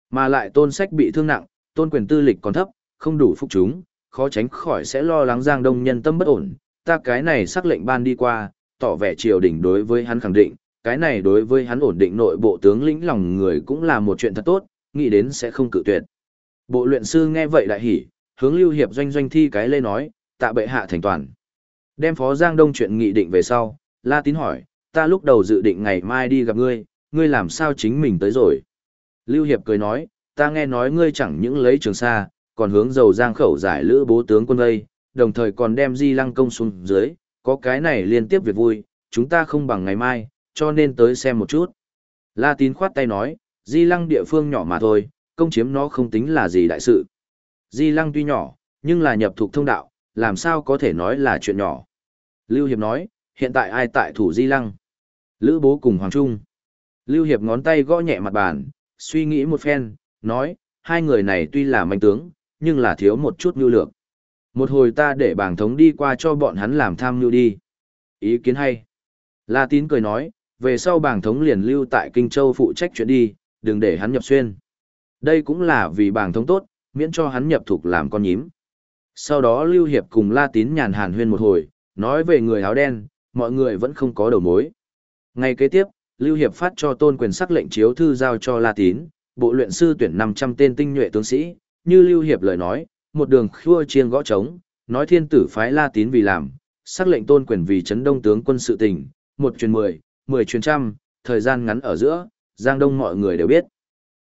Mà lại tôn sách bị thương nặng, tôn quyền tư lịch còn thấp, không đủ phục chúng, khó tránh khỏi sẽ lo lắng giang đông nhân tâm bất ổn. Ta cái này sắc lệnh ban đi qua, tỏ vẻ triều đình đối với hắn khẳng định, cái này đối với hắn ổn định nội bộ tướng lĩnh lòng người cũng là một chuyện thật tốt, nghĩ đến sẽ không cự tuyệt. Bộ luyện sư nghe vậy đại hỉ, hướng lưu hiệp doanh doanh thi cái lê nói, tạ bệ hạ thành toàn. Đem Phó Giang Đông chuyện nghị định về sau, La Tín hỏi, ta lúc đầu dự định ngày mai đi gặp ngươi, ngươi làm sao chính mình tới rồi. Lưu Hiệp cười nói, ta nghe nói ngươi chẳng những lấy trường xa, còn hướng dầu giang khẩu giải lữ bố tướng quân đây, đồng thời còn đem di lăng công xuống dưới, có cái này liên tiếp việc vui, chúng ta không bằng ngày mai, cho nên tới xem một chút. La Tín khoát tay nói, di lăng địa phương nhỏ mà thôi, công chiếm nó không tính là gì đại sự. Di lăng tuy nhỏ, nhưng là nhập thuộc thông đạo, làm sao có thể nói là chuyện nhỏ. Lưu Hiệp nói, hiện tại ai tại thủ di lăng? Lữ bố cùng Hoàng Trung. Lưu Hiệp ngón tay gõ nhẹ mặt bàn, suy nghĩ một phen, nói, hai người này tuy là manh tướng, nhưng là thiếu một chút nhu lược. Một hồi ta để bảng thống đi qua cho bọn hắn làm tham nhu đi. Ý kiến hay. La Tín cười nói, về sau bảng thống liền lưu tại Kinh Châu phụ trách chuyện đi, đừng để hắn nhập xuyên. Đây cũng là vì bảng thống tốt, miễn cho hắn nhập thuộc làm con nhím. Sau đó Lưu Hiệp cùng La Tín nhàn hàn huyên một hồi, nói về người áo đen, mọi người vẫn không có đầu mối. Ngày kế tiếp, Lưu Hiệp phát cho tôn quyền sắc lệnh chiếu thư giao cho La Tín, bộ luyện sư tuyển 500 tên tinh nhuệ tướng sĩ, như Lưu Hiệp lời nói, một đường khua chiên gõ trống, nói thiên tử phái La Tín vì làm, sắc lệnh tôn quyền vì chấn đông tướng quân sự tình, một truyền mười, mười truyền trăm, thời gian ngắn ở giữa, Giang Đông mọi người đều biết.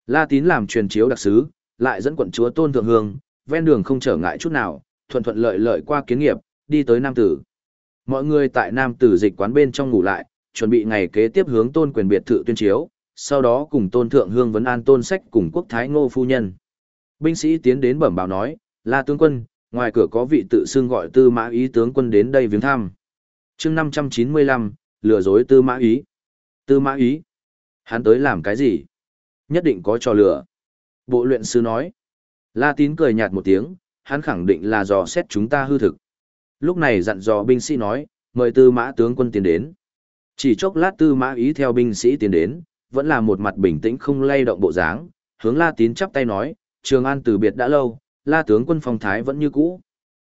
La Tín làm truyền chiếu đặc sứ, lại dẫn quận chúa Tôn Thượng Hương, ven đường không trở ngại chút nào, thuận thuận lợi lợi qua kiến nghiệp, đi tới Nam Tử. Mọi người tại Nam Tử dịch quán bên trong ngủ lại, chuẩn bị ngày kế tiếp hướng tôn quyền biệt thự tuyên chiếu, sau đó cùng tôn thượng hương vấn an tôn sách cùng quốc thái ngô phu nhân. Binh sĩ tiến đến bẩm báo nói, là tướng quân, ngoài cửa có vị tự xưng gọi tư mã ý tướng quân đến đây viếng thăm. chương 595, lừa dối tư mã ý. Tư mã ý? Hắn tới làm cái gì? Nhất định có trò lừa. Bộ luyện sư nói. La tín cười nhạt một tiếng, hắn khẳng định là dò xét chúng ta hư thực. Lúc này dặn dò binh sĩ nói, mời tư mã tướng quân tiến đến. Chỉ chốc lát tư mã ý theo binh sĩ tiến đến, vẫn là một mặt bình tĩnh không lay động bộ dáng, hướng la tín chắp tay nói, trường an từ biệt đã lâu, la tướng quân phong thái vẫn như cũ.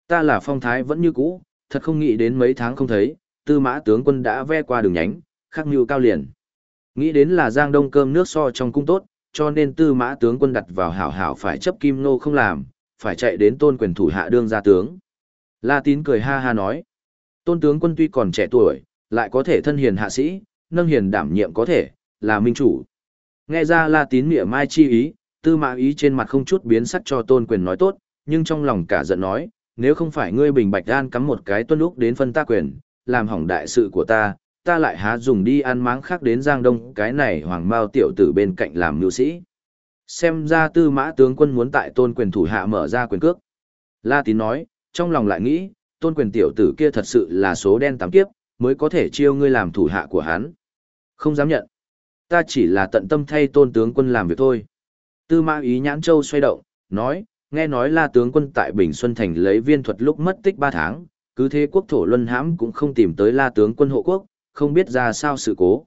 Ta là phong thái vẫn như cũ, thật không nghĩ đến mấy tháng không thấy, tư mã tướng quân đã ve qua đường nhánh, khắc mưu cao liền. Nghĩ đến là giang đông cơm nước so trong cung tốt, cho nên tư mã tướng quân đặt vào hảo hảo phải chấp kim nô không làm, phải chạy đến tôn quyền thủ hạ đương gia tướng. La tín cười ha ha nói, tôn tướng quân tuy còn trẻ tuổi, lại có thể thân hiền hạ sĩ, nâng hiền đảm nhiệm có thể, là minh chủ. Nghe ra la tín mỉa mai chi ý, tư mã ý trên mặt không chút biến sắc cho tôn quyền nói tốt, nhưng trong lòng cả giận nói, nếu không phải ngươi bình bạch an cắm một cái tuân lúc đến phân ta quyền, làm hỏng đại sự của ta, ta lại há dùng đi ăn máng khác đến Giang Đông cái này hoàng mao tiểu tử bên cạnh làm nữ sĩ. Xem ra tư mã tướng quân muốn tại tôn quyền thủ hạ mở ra quyền cước. La tín nói, trong lòng lại nghĩ, tôn quyền tiểu tử kia thật sự là số đen tám kiếp, mới có thể chiêu ngươi làm thủ hạ của hắn. Không dám nhận. Ta chỉ là tận tâm thay tôn tướng quân làm việc thôi. Tư mã ý nhãn châu xoay động, nói, nghe nói là tướng quân tại Bình Xuân Thành lấy viên thuật lúc mất tích 3 tháng, cứ thế quốc thổ luân hãm cũng không tìm tới la tướng quân hộ quốc, không biết ra sao sự cố.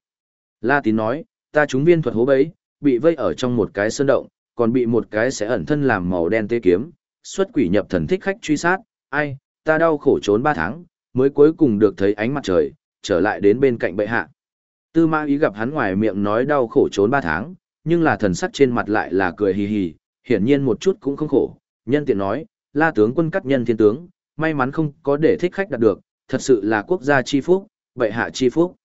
La tín nói, ta trúng viên thuật hố bấy, bị vây ở trong một cái sơn động, còn bị một cái sẽ ẩn thân làm màu đen tê kiếm, xuất quỷ nhập thần thích khách truy sát, ai, ta đau khổ trốn 3 tháng, mới cuối cùng được thấy ánh mặt trời, trở lại đến bên cạnh bệ hạ. Tư mã ý gặp hắn ngoài miệng nói đau khổ trốn 3 tháng, nhưng là thần sắc trên mặt lại là cười hì hì, hiển nhiên một chút cũng không khổ, nhân tiện nói, la tướng quân cắt nhân thiên tướng, may mắn không có để thích khách đạt được, thật sự là quốc gia chi phúc, bệ hạ chi phúc.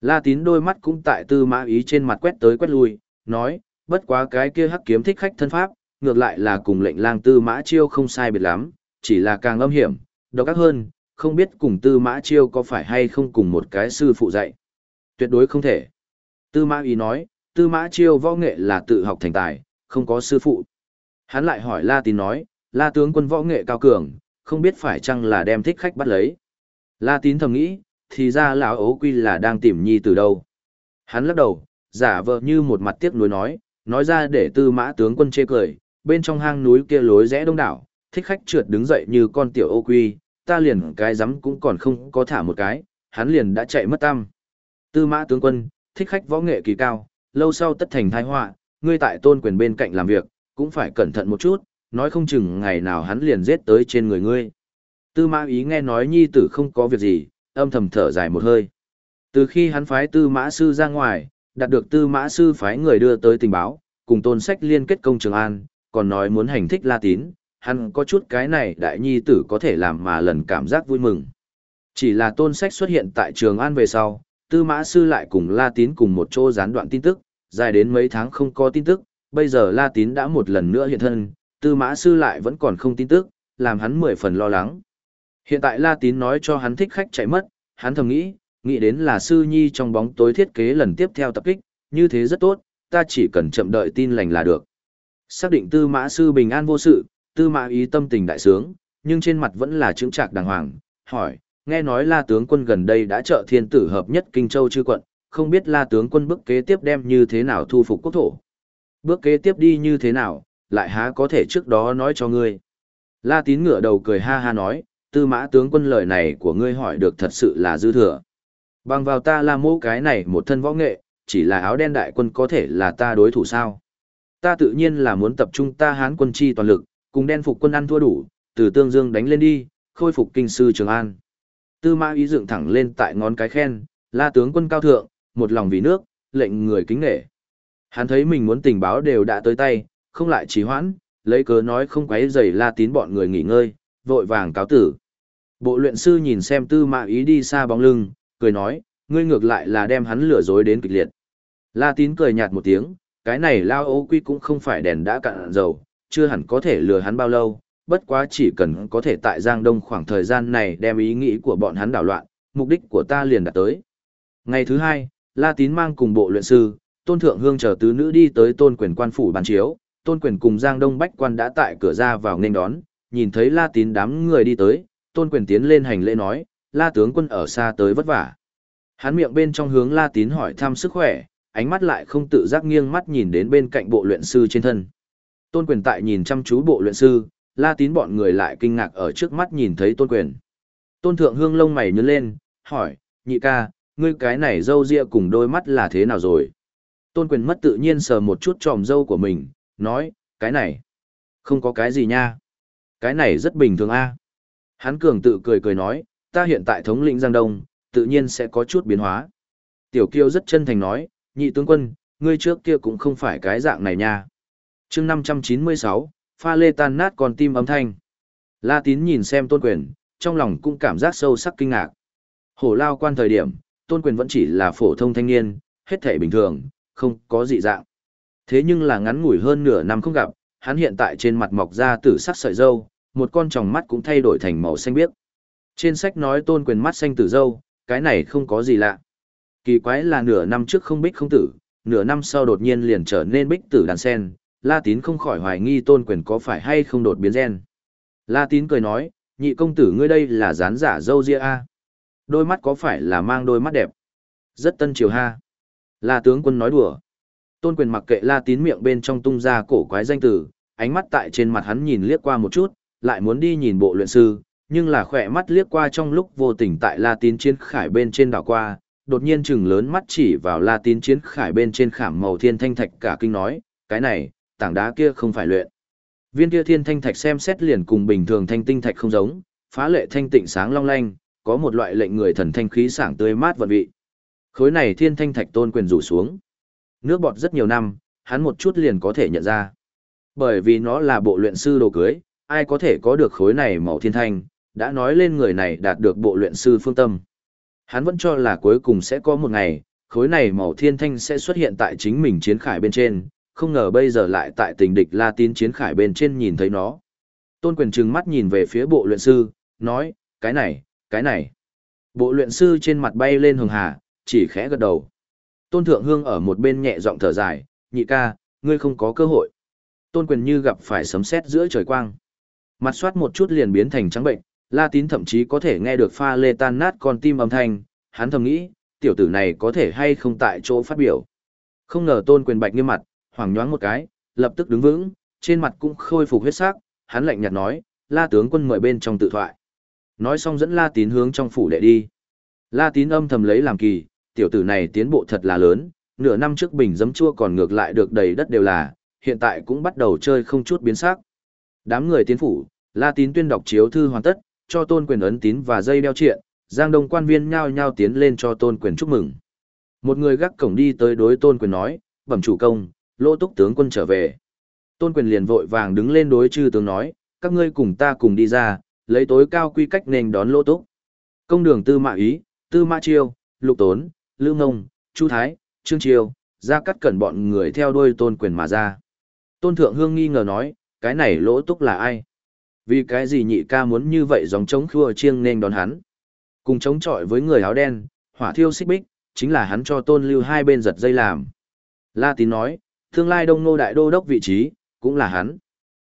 La tín đôi mắt cũng tại tư mã ý trên mặt quét tới quét lui, nói, bất quá cái kia hắc kiếm thích khách thân pháp, ngược lại là cùng lệnh lang tư mã chiêu không sai biệt lắm, chỉ là càng âm hiểm, độc ác hơn, không biết cùng tư mã chiêu có phải hay không cùng một cái sư phụ dạy. Tuyệt đối không thể. Tư mã ý nói, tư mã chiêu võ nghệ là tự học thành tài, không có sư phụ. Hắn lại hỏi La Tín nói, La tướng quân võ nghệ cao cường, không biết phải chăng là đem thích khách bắt lấy. La Tín thầm nghĩ, thì ra lão ố quy là đang tìm nhi từ đâu. Hắn lắc đầu, giả vờ như một mặt tiếc nuối nói, nói ra để tư mã tướng quân chê cười, bên trong hang núi kia lối rẽ đông đảo, thích khách trượt đứng dậy như con tiểu ô quy, ta liền cái rắm cũng còn không có thả một cái, hắn liền đã chạy mất tăm. Tư mã tướng quân, thích khách võ nghệ kỳ cao, lâu sau tất thành thai họa, ngươi tại tôn quyền bên cạnh làm việc, cũng phải cẩn thận một chút, nói không chừng ngày nào hắn liền giết tới trên người ngươi. Tư mã ý nghe nói nhi tử không có việc gì, âm thầm thở dài một hơi. Từ khi hắn phái tư mã sư ra ngoài, đạt được tư mã sư phái người đưa tới tình báo, cùng tôn sách liên kết công Trường An, còn nói muốn hành thích La Tín, hắn có chút cái này đại nhi tử có thể làm mà lần cảm giác vui mừng. Chỉ là tôn sách xuất hiện tại Trường An về sau, tư mã sư lại cùng La Tín cùng một chỗ gián đoạn tin tức, dài đến mấy tháng không có tin tức, bây giờ La Tín đã một lần nữa hiện thân, tư mã sư lại vẫn còn không tin tức, làm hắn mười phần lo lắng. Hiện tại La Tín nói cho hắn thích khách chạy mất, hắn thầm nghĩ, nghĩ đến là sư nhi trong bóng tối thiết kế lần tiếp theo tập kích, như thế rất tốt, ta chỉ cần chậm đợi tin lành là được. Xác định tư mã sư bình an vô sự, tư mã ý tâm tình đại sướng, nhưng trên mặt vẫn là chứng trạc đàng hoàng, hỏi, nghe nói la tướng quân gần đây đã trợ thiên tử hợp nhất Kinh Châu chư quận, không biết la tướng quân bước kế tiếp đem như thế nào thu phục quốc thổ. Bước kế tiếp đi như thế nào, lại há có thể trước đó nói cho ngươi. La tín ngửa đầu cười ha ha nói, tư mã tướng quân lời này của ngươi hỏi được thật sự là dư thừa. Bằng vào ta la mô cái này một thân võ nghệ, chỉ là áo đen đại quân có thể là ta đối thủ sao. Ta tự nhiên là muốn tập trung ta hán quân chi toàn lực, cùng đen phục quân ăn thua đủ, từ tương dương đánh lên đi, khôi phục kinh sư Trường An. Tư mã ý dựng thẳng lên tại ngón cái khen, la tướng quân cao thượng, một lòng vì nước, lệnh người kính nghệ. Hắn thấy mình muốn tình báo đều đã tới tay, không lại trì hoãn, lấy cớ nói không quấy rầy la tín bọn người nghỉ ngơi, vội vàng cáo tử. Bộ luyện sư nhìn xem tư mã ý đi xa bóng lưng, cười nói, ngươi ngược lại là đem hắn lừa dối đến kịch liệt. La tín cười nhạt một tiếng, cái này lao ô quy cũng không phải đèn đã cạn dầu, chưa hẳn có thể lừa hắn bao lâu, bất quá chỉ cần có thể tại Giang Đông khoảng thời gian này đem ý nghĩ của bọn hắn đảo loạn, mục đích của ta liền đạt tới. Ngày thứ hai, La Tín mang cùng bộ luyện sư, Tôn Thượng Hương chờ tứ nữ đi tới Tôn Quyền quan phủ bàn chiếu, Tôn Quyền cùng Giang Đông Bách quan đã tại cửa ra vào nghênh đón, nhìn thấy La Tín đám người đi tới, Tôn Quyền tiến lên hành lễ nói, La tướng quân ở xa tới vất vả. Hắn miệng bên trong hướng La Tín hỏi thăm sức khỏe, ánh mắt lại không tự giác nghiêng mắt nhìn đến bên cạnh bộ luyện sư trên thân. Tôn quyền tại nhìn chăm chú bộ luyện sư, la tín bọn người lại kinh ngạc ở trước mắt nhìn thấy tôn quyền. Tôn thượng hương lông mày nhướng lên, hỏi, nhị ca, ngươi cái này râu ria cùng đôi mắt là thế nào rồi? Tôn quyền mất tự nhiên sờ một chút tròm râu của mình, nói, cái này, không có cái gì nha. Cái này rất bình thường a. Hắn cường tự cười cười nói, ta hiện tại thống lĩnh Giang Đông, tự nhiên sẽ có chút biến hóa. Tiểu Kiêu rất chân thành nói, nhị tướng quân, ngươi trước kia cũng không phải cái dạng này nha chương 596, pha lê tan nát còn tim âm thanh. La tín nhìn xem tôn quyền, trong lòng cũng cảm giác sâu sắc kinh ngạc. Hổ lao quan thời điểm, tôn quyền vẫn chỉ là phổ thông thanh niên, hết thể bình thường, không có dị dạng. Thế nhưng là ngắn ngủi hơn nửa năm không gặp, hắn hiện tại trên mặt mọc ra tử sắc sợi dâu, một con tròng mắt cũng thay đổi thành màu xanh biếc. Trên sách nói tôn quyền mắt xanh tử dâu, cái này không có gì lạ. Kỳ quái là nửa năm trước không bích không tử, nửa năm sau đột nhiên liền trở nên bích tử đàn sen, La Tín không khỏi hoài nghi tôn quyền có phải hay không đột biến gen. La Tín cười nói, nhị công tử ngươi đây là dán giả dâu ria a Đôi mắt có phải là mang đôi mắt đẹp? Rất tân triều ha. La tướng quân nói đùa. Tôn quyền mặc kệ La Tín miệng bên trong tung ra cổ quái danh tử, ánh mắt tại trên mặt hắn nhìn liếc qua một chút, lại muốn đi nhìn bộ luyện sư, nhưng là khỏe mắt liếc qua trong lúc vô tình tại La Tín chiến khải bên trên đảo qua, đột nhiên chừng lớn mắt chỉ vào La Tín chiến khải bên trên khảm màu thiên thanh thạch cả kinh nói, cái này, tảng đá kia không phải luyện. Viên kia thiên thanh thạch xem xét liền cùng bình thường thanh tinh thạch không giống, phá lệ thanh tịnh sáng long lanh, có một loại lệnh người thần thanh khí sảng tươi mát vận vị. Khối này thiên thanh thạch tôn quyền rủ xuống. Nước bọt rất nhiều năm, hắn một chút liền có thể nhận ra. Bởi vì nó là bộ luyện sư đồ cưới, ai có thể có được khối này màu thiên thanh, đã nói lên người này đạt được bộ luyện sư phương tâm. Hắn vẫn cho là cuối cùng sẽ có một ngày, khối này màu thiên thanh sẽ xuất hiện tại chính mình chiến khải bên trên, không ngờ bây giờ lại tại tình địch La Tín chiến khải bên trên nhìn thấy nó. Tôn quyền trừng mắt nhìn về phía bộ luyện sư, nói, cái này, cái này. Bộ luyện sư trên mặt bay lên hường hà, chỉ khẽ gật đầu. Tôn thượng hương ở một bên nhẹ giọng thở dài, nhị ca, ngươi không có cơ hội. Tôn quyền như gặp phải sấm sét giữa trời quang. Mặt soát một chút liền biến thành trắng bệnh, La Tín thậm chí có thể nghe được pha lê tan nát con tim âm thanh, hắn thầm nghĩ, tiểu tử này có thể hay không tại chỗ phát biểu. Không ngờ tôn quyền bạch nghiêm mặt, hoảng nhoáng một cái, lập tức đứng vững, trên mặt cũng khôi phục huyết sắc, hắn lạnh nhạt nói, La tướng quân mời bên trong tự thoại. Nói xong dẫn La Tín hướng trong phủ đệ đi. La Tín âm thầm lấy làm kỳ, tiểu tử này tiến bộ thật là lớn, nửa năm trước bình giấm chua còn ngược lại được đầy đất đều là, hiện tại cũng bắt đầu chơi không chút biến sắc. Đám người tiến phủ, La Tín tuyên đọc chiếu thư hoàn tất, cho tôn quyền ấn tín và dây đeo triện, giang đông quan viên nhao nhao tiến lên cho tôn quyền chúc mừng. Một người gác cổng đi tới đối tôn quyền nói, bẩm chủ công, lỗ túc tướng quân trở về. Tôn quyền liền vội vàng đứng lên đối chư tướng nói, các ngươi cùng ta cùng đi ra, lấy tối cao quy cách nên đón lỗ túc. Công đường tư mã ý, tư mã chiêu, lục tốn, lương ngông, chu thái, trương chiêu, ra cắt cẩn bọn người theo đuôi tôn quyền mà ra. Tôn thượng hương nghi ngờ nói, cái này lỗ túc là ai? Vì cái gì nhị ca muốn như vậy dòng chống khua chiêng nên đón hắn? Cùng chống chọi với người áo đen, hỏa thiêu xích bích, chính là hắn cho tôn lưu hai bên giật dây làm. La tín nói, tương lai đông nô đại đô đốc vị trí, cũng là hắn.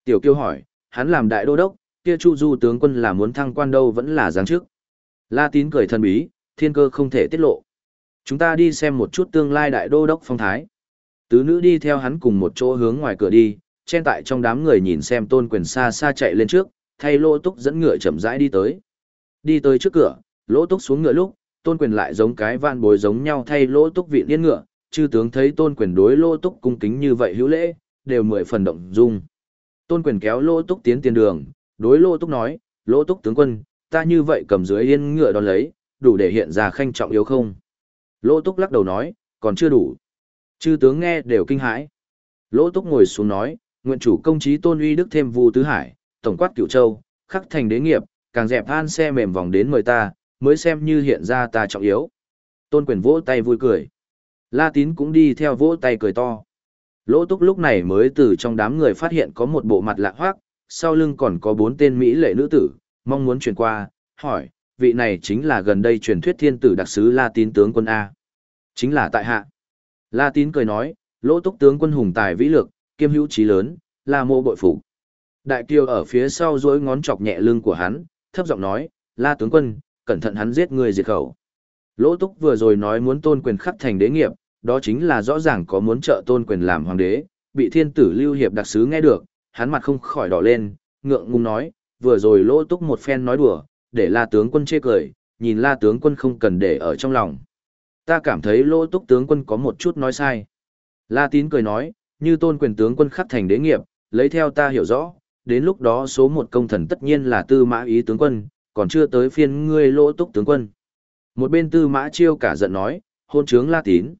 Tiểu kiêu hỏi, hắn làm đại đô đốc, kia chu du tướng quân là muốn thăng quan đâu vẫn là giáng chức. La tín cười thân bí, thiên cơ không thể tiết lộ. Chúng ta đi xem một chút tương lai đại đô đốc phong thái. Tứ nữ đi theo hắn cùng một chỗ hướng ngoài cửa đi, chen tại trong đám người nhìn xem tôn quyền xa xa chạy lên trước, thay lỗ túc dẫn ngựa chậm rãi đi tới. Đi tới trước cửa, lỗ túc xuống ngựa lúc, tôn quyền lại giống cái van bối giống nhau thay lỗ túc vị liên ngựa, chư tướng thấy tôn quyền đối lô túc cung kính như vậy hữu lễ, đều mười phần động dung. Tôn quyền kéo lô túc tiến tiền đường, đối lô túc nói, Lô túc tướng quân, ta như vậy cầm dưới yên ngựa đón lấy, đủ để hiện ra khanh trọng yếu không? Lô túc lắc đầu nói, còn chưa đủ. Chư tướng nghe đều kinh hãi. Lô túc ngồi xuống nói, nguyện chủ công trí tôn uy đức thêm vu tứ hải, tổng quát cửu châu, khắc thành đế nghiệp, càng dẹp than xe mềm vòng đến mời ta, mới xem như hiện ra ta trọng yếu. Tôn quyền vỗ tay vui cười. La tín cũng đi theo vỗ tay cười to. Lỗ túc lúc này mới từ trong đám người phát hiện có một bộ mặt lạ hoác, sau lưng còn có bốn tên Mỹ lệ nữ tử, mong muốn chuyển qua, hỏi, vị này chính là gần đây truyền thuyết thiên tử đặc sứ La tín tướng quân A. Chính là tại hạ. La tín cười nói, lỗ túc tướng quân hùng tài vĩ lược, kiêm hữu trí lớn, là mô bội phục. Đại kiều ở phía sau duỗi ngón chọc nhẹ lưng của hắn, thấp giọng nói, la tướng quân, cẩn thận hắn giết người diệt khẩu. Lỗ túc vừa rồi nói muốn tôn quyền khắc thành đế nghiệp, đó chính là rõ ràng có muốn trợ tôn quyền làm hoàng đế, bị thiên tử lưu hiệp đặc sứ nghe được, hắn mặt không khỏi đỏ lên, ngượng ngùng nói, vừa rồi lỗ túc một phen nói đùa, để la tướng quân chê cười, nhìn la tướng quân không cần để ở trong lòng. Ta cảm thấy lỗ túc tướng quân có một chút nói sai. La tín cười nói, như tôn quyền tướng quân khắc thành đế nghiệp, lấy theo ta hiểu rõ, đến lúc đó số một công thần tất nhiên là tư mã ý tướng quân, còn chưa tới phiên ngươi lỗ túc tướng quân. Một bên tư mã chiêu cả giận nói, hôn trướng la tín.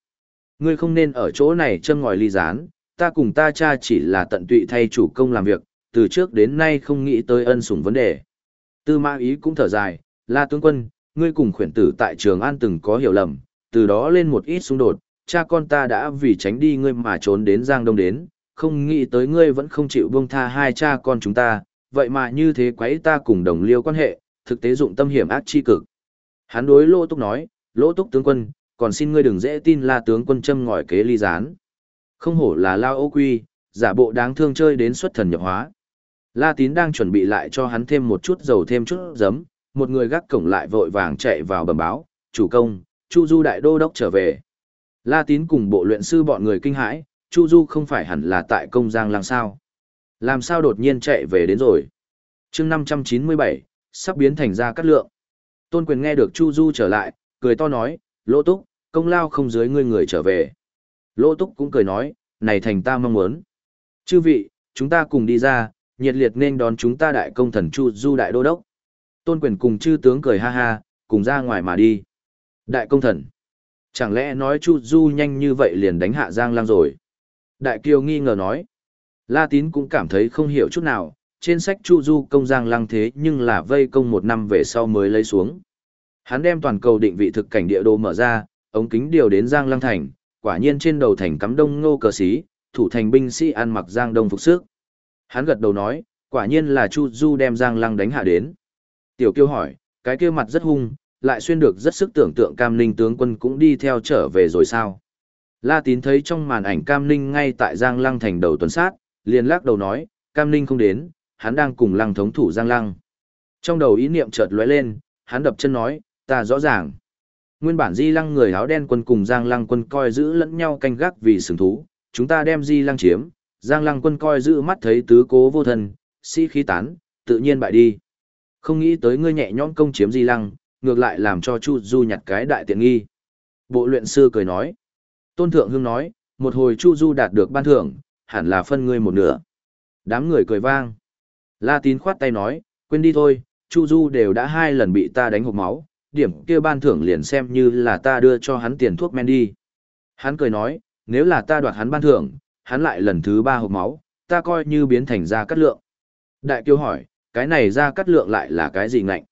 Ngươi không nên ở chỗ này châm ngòi ly gián, ta cùng ta cha chỉ là tận tụy thay chủ công làm việc, từ trước đến nay không nghĩ tới ân sủng vấn đề. Tư mã ý cũng thở dài, la tướng quân, ngươi cùng khuyển tử tại trường an từng có hiểu lầm, từ đó lên một ít xung đột, cha con ta đã vì tránh đi ngươi mà trốn đến Giang Đông đến, không nghĩ tới ngươi vẫn không chịu buông tha hai cha con chúng ta, vậy mà như thế quấy ta cùng đồng liêu quan hệ, thực tế dụng tâm hiểm ác chi cực. Hắn đối Lỗ Túc nói, Lỗ Túc tướng quân, còn xin ngươi đừng dễ tin la tướng quân châm ngòi kế ly gián. Không hổ là lao ô quy, giả bộ đáng thương chơi đến xuất thần nhập hóa. La Tín đang chuẩn bị lại cho hắn thêm một chút dầu thêm chút giấm, một người gác cổng lại vội vàng chạy vào bẩm báo, chủ công, Chu Du đại đô đốc trở về. La Tín cùng bộ luyện sư bọn người kinh hãi, Chu Du không phải hẳn là tại công giang làm sao. Làm sao đột nhiên chạy về đến rồi. chương 597, sắp biến thành ra cắt lượng. Tôn quyền nghe được Chu Du trở lại, cười to nói, lỗ túc, công lao không dưới ngươi người trở về. Lỗ túc cũng cười nói, này thành ta mong muốn. Chư vị, chúng ta cùng đi ra, nhiệt liệt nên đón chúng ta đại công thần Chu Du đại đô đốc. Tôn quyền cùng chư tướng cười ha ha, cùng ra ngoài mà đi. Đại công thần. Chẳng lẽ nói Chu Du nhanh như vậy liền đánh hạ Giang Lang rồi? Đại Kiều nghi ngờ nói. La Tín cũng cảm thấy không hiểu chút nào, trên sách Chu Du công Giang lăng thế nhưng là vây công một năm về sau mới lấy xuống. Hắn đem toàn cầu định vị thực cảnh địa đồ mở ra, ống kính điều đến Giang lăng thành, quả nhiên trên đầu thành cắm đông ngô cờ xí, thủ thành binh sĩ ăn mặc Giang Đông phục sức. Hắn gật đầu nói, quả nhiên là Chu Du đem Giang lăng đánh hạ đến. Tiểu Kiêu hỏi, cái kia mặt rất hung, lại xuyên được rất sức tưởng tượng Cam Ninh tướng quân cũng đi theo trở về rồi sao? La Tín thấy trong màn ảnh Cam Ninh ngay tại Giang Lăng thành đầu tuần sát, liền lắc đầu nói, Cam Ninh không đến, hắn đang cùng Lăng thống thủ Giang Lăng. Trong đầu ý niệm chợt lóe lên, hắn đập chân nói, ta rõ ràng. Nguyên bản Di Lăng người áo đen quân cùng Giang Lăng quân coi giữ lẫn nhau canh gác vì sừng thú, chúng ta đem Di Lăng chiếm, Giang Lăng quân coi giữ mắt thấy tứ cố vô thân, sĩ khí tán, tự nhiên bại đi. Không nghĩ tới ngươi nhẹ nhõm công chiếm Di Lăng, ngược lại làm cho Chu Du nhặt cái đại tiện nghi. Bộ luyện sư cười nói. Tôn Thượng Hương nói, một hồi Chu Du đạt được ban thưởng, hẳn là phân ngươi một nửa. Đám người cười vang. La Tín khoát tay nói, quên đi thôi, Chu Du đều đã hai lần bị ta đánh hộp máu, điểm kia ban thưởng liền xem như là ta đưa cho hắn tiền thuốc men đi. Hắn cười nói, nếu là ta đoạt hắn ban thưởng, hắn lại lần thứ ba hộp máu, ta coi như biến thành ra cắt lượng. Đại kiêu hỏi, cái này ra cắt lượng lại là cái gì ngạnh?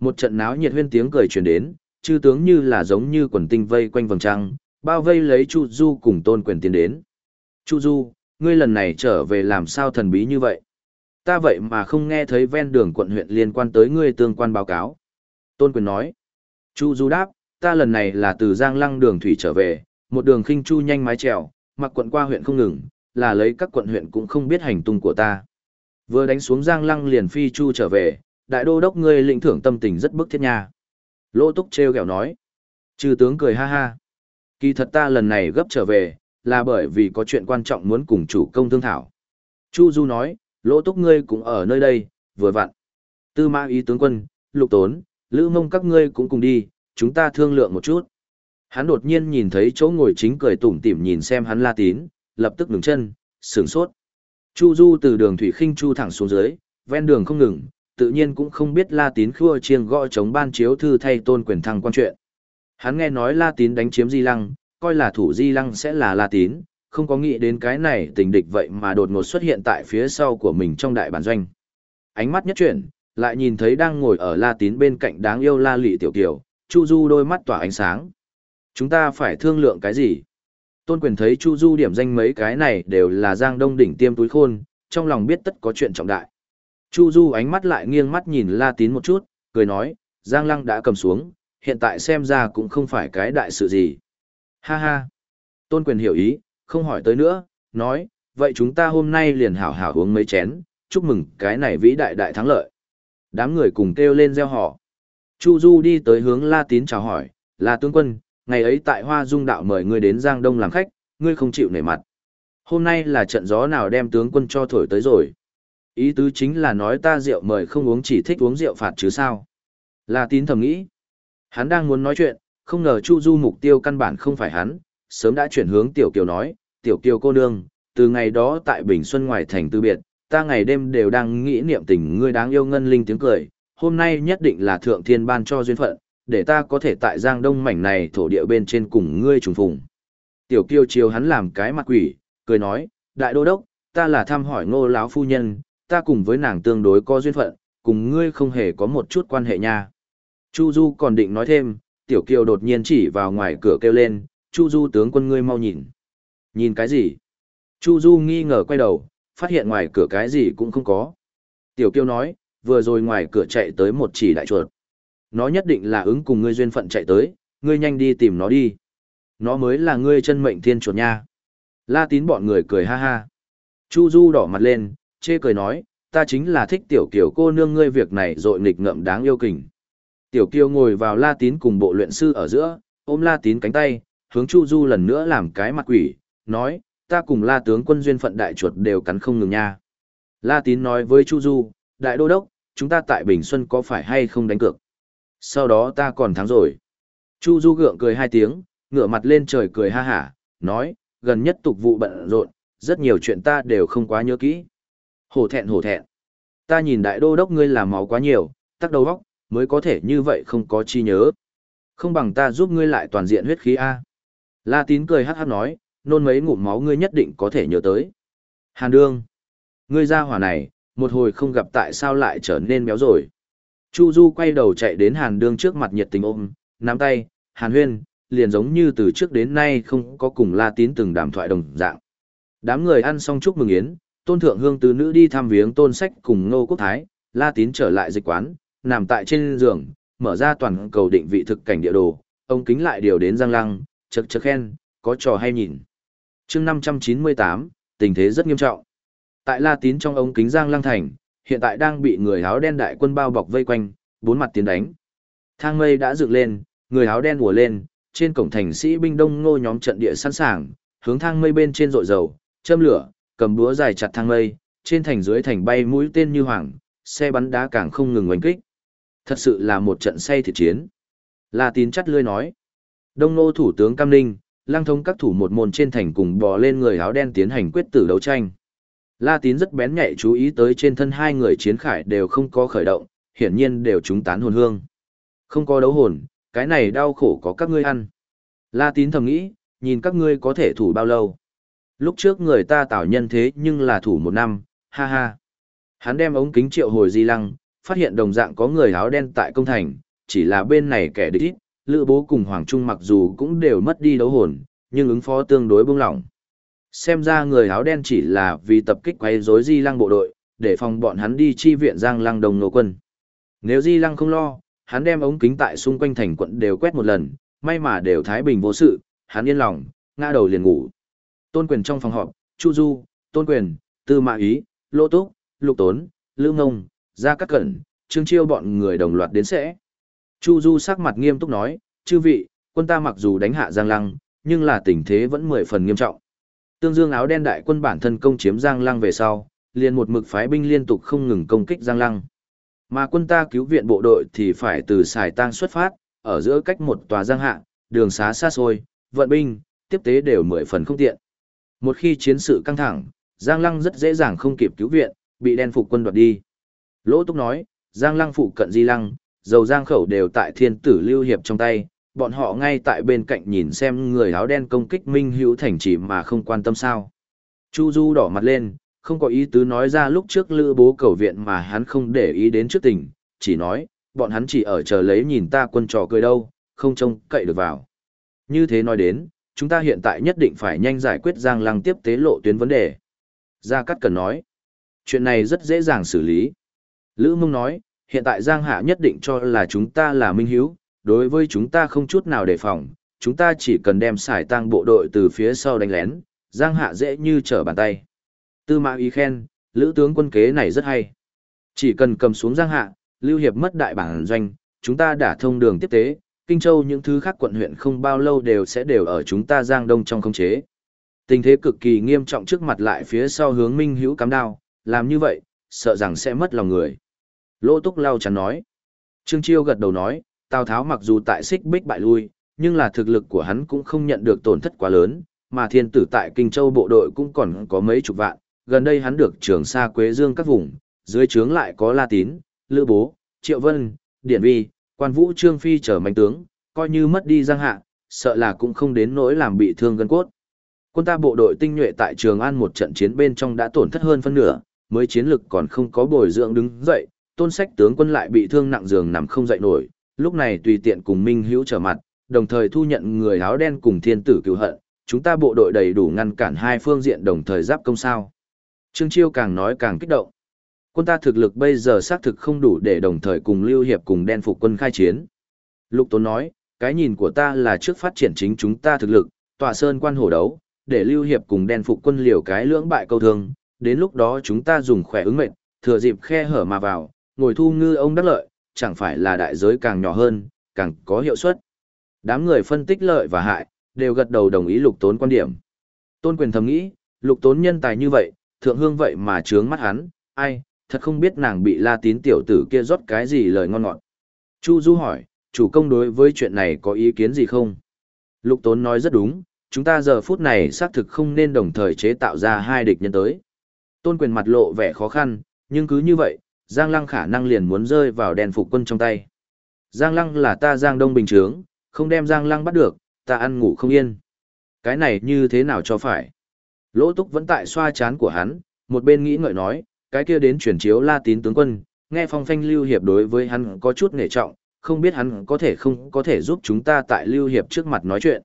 Một trận náo nhiệt huyên tiếng cười truyền đến, chư tướng như là giống như quần tinh vây quanh vầng trăng, bao vây lấy Chu Du cùng tôn quyền tiến đến. Chu Du, ngươi lần này trở về làm sao thần bí như vậy? Ta vậy mà không nghe thấy ven đường quận huyện liên quan tới ngươi tương quan báo cáo. Tôn quyền nói. Chu Du đáp, ta lần này là từ Giang Lăng đường thủy trở về, một đường khinh chu nhanh mái trèo, mặc quận qua huyện không ngừng, là lấy các quận huyện cũng không biết hành tung của ta. Vừa đánh xuống Giang Lăng liền phi chu trở về, đại đô đốc ngươi lĩnh thưởng tâm tình rất bức thiết nha. Lỗ túc treo kẹo nói. Trừ tướng cười ha ha. Kỳ thật ta lần này gấp trở về, là bởi vì có chuyện quan trọng muốn cùng chủ công thương thảo. Chu Du nói, lỗ túc ngươi cũng ở nơi đây, vừa vặn. Tư mã ý tướng quân, lục tốn, lữ mông các ngươi cũng cùng đi, chúng ta thương lượng một chút. Hắn đột nhiên nhìn thấy chỗ ngồi chính cười tủm tỉm nhìn xem hắn la tín, lập tức ngừng chân, sửng sốt. Chu Du từ đường thủy khinh chu thẳng xuống dưới, ven đường không ngừng, tự nhiên cũng không biết La Tín khua chiêng gõ chống ban chiếu thư thay tôn quyền thăng quan chuyện. Hắn nghe nói La Tín đánh chiếm Di Lăng, coi là thủ Di Lăng sẽ là La Tín, không có nghĩ đến cái này tình địch vậy mà đột ngột xuất hiện tại phía sau của mình trong đại bản doanh. Ánh mắt nhất chuyển, lại nhìn thấy đang ngồi ở La Tín bên cạnh đáng yêu La Lị Tiểu Kiều, Chu Du đôi mắt tỏa ánh sáng. Chúng ta phải thương lượng cái gì? Tôn quyền thấy Chu Du điểm danh mấy cái này đều là Giang Đông đỉnh tiêm túi khôn, trong lòng biết tất có chuyện trọng đại. Chu Du ánh mắt lại nghiêng mắt nhìn La Tín một chút, cười nói, Giang Lăng đã cầm xuống, hiện tại xem ra cũng không phải cái đại sự gì. Ha ha. Tôn quyền hiểu ý, không hỏi tới nữa, nói, vậy chúng ta hôm nay liền hảo hảo uống mấy chén, chúc mừng cái này vĩ đại đại thắng lợi. Đám người cùng kêu lên gieo họ. Chu Du đi tới hướng La Tín chào hỏi, là tướng quân, ngày ấy tại Hoa Dung đạo mời ngươi đến Giang Đông làm khách, ngươi không chịu nể mặt. Hôm nay là trận gió nào đem tướng quân cho thổi tới rồi. Ý tứ chính là nói ta rượu mời không uống chỉ thích uống rượu phạt chứ sao. La tín thầm nghĩ. Hắn đang muốn nói chuyện, không ngờ Chu Du mục tiêu căn bản không phải hắn, sớm đã chuyển hướng Tiểu Kiều nói, Tiểu Kiều cô nương, từ ngày đó tại Bình Xuân ngoài thành tư biệt, ta ngày đêm đều đang nghĩ niệm tình ngươi đáng yêu ngân linh tiếng cười, hôm nay nhất định là thượng thiên ban cho duyên phận, để ta có thể tại Giang Đông mảnh này thổ địa bên trên cùng ngươi trùng phùng. Tiểu Kiều chiều hắn làm cái mặt quỷ, cười nói, đại đô đốc, ta là thăm hỏi ngô lão phu nhân, ta cùng với nàng tương đối có duyên phận, cùng ngươi không hề có một chút quan hệ nha. Chu Du còn định nói thêm, Tiểu Kiều đột nhiên chỉ vào ngoài cửa kêu lên, Chu Du tướng quân ngươi mau nhìn. Nhìn cái gì? Chu Du nghi ngờ quay đầu, phát hiện ngoài cửa cái gì cũng không có. Tiểu Kiêu nói, vừa rồi ngoài cửa chạy tới một chỉ đại chuột. Nó nhất định là ứng cùng ngươi duyên phận chạy tới, ngươi nhanh đi tìm nó đi. Nó mới là ngươi chân mệnh thiên chuột nha. La tín bọn người cười ha ha. Chu Du đỏ mặt lên, chê cười nói, ta chính là thích tiểu kiều cô nương ngươi việc này dội nghịch ngợm đáng yêu kình. Tiểu kiều ngồi vào la tín cùng bộ luyện sư ở giữa, ôm la tín cánh tay, hướng Chu Du lần nữa làm cái mặt quỷ, nói, ta cùng la tướng quân duyên phận đại chuột đều cắn không ngừng nha. La tín nói với Chu Du, đại đô đốc, chúng ta tại Bình Xuân có phải hay không đánh cược? Sau đó ta còn thắng rồi. Chu Du gượng cười hai tiếng, ngửa mặt lên trời cười ha hả, nói, gần nhất tục vụ bận rộn, rất nhiều chuyện ta đều không quá nhớ kỹ. Hổ thẹn hổ thẹn. Ta nhìn đại đô đốc ngươi làm máu quá nhiều, tắc đầu góc, mới có thể như vậy không có chi nhớ. Không bằng ta giúp ngươi lại toàn diện huyết khí A. La tín cười hát hát nói, nôn mấy ngụm máu ngươi nhất định có thể nhớ tới. Hàn đương. Ngươi ra hỏa này, một hồi không gặp tại sao lại trở nên béo rồi. Chu Du quay đầu chạy đến Hàn đương trước mặt nhiệt tình ôm, nắm tay, Hàn huyên, liền giống như từ trước đến nay không có cùng La tín từng đàm thoại đồng dạng. Đám người ăn xong chúc mừng yến, tôn thượng hương tứ nữ đi thăm viếng tôn sách cùng ngô quốc thái, la tín trở lại dịch quán, nằm tại trên giường, mở ra toàn cầu định vị thực cảnh địa đồ, ông kính lại điều đến giang lăng, chật chật khen, có trò hay nhìn. chương 598, tình thế rất nghiêm trọng. Tại la tín trong ống kính giang lăng thành, hiện tại đang bị người áo đen đại quân bao bọc vây quanh, bốn mặt tiến đánh. Thang mây đã dựng lên, người áo đen ùa lên, trên cổng thành sĩ binh đông ngô nhóm trận địa sẵn sàng, hướng thang mây bên trên rội dầu, châm lửa, cầm búa dài chặt thang mây, trên thành dưới thành bay mũi tên như hoàng, xe bắn đá càng không ngừng oanh kích. Thật sự là một trận say thịt chiến. La tín chắt lươi nói. Đông nô thủ tướng Cam Ninh, lang thống các thủ một môn trên thành cùng bò lên người áo đen tiến hành quyết tử đấu tranh. La tín rất bén nhạy chú ý tới trên thân hai người chiến khải đều không có khởi động, hiển nhiên đều chúng tán hồn hương. Không có đấu hồn, cái này đau khổ có các ngươi ăn. La tín thầm nghĩ, nhìn các ngươi có thể thủ bao lâu. Lúc trước người ta tạo nhân thế nhưng là thủ một năm, ha ha. Hắn đem ống kính triệu hồi di lăng, phát hiện đồng dạng có người áo đen tại công thành, chỉ là bên này kẻ địch ít, lữ bố cùng Hoàng Trung mặc dù cũng đều mất đi đấu hồn, nhưng ứng phó tương đối buông lỏng. Xem ra người áo đen chỉ là vì tập kích quấy rối di lăng bộ đội, để phòng bọn hắn đi chi viện giang lăng đồng nô quân. Nếu di lăng không lo, hắn đem ống kính tại xung quanh thành quận đều quét một lần, may mà đều thái bình vô sự, hắn yên lòng, ngã đầu liền ngủ. Tôn quyền trong phòng họp, Chu Du, Tôn quyền, Tư Mã Ý, Lô Túc, Lục Tốn, Lữ Ngông, Gia Cát Cẩn, Trương Chiêu bọn người đồng loạt đến sẽ. Chu Du sắc mặt nghiêm túc nói, chư vị, quân ta mặc dù đánh hạ Giang Lăng, nhưng là tình thế vẫn mười phần nghiêm trọng. Tương Dương áo đen đại quân bản thân công chiếm Giang Lăng về sau, liền một mực phái binh liên tục không ngừng công kích Giang Lăng. Mà quân ta cứu viện bộ đội thì phải từ Sài Tang xuất phát, ở giữa cách một tòa Giang Hạ, đường xá xa xôi, vận binh, tiếp tế đều mười phần không tiện. Một khi chiến sự căng thẳng, Giang Lăng rất dễ dàng không kịp cứu viện, bị đen phục quân đoạt đi. Lỗ Túc nói, Giang Lăng phụ cận Di Lăng, dầu Giang khẩu đều tại thiên tử lưu hiệp trong tay, bọn họ ngay tại bên cạnh nhìn xem người áo đen công kích Minh Hữu thành chỉ mà không quan tâm sao. Chu Du đỏ mặt lên, không có ý tứ nói ra lúc trước lữ bố cầu viện mà hắn không để ý đến trước tình, chỉ nói, bọn hắn chỉ ở chờ lấy nhìn ta quân trò cười đâu, không trông cậy được vào. Như thế nói đến, chúng ta hiện tại nhất định phải nhanh giải quyết Giang Lăng tiếp tế lộ tuyến vấn đề. Gia Cát Cần nói, chuyện này rất dễ dàng xử lý. Lữ Mông nói, hiện tại Giang Hạ nhất định cho là chúng ta là minh hiếu, đối với chúng ta không chút nào đề phòng, chúng ta chỉ cần đem xài tăng bộ đội từ phía sau đánh lén, Giang Hạ dễ như trở bàn tay. Tư Mã Ý khen, Lữ tướng quân kế này rất hay. Chỉ cần cầm xuống Giang Hạ, Lưu Hiệp mất đại bản doanh, chúng ta đã thông đường tiếp tế, Kinh Châu những thứ khác quận huyện không bao lâu đều sẽ đều ở chúng ta Giang Đông trong khống chế. Tình thế cực kỳ nghiêm trọng trước mặt lại phía sau hướng Minh Hữu cắm đao, làm như vậy, sợ rằng sẽ mất lòng người. Lỗ Túc lau chắn nói. Trương Chiêu gật đầu nói, Tào Tháo mặc dù tại xích bích bại lui, nhưng là thực lực của hắn cũng không nhận được tổn thất quá lớn, mà thiên tử tại Kinh Châu bộ đội cũng còn có mấy chục vạn, gần đây hắn được trường xa Quế Dương các vùng, dưới trướng lại có La Tín, Lữ Bố, Triệu Vân, Điển Vi, quan vũ Trương Phi trở mạnh tướng, coi như mất đi giang hạ, sợ là cũng không đến nỗi làm bị thương gân cốt. Quân ta bộ đội tinh nhuệ tại Trường An một trận chiến bên trong đã tổn thất hơn phân nửa, mới chiến lực còn không có bồi dưỡng đứng dậy, tôn sách tướng quân lại bị thương nặng giường nằm không dậy nổi, lúc này tùy tiện cùng Minh Hữu trở mặt, đồng thời thu nhận người áo đen cùng thiên tử cứu hận, chúng ta bộ đội đầy đủ ngăn cản hai phương diện đồng thời giáp công sao. Trương Chiêu càng nói càng kích động. Quân ta thực lực bây giờ xác thực không đủ để đồng thời cùng Lưu Hiệp cùng đen phục quân khai chiến. Lục Tốn nói, cái nhìn của ta là trước phát triển chính chúng ta thực lực, tòa sơn quan hổ đấu, để Lưu Hiệp cùng đen phục quân liều cái lưỡng bại câu thương, đến lúc đó chúng ta dùng khỏe ứng mệnh, thừa dịp khe hở mà vào, ngồi thu ngư ông đắc lợi, chẳng phải là đại giới càng nhỏ hơn, càng có hiệu suất. Đám người phân tích lợi và hại, đều gật đầu đồng ý lục tốn quan điểm. Tôn quyền thầm nghĩ, lục tốn nhân tài như vậy, thượng hương vậy mà trướng mắt hắn, ai, thật không biết nàng bị la tín tiểu tử kia rót cái gì lời ngon ngọt. Chu Du hỏi, chủ công đối với chuyện này có ý kiến gì không? Lục tốn nói rất đúng, chúng ta giờ phút này xác thực không nên đồng thời chế tạo ra hai địch nhân tới. Tôn quyền mặt lộ vẻ khó khăn, nhưng cứ như vậy, Giang Lăng khả năng liền muốn rơi vào đèn phục quân trong tay. Giang Lăng là ta Giang Đông Bình Trướng, không đem Giang Lăng bắt được, ta ăn ngủ không yên. Cái này như thế nào cho phải? Lỗ Túc vẫn tại xoa chán của hắn, một bên nghĩ ngợi nói, cái kia đến chuyển chiếu La Tín tướng quân, nghe phong phanh lưu hiệp đối với hắn có chút nể trọng, không biết hắn có thể không có thể giúp chúng ta tại lưu hiệp trước mặt nói chuyện.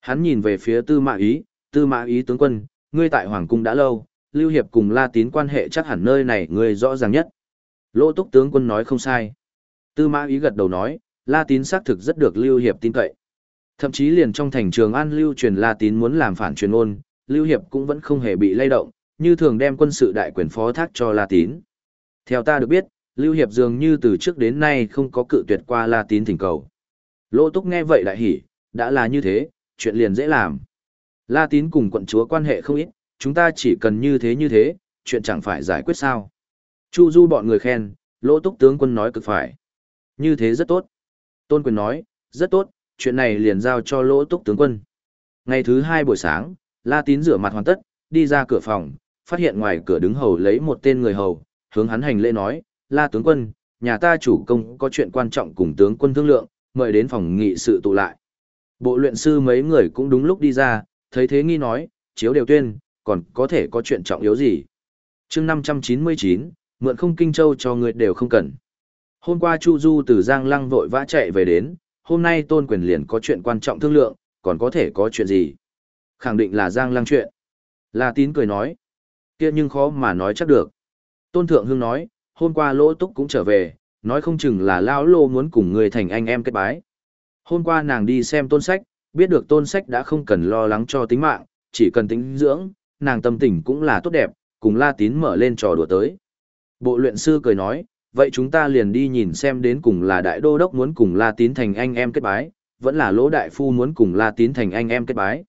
Hắn nhìn về phía Tư Mã Ý, Tư Mã Ý tướng quân, ngươi tại hoàng cung đã lâu, lưu hiệp cùng La Tín quan hệ chắc hẳn nơi này ngươi rõ ràng nhất. Lỗ Túc tướng quân nói không sai. Tư Mã Ý gật đầu nói, La Tín xác thực rất được lưu hiệp tin cậy. Thậm chí liền trong thành trường An lưu truyền La Tín muốn làm phản truyền ôn, Lưu Hiệp cũng vẫn không hề bị lay động, như thường đem quân sự đại quyền phó thác cho La Tín. Theo ta được biết, Lưu Hiệp dường như từ trước đến nay không có cự tuyệt qua La Tín thỉnh cầu. Lỗ Túc nghe vậy đại hỉ, đã là như thế, chuyện liền dễ làm. La Tín cùng quận chúa quan hệ không ít, chúng ta chỉ cần như thế như thế, chuyện chẳng phải giải quyết sao. Chu Du bọn người khen, Lỗ Túc tướng quân nói cực phải. Như thế rất tốt. Tôn Quyền nói, rất tốt, chuyện này liền giao cho Lỗ Túc tướng quân. Ngày thứ hai buổi sáng, La Tín rửa mặt hoàn tất, đi ra cửa phòng, phát hiện ngoài cửa đứng hầu lấy một tên người hầu, hướng hắn hành lễ nói, La tướng quân, nhà ta chủ công có chuyện quan trọng cùng tướng quân thương lượng, mời đến phòng nghị sự tụ lại. Bộ luyện sư mấy người cũng đúng lúc đi ra, thấy thế nghi nói, chiếu đều tuyên, còn có thể có chuyện trọng yếu gì. chương 599, mượn không kinh châu cho người đều không cần. Hôm qua Chu Du từ Giang Lăng vội vã chạy về đến, hôm nay Tôn Quyền liền có chuyện quan trọng thương lượng, còn có thể có chuyện gì. Khẳng định là Giang Lăng chuyện. La Tín cười nói, kia nhưng khó mà nói chắc được. Tôn Thượng Hương nói, hôm qua Lỗ Túc cũng trở về, nói không chừng là Lão Lô muốn cùng người thành anh em kết bái. Hôm qua nàng đi xem tôn sách, biết được tôn sách đã không cần lo lắng cho tính mạng, chỉ cần tính dưỡng, nàng tâm tình cũng là tốt đẹp, cùng La Tín mở lên trò đùa tới. Bộ luyện sư cười nói, vậy chúng ta liền đi nhìn xem đến cùng là đại đô đốc muốn cùng La Tín thành anh em kết bái, vẫn là lỗ đại phu muốn cùng La Tín thành anh em kết bái.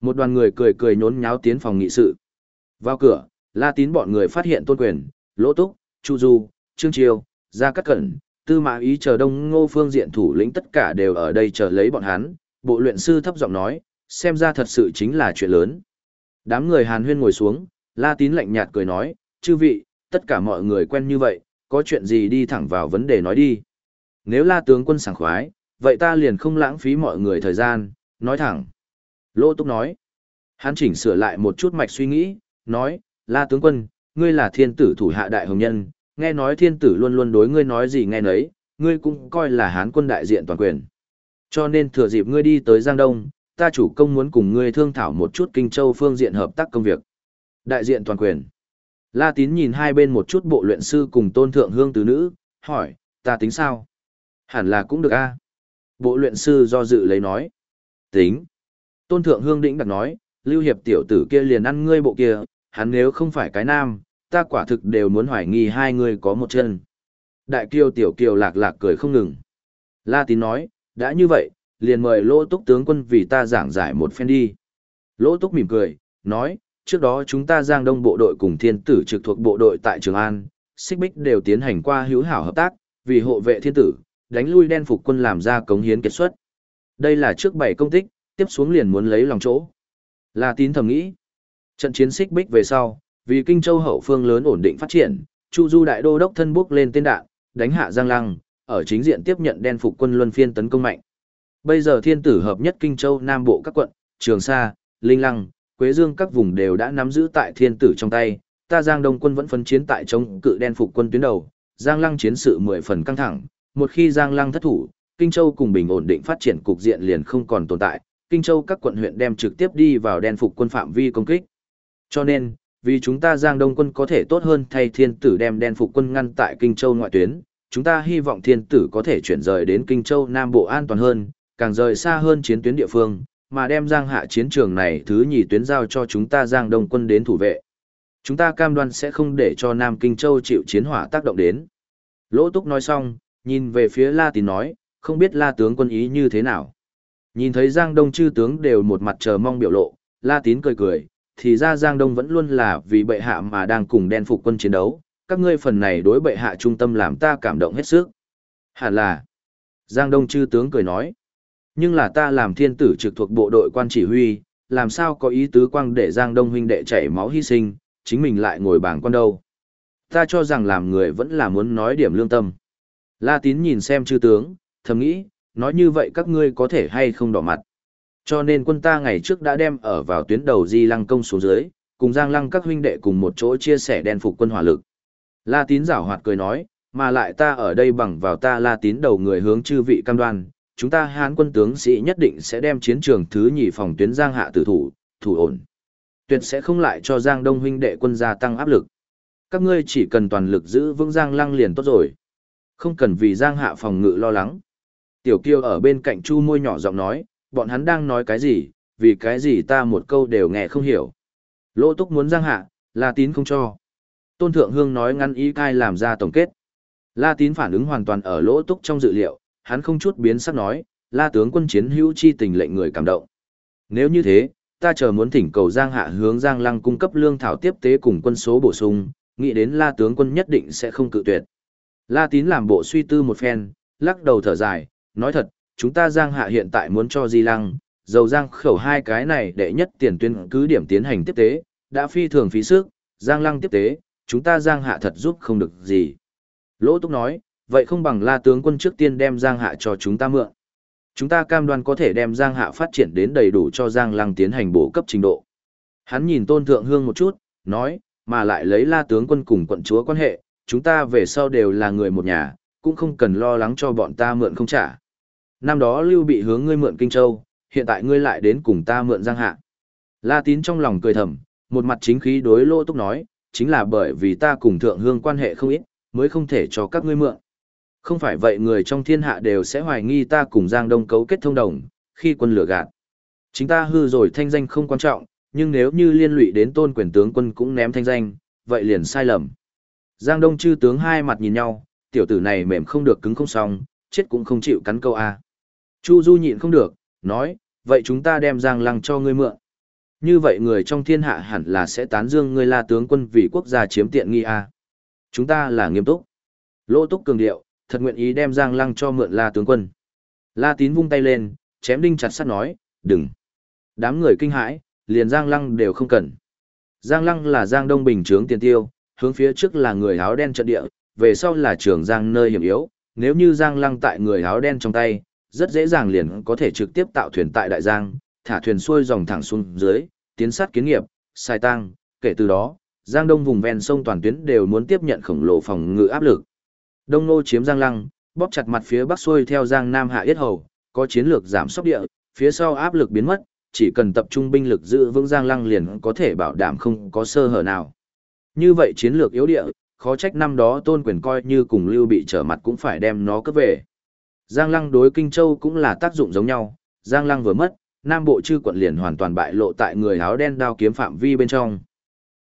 Một đoàn người cười cười nhốn nháo tiến phòng nghị sự. Vào cửa, La Tín bọn người phát hiện Tôn Quyền, Lỗ Túc, Chu Du, Trương Triều, Gia Cát Cẩn, Tư Mã Ý chờ Đông Ngô phương diện thủ lĩnh tất cả đều ở đây chờ lấy bọn hắn. Bộ luyện sư thấp giọng nói, xem ra thật sự chính là chuyện lớn. Đám người Hàn Huyên ngồi xuống, La Tín lạnh nhạt cười nói, chư vị, tất cả mọi người quen như vậy, có chuyện gì đi thẳng vào vấn đề nói đi. Nếu La tướng quân sảng khoái, vậy ta liền không lãng phí mọi người thời gian, nói thẳng. Lô Túc nói. Hắn chỉnh sửa lại một chút mạch suy nghĩ, nói, La tướng quân, ngươi là thiên tử thủ hạ đại hồng nhân, nghe nói thiên tử luôn luôn đối ngươi nói gì nghe nấy, ngươi cũng coi là hán quân đại diện toàn quyền. Cho nên thừa dịp ngươi đi tới Giang Đông, ta chủ công muốn cùng ngươi thương thảo một chút Kinh Châu phương diện hợp tác công việc. Đại diện toàn quyền. La Tín nhìn hai bên một chút bộ luyện sư cùng tôn thượng hương tứ nữ, hỏi, ta tính sao? Hẳn là cũng được a. Bộ luyện sư do dự lấy nói. Tính. Tôn thượng hương đĩnh đặt nói, lưu hiệp tiểu tử kia liền ăn ngươi bộ kia, hắn nếu không phải cái nam, ta quả thực đều muốn hoài nghi hai người có một chân. Đại kiêu tiểu kiều lạc lạc cười không ngừng. La tín nói, đã như vậy, liền mời lỗ túc tướng quân vì ta giảng giải một phen đi. Lỗ túc mỉm cười, nói, trước đó chúng ta giang đông bộ đội cùng thiên tử trực thuộc bộ đội tại Trường An, xích bích đều tiến hành qua hữu hảo hợp tác, vì hộ vệ thiên tử, đánh lui đen phục quân làm ra cống hiến kết xuất. Đây là trước bảy công tích, tiếp xuống liền muốn lấy lòng chỗ. La tín thầm nghĩ. Trận chiến xích bích về sau, vì Kinh Châu hậu phương lớn ổn định phát triển, Chu Du đại đô đốc thân bước lên tên đạn, đánh hạ Giang Lăng, ở chính diện tiếp nhận đen phục quân luân phiên tấn công mạnh. Bây giờ thiên tử hợp nhất Kinh Châu Nam Bộ các quận, Trường Sa, Linh Lăng, Quế Dương các vùng đều đã nắm giữ tại thiên tử trong tay, ta Giang Đông quân vẫn phân chiến tại chống cự đen phục quân tuyến đầu, Giang Lăng chiến sự mười phần căng thẳng, một khi Giang Lăng thất thủ, Kinh Châu cùng bình ổn định phát triển cục diện liền không còn tồn tại, Kinh Châu các quận huyện đem trực tiếp đi vào đen phục quân phạm vi công kích. Cho nên, vì chúng ta Giang Đông quân có thể tốt hơn thay thiên tử đem đen phục quân ngăn tại Kinh Châu ngoại tuyến, chúng ta hy vọng thiên tử có thể chuyển rời đến Kinh Châu Nam Bộ an toàn hơn, càng rời xa hơn chiến tuyến địa phương, mà đem Giang hạ chiến trường này thứ nhì tuyến giao cho chúng ta Giang Đông quân đến thủ vệ. Chúng ta cam đoan sẽ không để cho Nam Kinh Châu chịu chiến hỏa tác động đến. Lỗ Túc nói xong, nhìn về phía La Tín nói, không biết La tướng quân ý như thế nào. Nhìn thấy Giang Đông chư tướng đều một mặt chờ mong biểu lộ, La Tín cười cười, thì ra Giang Đông vẫn luôn là vì bệ hạ mà đang cùng đen phục quân chiến đấu, các ngươi phần này đối bệ hạ trung tâm làm ta cảm động hết sức. Hẳn là, Giang Đông chư tướng cười nói, nhưng là ta làm thiên tử trực thuộc bộ đội quan chỉ huy, làm sao có ý tứ quang để Giang Đông huynh đệ chảy máu hy sinh, chính mình lại ngồi bảng quan đâu. Ta cho rằng làm người vẫn là muốn nói điểm lương tâm. La tín nhìn xem chư tướng, thầm nghĩ, nói như vậy các ngươi có thể hay không đỏ mặt. Cho nên quân ta ngày trước đã đem ở vào tuyến đầu di lăng công xuống dưới, cùng giang lăng các huynh đệ cùng một chỗ chia sẻ đen phục quân hỏa lực. La tín giảo hoạt cười nói, mà lại ta ở đây bằng vào ta la tín đầu người hướng chư vị cam đoan, chúng ta hán quân tướng sĩ nhất định sẽ đem chiến trường thứ nhì phòng tuyến giang hạ tử thủ, thủ ổn. Tuyệt sẽ không lại cho giang đông huynh đệ quân gia tăng áp lực. Các ngươi chỉ cần toàn lực giữ vững giang lăng liền tốt rồi. Không cần vì giang hạ phòng ngự lo lắng. Tiểu kiêu ở bên cạnh chu môi nhỏ giọng nói, bọn hắn đang nói cái gì, vì cái gì ta một câu đều nghe không hiểu. Lỗ túc muốn giang hạ, La Tín không cho. Tôn Thượng Hương nói ngăn ý cai làm ra tổng kết. La Tín phản ứng hoàn toàn ở lỗ túc trong dự liệu, hắn không chút biến sắc nói, La tướng quân chiến hữu chi tình lệnh người cảm động. Nếu như thế, ta chờ muốn thỉnh cầu Giang Hạ hướng Giang Lăng cung cấp lương thảo tiếp tế cùng quân số bổ sung, nghĩ đến La tướng quân nhất định sẽ không cự tuyệt. La Tín làm bộ suy tư một phen, lắc đầu thở dài, nói thật, chúng ta Giang Hạ hiện tại muốn cho Di Lăng, dầu Giang khẩu hai cái này để nhất tiền tuyên cứ điểm tiến hành tiếp tế, đã phi thường phí sức, Giang Lăng tiếp tế, chúng ta Giang Hạ thật giúp không được gì. Lỗ Túc nói, vậy không bằng La tướng quân trước tiên đem Giang Hạ cho chúng ta mượn. Chúng ta cam đoan có thể đem Giang Hạ phát triển đến đầy đủ cho Giang Lăng tiến hành bổ cấp trình độ. Hắn nhìn Tôn Thượng Hương một chút, nói, mà lại lấy La tướng quân cùng quận chúa quan hệ, chúng ta về sau đều là người một nhà, cũng không cần lo lắng cho bọn ta mượn không trả. Năm đó Lưu bị hướng ngươi mượn Kinh Châu, hiện tại ngươi lại đến cùng ta mượn Giang Hạ. La Tín trong lòng cười thầm, một mặt chính khí đối Lô Túc nói, chính là bởi vì ta cùng Thượng Hương quan hệ không ít, mới không thể cho các ngươi mượn. Không phải vậy người trong thiên hạ đều sẽ hoài nghi ta cùng Giang Đông cấu kết thông đồng, khi quân lửa gạt. Chính ta hư rồi thanh danh không quan trọng, nhưng nếu như liên lụy đến tôn quyền tướng quân cũng ném thanh danh, vậy liền sai lầm. Giang Đông chư tướng hai mặt nhìn nhau, tiểu tử này mềm không được cứng không xong, chết cũng không chịu cắn câu A. Chu Du nhịn không được, nói, vậy chúng ta đem Giang Lăng cho ngươi mượn. Như vậy người trong thiên hạ hẳn là sẽ tán dương ngươi là tướng quân vì quốc gia chiếm tiện nghi A. Chúng ta là nghiêm túc. Lỗ túc cường điệu, thật nguyện ý đem Giang Lăng cho mượn la tướng quân. La tín vung tay lên, chém đinh chặt sắt nói, đừng. Đám người kinh hãi, liền Giang Lăng đều không cần. Giang Lăng là Giang Đông Bình trướng tiền tiêu, hướng phía trước là người áo đen trận địa, về sau là trường Giang nơi hiểm yếu, nếu như Giang Lăng tại người áo đen trong tay, rất dễ dàng liền có thể trực tiếp tạo thuyền tại Đại Giang, thả thuyền xuôi dòng thẳng xuống dưới, tiến sát kiến nghiệp, sai tăng, kể từ đó, Giang Đông vùng ven sông toàn tuyến đều muốn tiếp nhận khổng lồ phòng ngự áp lực. Đông Nô chiếm Giang Lăng, bóp chặt mặt phía bắc xuôi theo Giang Nam hạ yết hầu, có chiến lược giảm sốc địa, phía sau áp lực biến mất, chỉ cần tập trung binh lực giữ vững Giang Lăng liền có thể bảo đảm không có sơ hở nào. Như vậy chiến lược yếu địa, khó trách năm đó tôn quyền coi như cùng lưu bị trở mặt cũng phải đem nó cướp về. Giang Lăng đối Kinh Châu cũng là tác dụng giống nhau, Giang Lăng vừa mất, Nam Bộ chư quận liền hoàn toàn bại lộ tại người áo đen đao kiếm phạm vi bên trong.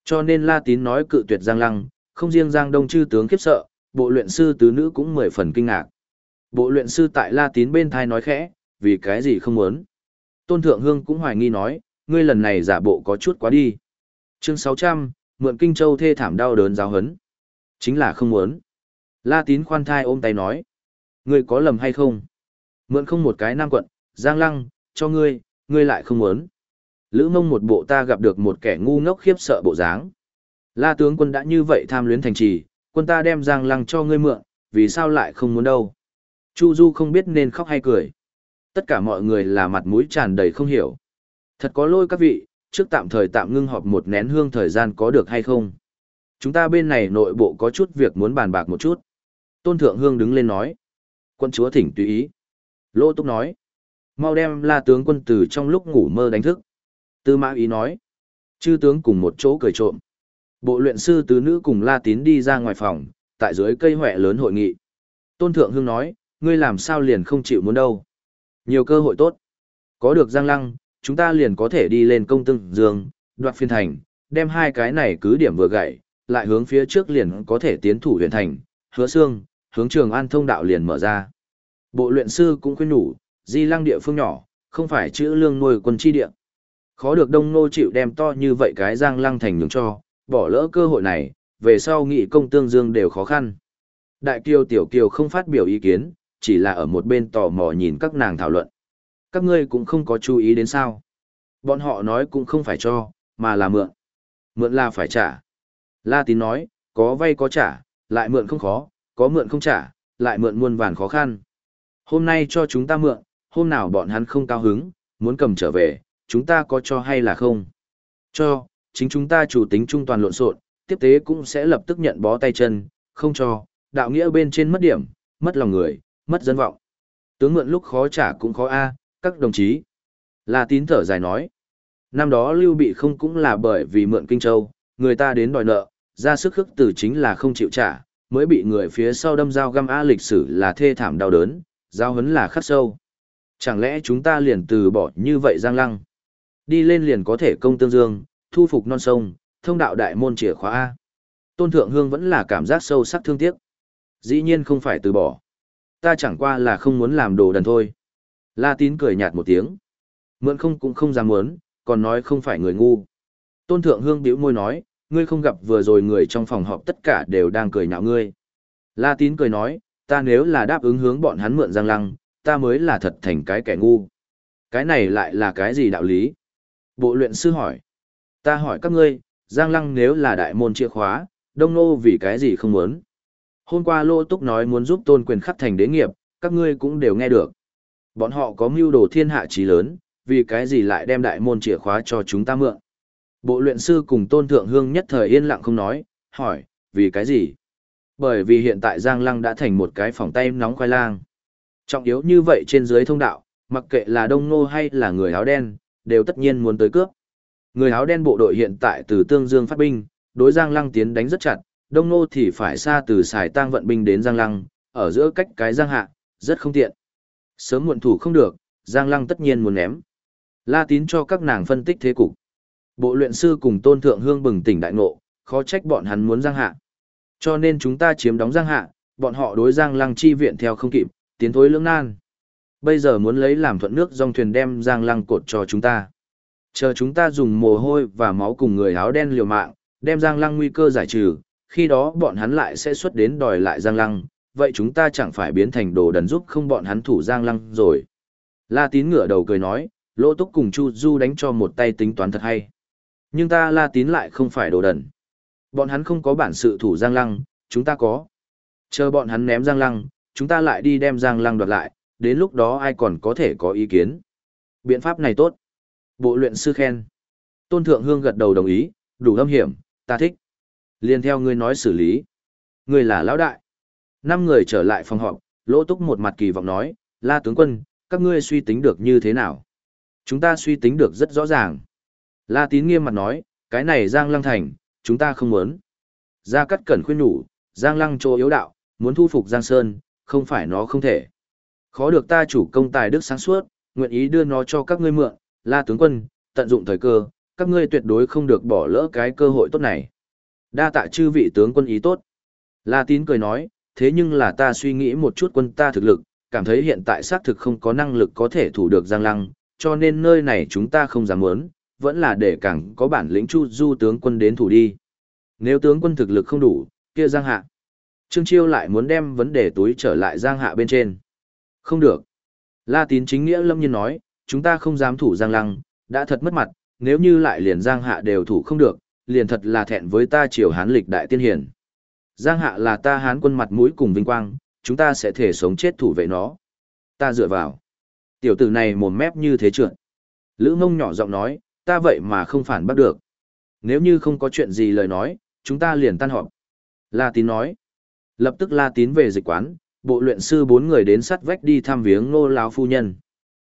Cho nên La Tín nói cự tuyệt Giang Lăng, không riêng Giang Đông chư tướng khiếp sợ, bộ luyện sư tứ nữ cũng mười phần kinh ngạc. Bộ luyện sư tại La Tín bên thai nói khẽ, vì cái gì không muốn. Tôn Thượng Hương cũng hoài nghi nói, ngươi lần này giả bộ có chút quá đi. Chương 600, mượn Kinh Châu thê thảm đau đớn giáo hấn. Chính là không muốn. La Tín khoan thai ôm tay nói, ngươi có lầm hay không? Mượn không một cái nam quận, Giang Lăng, cho ngươi, ngươi lại không muốn. Lữ mông một bộ ta gặp được một kẻ ngu ngốc khiếp sợ bộ dáng. La tướng quân đã như vậy tham luyến thành trì, quân ta đem Giang Lăng cho ngươi mượn, vì sao lại không muốn đâu? Chu Du không biết nên khóc hay cười. Tất cả mọi người là mặt mũi tràn đầy không hiểu. Thật có lôi các vị, trước tạm thời tạm ngưng họp một nén hương thời gian có được hay không? Chúng ta bên này nội bộ có chút việc muốn bàn bạc một chút. Tôn Thượng Hương đứng lên nói. Quân chúa thỉnh tùy ý. Lô Túc nói. Mau đem la tướng quân từ trong lúc ngủ mơ đánh thức. Tư mã ý nói. Chư tướng cùng một chỗ cười trộm. Bộ luyện sư tứ nữ cùng la tín đi ra ngoài phòng, tại dưới cây huệ lớn hội nghị. Tôn Thượng hưng nói, ngươi làm sao liền không chịu muốn đâu. Nhiều cơ hội tốt. Có được Giang Lăng, chúng ta liền có thể đi lên công tưng dương, đoạt phiên thành, đem hai cái này cứ điểm vừa gãy, lại hướng phía trước liền có thể tiến thủ huyện thành, hứa xương, hướng trường an thông đạo liền mở ra. Bộ luyện sư cũng khuyên nhủ, di lăng địa phương nhỏ, không phải chữ lương nuôi quân chi địa. Khó được đông nô chịu đem to như vậy cái giang lăng thành nhường cho, bỏ lỡ cơ hội này, về sau nghị công tương dương đều khó khăn. Đại kiều tiểu kiều không phát biểu ý kiến, chỉ là ở một bên tò mò nhìn các nàng thảo luận. Các ngươi cũng không có chú ý đến sao. Bọn họ nói cũng không phải cho, mà là mượn. Mượn là phải trả. La tín nói, có vay có trả, lại mượn không khó, có mượn không trả, lại mượn muôn vàn khó khăn. Hôm nay cho chúng ta mượn, hôm nào bọn hắn không cao hứng, muốn cầm trở về, chúng ta có cho hay là không? Cho, chính chúng ta chủ tính trung toàn lộn xộn, tiếp tế cũng sẽ lập tức nhận bó tay chân, không cho, đạo nghĩa bên trên mất điểm, mất lòng người, mất dân vọng. Tướng mượn lúc khó trả cũng khó a, các đồng chí. là tín thở dài nói. Năm đó Lưu Bị không cũng là bởi vì mượn Kinh Châu, người ta đến đòi nợ, ra sức khức từ chính là không chịu trả, mới bị người phía sau đâm dao găm a lịch sử là thê thảm đau đớn, giao hấn là khắc sâu. Chẳng lẽ chúng ta liền từ bỏ như vậy giang lăng? Đi lên liền có thể công tương dương, thu phục non sông, thông đạo đại môn chìa khóa A. Tôn Thượng Hương vẫn là cảm giác sâu sắc thương tiếc. Dĩ nhiên không phải từ bỏ. Ta chẳng qua là không muốn làm đồ đần thôi. La tín cười nhạt một tiếng. Mượn không cũng không dám muốn, còn nói không phải người ngu. Tôn Thượng Hương bĩu môi nói, ngươi không gặp vừa rồi người trong phòng họp tất cả đều đang cười nhạo ngươi. La tín cười nói, ta nếu là đáp ứng hướng bọn hắn mượn giang lăng, ta mới là thật thành cái kẻ ngu. Cái này lại là cái gì đạo lý? Bộ luyện sư hỏi. Ta hỏi các ngươi, giang lăng nếu là đại môn chìa khóa, đông nô vì cái gì không muốn? Hôm qua Lô Túc nói muốn giúp tôn quyền khắc thành đế nghiệp, các ngươi cũng đều nghe được. Bọn họ có mưu đồ thiên hạ trí lớn, vì cái gì lại đem đại môn chìa khóa cho chúng ta mượn. Bộ luyện sư cùng tôn thượng hương nhất thời yên lặng không nói, hỏi, vì cái gì? Bởi vì hiện tại Giang Lăng đã thành một cái phòng tay nóng khoai lang. Trọng yếu như vậy trên dưới thông đạo, mặc kệ là đông nô hay là người áo đen, đều tất nhiên muốn tới cướp. Người áo đen bộ đội hiện tại từ Tương Dương phát binh, đối Giang Lăng tiến đánh rất chặt, đông nô thì phải xa từ xài tang vận binh đến Giang Lăng, ở giữa cách cái Giang Hạ, rất không tiện. Sớm muộn thủ không được, Giang Lăng tất nhiên muốn ném. La tín cho các nàng phân tích thế cục. Bộ luyện sư cùng tôn thượng hương bừng tỉnh đại ngộ, khó trách bọn hắn muốn Giang Hạ. Cho nên chúng ta chiếm đóng Giang Hạ, bọn họ đối Giang Lăng chi viện theo không kịp, tiến thối lưỡng nan. Bây giờ muốn lấy làm thuận nước dòng thuyền đem Giang Lăng cột cho chúng ta. Chờ chúng ta dùng mồ hôi và máu cùng người áo đen liều mạng, đem Giang Lăng nguy cơ giải trừ, khi đó bọn hắn lại sẽ xuất đến đòi lại Giang Lăng, vậy chúng ta chẳng phải biến thành đồ đần giúp không bọn hắn thủ Giang Lăng rồi. La Tín ngửa đầu cười nói, Lỗ Túc cùng Chu Du đánh cho một tay tính toán thật hay. Nhưng ta La Tín lại không phải đồ đần. Bọn hắn không có bản sự thủ Giang Lăng, chúng ta có. Chờ bọn hắn ném Giang Lăng, chúng ta lại đi đem Giang Lăng đoạt lại, đến lúc đó ai còn có thể có ý kiến. Biện pháp này tốt. Bộ luyện sư khen. Tôn Thượng Hương gật đầu đồng ý, đủ âm hiểm, ta thích. Liên theo ngươi nói xử lý. Ngươi là lão đại. Năm người trở lại phòng họp, Lỗ Túc một mặt kỳ vọng nói, La tướng quân, các ngươi suy tính được như thế nào? Chúng ta suy tính được rất rõ ràng. La Tín nghiêm mặt nói, cái này Giang Lăng Thành, chúng ta không muốn. Gia Cắt Cẩn khuyên nhủ, Giang Lăng chỗ yếu đạo, muốn thu phục Giang Sơn, không phải nó không thể. Khó được ta chủ công tài đức sáng suốt, nguyện ý đưa nó cho các ngươi mượn, La tướng quân, tận dụng thời cơ, các ngươi tuyệt đối không được bỏ lỡ cái cơ hội tốt này. Đa tạ chư vị tướng quân ý tốt. La Tín cười nói, thế nhưng là ta suy nghĩ một chút quân ta thực lực, cảm thấy hiện tại xác thực không có năng lực có thể thủ được Giang Lăng, cho nên nơi này chúng ta không dám muốn, vẫn là để càng có bản lĩnh chu du tướng quân đến thủ đi. Nếu tướng quân thực lực không đủ, kia Giang Hạ. Trương Chiêu lại muốn đem vấn đề túi trở lại Giang Hạ bên trên. Không được. La Tín chính nghĩa lâm nhiên nói, chúng ta không dám thủ Giang Lăng, đã thật mất mặt, nếu như lại liền Giang Hạ đều thủ không được, liền thật là thẹn với ta triều Hán lịch đại tiên hiển. Giang Hạ là ta Hán quân mặt mũi cùng vinh quang, chúng ta sẽ thể sống chết thủ vệ nó. Ta dựa vào. Tiểu tử này mồm mép như thế trượt. Lữ mông nhỏ giọng nói, ta vậy mà không phản bắt được. Nếu như không có chuyện gì lời nói, chúng ta liền tan họp. La tín nói. Lập tức la tín về dịch quán, bộ luyện sư bốn người đến sắt vách đi thăm viếng ngô lão phu nhân.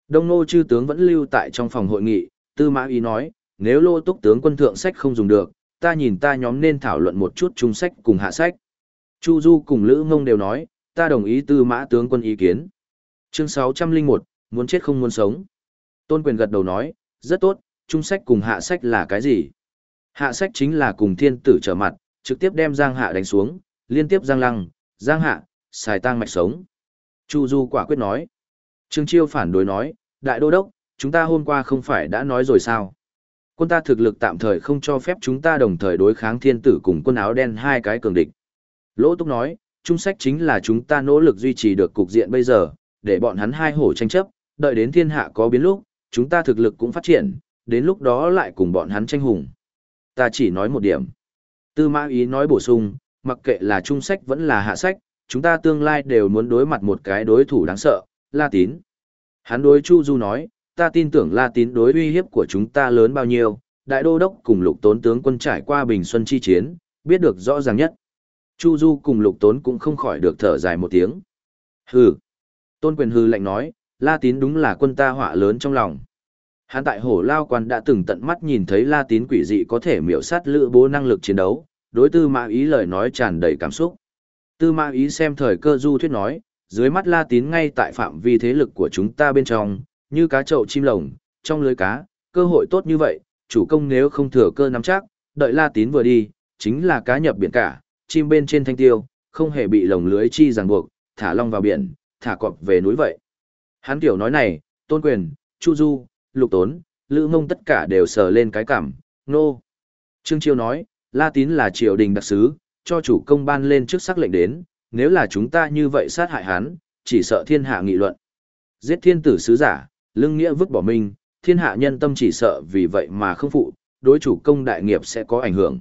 Đông nô chư tướng vẫn lưu tại trong phòng hội nghị, tư mã ý nói, nếu lô túc tướng quân thượng sách không dùng được, ta nhìn ta nhóm nên thảo luận một chút trung sách cùng hạ sách. Chu Du cùng Lữ Ngông đều nói, ta đồng ý tư mã tướng quân ý kiến. Chương 601, muốn chết không muốn sống. Tôn quyền gật đầu nói, rất tốt, trung sách cùng hạ sách là cái gì? Hạ sách chính là cùng thiên tử trở mặt, trực tiếp đem Giang Hạ đánh xuống, liên tiếp Giang Lăng, Giang Hạ, xài tang mạch sống. Chu Du quả quyết nói. Trương Chiêu phản đối nói, Đại Đô Đốc, chúng ta hôm qua không phải đã nói rồi sao? Quân ta thực lực tạm thời không cho phép chúng ta đồng thời đối kháng thiên tử cùng quân áo đen hai cái cường địch. Lỗ Túc nói, trung sách chính là chúng ta nỗ lực duy trì được cục diện bây giờ, để bọn hắn hai hổ tranh chấp, đợi đến thiên hạ có biến lúc, chúng ta thực lực cũng phát triển, đến lúc đó lại cùng bọn hắn tranh hùng. Ta chỉ nói một điểm. Tư mã ý nói bổ sung, mặc kệ là trung sách vẫn là hạ sách, chúng ta tương lai đều muốn đối mặt một cái đối thủ đáng sợ, La Tín. Hắn đối Chu Du nói, ta tin tưởng La Tín đối uy hiếp của chúng ta lớn bao nhiêu, đại đô đốc cùng lục tốn tướng quân trải qua bình xuân chi chiến, biết được rõ ràng nhất. Chu Du cùng lục tốn cũng không khỏi được thở dài một tiếng. Hừ. Tôn quyền hư lạnh nói, La Tín đúng là quân ta họa lớn trong lòng. Hắn tại hổ lao quan đã từng tận mắt nhìn thấy La Tín quỷ dị có thể miểu sát lữ bố năng lực chiến đấu, đối tư mã ý lời nói tràn đầy cảm xúc. Tư mã ý xem thời cơ du thuyết nói, dưới mắt La Tín ngay tại phạm vi thế lực của chúng ta bên trong, như cá trậu chim lồng, trong lưới cá, cơ hội tốt như vậy, chủ công nếu không thừa cơ nắm chắc, đợi La Tín vừa đi, chính là cá nhập biển cả, chim bên trên thanh tiêu, không hề bị lồng lưới chi ràng buộc, thả long vào biển, thả cọp về núi vậy. Hắn tiểu nói này, tôn quyền, chu du, lục tốn, lữ mông tất cả đều sờ lên cái cảm, nô. Trương Chiêu nói, La Tín là triều đình đặc sứ, cho chủ công ban lên trước sắc lệnh đến, nếu là chúng ta như vậy sát hại hắn, chỉ sợ thiên hạ nghị luận. Giết thiên tử sứ giả, lưng nghĩa vứt bỏ mình, thiên hạ nhân tâm chỉ sợ vì vậy mà không phụ, đối chủ công đại nghiệp sẽ có ảnh hưởng.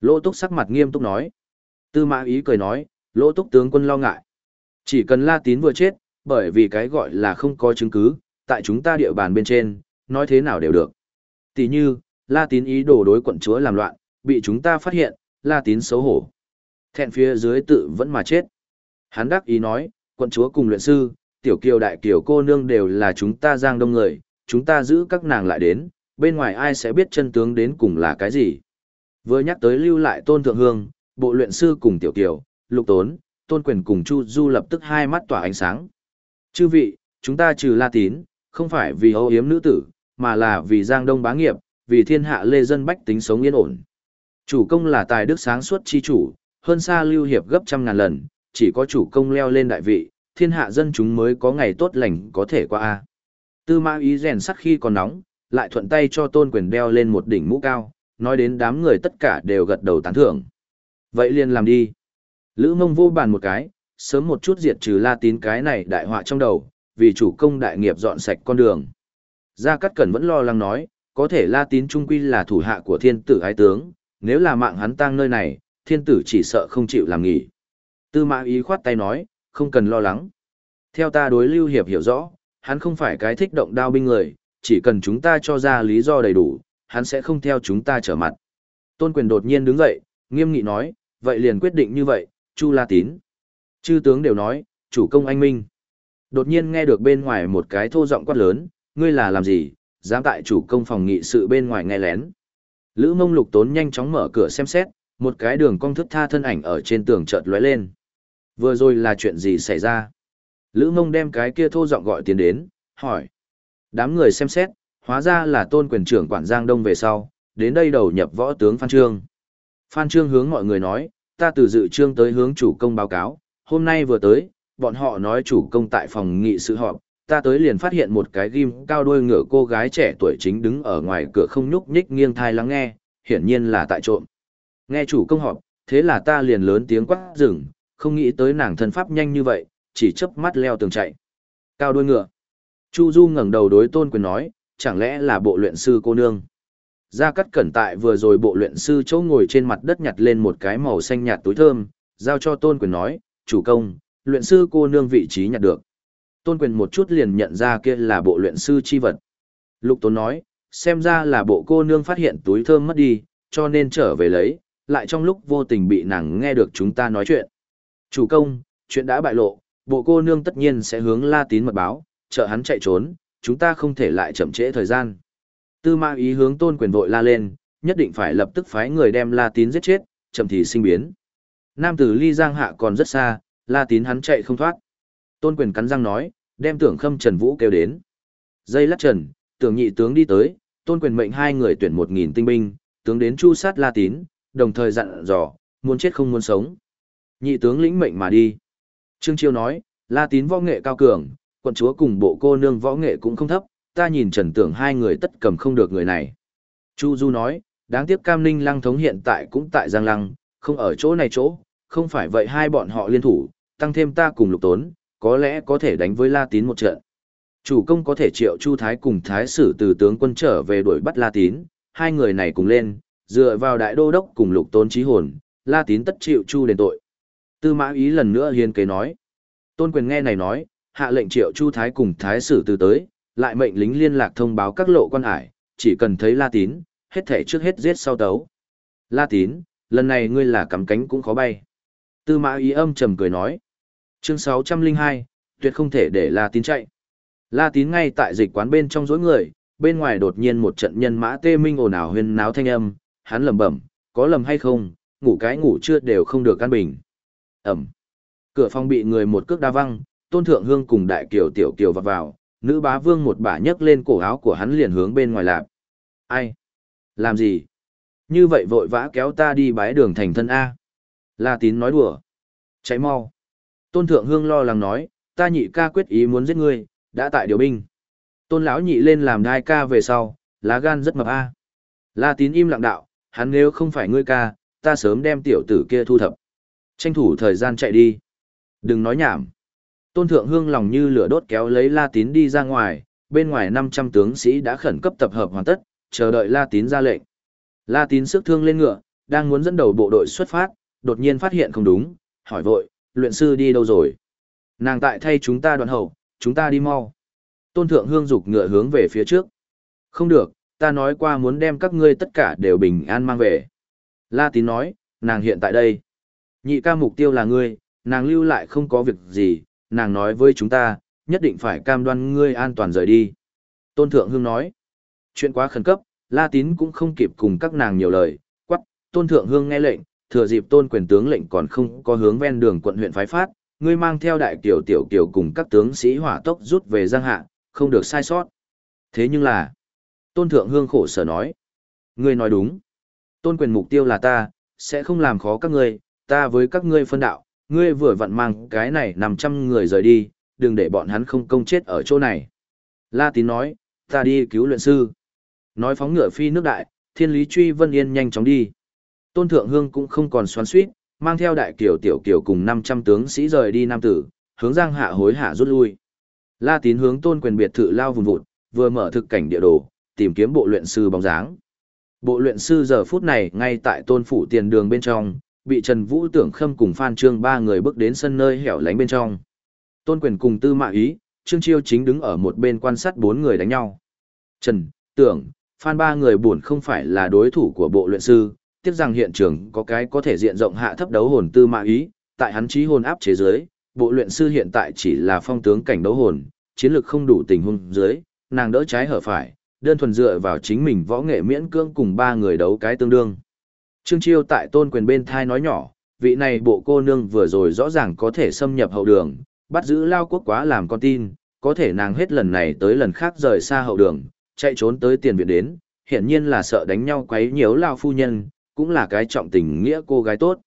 Lỗ túc sắc mặt nghiêm túc nói. Tư mã ý cười nói, lỗ túc tướng quân lo ngại. Chỉ cần La Tín vừa chết, bởi vì cái gọi là không có chứng cứ, tại chúng ta địa bàn bên trên, nói thế nào đều được. Tỷ như, La Tín ý đồ đối quận chúa làm loạn, bị chúng ta phát hiện, La Tín xấu hổ. Thẹn phía dưới tự vẫn mà chết. Hắn đắc ý nói, quận chúa cùng luyện sư, tiểu kiều đại kiều cô nương đều là chúng ta giang đông người, chúng ta giữ các nàng lại đến, bên ngoài ai sẽ biết chân tướng đến cùng là cái gì. Vừa nhắc tới lưu lại tôn thượng hương, bộ luyện sư cùng tiểu kiều, lục tốn, tôn quyền cùng chu du lập tức hai mắt tỏa ánh sáng. Chư vị, chúng ta trừ la tín, không phải vì âu yếm nữ tử, mà là vì giang đông bá nghiệp, vì thiên hạ lê dân bách tính sống yên ổn. Chủ công là tài đức sáng suốt chi chủ, hơn xa lưu hiệp gấp trăm ngàn lần, chỉ có chủ công leo lên đại vị, thiên hạ dân chúng mới có ngày tốt lành có thể qua a. Tư mã ý rèn sắt khi còn nóng, lại thuận tay cho tôn quyền đeo lên một đỉnh mũ cao, nói đến đám người tất cả đều gật đầu tán thưởng. Vậy liền làm đi. Lữ mông vô bàn một cái, sớm một chút diệt trừ la tín cái này đại họa trong đầu, vì chủ công đại nghiệp dọn sạch con đường. Gia Cát Cẩn vẫn lo lắng nói, có thể la tín trung quy là thủ hạ của thiên tử ái tướng, nếu là mạng hắn tang nơi này, thiên tử chỉ sợ không chịu làm nghỉ. Tư mã ý khoát tay nói, không cần lo lắng. Theo ta đối lưu hiệp hiểu rõ, hắn không phải cái thích động đao binh người, chỉ cần chúng ta cho ra lý do đầy đủ, hắn sẽ không theo chúng ta trở mặt. Tôn quyền đột nhiên đứng dậy, nghiêm nghị nói, vậy liền quyết định như vậy, Chu La Tín. Chư tướng đều nói, chủ công anh minh. Đột nhiên nghe được bên ngoài một cái thô giọng quát lớn, ngươi là làm gì, dám tại chủ công phòng nghị sự bên ngoài nghe lén. Lữ mông lục tốn nhanh chóng mở cửa xem xét, một cái đường cong thức tha thân ảnh ở trên tường chợt lóe lên. Vừa rồi là chuyện gì xảy ra? Lữ mông đem cái kia thô giọng gọi tiền đến, hỏi. Đám người xem xét, hóa ra là tôn quyền trưởng quản Giang Đông về sau, đến đây đầu nhập võ tướng Phan Trương. Phan Trương hướng mọi người nói, ta từ dự trương tới hướng chủ công báo cáo, hôm nay vừa tới, bọn họ nói chủ công tại phòng nghị sự họp, ta tới liền phát hiện một cái ghim cao đuôi ngựa cô gái trẻ tuổi chính đứng ở ngoài cửa không nhúc nhích nghiêng thai lắng nghe, hiển nhiên là tại trộm. Nghe chủ công họp, thế là ta liền lớn tiếng quát rừng, không nghĩ tới nàng thân pháp nhanh như vậy, chỉ chớp mắt leo tường chạy. Cao đuôi ngựa. Chu Du ngẩng đầu đối Tôn Quyền nói, chẳng lẽ là bộ luyện sư cô nương? Gia Cát Cẩn tại vừa rồi bộ luyện sư chỗ ngồi trên mặt đất nhặt lên một cái màu xanh nhạt túi thơm, giao cho Tôn Quyền nói, chủ công, luyện sư cô nương vị trí nhặt được. Tôn Quyền một chút liền nhận ra kia là bộ luyện sư chi vật. Lục Tốn nói, xem ra là bộ cô nương phát hiện túi thơm mất đi, cho nên trở về lấy, lại trong lúc vô tình bị nàng nghe được chúng ta nói chuyện. Chủ công, chuyện đã bại lộ, bộ cô nương tất nhiên sẽ hướng La Tín mật báo, trợ hắn chạy trốn, chúng ta không thể lại chậm trễ thời gian. Tư Ma ý hướng tôn quyền vội la lên, nhất định phải lập tức phái người đem La Tín giết chết, chậm thì sinh biến. Nam tử ly giang hạ còn rất xa, La Tín hắn chạy không thoát. Tôn quyền cắn răng nói, đem tưởng khâm Trần Vũ kêu đến. Dây lắc trần, tưởng nhị tướng đi tới, tôn quyền mệnh hai người tuyển một nghìn tinh binh, tướng đến chu sát La Tín, đồng thời dặn dò, muốn chết không muốn sống. Nhị tướng lĩnh mệnh mà đi. Trương Chiêu nói, La Tín võ nghệ cao cường, quận chúa cùng bộ cô nương võ nghệ cũng không thấp, ta nhìn trần tưởng hai người tất cầm không được người này. Chu Du nói, đáng tiếc Cam Ninh Lăng thống hiện tại cũng tại Giang Lăng, không ở chỗ này chỗ, không phải vậy hai bọn họ liên thủ, tăng thêm ta cùng lục tốn, có lẽ có thể đánh với La Tín một trận. Chủ công có thể triệu Chu Thái cùng Thái sử từ tướng quân trở về đuổi bắt La Tín, hai người này cùng lên, dựa vào đại đô đốc cùng lục tôn trí hồn, La Tín tất chịu Chu đền tội. Tư mã ý lần nữa hiên kế nói. Tôn quyền nghe này nói, hạ lệnh triệu Chu Thái cùng Thái sử từ tới, lại mệnh lính liên lạc thông báo các lộ quan hải, chỉ cần thấy La Tín, hết thể trước hết giết sau tấu. La Tín, lần này ngươi là cắm cánh cũng khó bay. Tư mã ý âm trầm cười nói. Chương 602, tuyệt không thể để La Tín chạy. La Tín ngay tại dịch quán bên trong dối người, bên ngoài đột nhiên một trận nhân mã tê minh ồn ào huyên náo thanh âm, hắn lẩm bẩm, có lầm hay không, ngủ cái ngủ chưa đều không được căn bình. Ẩm. Cửa phòng bị người một cước đa văng, tôn thượng hương cùng đại kiều tiểu kiều vào vào, nữ bá vương một bả nhấc lên cổ áo của hắn liền hướng bên ngoài lạp. Ai? Làm gì? Như vậy vội vã kéo ta đi bái đường thành thân A. La tín nói đùa. Cháy mau. Tôn thượng hương lo lắng nói, ta nhị ca quyết ý muốn giết ngươi, đã tại điều binh. Tôn lão nhị lên làm đai ca về sau, lá gan rất mập A. La tín im lặng đạo, hắn nếu không phải ngươi ca, ta sớm đem tiểu tử kia thu thập. Tranh thủ thời gian chạy đi. Đừng nói nhảm. Tôn Thượng Hương lòng như lửa đốt kéo lấy La Tín đi ra ngoài, bên ngoài 500 tướng sĩ đã khẩn cấp tập hợp hoàn tất, chờ đợi La Tín ra lệnh. La Tín sức thương lên ngựa, đang muốn dẫn đầu bộ đội xuất phát, đột nhiên phát hiện không đúng, hỏi vội, luyện sư đi đâu rồi? Nàng tại thay chúng ta đoạn hậu, chúng ta đi mau. Tôn Thượng Hương dục ngựa hướng về phía trước. Không được, ta nói qua muốn đem các ngươi tất cả đều bình an mang về. La Tín nói, nàng hiện tại đây. Nhị ca mục tiêu là ngươi, nàng lưu lại không có việc gì, nàng nói với chúng ta, nhất định phải cam đoan ngươi an toàn rời đi. Tôn Thượng Hương nói, chuyện quá khẩn cấp, La Tín cũng không kịp cùng các nàng nhiều lời, quắc, Tôn Thượng Hương nghe lệnh, thừa dịp Tôn quyền tướng lệnh còn không có hướng ven đường quận huyện phái phát, ngươi mang theo đại kiều tiểu kiều cùng các tướng sĩ hỏa tốc rút về Giang Hạ, không được sai sót. Thế nhưng là, Tôn Thượng Hương khổ sở nói, ngươi nói đúng, Tôn quyền mục tiêu là ta, sẽ không làm khó các ngươi, ta với các ngươi phân đạo, ngươi vừa vặn mang cái này 500 người rời đi, đừng để bọn hắn không công chết ở chỗ này. La tín nói, ta đi cứu luyện sư. Nói phóng ngựa phi nước đại, thiên lý truy vân yên nhanh chóng đi. Tôn thượng hương cũng không còn xoắn suýt, mang theo đại kiều tiểu kiều cùng 500 tướng sĩ rời đi nam tử, hướng giang hạ hối hạ rút lui. La tín hướng tôn quyền biệt thự lao vùng vụt, vừa mở thực cảnh địa đồ, tìm kiếm bộ luyện sư bóng dáng. Bộ luyện sư giờ phút này ngay tại tôn phủ tiền đường bên trong, bị Trần Vũ Tưởng Khâm cùng Phan Trương ba người bước đến sân nơi hẻo lánh bên trong. Tôn Quyền cùng Tư Mã Ý, Trương Chiêu chính đứng ở một bên quan sát bốn người đánh nhau. Trần, Tưởng, Phan ba người buồn không phải là đối thủ của bộ luyện sư, tiếc rằng hiện trường có cái có thể diện rộng hạ thấp đấu hồn Tư Mã Ý, tại hắn trí hồn áp chế dưới, bộ luyện sư hiện tại chỉ là phong tướng cảnh đấu hồn, chiến lực không đủ tình huống dưới, nàng đỡ trái hở phải, đơn thuần dựa vào chính mình võ nghệ miễn cưỡng cùng ba người đấu cái tương đương. Trương Chiêu tại tôn quyền bên thai nói nhỏ, vị này bộ cô nương vừa rồi rõ ràng có thể xâm nhập hậu đường, bắt giữ lao quốc quá làm con tin, có thể nàng hết lần này tới lần khác rời xa hậu đường, chạy trốn tới tiền viện đến, hiển nhiên là sợ đánh nhau quấy nhiễu lao phu nhân, cũng là cái trọng tình nghĩa cô gái tốt.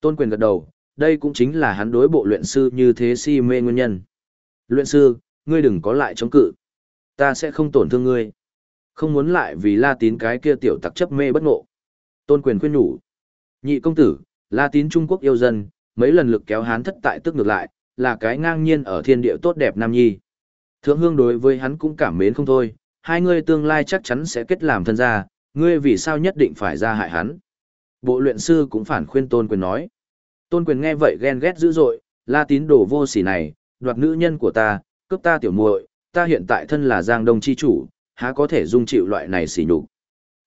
Tôn quyền gật đầu, đây cũng chính là hắn đối bộ luyện sư như thế si mê nguyên nhân. Luyện sư, ngươi đừng có lại chống cự. Ta sẽ không tổn thương ngươi. Không muốn lại vì la tín cái kia tiểu tặc chấp mê bất ngộ. Tôn quyền khuyên nhủ. Nhị công tử, La Tín Trung Quốc yêu dân, mấy lần lực kéo hán thất tại tức ngược lại, là cái ngang nhiên ở thiên địa tốt đẹp nam nhi. Thượng hương đối với hắn cũng cảm mến không thôi, hai người tương lai chắc chắn sẽ kết làm thân gia, ngươi vì sao nhất định phải ra hại hắn. Bộ luyện sư cũng phản khuyên Tôn Quyền nói. Tôn Quyền nghe vậy ghen ghét dữ dội, La Tín đồ vô sỉ này, đoạt nữ nhân của ta, cướp ta tiểu muội, ta hiện tại thân là Giang Đông chi chủ, há có thể dung chịu loại này xỉ nhục.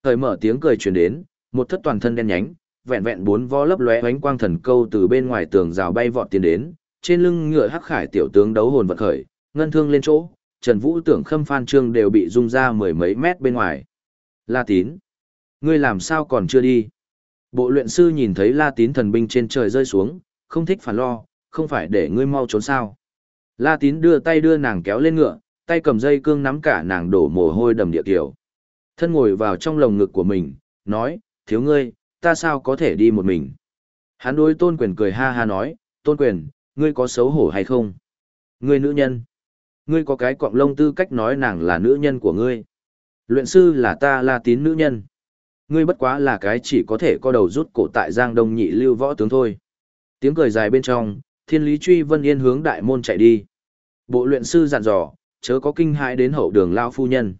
Thời mở tiếng cười truyền đến, một thất toàn thân đen nhánh, vẹn vẹn bốn vó lấp lóe ánh quang thần câu từ bên ngoài tường rào bay vọt tiến đến, trên lưng ngựa hắc khải tiểu tướng đấu hồn vật khởi, ngân thương lên chỗ, Trần Vũ tưởng khâm phan trương đều bị rung ra mười mấy mét bên ngoài. La Tín, ngươi làm sao còn chưa đi? Bộ luyện sư nhìn thấy La Tín thần binh trên trời rơi xuống, không thích phản lo, không phải để ngươi mau trốn sao? La Tín đưa tay đưa nàng kéo lên ngựa, tay cầm dây cương nắm cả nàng đổ mồ hôi đầm địa kiểu. Thân ngồi vào trong lồng ngực của mình, nói, thiếu ngươi, ta sao có thể đi một mình. Hắn đối tôn quyền cười ha ha nói, tôn quyền, ngươi có xấu hổ hay không? Ngươi nữ nhân. Ngươi có cái quọng lông tư cách nói nàng là nữ nhân của ngươi. Luyện sư là ta là tín nữ nhân. Ngươi bất quá là cái chỉ có thể co đầu rút cổ tại Giang Đông nhị lưu võ tướng thôi. Tiếng cười dài bên trong, thiên lý truy vân yên hướng đại môn chạy đi. Bộ luyện sư dặn dò, chớ có kinh hãi đến hậu đường lao phu nhân.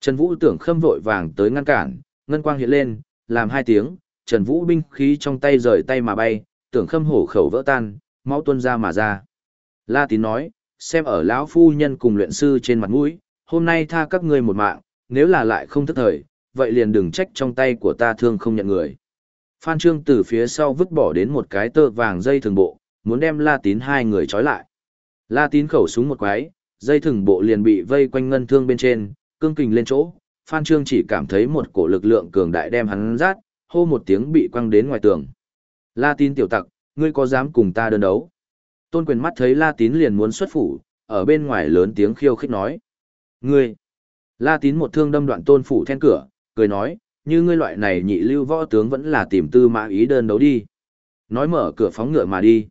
Trần Vũ tưởng khâm vội vàng tới ngăn cản, ngân quang hiện lên, làm hai tiếng, Trần Vũ binh khí trong tay rời tay mà bay, tưởng khâm hổ khẩu vỡ tan, máu tuôn ra mà ra. La Tín nói, xem ở lão phu nhân cùng luyện sư trên mặt mũi, hôm nay tha các ngươi một mạng, nếu là lại không thức thời, vậy liền đừng trách trong tay của ta thương không nhận người. Phan Trương từ phía sau vứt bỏ đến một cái tơ vàng dây thường bộ, muốn đem La Tín hai người trói lại. La Tín khẩu súng một quái, dây thừng bộ liền bị vây quanh ngân thương bên trên, cương kình lên chỗ. Phan Trương chỉ cảm thấy một cổ lực lượng cường đại đem hắn rát, hô một tiếng bị quăng đến ngoài tường. La Tín tiểu tặc, ngươi có dám cùng ta đơn đấu? Tôn quyền mắt thấy La Tín liền muốn xuất phủ, ở bên ngoài lớn tiếng khiêu khích nói. Ngươi! La Tín một thương đâm đoạn tôn phủ then cửa, cười nói, như ngươi loại này nhị lưu võ tướng vẫn là tìm tư mã ý đơn đấu đi. Nói mở cửa phóng ngựa mà đi.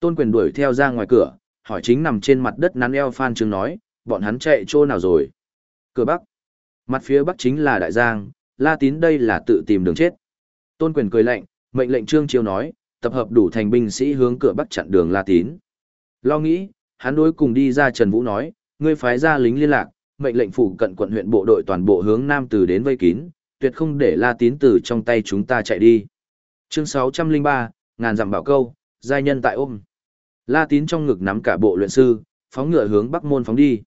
Tôn quyền đuổi theo ra ngoài cửa, hỏi chính nằm trên mặt đất nắn eo Phan Trương nói, bọn hắn chạy chỗ nào rồi? Cửa bắc. Mặt phía bắc chính là Đại Giang, La Tín đây là tự tìm đường chết. Tôn quyền cười lạnh, mệnh lệnh Trương Chiêu nói, tập hợp đủ thành binh sĩ hướng cửa bắc chặn đường La Tín. Lo nghĩ, hắn đối cùng đi ra Trần Vũ nói, ngươi phái ra lính liên lạc, mệnh lệnh phủ cận quận huyện bộ đội toàn bộ hướng nam từ đến vây kín, tuyệt không để La Tín từ trong tay chúng ta chạy đi. Chương 603, ngàn dặm bảo câu, giai nhân tại ôm. La Tín trong ngực nắm cả bộ luyện sư, phóng ngựa hướng bắc môn phóng đi.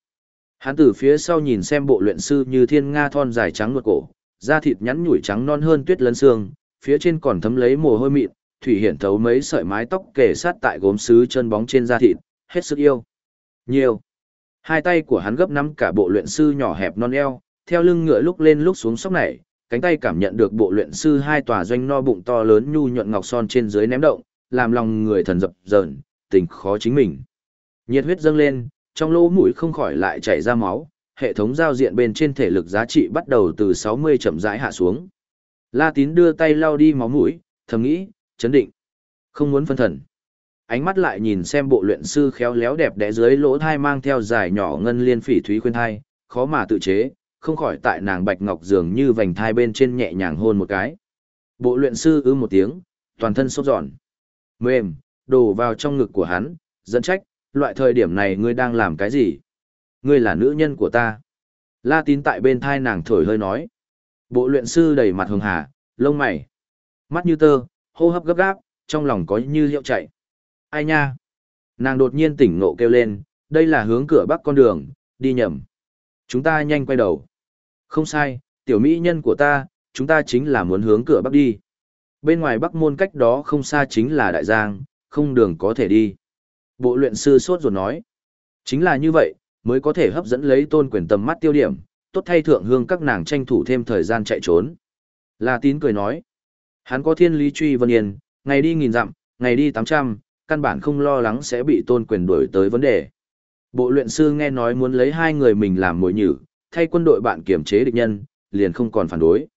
Hắn từ phía sau nhìn xem bộ luyện sư như thiên nga thon dài trắng nuột cổ, da thịt nhắn nhủi trắng non hơn tuyết lấn xương, phía trên còn thấm lấy mồ hôi mịn, thủy hiển thấu mấy sợi mái tóc kề sát tại gốm sứ chân bóng trên da thịt, hết sức yêu. Nhiều. Hai tay của hắn gấp nắm cả bộ luyện sư nhỏ hẹp non eo, theo lưng ngựa lúc lên lúc xuống sóc này, cánh tay cảm nhận được bộ luyện sư hai tòa doanh no bụng to lớn nhu nhuận ngọc son trên dưới ném động, làm lòng người thần dập dờn, tình khó chính mình. Nhiệt huyết dâng lên, trong lỗ mũi không khỏi lại chảy ra máu, hệ thống giao diện bên trên thể lực giá trị bắt đầu từ 60 chậm rãi hạ xuống. La Tín đưa tay lau đi máu mũi, thầm nghĩ, chấn định, không muốn phân thần. Ánh mắt lại nhìn xem bộ luyện sư khéo léo đẹp đẽ dưới lỗ thai mang theo dài nhỏ ngân liên phỉ thúy khuyên thai, khó mà tự chế, không khỏi tại nàng bạch ngọc dường như vành thai bên trên nhẹ nhàng hôn một cái. Bộ luyện sư ư một tiếng, toàn thân sốt giòn. Mềm, đổ vào trong ngực của hắn, dẫn trách, loại thời điểm này ngươi đang làm cái gì? Ngươi là nữ nhân của ta. La tín tại bên thai nàng thổi hơi nói. Bộ luyện sư đầy mặt hường hà, lông mày. Mắt như tơ, hô hấp gấp gáp, trong lòng có như hiệu chạy. Ai nha? Nàng đột nhiên tỉnh ngộ kêu lên, đây là hướng cửa bắc con đường, đi nhầm. Chúng ta nhanh quay đầu. Không sai, tiểu mỹ nhân của ta, chúng ta chính là muốn hướng cửa bắc đi. Bên ngoài bắc môn cách đó không xa chính là đại giang, không đường có thể đi. Bộ luyện sư sốt ruột nói. Chính là như vậy, mới có thể hấp dẫn lấy tôn quyền tầm mắt tiêu điểm, tốt thay thượng hương các nàng tranh thủ thêm thời gian chạy trốn. La tín cười nói. Hắn có thiên lý truy vân yên, ngày đi nghìn dặm, ngày đi tám trăm, căn bản không lo lắng sẽ bị tôn quyền đuổi tới vấn đề. Bộ luyện sư nghe nói muốn lấy hai người mình làm mồi nhử, thay quân đội bạn kiểm chế địch nhân, liền không còn phản đối.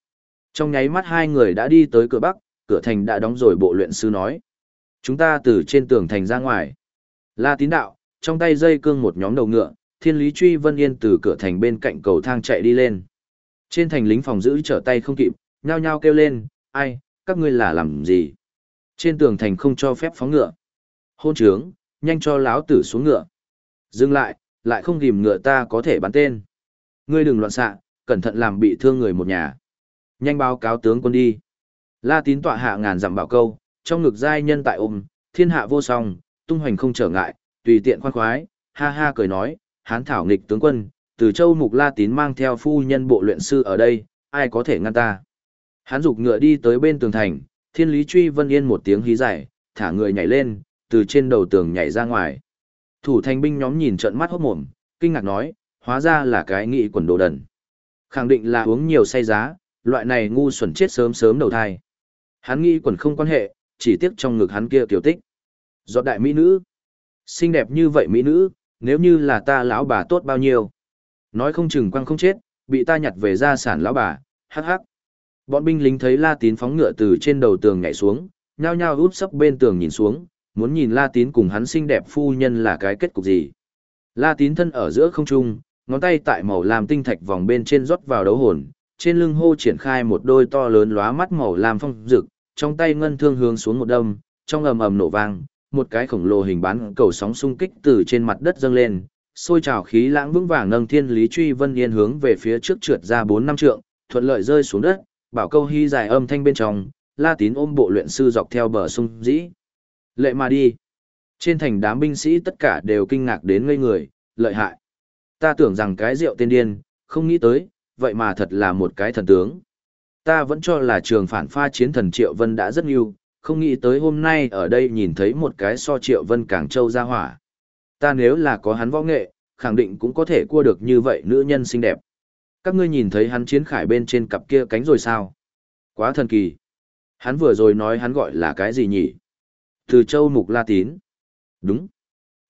Trong nháy mắt hai người đã đi tới cửa bắc, cửa thành đã đóng rồi bộ luyện sư nói. Chúng ta từ trên tường thành ra ngoài. La tín đạo, trong tay dây cương một nhóm đầu ngựa, thiên lý truy vân yên từ cửa thành bên cạnh cầu thang chạy đi lên. Trên thành lính phòng giữ trở tay không kịp, nhao nhao kêu lên, ai, các ngươi là làm gì? Trên tường thành không cho phép phóng ngựa. Hôn trướng, nhanh cho láo tử xuống ngựa. Dừng lại, lại không ghim ngựa ta có thể bắn tên. Ngươi đừng loạn xạ, cẩn thận làm bị thương người một nhà. Nhanh báo cáo tướng quân đi. La tín tọa hạ ngàn dặm bảo câu, trong ngực giai nhân tại ôm, thiên hạ vô song, tung hoành không trở ngại, tùy tiện khoan khoái, ha ha cười nói, hán thảo nghịch tướng quân, từ châu mục la tín mang theo phu nhân bộ luyện sư ở đây, ai có thể ngăn ta. Hán dục ngựa đi tới bên tường thành, thiên lý truy vân yên một tiếng hí giải, thả người nhảy lên, từ trên đầu tường nhảy ra ngoài. Thủ thành binh nhóm nhìn trận mắt hốt mồm, kinh ngạc nói, hóa ra là cái nghị quần đồ đần. Khẳng định là uống nhiều say giá, loại này ngu xuẩn chết sớm sớm đầu thai. Hắn nghĩ quần không quan hệ, chỉ tiếc trong ngực hắn kia tiểu tích. do đại mỹ nữ. Xinh đẹp như vậy mỹ nữ, nếu như là ta lão bà tốt bao nhiêu. Nói không chừng quăng không chết, bị ta nhặt về gia sản lão bà, hắc hắc. Bọn binh lính thấy La Tín phóng ngựa từ trên đầu tường nhảy xuống, nhao nhao úp sấp bên tường nhìn xuống, muốn nhìn La Tín cùng hắn xinh đẹp phu nhân là cái kết cục gì. La Tín thân ở giữa không trung, ngón tay tại màu làm tinh thạch vòng bên trên rót vào đấu hồn, trên lưng hô triển khai một đôi to lớn lóa mắt màu làm phong rực, trong tay ngân thương hướng xuống một đâm, trong ầm ầm nổ vang, một cái khổng lồ hình bán cầu sóng xung kích từ trên mặt đất dâng lên, xôi trào khí lãng vững vàng nâng thiên lý truy vân yên hướng về phía trước trượt ra bốn năm trượng, thuận lợi rơi xuống đất, bảo câu hy dài âm thanh bên trong, La Tín ôm bộ luyện sư dọc theo bờ sông dĩ. Lệ mà đi. Trên thành đám binh sĩ tất cả đều kinh ngạc đến ngây người, lợi hại. Ta tưởng rằng cái rượu tên điên, không nghĩ tới, vậy mà thật là một cái thần tướng. Ta vẫn cho là trường phản pha chiến thần Triệu Vân đã rất nhiều, không nghĩ tới hôm nay ở đây nhìn thấy một cái so Triệu Vân càng trâu ra hỏa. Ta nếu là có hắn võ nghệ, khẳng định cũng có thể cua được như vậy nữ nhân xinh đẹp. Các ngươi nhìn thấy hắn chiến khải bên trên cặp kia cánh rồi sao? Quá thần kỳ. Hắn vừa rồi nói hắn gọi là cái gì nhỉ? Từ châu mục la tín. Đúng.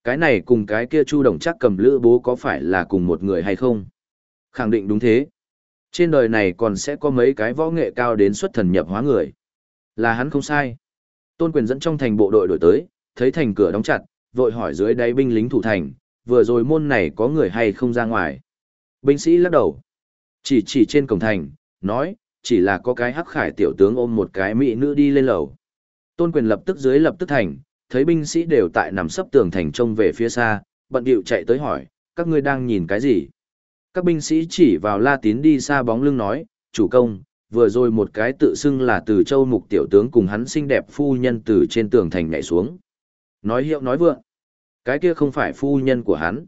Cái này cùng cái kia chu đồng chắc cầm lữ bố có phải là cùng một người hay không? Khẳng định đúng thế. Trên đời này còn sẽ có mấy cái võ nghệ cao đến xuất thần nhập hóa người. Là hắn không sai. Tôn quyền dẫn trong thành bộ đội đổi tới, thấy thành cửa đóng chặt, vội hỏi dưới đáy binh lính thủ thành, vừa rồi môn này có người hay không ra ngoài. Binh sĩ lắc đầu. Chỉ chỉ trên cổng thành, nói, chỉ là có cái hắc khải tiểu tướng ôm một cái mỹ nữ đi lên lầu. Tôn quyền lập tức dưới lập tức thành, thấy binh sĩ đều tại nằm sấp tường thành trông về phía xa, bận điệu chạy tới hỏi, các ngươi đang nhìn cái gì? Các binh sĩ chỉ vào La Tín đi xa bóng lưng nói, chủ công, vừa rồi một cái tự xưng là từ châu mục tiểu tướng cùng hắn xinh đẹp phu nhân từ trên tường thành nhảy xuống. Nói hiệu nói vượng. Cái kia không phải phu nhân của hắn.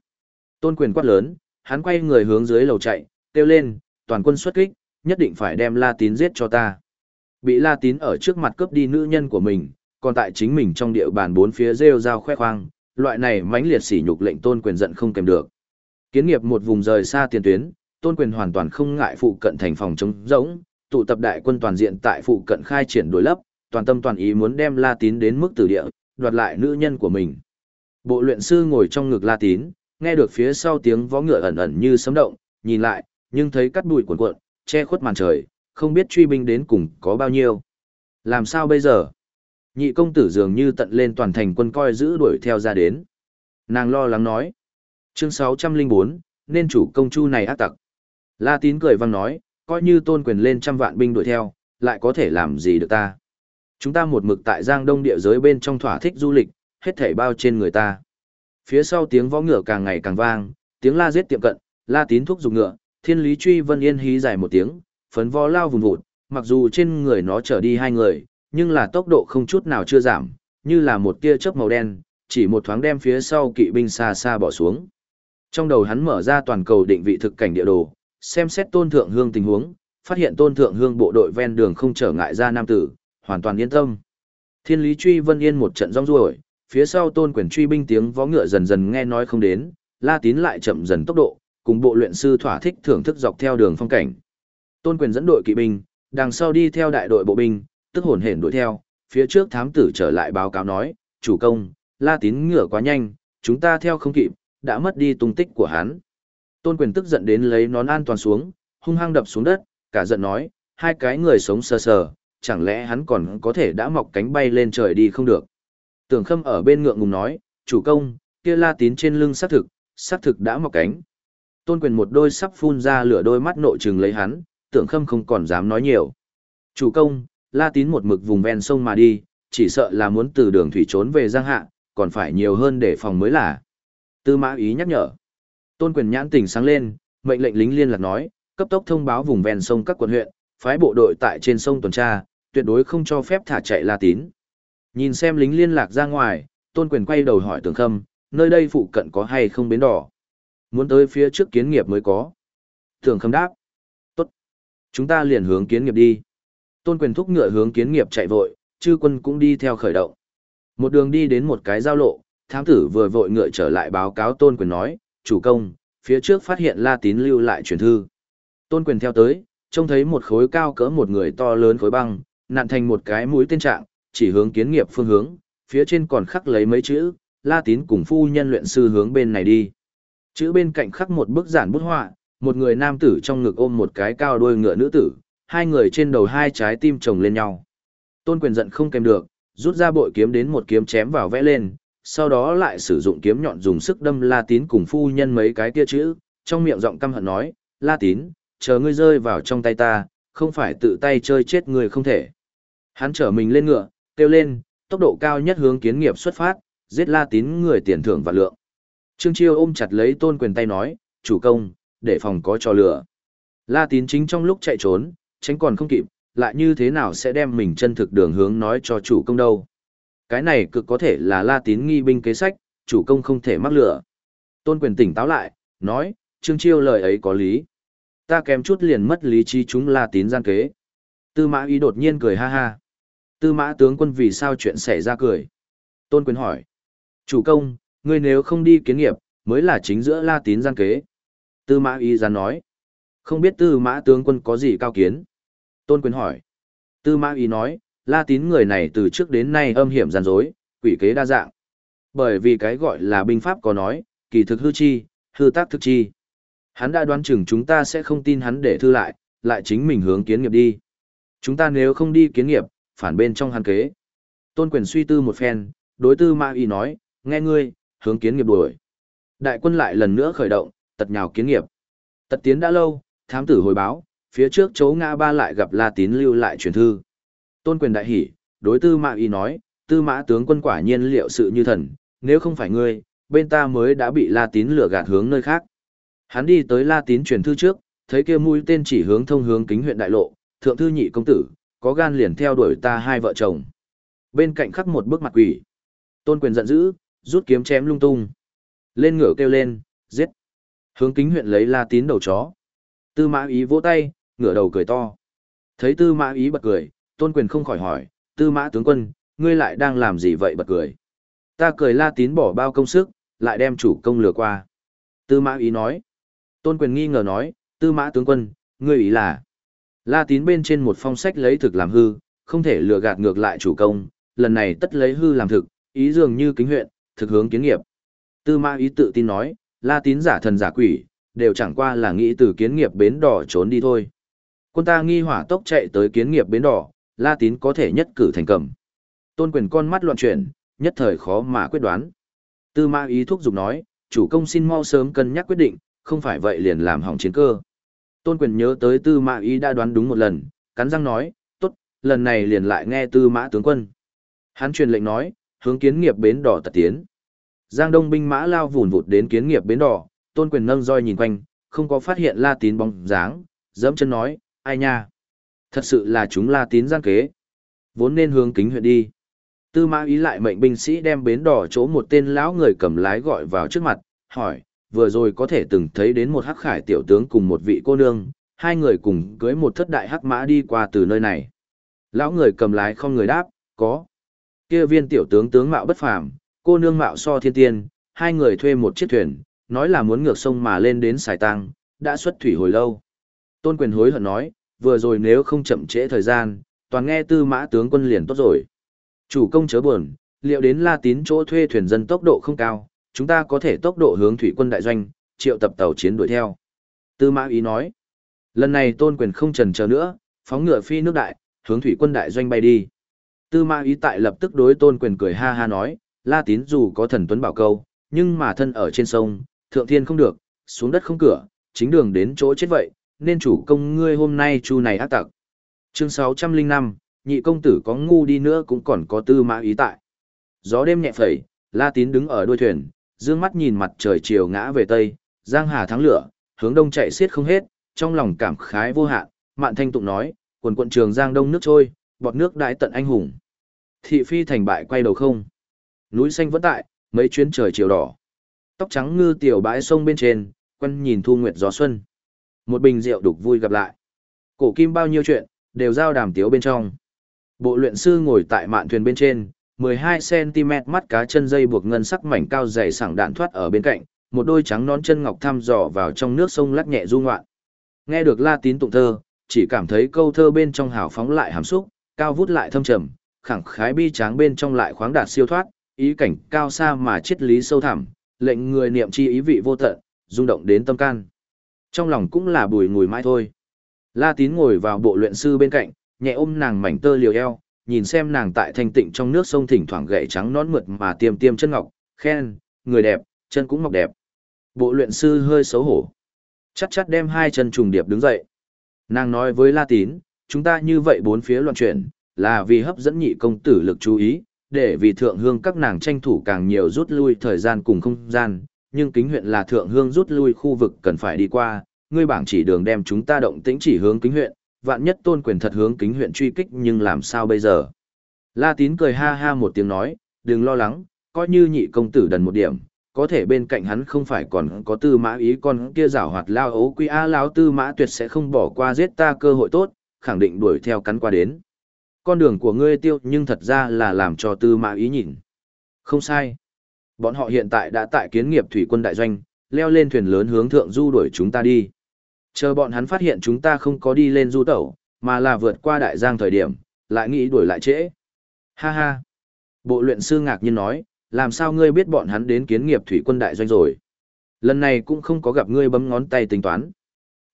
Tôn quyền quát lớn, hắn quay người hướng dưới lầu chạy, kêu lên, toàn quân xuất kích, nhất định phải đem La Tín giết cho ta. Bị La Tín ở trước mặt cướp đi nữ nhân của mình, còn tại chính mình trong địa bàn bốn phía rêu rao khoe khoang, loại này mãnh liệt sỉ nhục lệnh tôn quyền giận không kèm được. Kiến nghiệp một vùng rời xa tiền tuyến, tôn quyền hoàn toàn không ngại phụ cận thành phòng chống rỗng, tụ tập đại quân toàn diện tại phụ cận khai triển đối lấp, toàn tâm toàn ý muốn đem La Tín đến mức tử địa, đoạt lại nữ nhân của mình. Bộ luyện sư ngồi trong ngực La Tín, nghe được phía sau tiếng vó ngựa ẩn ẩn như sấm động, nhìn lại, nhưng thấy cắt bụi cuộn cuộn, che khuất màn trời, không biết truy binh đến cùng có bao nhiêu. Làm sao bây giờ? Nhị công tử dường như tận lên toàn thành quân coi giữ đuổi theo ra đến. Nàng lo lắng nói. Chương 604, nên chủ công chu này ác tặc. La tín cười vang nói, coi như tôn quyền lên trăm vạn binh đuổi theo, lại có thể làm gì được ta. Chúng ta một mực tại giang đông địa giới bên trong thỏa thích du lịch, hết thảy bao trên người ta. Phía sau tiếng võ ngựa càng ngày càng vang, tiếng la giết tiệm cận, la tín thúc giục ngựa, thiên lý truy vân yên hí dài một tiếng, phấn vó lao vùng vụt, mặc dù trên người nó chở đi hai người, nhưng là tốc độ không chút nào chưa giảm, như là một tia chớp màu đen, chỉ một thoáng đem phía sau kỵ binh xa xa bỏ xuống. Trong đầu hắn mở ra toàn cầu định vị thực cảnh địa đồ, xem xét tôn thượng hương tình huống, phát hiện tôn thượng hương bộ đội ven đường không trở ngại ra nam tử, hoàn toàn yên tâm. Thiên lý truy vân yên một trận rong ruổi, phía sau tôn quyền truy binh tiếng vó ngựa dần dần nghe nói không đến, la tín lại chậm dần tốc độ, cùng bộ luyện sư thỏa thích thưởng thức dọc theo đường phong cảnh. Tôn quyền dẫn đội kỵ binh, đằng sau đi theo đại đội bộ binh, tức hồn hển đuổi theo, phía trước thám tử trở lại báo cáo nói, chủ công, la tín ngựa quá nhanh, chúng ta theo không kịp, đã mất đi tung tích của hắn. Tôn quyền tức giận đến lấy nón an toàn xuống, hung hăng đập xuống đất, cả giận nói, hai cái người sống sờ sờ, chẳng lẽ hắn còn có thể đã mọc cánh bay lên trời đi không được. Tưởng khâm ở bên ngượng ngùng nói, chủ công, kia la tín trên lưng xác thực, xác thực đã mọc cánh. Tôn quyền một đôi sắp phun ra lửa đôi mắt nội trừng lấy hắn, tưởng khâm không còn dám nói nhiều. Chủ công, la tín một mực vùng ven sông mà đi, chỉ sợ là muốn từ đường thủy trốn về giang hạ, còn phải nhiều hơn để phòng mới là. Tư mã ý nhắc nhở. Tôn quyền nhãn tỉnh sáng lên, mệnh lệnh lính liên lạc nói, cấp tốc thông báo vùng ven sông các quận huyện, phái bộ đội tại trên sông tuần tra, tuyệt đối không cho phép thả chạy La Tín. Nhìn xem lính liên lạc ra ngoài, Tôn quyền quay đầu hỏi tường Khâm, nơi đây phụ cận có hay không bến đỏ? Muốn tới phía trước kiến nghiệp mới có. tường Khâm đáp. Tốt. Chúng ta liền hướng kiến nghiệp đi. Tôn quyền thúc ngựa hướng kiến nghiệp chạy vội, chư quân cũng đi theo khởi động. Một đường đi đến một cái giao lộ, thám tử vừa vội ngựa trở lại báo cáo tôn quyền nói, chủ công, phía trước phát hiện La Tín lưu lại truyền thư. Tôn quyền theo tới, trông thấy một khối cao cỡ một người to lớn khối băng, nặn thành một cái mũi tên trạng, chỉ hướng kiến nghiệp phương hướng, phía trên còn khắc lấy mấy chữ, La Tín cùng phu nhân luyện sư hướng bên này đi. Chữ bên cạnh khắc một bức giản bút họa, một người nam tử trong ngực ôm một cái cao đuôi ngựa nữ tử, hai người trên đầu hai trái tim chồng lên nhau. Tôn quyền giận không kèm được, rút ra bội kiếm đến một kiếm chém vào vẽ lên, sau đó lại sử dụng kiếm nhọn dùng sức đâm La Tín cùng phu nhân mấy cái kia chữ, trong miệng giọng căm hận nói, La Tín, chờ ngươi rơi vào trong tay ta, không phải tự tay chơi chết người không thể. Hắn trở mình lên ngựa, kêu lên, tốc độ cao nhất hướng kiến nghiệp xuất phát, giết La Tín người tiền thưởng và lượng. Trương Chiêu ôm chặt lấy tôn quyền tay nói, chủ công, để phòng có trò lửa. La Tín chính trong lúc chạy trốn, tránh còn không kịp, lại như thế nào sẽ đem mình chân thực đường hướng nói cho chủ công đâu. Cái này cực có thể là La Tín nghi binh kế sách, chủ công không thể mắc lửa. Tôn quyền tỉnh táo lại, nói, Trương Chiêu lời ấy có lý. Ta kém chút liền mất lý trí chúng La Tín gian kế. Tư mã ý đột nhiên cười ha ha. Tư mã tướng quân vì sao chuyện xảy ra cười. Tôn quyền hỏi. Chủ công, ngươi nếu không đi kiến nghiệp, mới là chính giữa La Tín gian kế. Tư mã ý gián nói. Không biết tư mã tướng quân có gì cao kiến. Tôn quyền hỏi. Tư mã ý nói, La Tín người này từ trước đến nay âm hiểm gian dối, quỷ kế đa dạng. Bởi vì cái gọi là binh pháp có nói, kỳ thực hư chi, hư tác thực chi. Hắn đã đoán chừng chúng ta sẽ không tin hắn để thư lại, lại chính mình hướng kiến nghiệp đi. Chúng ta nếu không đi kiến nghiệp, phản bên trong hắn kế. Tôn quyền suy tư một phen, đối tư ma y nói, nghe ngươi, hướng kiến nghiệp đuổi. Đại quân lại lần nữa khởi động, tật nhào kiến nghiệp. Tật tiến đã lâu, thám tử hồi báo, phía trước chấu ngã ba lại gặp La Tín lưu lại truyền thư. Tôn quyền đại hỉ, đối tư mã y nói, tư mã tướng quân quả nhiên liệu sự như thần, nếu không phải ngươi, bên ta mới đã bị La Tín lừa gạt hướng nơi khác. Hắn đi tới La Tín truyền thư trước, thấy kia mũi tên chỉ hướng thông hướng kính huyện đại lộ, thượng thư nhị công tử, có gan liền theo đuổi ta hai vợ chồng. Bên cạnh khắc một bức mặt quỷ. Tôn quyền giận dữ, rút kiếm chém lung tung. Lên ngựa kêu lên, giết. Hướng kính huyện lấy La Tín đầu chó. Tư mã ý vỗ tay, ngửa đầu cười to. Thấy tư mã ý bật cười, tôn quyền không khỏi hỏi, tư mã tướng quân, ngươi lại đang làm gì vậy bật cười. Ta cười La Tín bỏ bao công sức, lại đem chủ công lừa qua. Tư mã ý nói. Tôn quyền nghi ngờ nói, tư mã tướng quân, ngươi ý là. La tín bên trên một phong sách lấy thực làm hư, không thể lừa gạt ngược lại chủ công, lần này tất lấy hư làm thực, ý dường như kính huyện, thực hướng kiến nghiệp. Tư mã ý tự tin nói, la tín giả thần giả quỷ, đều chẳng qua là nghĩ từ kiến nghiệp bến đỏ trốn đi thôi. Quân ta nghi hỏa tốc chạy tới kiến nghiệp bến đỏ, la tín có thể nhất cử thành cầm. Tôn quyền con mắt loạn chuyển, nhất thời khó mà quyết đoán. Tư mã ý thúc giục nói, chủ công xin mau sớm cân nhắc quyết định, không phải vậy liền làm hỏng chiến cơ. Tôn quyền nhớ tới tư mã ý đã đoán đúng một lần, cắn răng nói, tốt, lần này liền lại nghe tư mã tướng quân. Hắn truyền lệnh nói, hướng kiến nghiệp bến đỏ tật tiến. Giang đông binh mã lao vùn vụt đến kiến nghiệp bến đỏ, tôn quyền nâng roi nhìn quanh, không có phát hiện la tín bóng dáng, dẫm chân nói, ai nha. Thật sự là chúng la tín gian kế. Vốn nên hướng kính huyện đi. Tư mã ý lại mệnh binh sĩ đem bến đỏ chỗ một tên lão người cầm lái gọi vào trước mặt, hỏi, vừa rồi có thể từng thấy đến một hắc khải tiểu tướng cùng một vị cô nương, hai người cùng cưới một thất đại hắc mã đi qua từ nơi này. Lão người cầm lái không người đáp, có. Kia viên tiểu tướng tướng mạo bất phàm, cô nương mạo so thiên tiên, hai người thuê một chiếc thuyền, nói là muốn ngược sông mà lên đến Sài Tăng, đã xuất thủy hồi lâu. Tôn quyền hối hận nói, vừa rồi nếu không chậm trễ thời gian, toàn nghe tư mã tướng quân liền tốt rồi. Chủ công chớ buồn, liệu đến La Tín chỗ thuê thuyền dân tốc độ không cao, chúng ta có thể tốc độ hướng thủy quân đại doanh, triệu tập tàu chiến đuổi theo. Tư mã ý nói, lần này tôn quyền không trần chờ nữa, phóng ngựa phi nước đại, hướng thủy quân đại doanh bay đi. Tư mã ý tại lập tức đối tôn quyền cười ha ha nói, la tín dù có thần tuấn bảo câu, nhưng mà thân ở trên sông, thượng thiên không được, xuống đất không cửa, chính đường đến chỗ chết vậy, nên chủ công ngươi hôm nay chu này ác tặc. Chương 605, nhị công tử có ngu đi nữa cũng còn có tư mã ý tại. Gió đêm nhẹ phẩy, La Tín đứng ở đuôi thuyền, dương mắt nhìn mặt trời chiều ngã về tây, giang hà thắng lửa, hướng đông chạy xiết không hết, trong lòng cảm khái vô hạn, Mạn Thanh Tụng nói, quần quận trường giang đông nước trôi, bọt nước đại tận anh hùng. Thị phi thành bại quay đầu không. Núi xanh vẫn tại, mấy chuyến trời chiều đỏ. Tóc trắng ngư tiểu bãi sông bên trên, quân nhìn thu nguyệt gió xuân. Một bình rượu đục vui gặp lại. Cổ kim bao nhiêu chuyện, đều giao đàm tiếu bên trong. Bộ luyện sư ngồi tại mạn thuyền bên trên, 12cm mắt cá chân dây buộc ngân sắc mảnh cao dày sảng đạn thoát ở bên cạnh, một đôi trắng nón chân ngọc thăm dò vào trong nước sông lắc nhẹ du ngoạn. Nghe được La Tín tụng thơ, chỉ cảm thấy câu thơ bên trong hào phóng lại hàm xúc, cao vút lại thâm trầm, khẳng khái bi tráng bên trong lại khoáng đạt siêu thoát, ý cảnh cao xa mà triết lý sâu thẳm, lệnh người niệm chi ý vị vô tận, rung động đến tâm can. Trong lòng cũng là bùi ngùi mãi thôi. La Tín ngồi vào bộ luyện sư bên cạnh, nhẹ ôm nàng mảnh tơ liều eo, nhìn xem nàng tại thanh tịnh trong nước sông thỉnh thoảng gậy trắng nón mượt mà tiêm tiêm chân ngọc, khen, người đẹp, chân cũng ngọc đẹp. Bộ luyện sư hơi xấu hổ. Chắc chắc đem hai chân trùng điệp đứng dậy. Nàng nói với La Tín, chúng ta như vậy bốn phía loạn chuyển, là vì hấp dẫn nhị công tử lực chú ý, để vì thượng hương các nàng tranh thủ càng nhiều rút lui thời gian cùng không gian, nhưng kính huyện là thượng hương rút lui khu vực cần phải đi qua, ngươi bảng chỉ đường đem chúng ta động tĩnh chỉ hướng kính huyện, vạn nhất tôn quyền thật hướng kính huyện truy kích nhưng làm sao bây giờ? La Tín cười ha ha một tiếng nói, đừng lo lắng, coi như nhị công tử đần một điểm, có thể bên cạnh hắn không phải còn có tư mã ý con kia rảo hoạt lao ấu quy a lao tư mã tuyệt sẽ không bỏ qua giết ta cơ hội tốt, khẳng định đuổi theo cắn qua đến. Con đường của ngươi tiêu nhưng thật ra là làm cho tư mã ý nhìn. Không sai. Bọn họ hiện tại đã tại kiến nghiệp thủy quân đại doanh, leo lên thuyền lớn hướng thượng du đuổi chúng ta đi. Chờ bọn hắn phát hiện chúng ta không có đi lên du tẩu, mà là vượt qua đại giang thời điểm, lại nghĩ đuổi lại trễ. Ha ha. Bộ luyện sư ngạc nhiên nói, làm sao ngươi biết bọn hắn đến kiến nghiệp thủy quân đại doanh rồi? Lần này cũng không có gặp ngươi bấm ngón tay tính toán.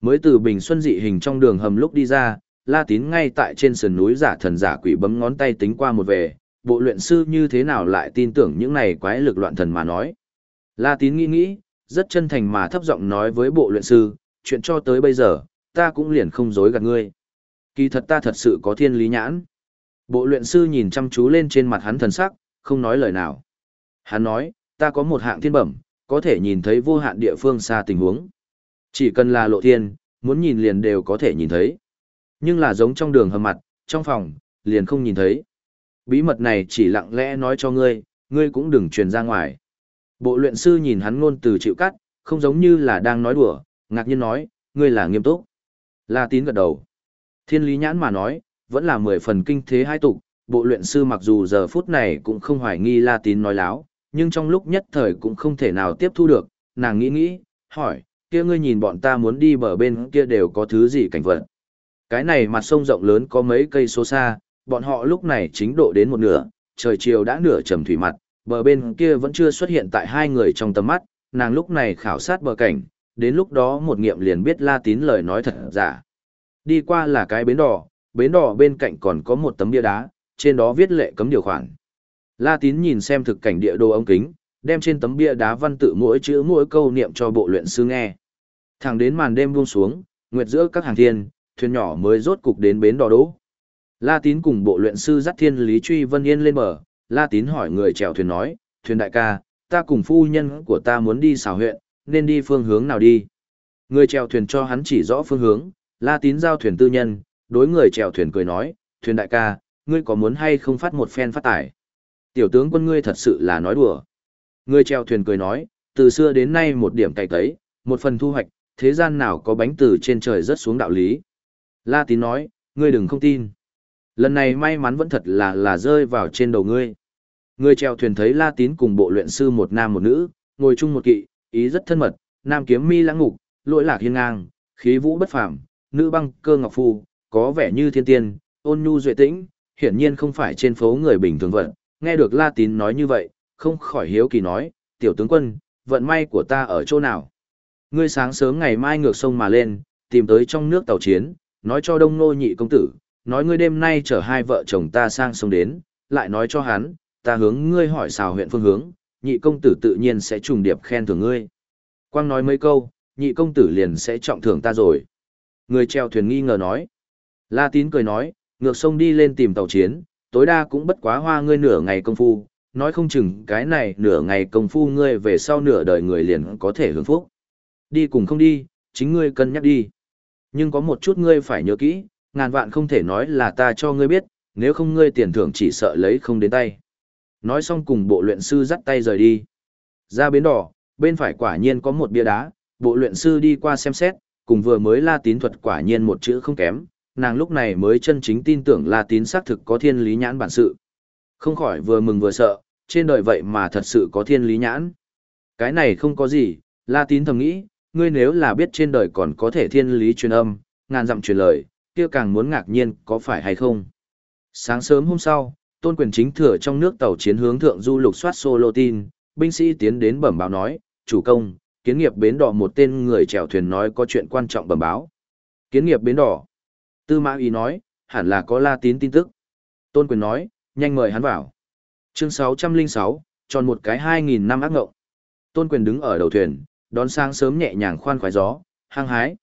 Mới từ Bình Xuân dị hình trong đường hầm lúc đi ra, La Tín ngay tại trên sườn núi giả thần giả quỷ bấm ngón tay tính qua một về, bộ luyện sư như thế nào lại tin tưởng những này quái lực loạn thần mà nói. La Tín nghĩ nghĩ, rất chân thành mà thấp giọng nói với bộ luyện sư, chuyện cho tới bây giờ, ta cũng liền không dối gạt ngươi. Kỳ thật ta thật sự có thiên lý nhãn. Bộ luyện sư nhìn chăm chú lên trên mặt hắn thần sắc, không nói lời nào. Hắn nói, ta có một hạng thiên bẩm, có thể nhìn thấy vô hạn địa phương xa tình huống. Chỉ cần là lộ thiên, muốn nhìn liền đều có thể nhìn thấy. Nhưng là giống trong đường hầm mặt, trong phòng, liền không nhìn thấy. Bí mật này chỉ lặng lẽ nói cho ngươi, ngươi cũng đừng truyền ra ngoài. Bộ luyện sư nhìn hắn ngôn từ chịu cắt, không giống như là đang nói đùa, ngạc nhiên nói, ngươi là nghiêm túc. La tín gật đầu. Thiên lý nhãn mà nói, vẫn là mười phần kinh thế hai tục, bộ luyện sư mặc dù giờ phút này cũng không hoài nghi La tín nói láo, nhưng trong lúc nhất thời cũng không thể nào tiếp thu được, nàng nghĩ nghĩ, hỏi, kia ngươi nhìn bọn ta muốn đi bờ bên kia đều có thứ gì cảnh vật. Cái này mặt sông rộng lớn có mấy cây số xa, bọn họ lúc này chính độ đến một nửa, trời chiều đã nửa trầm thủy mặt, bờ bên kia vẫn chưa xuất hiện tại hai người trong tầm mắt, nàng lúc này khảo sát bờ cảnh, đến lúc đó một nghiệm liền biết La Tín lời nói thật giả. Đi qua là cái bến đỏ, bến đỏ bên cạnh còn có một tấm bia đá, trên đó viết lệ cấm điều khoản. La Tín nhìn xem thực cảnh địa đồ ống kính, đem trên tấm bia đá văn tự mỗi chữ mỗi câu niệm cho bộ luyện sư nghe. Thẳng đến màn đêm buông xuống, nguyệt giữa các hàng thiên, thuyền nhỏ mới rốt cục đến bến đò đỗ. La Tín cùng bộ luyện sư dắt thiên lý truy vân yên lên bờ, La Tín hỏi người chèo thuyền nói, thuyền đại ca, ta cùng phu nhân của ta muốn đi xào huyện, nên đi phương hướng nào đi. Người chèo thuyền cho hắn chỉ rõ phương hướng, La Tín giao thuyền tư nhân, đối người chèo thuyền cười nói, thuyền đại ca, ngươi có muốn hay không phát một phen phát tải. Tiểu tướng quân ngươi thật sự là nói đùa. Người chèo thuyền cười nói, từ xưa đến nay một điểm cày tấy, một phần thu hoạch, thế gian nào có bánh từ trên trời rớt xuống đạo lý. La tín nói, ngươi đừng không tin. Lần này may mắn vẫn thật là là rơi vào trên đầu ngươi. Người chèo thuyền thấy La tín cùng bộ luyện sư một nam một nữ, ngồi chung một kỵ, ý rất thân mật, nam kiếm mi lãng ngục, lỗi lạc hiên ngang, khí vũ bất phàm, nữ băng cơ ngọc phu, có vẻ như thiên tiên, ôn nhu duệ tĩnh, hiển nhiên không phải trên phố người bình thường vận. Nghe được La tín nói như vậy, không khỏi hiếu kỳ nói, tiểu tướng quân, vận may của ta ở chỗ nào? Ngươi sáng sớm ngày mai ngược sông mà lên, tìm tới trong nước tàu chiến, nói cho đông nô nhị công tử, nói ngươi đêm nay chở hai vợ chồng ta sang sông đến, lại nói cho hắn, ta hướng ngươi hỏi xào huyện phương hướng, nhị công tử tự nhiên sẽ trùng điệp khen thưởng ngươi. Quang nói mấy câu, nhị công tử liền sẽ trọng thưởng ta rồi. Người treo thuyền nghi ngờ nói. La tín cười nói, ngược sông đi lên tìm tàu chiến, tối đa cũng bất quá hoa ngươi nửa ngày công phu, nói không chừng cái này nửa ngày công phu ngươi về sau nửa đời người liền có thể hưởng phúc. Đi cùng không đi, chính ngươi cân nhắc đi. Nhưng có một chút ngươi phải nhớ kỹ, ngàn vạn không thể nói là ta cho ngươi biết, nếu không ngươi tiền thưởng chỉ sợ lấy không đến tay. Nói xong cùng bộ luyện sư dắt tay rời đi. Ra bến đỏ, bên phải quả nhiên có một bia đá, bộ luyện sư đi qua xem xét, cùng vừa mới la tín thuật quả nhiên một chữ không kém, nàng lúc này mới chân chính tin tưởng la tín xác thực có thiên lý nhãn bản sự. Không khỏi vừa mừng vừa sợ, trên đời vậy mà thật sự có thiên lý nhãn. Cái này không có gì, la tín thầm nghĩ, ngươi nếu là biết trên đời còn có thể thiên lý truyền âm, ngàn dặm truyền lời, kia càng muốn ngạc nhiên có phải hay không. Sáng sớm hôm sau, tôn quyền chính thừa trong nước tàu chiến hướng thượng du lục soát solo tin, binh sĩ tiến đến bẩm báo nói, chủ công, kiến nghiệp bến đỏ một tên người chèo thuyền nói có chuyện quan trọng bẩm báo. Kiến nghiệp bến đỏ, Tư mã ý nói, hẳn là có la tín tin tức. Tôn quyền nói, nhanh mời hắn vào. Chương 606, tròn một cái 2.000 năm ác ngộng. Tôn quyền đứng ở đầu thuyền, đón sáng sớm nhẹ nhàng khoan khoái gió, hăng hái.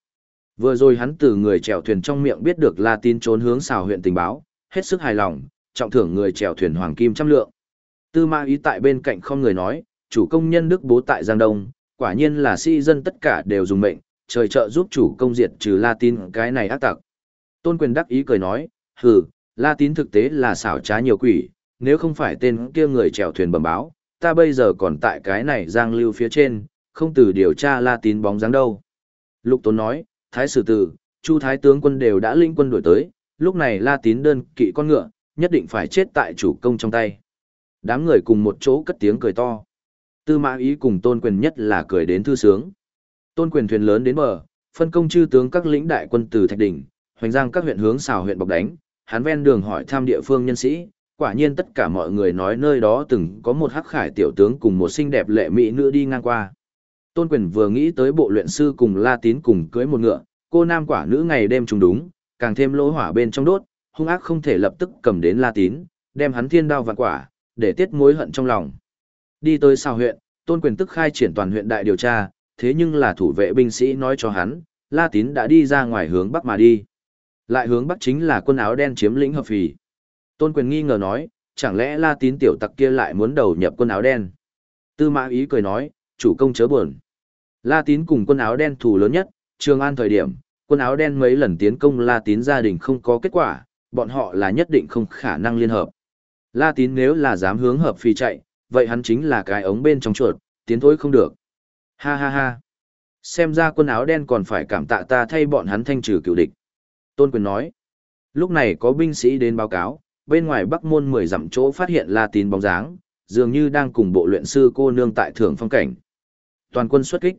Vừa rồi hắn từ người chèo thuyền trong miệng biết được La Tín trốn hướng xào huyện tình báo, hết sức hài lòng, trọng thưởng người chèo thuyền hoàng kim trăm lượng. Tư ma Ý tại bên cạnh không người nói, chủ công nhân đức bố tại Giang Đông, quả nhiên là sĩ dân tất cả đều dùng mệnh, trời trợ giúp chủ công diệt trừ La Tín cái này ác tặc. Tôn quyền đắc ý cười nói, hừ, La Tín thực tế là xảo trá nhiều quỷ, nếu không phải tên kia người chèo thuyền bẩm báo, ta bây giờ còn tại cái này giang lưu phía trên, không từ điều tra La Tín bóng dáng đâu. Lục Tốn nói, Thái Sử Tử, Chu Thái tướng quân đều đã linh quân đuổi tới, lúc này La Tín đơn kỵ con ngựa, nhất định phải chết tại chủ công trong tay. Đám người cùng một chỗ cất tiếng cười to. Tư mã ý cùng tôn quyền nhất là cười đến thư sướng. Tôn quyền thuyền lớn đến bờ, phân công chư tướng các lĩnh đại quân từ Thạch Đỉnh, hoành giang các huyện hướng xào huyện bọc đánh, hắn ven đường hỏi thăm địa phương nhân sĩ, quả nhiên tất cả mọi người nói nơi đó từng có một hắc khải tiểu tướng cùng một xinh đẹp lệ mỹ nữ đi ngang qua. Tôn quyền vừa nghĩ tới bộ luyện sư cùng La Tín cùng cưới một ngựa, cô nam quả nữ ngày đêm trùng đúng, càng thêm lỗ hỏa bên trong đốt, hung ác không thể lập tức cầm đến La Tín, đem hắn thiên đao vạn quả, để tiết mối hận trong lòng. Đi tới xào huyện, Tôn quyền tức khai triển toàn huyện đại điều tra, thế nhưng là thủ vệ binh sĩ nói cho hắn, La Tín đã đi ra ngoài hướng bắc mà đi. Lại hướng bắc chính là quân áo đen chiếm lĩnh hợp phì. Tôn quyền nghi ngờ nói, chẳng lẽ La Tín tiểu tặc kia lại muốn đầu nhập quân áo đen? Tư mã ý cười nói, chủ công chớ buồn. La Tín cùng quân áo đen thù lớn nhất, Trường An thời điểm, quân áo đen mấy lần tiến công La Tín gia đình không có kết quả, bọn họ là nhất định không khả năng liên hợp. La Tín nếu là dám hướng hợp phi chạy, vậy hắn chính là cái ống bên trong chuột, tiến thối không được. Ha ha ha. Xem ra quân áo đen còn phải cảm tạ ta thay bọn hắn thanh trừ cựu địch. Tôn Quyền nói. Lúc này có binh sĩ đến báo cáo, bên ngoài Bắc Môn mười dặm chỗ phát hiện La Tín bóng dáng, dường như đang cùng bộ luyện sư cô nương tại thưởng phong cảnh. Toàn quân xuất kích.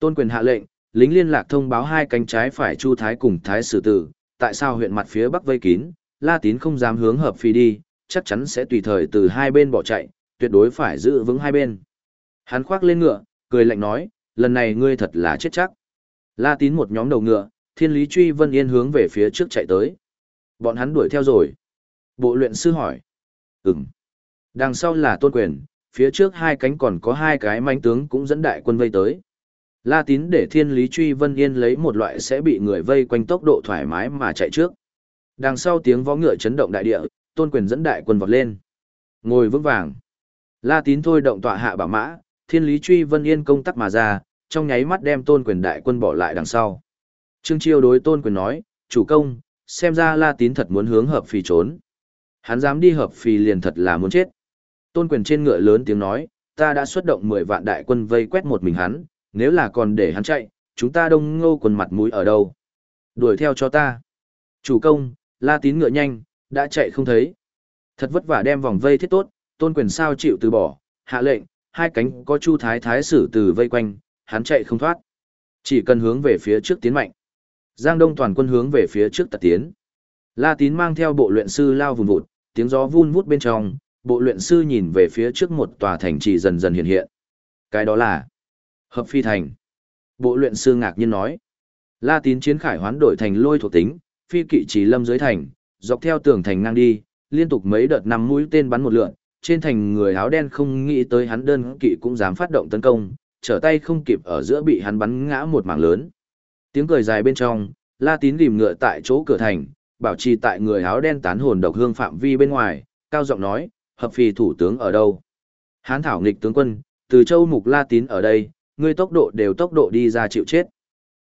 Tôn Quyền hạ lệnh, lính liên lạc thông báo hai cánh trái phải Chu Thái cùng Thái Sử Tử, tại sao huyện mặt phía bắc vây kín, La Tín không dám hướng hợp phi đi, chắc chắn sẽ tùy thời từ hai bên bỏ chạy, tuyệt đối phải giữ vững hai bên. Hắn khoác lên ngựa, cười lạnh nói, lần này ngươi thật là chết chắc. La Tín một nhóm đầu ngựa, Thiên Lý Truy Vân Yên hướng về phía trước chạy tới. Bọn hắn đuổi theo rồi. Bộ luyện sư hỏi. Ừm. Đằng sau là Tôn Quyền, phía trước hai cánh còn có hai cái manh tướng cũng dẫn đại quân vây tới. La tín để thiên lý truy vân yên lấy một loại sẽ bị người vây quanh tốc độ thoải mái mà chạy trước. Đằng sau tiếng vó ngựa chấn động đại địa, tôn quyền dẫn đại quân vọt lên. Ngồi vững vàng. La tín thôi động tọa hạ bảo mã, thiên lý truy vân yên công tắc mà ra, trong nháy mắt đem tôn quyền đại quân bỏ lại đằng sau. Trương Chiêu đối tôn quyền nói, chủ công, xem ra la tín thật muốn hướng hợp phì trốn. Hắn dám đi hợp phì liền thật là muốn chết. Tôn quyền trên ngựa lớn tiếng nói, ta đã xuất động 10 vạn đại quân vây quét một mình hắn, nếu là còn để hắn chạy, chúng ta đông ngô quần mặt mũi ở đâu? Đuổi theo cho ta. Chủ công, la tín ngựa nhanh, đã chạy không thấy. Thật vất vả đem vòng vây thiết tốt, tôn quyền sao chịu từ bỏ, hạ lệnh, hai cánh có chu thái thái sử từ vây quanh, hắn chạy không thoát. Chỉ cần hướng về phía trước tiến mạnh. Giang Đông toàn quân hướng về phía trước tật tiến. La Tín mang theo bộ luyện sư lao vùng vụt, tiếng gió vun vút bên trong, bộ luyện sư nhìn về phía trước một tòa thành trì dần dần hiện hiện. Cái đó là Hợp phi thành. Bộ luyện sư ngạc nhiên nói. La tín chiến khải hoán đổi thành lôi thuộc tính, phi kỵ trì lâm dưới thành, dọc theo tường thành ngang đi, liên tục mấy đợt năm mũi tên bắn một lượn, trên thành người áo đen không nghĩ tới hắn đơn kỵ cũng dám phát động tấn công, trở tay không kịp ở giữa bị hắn bắn ngã một mảng lớn. Tiếng cười dài bên trong, La Tín rìm ngựa tại chỗ cửa thành, bảo trì tại người áo đen tán hồn độc hương phạm vi bên ngoài, cao giọng nói, hợp phi thủ tướng ở đâu? Hán thảo nghịch tướng quân, từ châu mục La Tín ở đây, ngươi tốc độ đều tốc độ đi ra chịu chết.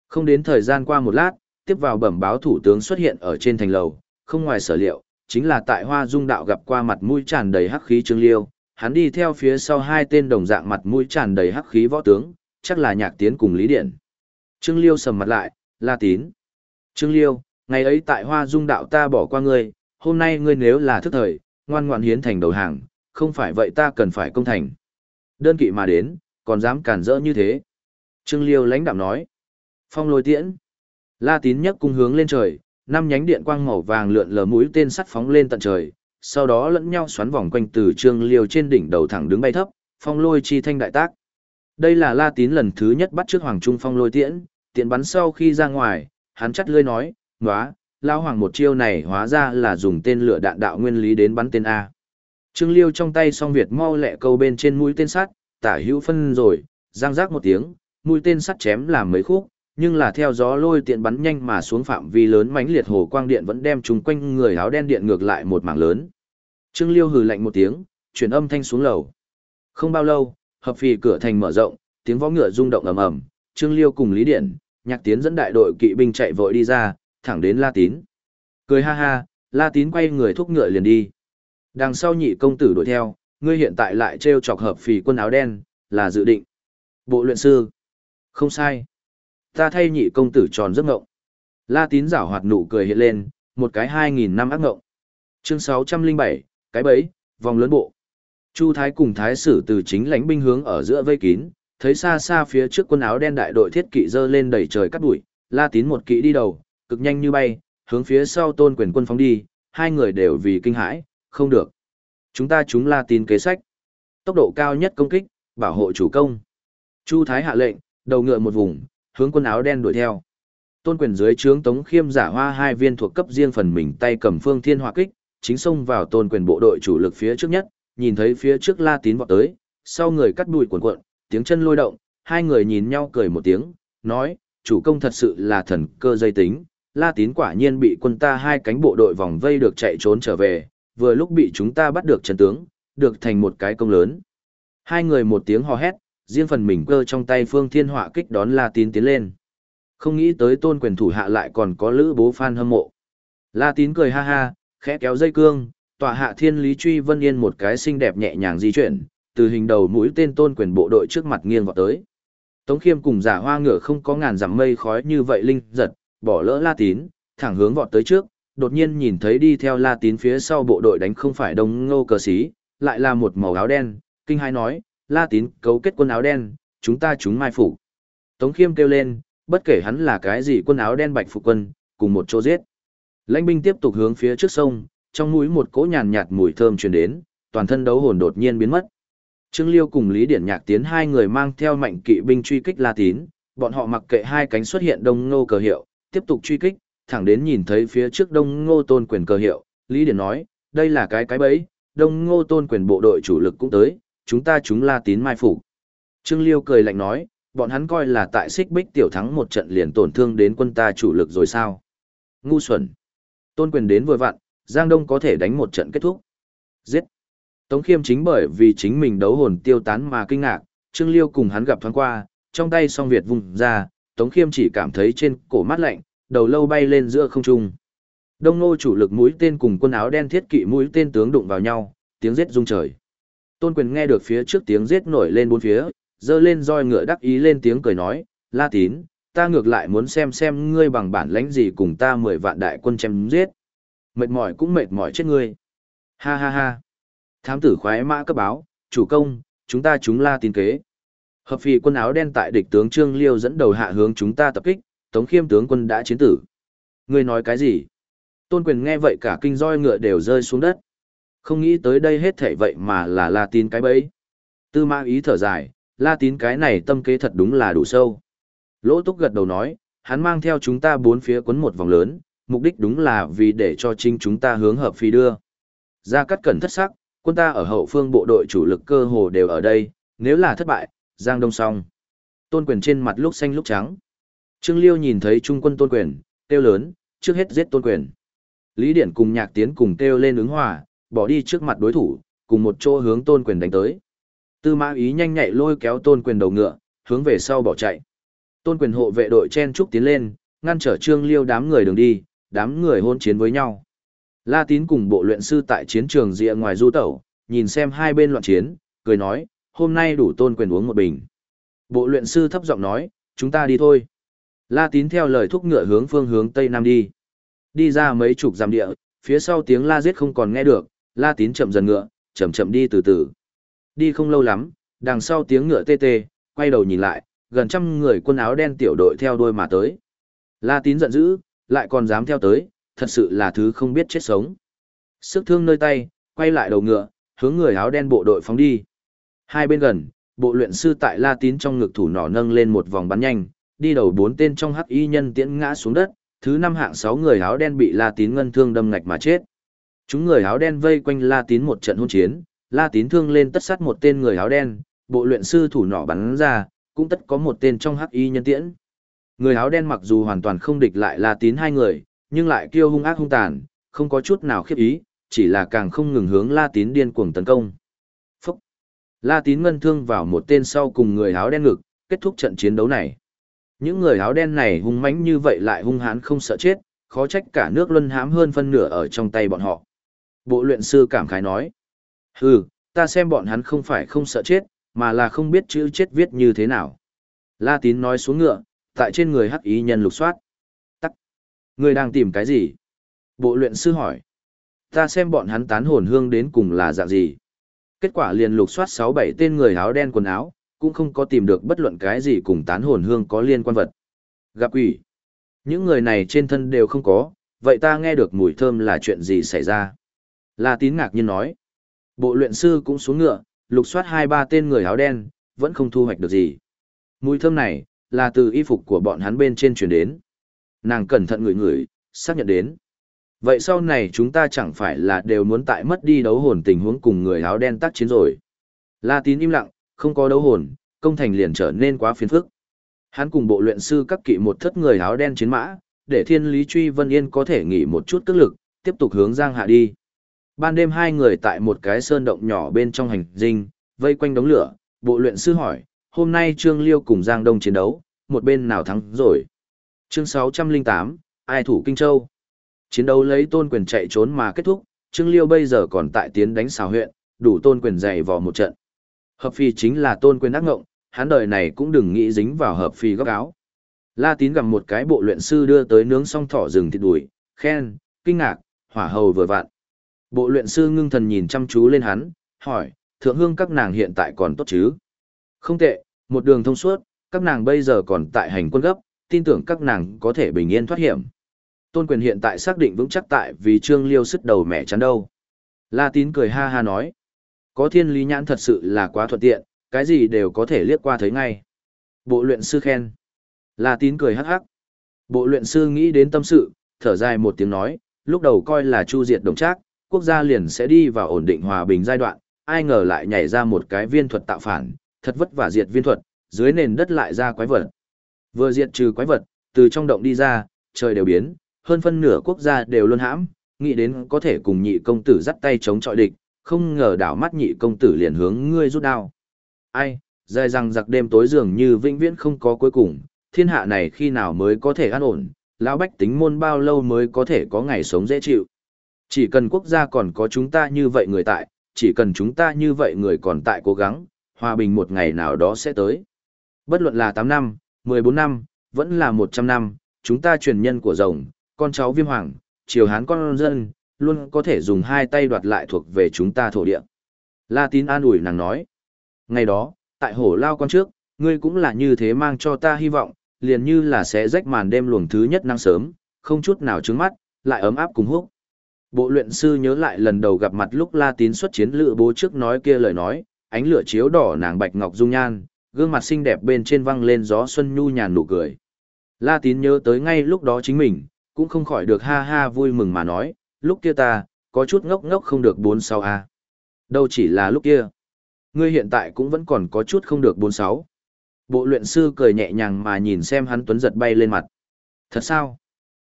Không đến thời gian qua một lát, tiếp vào bẩm báo thủ tướng xuất hiện ở trên thành lầu, không ngoài sở liệu, chính là tại Hoa Dung đạo gặp qua mặt mũi tràn đầy hắc khí Trương Liêu, hắn đi theo phía sau hai tên đồng dạng mặt mũi tràn đầy hắc khí võ tướng, chắc là Nhạc Tiến cùng Lý Điện. Trương Liêu sầm mặt lại, La Tín. Trương Liêu, ngày ấy tại Hoa Dung đạo ta bỏ qua ngươi, hôm nay ngươi nếu là thức thời, ngoan ngoãn hiến thành đầu hàng, không phải vậy ta cần phải công thành. Đơn kỵ mà đến, còn dám cản rỡ như thế. Trương Liêu lãnh đạm nói. Phong lôi tiễn. La tín nhấc cung hướng lên trời, năm nhánh điện quang màu vàng lượn lờ mũi tên sắt phóng lên tận trời, sau đó lẫn nhau xoắn vòng quanh từ Trương Liêu trên đỉnh đầu thẳng đứng bay thấp, phong lôi chi thanh đại tác. Đây là La tín lần thứ nhất bắt trước Hoàng Trung phong lôi tiễn, tiện bắn sau khi ra ngoài, hắn chắt lươi nói, ngóa, Lão Hoàng một chiêu này hóa ra là dùng tên lửa đạn đạo nguyên lý đến bắn tên A. Trương Liêu trong tay song Việt mau lẹ câu bên trên mũi tên sắt, tả hữu phân rồi, giang rác một tiếng, mũi tên sắt chém làm mấy khúc, nhưng là theo gió lôi tiện bắn nhanh mà xuống phạm vi lớn mãnh liệt hồ quang điện vẫn đem chúng quanh người áo đen điện ngược lại một mảng lớn. Trương Liêu hừ lạnh một tiếng, chuyển âm thanh xuống lầu. Không bao lâu, hợp phì cửa thành mở rộng, tiếng võ ngựa rung động ầm ầm, Trương Liêu cùng Lý Điện, Nhạc Tiến dẫn đại đội kỵ binh chạy vội đi ra, thẳng đến La Tín. Cười ha ha, La Tín quay người thúc ngựa liền đi. Đằng sau nhị công tử đuổi theo, ngươi hiện tại lại treo chọc hợp phì quân áo đen, là dự định. Bộ luyện sư. Không sai. Ta thay nhị công tử tròn giấc ngộng. La Tín giảo hoạt nụ cười hiện lên, một cái hai nghìn năm ác ngộng. Chương sáu trăm linh bảy, cái bẫy, vòng lớn bộ. Chu Thái cùng Thái sử từ chính lãnh binh hướng ở giữa vây kín, thấy xa xa phía trước quân áo đen đại đội thiết kỵ dơ lên đầy trời cắt đuổi, La Tín một kỵ đi đầu, cực nhanh như bay, hướng phía sau tôn quyền quân phóng đi, hai người đều vì kinh hãi, không được. Chúng ta chúng La Tín kế sách. Tốc độ cao nhất công kích, bảo hộ chủ công. Chu Thái hạ lệnh, đầu ngựa một vùng, hướng quân áo đen đuổi theo. Tôn quyền dưới trướng Tống Khiêm giả hoa hai viên thuộc cấp riêng phần mình tay cầm phương thiên hỏa kích, chính xông vào tôn quyền bộ đội chủ lực phía trước nhất, nhìn thấy phía trước La Tín vọt tới, sau người cắt đùi cuộn cuộn, tiếng chân lôi động, hai người nhìn nhau cười một tiếng, nói, chủ công thật sự là thần cơ dây tính, La Tín quả nhiên bị quân ta hai cánh bộ đội vòng vây được chạy trốn trở về, vừa lúc bị chúng ta bắt được chân tướng, được thành một cái công lớn. Hai người một tiếng hò hét, riêng phần mình cơ trong tay phương thiên họa kích đón La Tín tiến lên. Không nghĩ tới tôn quyền thủ hạ lại còn có lữ bố phan hâm mộ. La Tín cười ha ha, khẽ kéo dây cương, tọa hạ thiên lý truy vân yên một cái xinh đẹp nhẹ nhàng di chuyển, từ hình đầu mũi tên tôn quyền bộ đội trước mặt nghiêng vào tới. Tống khiêm cùng giả hoa ngựa không có ngàn dặm mây khói như vậy linh giật, bỏ lỡ la tín, thẳng hướng vọt tới trước, đột nhiên nhìn thấy đi theo la tín phía sau bộ đội đánh không phải đông ngô cờ xí, lại là một màu áo đen, kinh hai nói, la tín cấu kết quân áo đen, chúng ta chúng mai phục. Tống khiêm kêu lên, bất kể hắn là cái gì quân áo đen bạch phục quân, cùng một chỗ giết. Lãnh binh tiếp tục hướng phía trước sông, trong mũi một cỗ nhàn nhạt mùi thơm truyền đến, toàn thân đấu hồn đột nhiên biến mất. Trương Liêu cùng Lý Điển Nhạc tiến hai người mang theo mạnh kỵ binh truy kích La Tín, bọn họ mặc kệ hai cánh xuất hiện đông nô cờ hiệu, tiếp tục truy kích, thẳng đến nhìn thấy phía trước đông ngô tôn quyền cờ hiệu, Lý Điển nói, đây là cái cái bẫy, đông ngô tôn quyền bộ đội chủ lực cũng tới, chúng ta chúng La Tín mai phục. Trương Liêu cười lạnh nói, bọn hắn coi là tại xích bích tiểu thắng một trận liền tổn thương đến quân ta chủ lực rồi sao? Ngu xuẩn. Tôn quyền đến vừa vặn, Giang Đông có thể đánh một trận kết thúc. Giết. Tống Khiêm chính bởi vì chính mình đấu hồn tiêu tán mà kinh ngạc, Trương Liêu cùng hắn gặp thoáng qua, trong tay song Việt vùng ra, Tống Khiêm chỉ cảm thấy trên cổ mát lạnh, đầu lâu bay lên giữa không trung. Đông Ngô chủ lực mũi tên cùng quân áo đen thiết kỵ mũi tên tướng đụng vào nhau, tiếng giết rung trời. Tôn Quyền nghe được phía trước tiếng giết nổi lên bốn phía, dơ lên roi ngựa đắc ý lên tiếng cười nói, La Tín, ta ngược lại muốn xem xem ngươi bằng bản lãnh gì cùng ta mười vạn đại quân chém giết. Mệt mỏi cũng mệt mỏi chết ngươi. Ha ha ha. Thám tử khoái mã cấp báo, chủ công, chúng ta chúng la Tín kế. Hợp phì quân áo đen tại địch tướng Trương Liêu dẫn đầu hạ hướng chúng ta tập kích, Tống Khiêm tướng quân đã chiến tử. Ngươi nói cái gì? Tôn quyền nghe vậy cả kinh roi ngựa đều rơi xuống đất. Không nghĩ tới đây hết thảy vậy mà là la tin cái bẫy. Tư mã ý thở dài, la tín cái này tâm kế thật đúng là đủ sâu. Lỗ túc gật đầu nói, hắn mang theo chúng ta bốn phía quấn một vòng lớn, mục đích đúng là vì để cho chính chúng ta hướng hợp phi đưa. Ra cắt cẩn thất sắc, quân ta ở hậu phương bộ đội chủ lực cơ hồ đều ở đây, nếu là thất bại, Giang Đông xong. Tôn quyền trên mặt lúc xanh lúc trắng. Trương Liêu nhìn thấy trung quân tôn quyền, kêu lớn, trước hết giết tôn quyền. Lý Điển cùng nhạc tiến cùng kêu lên ứng hòa, bỏ đi trước mặt đối thủ, cùng một chỗ hướng tôn quyền đánh tới. Tư mã ý nhanh nhạy lôi kéo tôn quyền đầu ngựa, hướng về sau bỏ chạy. Tôn quyền hộ vệ đội chen trúc tiến lên, ngăn trở Trương Liêu đám người đường đi, đám người hôn chiến với nhau. La Tín cùng bộ luyện sư tại chiến trường rìa ngoài du tẩu, nhìn xem hai bên loạn chiến, cười nói, hôm nay đủ tôn quyền uống một bình. Bộ luyện sư thấp giọng nói, chúng ta đi thôi. La Tín theo lời thúc ngựa hướng phương hướng Tây Nam đi. Đi ra mấy chục dặm địa, phía sau tiếng la giết không còn nghe được, La Tín chậm dần ngựa, chậm chậm đi từ từ. Đi không lâu lắm, đằng sau tiếng ngựa tê tê, quay đầu nhìn lại, gần trăm người quân áo đen tiểu đội theo đuôi mà tới. La Tín giận dữ, lại còn dám theo tới, thật sự là thứ không biết chết sống. Sức thương nơi tay, quay lại đầu ngựa, hướng người áo đen bộ đội phóng đi. Hai bên gần, bộ luyện sư tại La Tín trong ngực thủ nỏ nâng lên một vòng bắn nhanh, đi đầu bốn tên trong hắc y nhân tiễn ngã xuống đất, Thứ năm hạng sáu người áo đen bị La Tín ngân thương đâm ngạch mà chết. Chúng người áo đen vây quanh La Tín một trận hôn chiến, La Tín thương lên tất sát một tên người áo đen, bộ luyện sư thủ nỏ bắn ra, cũng tất có một tên trong hắc y nhân tiễn. Người áo đen mặc dù hoàn toàn không địch lại La Tín hai người, nhưng lại kiêu hung ác hung tàn, không có chút nào khiếp ý, chỉ là càng không ngừng hướng La Tín điên cuồng tấn công. La Tín ngân thương vào một tên sau cùng người áo đen ngực, kết thúc trận chiến đấu này. Những người áo đen này hung mãnh như vậy lại hung hãn không sợ chết, khó trách cả nước luân hãm hơn phân nửa ở trong tay bọn họ. Bộ luyện sư cảm khái nói. Hừ, ta xem bọn hắn không phải không sợ chết, mà là không biết chữ chết viết như thế nào. La tín nói xuống ngựa, tại trên người hắc ý nhân lục soát. Tắc. Người đang tìm cái gì? Bộ luyện sư hỏi. Ta xem bọn hắn tán hồn hương đến cùng là dạng gì. Kết quả liền lục soát 6-7 tên người áo đen quần áo, cũng không có tìm được bất luận cái gì cùng tán hồn hương có liên quan vật. Gặp quỷ. Những người này trên thân đều không có, vậy ta nghe được mùi thơm là chuyện gì xảy ra? La tín ngạc nhiên nói. Bộ luyện sư cũng xuống ngựa, lục soát hai ba tên người áo đen, vẫn không thu hoạch được gì. Mùi thơm này, là từ y phục của bọn hắn bên trên truyền đến. Nàng cẩn thận ngửi ngửi, xác nhận đến. Vậy sau này chúng ta chẳng phải là đều muốn tại mất đi đấu hồn tình huống cùng người áo đen tác chiến rồi. La tín im lặng, không có đấu hồn, công thành liền trở nên quá phiền phức. Hắn cùng bộ luyện sư các kỵ một thất người áo đen chiến mã, để thiên lý truy vân yên có thể nghỉ một chút tức lực, tiếp tục hướng giang hạ đi. Ban đêm hai người tại một cái sơn động nhỏ bên trong hành dinh, vây quanh đống lửa, bộ luyện sư hỏi, hôm nay Trương Liêu cùng Giang Đông chiến đấu, một bên nào thắng rồi. Chương 608, ai thủ Kinh Châu. Chiến đấu lấy tôn quyền chạy trốn mà kết thúc, Trương Liêu bây giờ còn tại tiến đánh xào huyện, đủ tôn quyền dày vò một trận. Hợp phi chính là tôn quyền ác ngộng, hắn đời này cũng đừng nghĩ dính vào hợp phi góc áo. La tín gặp một cái bộ luyện sư đưa tới nướng xong thỏ rừng thịt đùi, khen, kinh ngạc, hỏa hầu vừa vặn. Bộ luyện sư ngưng thần nhìn chăm chú lên hắn, hỏi, thượng hương các nàng hiện tại còn tốt chứ? Không tệ, một đường thông suốt, các nàng bây giờ còn tại hành quân gấp, tin tưởng các nàng có thể bình yên thoát hiểm. Tôn quyền hiện tại xác định vững chắc tại vì trương liêu sức đầu mẹ chắn đâu. La tín cười ha ha nói. Có thiên lý nhãn thật sự là quá thuận tiện, cái gì đều có thể liếc qua thấy ngay. Bộ luyện sư khen. La tín cười hắc hắc. Bộ luyện sư nghĩ đến tâm sự, thở dài một tiếng nói, lúc đầu coi là chu diệt đồng trác, quốc gia liền sẽ đi vào ổn định hòa bình giai đoạn, ai ngờ lại nhảy ra một cái viên thuật tạo phản, thật vất vả diệt viên thuật, dưới nền đất lại ra quái vật. Vừa diệt trừ quái vật, từ trong động đi ra, trời đều biến, hơn phân nửa quốc gia đều luôn hãm, nghĩ đến có thể cùng nhị công tử dắt tay chống chọi địch, không ngờ đảo mắt nhị công tử liền hướng ngươi rút đao. Ai, dài rằng giặc đêm tối dường như vĩnh viễn không có cuối cùng, thiên hạ này khi nào mới có thể an ổn, lão bách tính môn bao lâu mới có thể có ngày sống dễ chịu. Chỉ cần quốc gia còn có chúng ta như vậy người tại, chỉ cần chúng ta như vậy người còn tại cố gắng, hòa bình một ngày nào đó sẽ tới. Bất luận là 8 năm, 14 năm, vẫn là 100 năm, chúng ta truyền nhân của rồng, con cháu viêm hoàng, triều hán con dân, luôn có thể dùng hai tay đoạt lại thuộc về chúng ta thổ địa. La tín an ủi nàng nói. Ngày đó, tại hổ lao con trước, ngươi cũng là như thế mang cho ta hy vọng, liền như là sẽ rách màn đêm luồng thứ nhất năng sớm, không chút nào trứng mắt, lại ấm áp cùng húc. Bộ luyện sư nhớ lại lần đầu gặp mặt lúc La Tín xuất chiến lựa bố trước nói kia lời nói, ánh lửa chiếu đỏ nàng bạch ngọc dung nhan, gương mặt xinh đẹp bên trên văng lên gió xuân nhu nhàn nụ cười. La Tín nhớ tới ngay lúc đó chính mình, cũng không khỏi được ha ha vui mừng mà nói, lúc kia ta, có chút ngốc ngốc không được bốn sáu a. Đâu chỉ là lúc kia. Ngươi hiện tại cũng vẫn còn có chút không được bốn sáu. Bộ luyện sư cười nhẹ nhàng mà nhìn xem hắn tuấn giật bay lên mặt. Thật sao?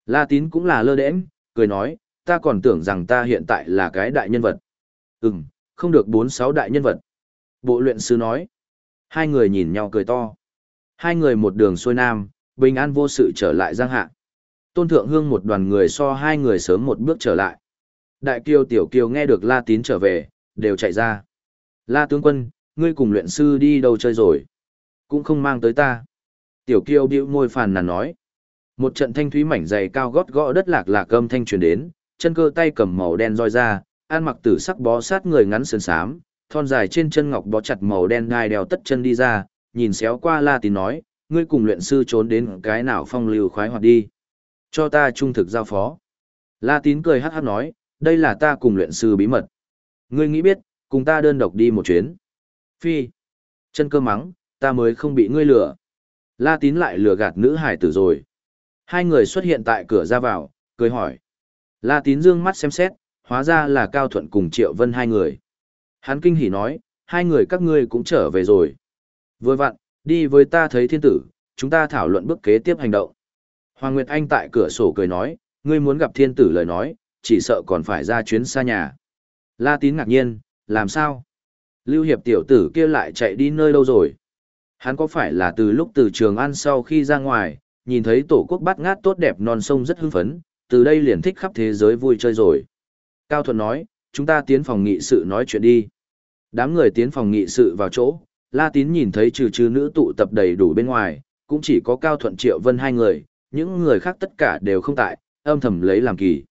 La Tín cũng là lơ đễnh, cười nói, ta còn tưởng rằng ta hiện tại là cái đại nhân vật. Ừm, không được bốn sáu đại nhân vật. Bộ luyện sư nói. Hai người nhìn nhau cười to. Hai người một đường xuôi nam, bình an vô sự trở lại giang hạ. Tôn Thượng Hương một đoàn người so hai người sớm một bước trở lại. Đại kiều tiểu kiều nghe được La Tín trở về, đều chạy ra. La tướng quân, ngươi cùng luyện sư đi đâu chơi rồi? Cũng không mang tới ta. Tiểu kiều bĩu môi phàn nàn nói. Một trận thanh thúy mảnh dày cao gót gõ đất lạc lạc âm thanh truyền đến, chân cơ tay cầm màu đen roi ra, an mặc tử sắc bó sát người ngắn sườn xám, thon dài trên chân ngọc bó chặt màu đen ngai đeo tất chân đi ra, nhìn xéo qua La Tín nói, ngươi cùng luyện sư trốn đến cái nào phong lưu khoái hoạt đi. Cho ta trung thực giao phó. La Tín cười hát hát nói, đây là ta cùng luyện sư bí mật. Ngươi nghĩ biết, cùng ta đơn độc đi một chuyến. Phi. Chân cơ mắng, ta mới không bị ngươi lừa. La Tín lại lừa gạt nữ hải tử rồi. Hai người xuất hiện tại cửa ra vào, cười hỏi. La tín dương mắt xem xét, hóa ra là Cao Thuận cùng Triệu Vân hai người. Hắn kinh hỉ nói, hai người các ngươi cũng trở về rồi. Vừa vặn, đi với ta thấy thiên tử, chúng ta thảo luận bước kế tiếp hành động. Hoàng Nguyệt Anh tại cửa sổ cười nói, ngươi muốn gặp thiên tử lời nói, chỉ sợ còn phải ra chuyến xa nhà. La tín ngạc nhiên, làm sao? Lưu Hiệp tiểu tử kia lại chạy đi nơi đâu rồi? Hắn có phải là từ lúc từ trường ăn sau khi ra ngoài, nhìn thấy tổ quốc bát ngát tốt đẹp non sông rất hưng phấn, từ đây liền thích khắp thế giới vui chơi rồi. Cao Thuận nói, chúng ta tiến phòng nghị sự nói chuyện đi. Đám người tiến phòng nghị sự vào chỗ, La Tín nhìn thấy trừ trừ nữ tụ tập đầy đủ bên ngoài, cũng chỉ có Cao Thuận Triệu Vân hai người, những người khác tất cả đều không tại, âm thầm lấy làm kỳ.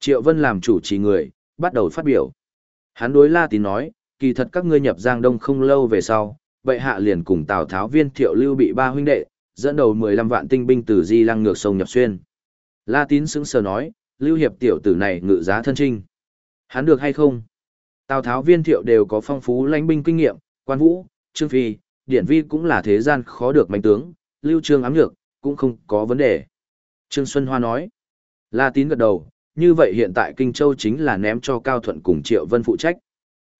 Triệu Vân làm chủ trì người, bắt đầu phát biểu. Hắn đối La Tín nói, kỳ thật các ngươi nhập Giang Đông không lâu về sau, bệ hạ liền cùng Tào Tháo viên thiệu lưu bị ba huynh đệ, dẫn đầu 15 vạn tinh binh từ Di Lăng ngược sông nhập xuyên. La Tín sững sờ nói, lưu hiệp tiểu tử này ngự giá thân trinh. Hắn được hay không? Tào Tháo viên thiệu đều có phong phú lãnh binh kinh nghiệm, quan vũ, trương phi, điển vi cũng là thế gian khó được mạnh tướng, lưu trương ám nhược, cũng không có vấn đề. Trương Xuân Hoa nói, La Tín gật đầu, như vậy hiện tại Kinh Châu chính là ném cho Cao Thuận cùng Triệu Vân phụ trách.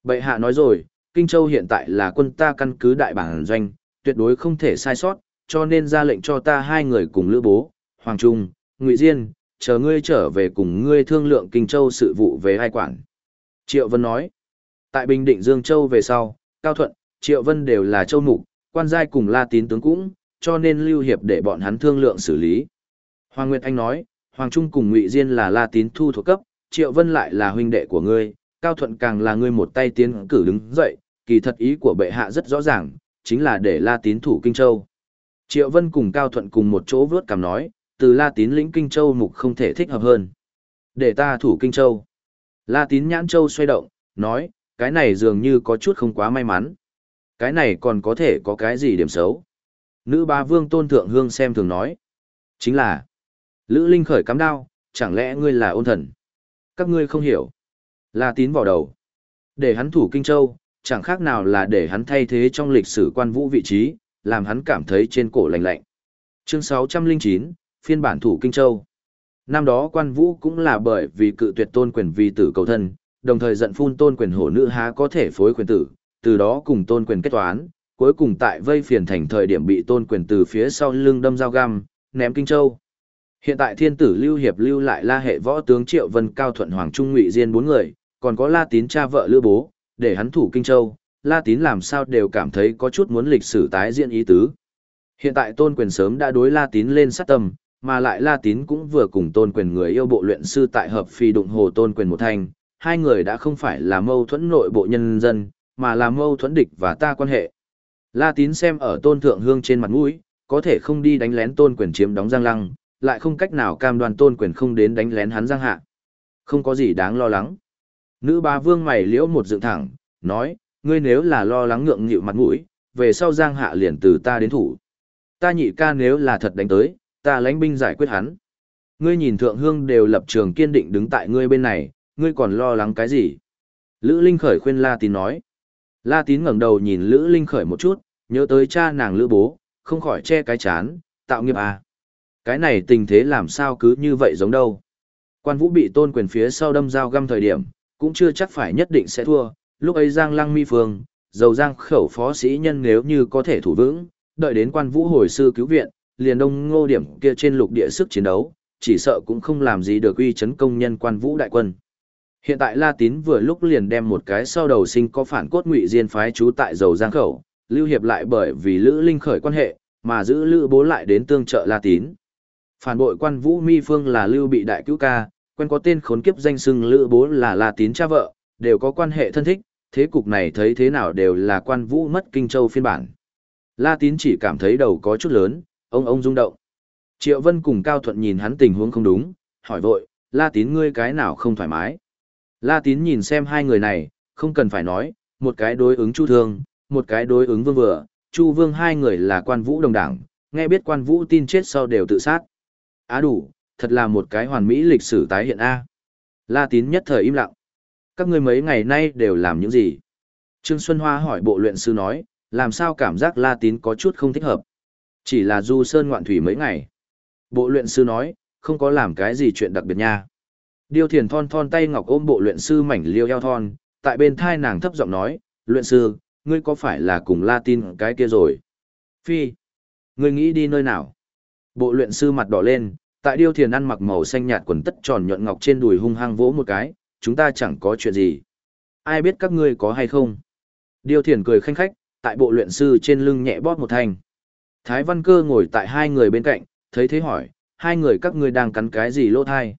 Bệ hạ nói rồi, Kinh Châu hiện tại là quân ta căn cứ đại bản doanh, tuyệt đối không thể sai sót, cho nên ra lệnh cho ta hai người cùng lữ bố, Hoàng Trung, Ngụy Diên, chờ ngươi trở về cùng ngươi thương lượng Kinh Châu sự vụ về hai quản. Triệu Vân nói, tại Bình Định Dương Châu về sau, Cao Thuận, Triệu Vân đều là châu mục, quan giai cùng La Tín tướng cũng, cho nên lưu hiệp để bọn hắn thương lượng xử lý. Hoàng Nguyệt Anh nói, Hoàng Trung cùng Ngụy Diên là La Tín thu thuộc cấp, Triệu Vân lại là huynh đệ của ngươi, Cao Thuận càng là ngươi một tay tiến cử đứng dậy, kỳ thật ý của bệ hạ rất rõ ràng, chính là để La Tín thủ Kinh Châu. Triệu Vân cùng Cao Thuận cùng một chỗ vớt cằm nói, từ La Tín lĩnh Kinh Châu mục không thể thích hợp hơn. Để ta thủ Kinh Châu. La Tín nhãn châu xoay động, nói, cái này dường như có chút không quá may mắn. Cái này còn có thể có cái gì điểm xấu. Nữ ba vương tôn thượng hương xem thường nói. Chính là, Lữ Linh khởi cắm đao, chẳng lẽ ngươi là ôn thần? Các ngươi không hiểu. La tín vào đầu. Để hắn thủ Kinh Châu, chẳng khác nào là để hắn thay thế trong lịch sử quan vũ vị trí, làm hắn cảm thấy trên cổ lạnh lạnh. Chương 609, phiên bản thủ Kinh Châu. Năm đó quan vũ cũng là bởi vì cự tuyệt tôn quyền vì tử cầu thân, đồng thời giận phun tôn quyền hổ nữ há có thể phối quyền tử, từ đó cùng tôn quyền kết toán, cuối cùng tại vây phiền thành thời điểm bị tôn quyền từ phía sau lưng đâm dao găm, ném Kinh Châu. Hiện tại thiên tử Lưu Hiệp lưu lại la hệ võ tướng Triệu Vân Cao Thuận Hoàng Trung Ngụy Diên bốn người, còn có La Tín cha vợ Lữ Bố, để hắn thủ Kinh Châu, La Tín làm sao đều cảm thấy có chút muốn lịch sử tái diễn ý tứ. Hiện tại Tôn Quyền sớm đã đối La Tín lên sát tâm, mà lại La Tín cũng vừa cùng Tôn Quyền người yêu bộ luyện sư tại hợp phi đụng hồ Tôn Quyền một thành, hai người đã không phải là mâu thuẫn nội bộ nhân dân, mà là mâu thuẫn địch và ta quan hệ. La Tín xem ở Tôn Thượng Hương trên mặt mũi, có thể không đi đánh lén Tôn Quyền chiếm đóng Giang Lăng, lại không cách nào cam đoan Tôn Quyền không đến đánh lén hắn Giang Hạ. Không có gì đáng lo lắng. Nữ bá vương mày liễu một dựng thẳng, nói, ngươi nếu là lo lắng ngượng nghịu mặt mũi, về sau giang hạ liền từ ta đến thủ. Ta nhị ca nếu là thật đánh tới, ta lãnh binh giải quyết hắn. Ngươi nhìn thượng hương đều lập trường kiên định đứng tại ngươi bên này, ngươi còn lo lắng cái gì? Lữ Linh Khởi khuyên La Tín nói. La Tín ngẩng đầu nhìn Lữ Linh Khởi một chút, nhớ tới cha nàng Lữ bố, không khỏi che cái chán, tạo nghiệp à. Cái này tình thế làm sao cứ như vậy giống đâu. Quan vũ bị tôn quyền phía sau đâm dao găm thời điểm, cũng chưa chắc phải nhất định sẽ thua, lúc ấy Giang Lăng Mi Phương, dầu Giang khẩu phó sĩ nhân nếu như có thể thủ vững, đợi đến quan vũ hồi sư cứu viện, liền đông ngô điểm kia trên lục địa sức chiến đấu, chỉ sợ cũng không làm gì được uy chấn công nhân quan vũ đại quân. Hiện tại La Tín vừa lúc liền đem một cái sau đầu sinh có phản cốt ngụy diên phái trú tại dầu Giang khẩu, lưu hiệp lại bởi vì Lữ Linh khởi quan hệ, mà giữ Lữ bố lại đến tương trợ La Tín. Phản bội quan vũ mi phương là Lưu bị đại cứu ca, quen có tên khốn kiếp danh xưng lữ bố là La Tín cha vợ, đều có quan hệ thân thích, thế cục này thấy thế nào đều là quan vũ mất kinh châu phiên bản. La Tín chỉ cảm thấy đầu có chút lớn, ông ông rung động. Triệu Vân cùng Cao Thuận nhìn hắn tình huống không đúng, hỏi vội, La Tín ngươi cái nào không thoải mái. La Tín nhìn xem hai người này, không cần phải nói, một cái đối ứng Chu Thương, một cái đối ứng Vương Vừa, Chu Vương hai người là quan vũ đồng đảng, nghe biết quan vũ tin chết sau đều tự sát. Á đủ, thật là một cái hoàn mỹ lịch sử tái hiện A. La tín nhất thời im lặng. Các ngươi mấy ngày nay đều làm những gì? Trương Xuân Hoa hỏi bộ luyện sư nói, làm sao cảm giác La tín có chút không thích hợp? Chỉ là du sơn ngoạn thủy mấy ngày. Bộ luyện sư nói, không có làm cái gì chuyện đặc biệt nha. Điêu thiền thon thon tay ngọc ôm bộ luyện sư mảnh liêu eo thon, tại bên thai nàng thấp giọng nói, luyện sư, ngươi có phải là cùng la tin cái kia rồi? Phi, ngươi nghĩ đi nơi nào? Bộ luyện sư mặt đỏ lên, tại điêu thiền ăn mặc màu xanh nhạt quần tất tròn nhuận ngọc trên đùi hung hăng vỗ một cái, chúng ta chẳng có chuyện gì. Ai biết các ngươi có hay không? Điêu thiền cười khanh khách, tại bộ luyện sư trên lưng nhẹ bóp một thanh. Thái văn cơ ngồi tại hai người bên cạnh, thấy thế hỏi, hai người các ngươi đang cắn cái gì lỗ thai?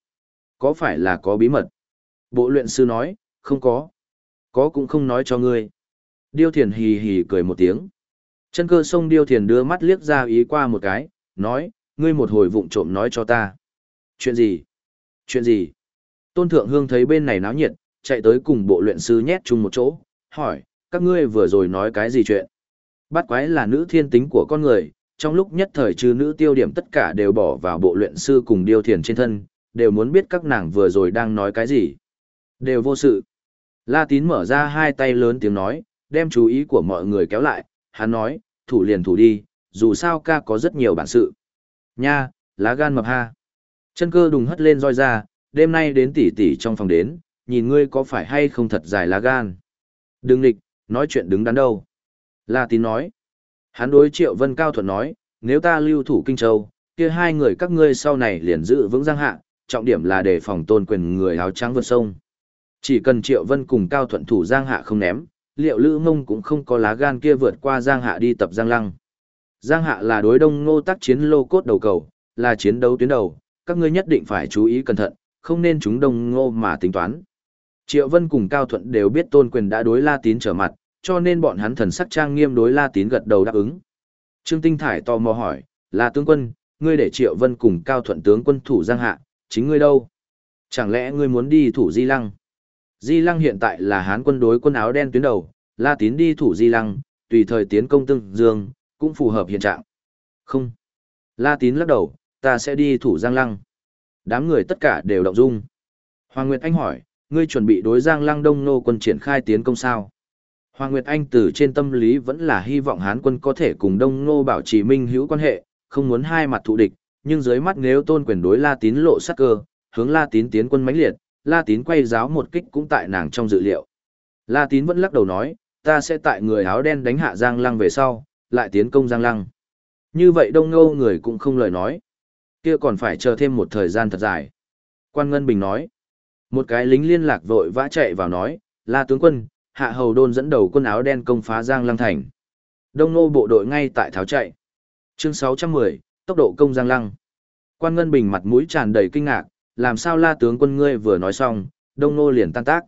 Có phải là có bí mật? Bộ luyện sư nói, không có. Có cũng không nói cho ngươi. Điêu thiền hì hì cười một tiếng. Chân cơ sông điêu thiền đưa mắt liếc ra ý qua một cái, nói, ngươi một hồi vụng trộm nói cho ta. Chuyện gì? Chuyện gì? Tôn Thượng Hương thấy bên này náo nhiệt, chạy tới cùng bộ luyện sư nhét chung một chỗ, hỏi, các ngươi vừa rồi nói cái gì chuyện? Bắt quái là nữ thiên tính của con người, trong lúc nhất thời trừ nữ tiêu điểm tất cả đều bỏ vào bộ luyện sư cùng điêu thiền trên thân, đều muốn biết các nàng vừa rồi đang nói cái gì. Đều vô sự. La tín mở ra hai tay lớn tiếng nói, đem chú ý của mọi người kéo lại, hắn nói, thủ liền thủ đi, dù sao ca có rất nhiều bản sự. Nha, lá gan mập ha. Chân cơ đùng hất lên roi ra, đêm nay đến tỉ tỉ trong phòng đến, nhìn ngươi có phải hay không thật dài lá gan. Đừng nghịch, nói chuyện đứng đắn đâu. La tín nói. Hắn đối triệu vân cao thuận nói, nếu ta lưu thủ Kinh Châu, kia hai người các ngươi sau này liền giữ vững giang hạ, trọng điểm là để phòng tôn quyền người áo trắng vượt sông. Chỉ cần triệu vân cùng cao thuận thủ giang hạ không ném, liệu lữ mông cũng không có lá gan kia vượt qua giang hạ đi tập giang lăng. Giang hạ là đối đông ngô tác chiến lô cốt đầu cầu, là chiến đấu tuyến đầu, các ngươi nhất định phải chú ý cẩn thận, không nên chúng đông ngô mà tính toán. Triệu Vân cùng Cao Thuận đều biết tôn quyền đã đối La Tín trở mặt, cho nên bọn hắn thần sắc trang nghiêm đối La Tín gật đầu đáp ứng. Trương Tinh Thải tò mò hỏi, là tướng quân, ngươi để Triệu Vân cùng Cao Thuận tướng quân thủ Giang Hạ, chính ngươi đâu? Chẳng lẽ ngươi muốn đi thủ Di Lăng? Di Lăng hiện tại là hán quân đối quân áo đen tuyến đầu, La Tín đi thủ Di Lăng, tùy thời tiến công tương dương, cũng phù hợp hiện trạng. Không. La Tín lắc đầu, ta sẽ đi thủ Giang Lăng. Đám người tất cả đều động dung. Hoàng Nguyệt Anh hỏi, ngươi chuẩn bị đối Giang Lăng Đông Nô quân triển khai tiến công sao? Hoàng Nguyệt Anh từ trên tâm lý vẫn là hy vọng Hán quân có thể cùng Đông Nô bảo trì minh hữu quan hệ, không muốn hai mặt thù địch, nhưng dưới mắt nếu tôn quyền đối La Tín lộ sắc cơ, hướng La Tín tiến quân mãnh liệt, La Tín quay giáo một kích cũng tại nàng trong dự liệu. La Tín vẫn lắc đầu nói, ta sẽ tại người áo đen đánh hạ Giang Lăng về sau, lại tiến công Giang Lăng. Như vậy Đông ngâu người cũng không lời nói. Kia còn phải chờ thêm một thời gian thật dài. Quan Ngân Bình nói, một cái lính liên lạc vội vã chạy vào nói, La tướng quân, hạ hầu đôn dẫn đầu quân áo đen công phá Giang Lăng Thành. Đông Ngô bộ đội ngay tại tháo chạy. Chương 610, tốc độ công Giang Lăng. Quan Ngân Bình mặt mũi tràn đầy kinh ngạc, làm sao la tướng quân ngươi vừa nói xong, đông nô liền tan tác.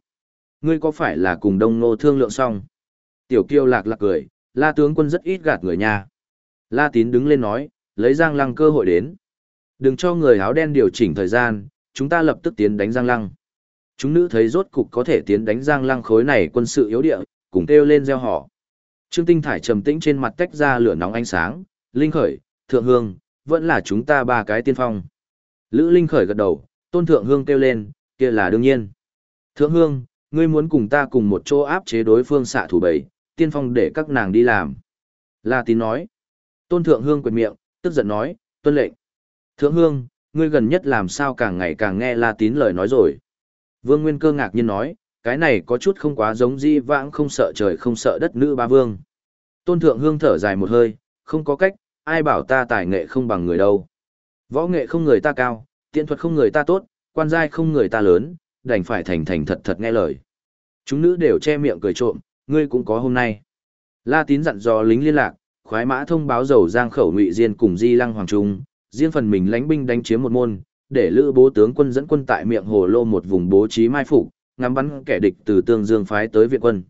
Ngươi có phải là cùng đông nô thương lượng xong? Tiểu kiêu lạc lạc cười, la tướng quân rất ít gạt người nhà. La tín đứng lên nói, lấy Giang Lăng cơ hội đến. Đừng cho người áo đen điều chỉnh thời gian, chúng ta lập tức tiến đánh Giang Lăng. Chúng nữ thấy rốt cục có thể tiến đánh giang lăng khối này quân sự yếu địa, cùng kêu lên gieo họ. Trương Tinh Thải trầm tĩnh trên mặt tách ra lửa nóng ánh sáng, Linh Khởi, Thượng Hương, vẫn là chúng ta ba cái tiên phong. Lữ Linh Khởi gật đầu, Tôn Thượng Hương kêu lên, kia là đương nhiên. Thượng Hương, ngươi muốn cùng ta cùng một chỗ áp chế đối phương xạ thủ bảy, tiên phong để các nàng đi làm. La Tín nói. Tôn Thượng Hương quyệt miệng, tức giận nói, tuân lệnh. Thượng Hương, ngươi gần nhất làm sao càng ngày càng nghe La Tín lời nói rồi. Vương Nguyên cơ ngạc nhiên nói, cái này có chút không quá giống di vãng không sợ trời không sợ đất nữ ba vương. Tôn Thượng Hương thở dài một hơi, không có cách, ai bảo ta tài nghệ không bằng người đâu. Võ nghệ không người ta cao, tiện thuật không người ta tốt, quan giai không người ta lớn, đành phải thành thành thật thật nghe lời. Chúng nữ đều che miệng cười trộm, ngươi cũng có hôm nay. La tín dặn dò lính liên lạc, khoái mã thông báo dầu giang khẩu ngụy diên cùng di lăng hoàng trung, riêng phần mình lãnh binh đánh chiếm một môn, để lữ bố tướng quân dẫn quân tại miệng hồ lô một vùng bố trí mai phục ngắm bắn kẻ địch từ tương dương phái tới viện quân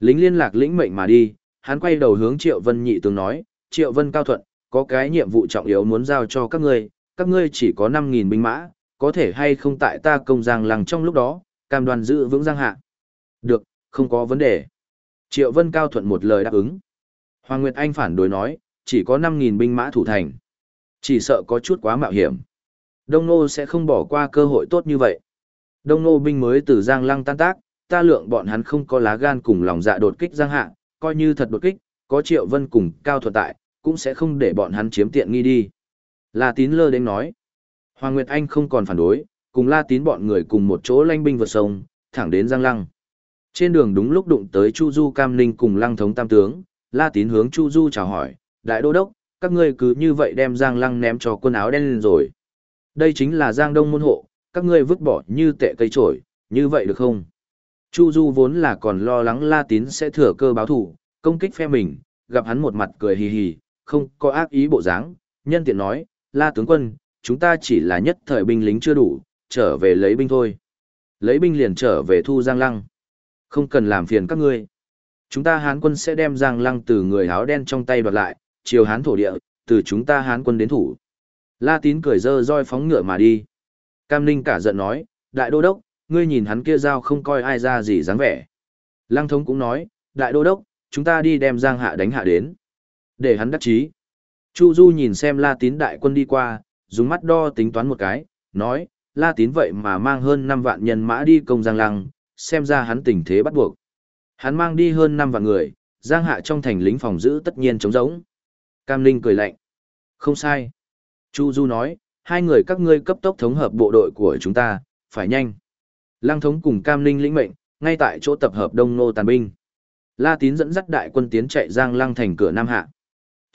lính liên lạc lĩnh mệnh mà đi hắn quay đầu hướng triệu vân nhị tướng nói triệu vân cao thuận có cái nhiệm vụ trọng yếu muốn giao cho các ngươi các ngươi chỉ có năm nghìn binh mã có thể hay không tại ta công giang lăng trong lúc đó cam đoan giữ vững giang hạ? Được không có vấn đề. Triệu vân cao thuận một lời đáp ứng. Hoàng nguyệt anh phản đối nói chỉ có năm nghìn binh mã thủ thành. Chỉ sợ có chút quá mạo hiểm. Đông Nô sẽ không bỏ qua cơ hội tốt như vậy. Đông Nô binh mới từ Giang Lăng tan tác, ta lượng bọn hắn không có lá gan cùng lòng dạ đột kích Giang Hạ, coi như thật đột kích, có Triệu Vân cùng Cao Thuận tại, cũng sẽ không để bọn hắn chiếm tiện nghi đi. La Tín lơ đến nói. Hoàng Nguyệt Anh không còn phản đối, cùng La Tín bọn người cùng một chỗ lanh binh vượt sông, thẳng đến Giang Lăng. Trên đường đúng lúc đụng tới Chu Du Cam Ninh cùng Lăng Thống Tam Tướng, La Tín hướng Chu Du chào hỏi, Đại Đô Đốc, các ngươi cứ như vậy đem Giang Lăng ném cho quân áo đen lên rồi. Đây chính là Giang Đông môn hộ, các ngươi vứt bỏ như tệ cây trổi, như vậy được không? Chu Du vốn là còn lo lắng La Tín sẽ thừa cơ báo thủ, công kích phe mình, gặp hắn một mặt cười hì hì, không có ác ý bộ dáng, nhân tiện nói, La tướng quân, chúng ta chỉ là nhất thời binh lính chưa đủ, trở về lấy binh thôi. Lấy binh liền trở về thu Giang Lăng. Không cần làm phiền các ngươi. Chúng ta Hán quân sẽ đem Giang Lăng từ người áo đen trong tay đoạt lại, chiều Hán thổ địa, từ chúng ta Hán quân đến thủ. La Tín cười dơ roi phóng ngựa mà đi. Cam Ninh cả giận nói, Đại Đô Đốc, ngươi nhìn hắn kia dao không coi ai ra gì dáng vẻ. Lăng Thống cũng nói, Đại Đô Đốc, chúng ta đi đem Giang Hạ đánh hạ đến. Để hắn đắc chí. Chu Du nhìn xem La Tín đại quân đi qua, dùng mắt đo tính toán một cái, nói, La Tín vậy mà mang hơn 5 vạn nhân mã đi công Giang Lăng, xem ra hắn tình thế bắt buộc. Hắn mang đi hơn 5 vạn người, Giang Hạ trong thành lính phòng giữ tất nhiên trống rỗng. Cam Linh cười lạnh. Không sai. Chu Du nói, hai người các ngươi cấp tốc thống hợp bộ đội của chúng ta, phải nhanh. Lăng thống cùng Cam Linh lĩnh mệnh, ngay tại chỗ tập hợp đông nô tàn binh. La Tín dẫn dắt đại quân tiến chạy Giang Lăng thành cửa Nam Hạ.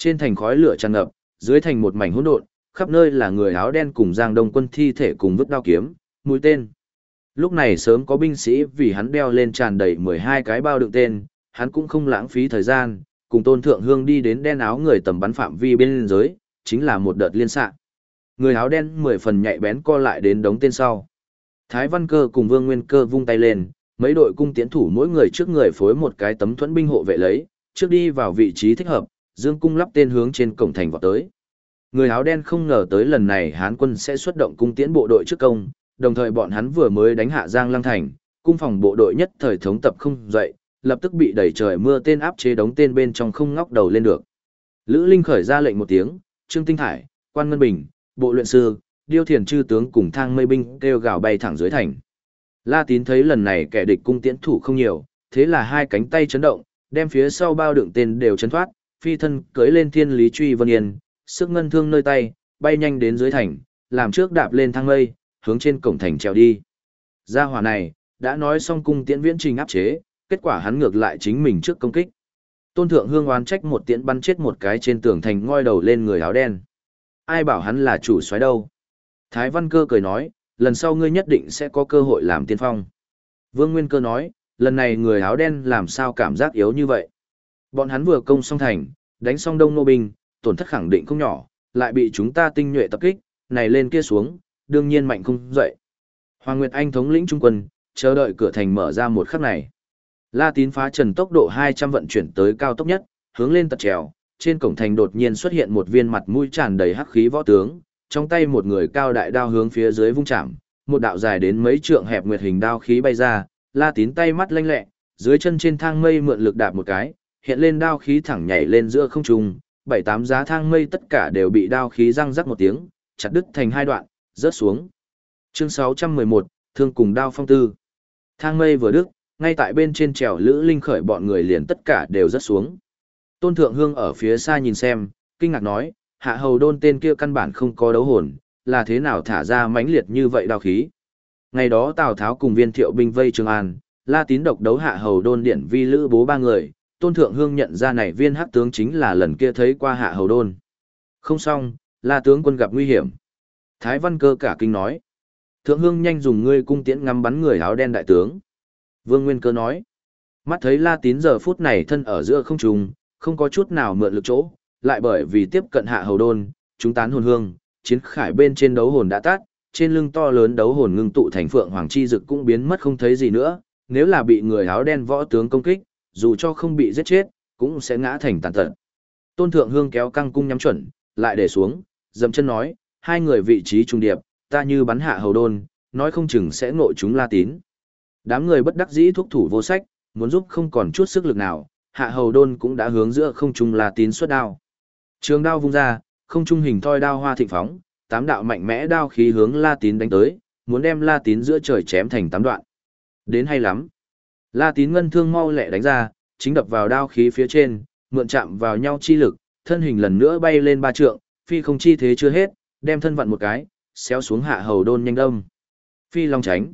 Trên thành khói lửa tràn ngập, dưới thành một mảnh hỗn độn, khắp nơi là người áo đen cùng Giang Đông quân thi thể cùng vứt đao kiếm, mũi tên. Lúc này sớm có binh sĩ vì hắn đeo lên tràn đầy 12 cái bao đựng tên, hắn cũng không lãng phí thời gian, cùng Tôn Thượng Hương đi đến đen áo người tầm bắn phạm vi bên dưới, chính là một đợt liên xạ. Người áo đen 10 phần nhạy bén co lại đến đống tên sau. Thái Văn Cơ cùng Vương Nguyên Cơ vung tay lên, mấy đội cung tiến thủ mỗi người trước người phối một cái tấm thuẫn binh hộ vệ lấy, trước đi vào vị trí thích hợp, dương cung lắp tên hướng trên cổng thành vọt tới. Người áo đen không ngờ tới lần này Hán quân sẽ xuất động cung tiễn bộ đội trước công, đồng thời bọn hắn vừa mới đánh hạ Giang Lăng Thành, cung phòng bộ đội nhất thời thống tập không dậy, lập tức bị đẩy trời mưa tên áp chế đóng tên bên trong không ngóc đầu lên được. Lữ Linh khởi ra lệnh một tiếng, Trương Tinh Thải, Quan Ngân Bình, Bộ luyện sư, Điêu Thiền chư tướng cùng thang mây binh kêu gào bay thẳng dưới thành. La Tín thấy lần này kẻ địch cung tiễn thủ không nhiều, thế là hai cánh tay chấn động, đem phía sau bao đựng tên đều chấn thoát, phi thân cưới lên thiên lý truy vân yên, sức ngân thương nơi tay, bay nhanh đến dưới thành, làm trước đạp lên thang mây, hướng trên cổng thành trèo đi. Gia hỏa này, đã nói xong cung tiễn viễn trình áp chế, kết quả hắn ngược lại chính mình trước công kích. Tôn thượng hương oán trách một tiễn bắn chết một cái trên tường thành ngoi đầu lên người áo đen. Ai bảo hắn là chủ soái đâu? Thái Văn Cơ cười nói, lần sau ngươi nhất định sẽ có cơ hội làm tiên phong. Vương Nguyên Cơ nói, lần này người áo đen làm sao cảm giác yếu như vậy? Bọn hắn vừa công xong thành, đánh xong đông nô binh, tổn thất khẳng định không nhỏ, lại bị chúng ta tinh nhuệ tập kích, này lên kia xuống, đương nhiên mạnh không dậy. Hoàng Nguyệt Anh thống lĩnh trung quân, chờ đợi cửa thành mở ra một khắc này. La Tín phá trần tốc độ 200 vận chuyển tới cao tốc nhất, hướng lên tật trèo, trên cổng thành đột nhiên xuất hiện một viên mặt mũi tràn đầy hắc khí võ tướng, trong tay một người cao đại đao hướng phía dưới vung chạm, một đạo dài đến mấy trượng hẹp nguyệt hình đao khí bay ra, La Tín tay mắt lanh lẹ, dưới chân trên thang mây mượn lực đạp một cái, hiện lên đao khí thẳng nhảy lên giữa không trung, bảy tám giá thang mây tất cả đều bị đao khí răng rắc một tiếng, chặt đứt thành hai đoạn, rớt xuống. Chương 611, thương cùng đao phong tư. Thang mây vừa đứt, ngay tại bên trên trèo lữ linh khởi bọn người liền tất cả đều rớt xuống. Tôn Thượng Hương ở phía xa nhìn xem, kinh ngạc nói, hạ hầu đôn tên kia căn bản không có đấu hồn, là thế nào thả ra mãnh liệt như vậy đao khí. Ngày đó Tào Tháo cùng viên thiệu binh vây Trường An, La Tín độc đấu hạ hầu đôn điện vi lữ bố ba người, Tôn Thượng Hương nhận ra này viên hắc tướng chính là lần kia thấy qua hạ hầu đôn. Không xong, La tướng quân gặp nguy hiểm. Thái Văn Cơ cả kinh nói. Thượng Hương nhanh dùng ngươi cung tiễn ngắm bắn người áo đen đại tướng. Vương Nguyên Cơ nói. Mắt thấy La Tín giờ phút này thân ở giữa không trùng, không có chút nào mượn lực chỗ, lại bởi vì tiếp cận hạ hầu đôn, chúng tán hồn hương, chiến khải bên trên đấu hồn đã tát, trên lưng to lớn đấu hồn ngưng tụ thành phượng hoàng chi dực cũng biến mất không thấy gì nữa, nếu là bị người áo đen võ tướng công kích, dù cho không bị giết chết, cũng sẽ ngã thành tàn tật. Tôn Thượng Hương kéo căng cung nhắm chuẩn, lại để xuống, dầm chân nói, hai người vị trí trung điệp, ta như bắn hạ hầu đôn, nói không chừng sẽ ngộ chúng la tín. Đám người bất đắc dĩ thúc thủ vô sách, muốn giúp không còn chút sức lực nào, hạ hầu đôn cũng đã hướng giữa không trung la tín xuất đao. Trường đao vung ra, không trung hình thoi đao hoa thịnh phóng, tám đạo mạnh mẽ đao khí hướng la tín đánh tới, muốn đem la tín giữa trời chém thành tám đoạn. Đến hay lắm. La tín ngân thương mau lẹ đánh ra, chính đập vào đao khí phía trên, mượn chạm vào nhau chi lực, thân hình lần nữa bay lên ba trượng, phi không chi thế chưa hết, đem thân vặn một cái, xéo xuống hạ hầu đôn nhanh đông. Phi long tránh.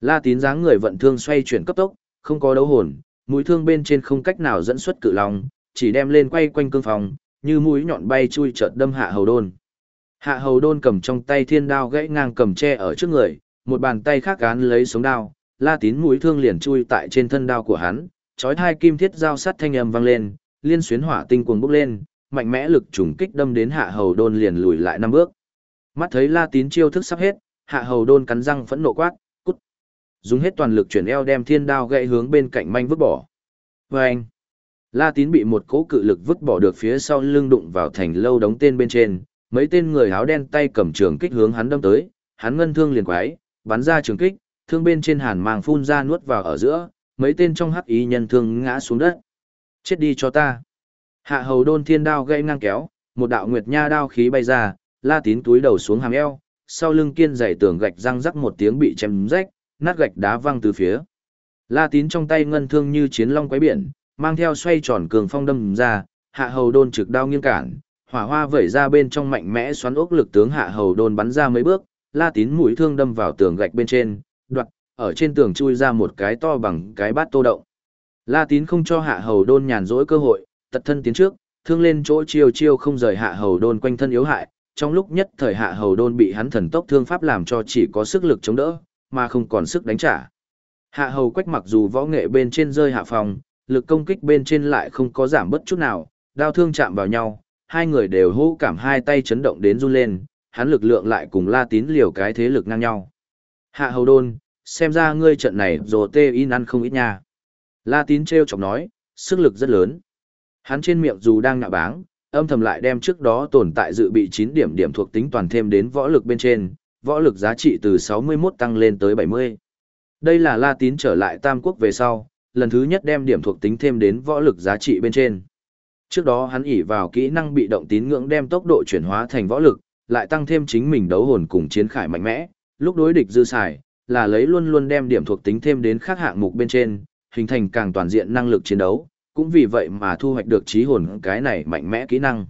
La tín dáng người vận thương xoay chuyển cấp tốc, không có đấu hồn, mũi thương bên trên không cách nào dẫn xuất cự long, chỉ đem lên quay quanh cương phòng, như mũi nhọn bay chui chợt đâm hạ hầu đôn. Hạ hầu đôn cầm trong tay thiên đao gãy ngang cầm tre ở trước người, một bàn tay khác gán lấy sống đao, la tín mũi thương liền chui tại trên thân đao của hắn, chói hai kim thiết giao sắt thanh âm vang lên, liên xuyến hỏa tinh cuồng bốc lên, mạnh mẽ lực trùng kích đâm đến hạ hầu đôn liền lùi lại năm bước. Mắt thấy la tín chiêu thức sắp hết, hạ hầu đôn cắn răng phẫn nộ quát, cút. Dùng hết toàn lực chuyển eo đem thiên đao gãy hướng bên cạnh manh vứt bỏ. Vâng! La tín bị một cỗ cự lực vứt bỏ được phía sau lưng đụng vào thành lâu đống tên bên trên, mấy tên người áo đen tay cầm trường kích hướng hắn đâm tới, hắn ngân thương liền quái, bắn ra trường kích, thương bên trên hàn màng phun ra nuốt vào ở giữa, mấy tên trong hắc ý nhân thương ngã xuống đất. Chết đi cho ta. Hạ hầu đôn thiên đao gây ngang kéo, một đạo nguyệt nha đao khí bay ra, la tín túi đầu xuống hàm eo, sau lưng kiên dày tường gạch răng rắc một tiếng bị chém rách, nát gạch đá văng từ phía. La tín trong tay ngân thương như chiến long quái biển, mang theo xoay tròn cường phong đâm ra, hạ hầu đôn trực đao nghiêng cản, hỏa hoa vẩy ra bên trong mạnh mẽ xoắn ốc lực tướng hạ hầu đôn bắn ra mấy bước, la tín mũi thương đâm vào tường gạch bên trên, đoạt, ở trên tường chui ra một cái to bằng cái bát tô động. La tín không cho hạ hầu đôn nhàn rỗi cơ hội, tật thân tiến trước, thương lên chỗ chiêu chiêu không rời hạ hầu đôn quanh thân yếu hại, trong lúc nhất thời hạ hầu đôn bị hắn thần tốc thương pháp làm cho chỉ có sức lực chống đỡ, mà không còn sức đánh trả. Hạ hầu quách mặc dù võ nghệ bên trên rơi hạ phòng, lực công kích bên trên lại không có giảm bất chút nào, đao thương chạm vào nhau, hai người đều hô cảm hai tay chấn động đến run lên, hắn lực lượng lại cùng la tín liều cái thế lực ngang nhau. Hạ hầu đôn, xem ra ngươi trận này dồ tê in ăn không ít nha. La tín treo chọc nói, sức lực rất lớn. Hắn trên miệng dù đang nạ báng, âm thầm lại đem trước đó tồn tại dự bị 9 điểm điểm thuộc tính toàn thêm đến võ lực bên trên, võ lực giá trị từ 61 tăng lên tới 70. Đây là La Tín trở lại Tam Quốc về sau, lần thứ nhất đem điểm thuộc tính thêm đến võ lực giá trị bên trên. Trước đó hắn ỉ vào kỹ năng bị động tín ngưỡng đem tốc độ chuyển hóa thành võ lực, lại tăng thêm chính mình đấu hồn cùng chiến khải mạnh mẽ, lúc đối địch dư xài, là lấy luôn luôn đem điểm thuộc tính thêm đến khác hạng mục bên trên, hình thành càng toàn diện năng lực chiến đấu, cũng vì vậy mà thu hoạch được trí hồn cái này mạnh mẽ kỹ năng.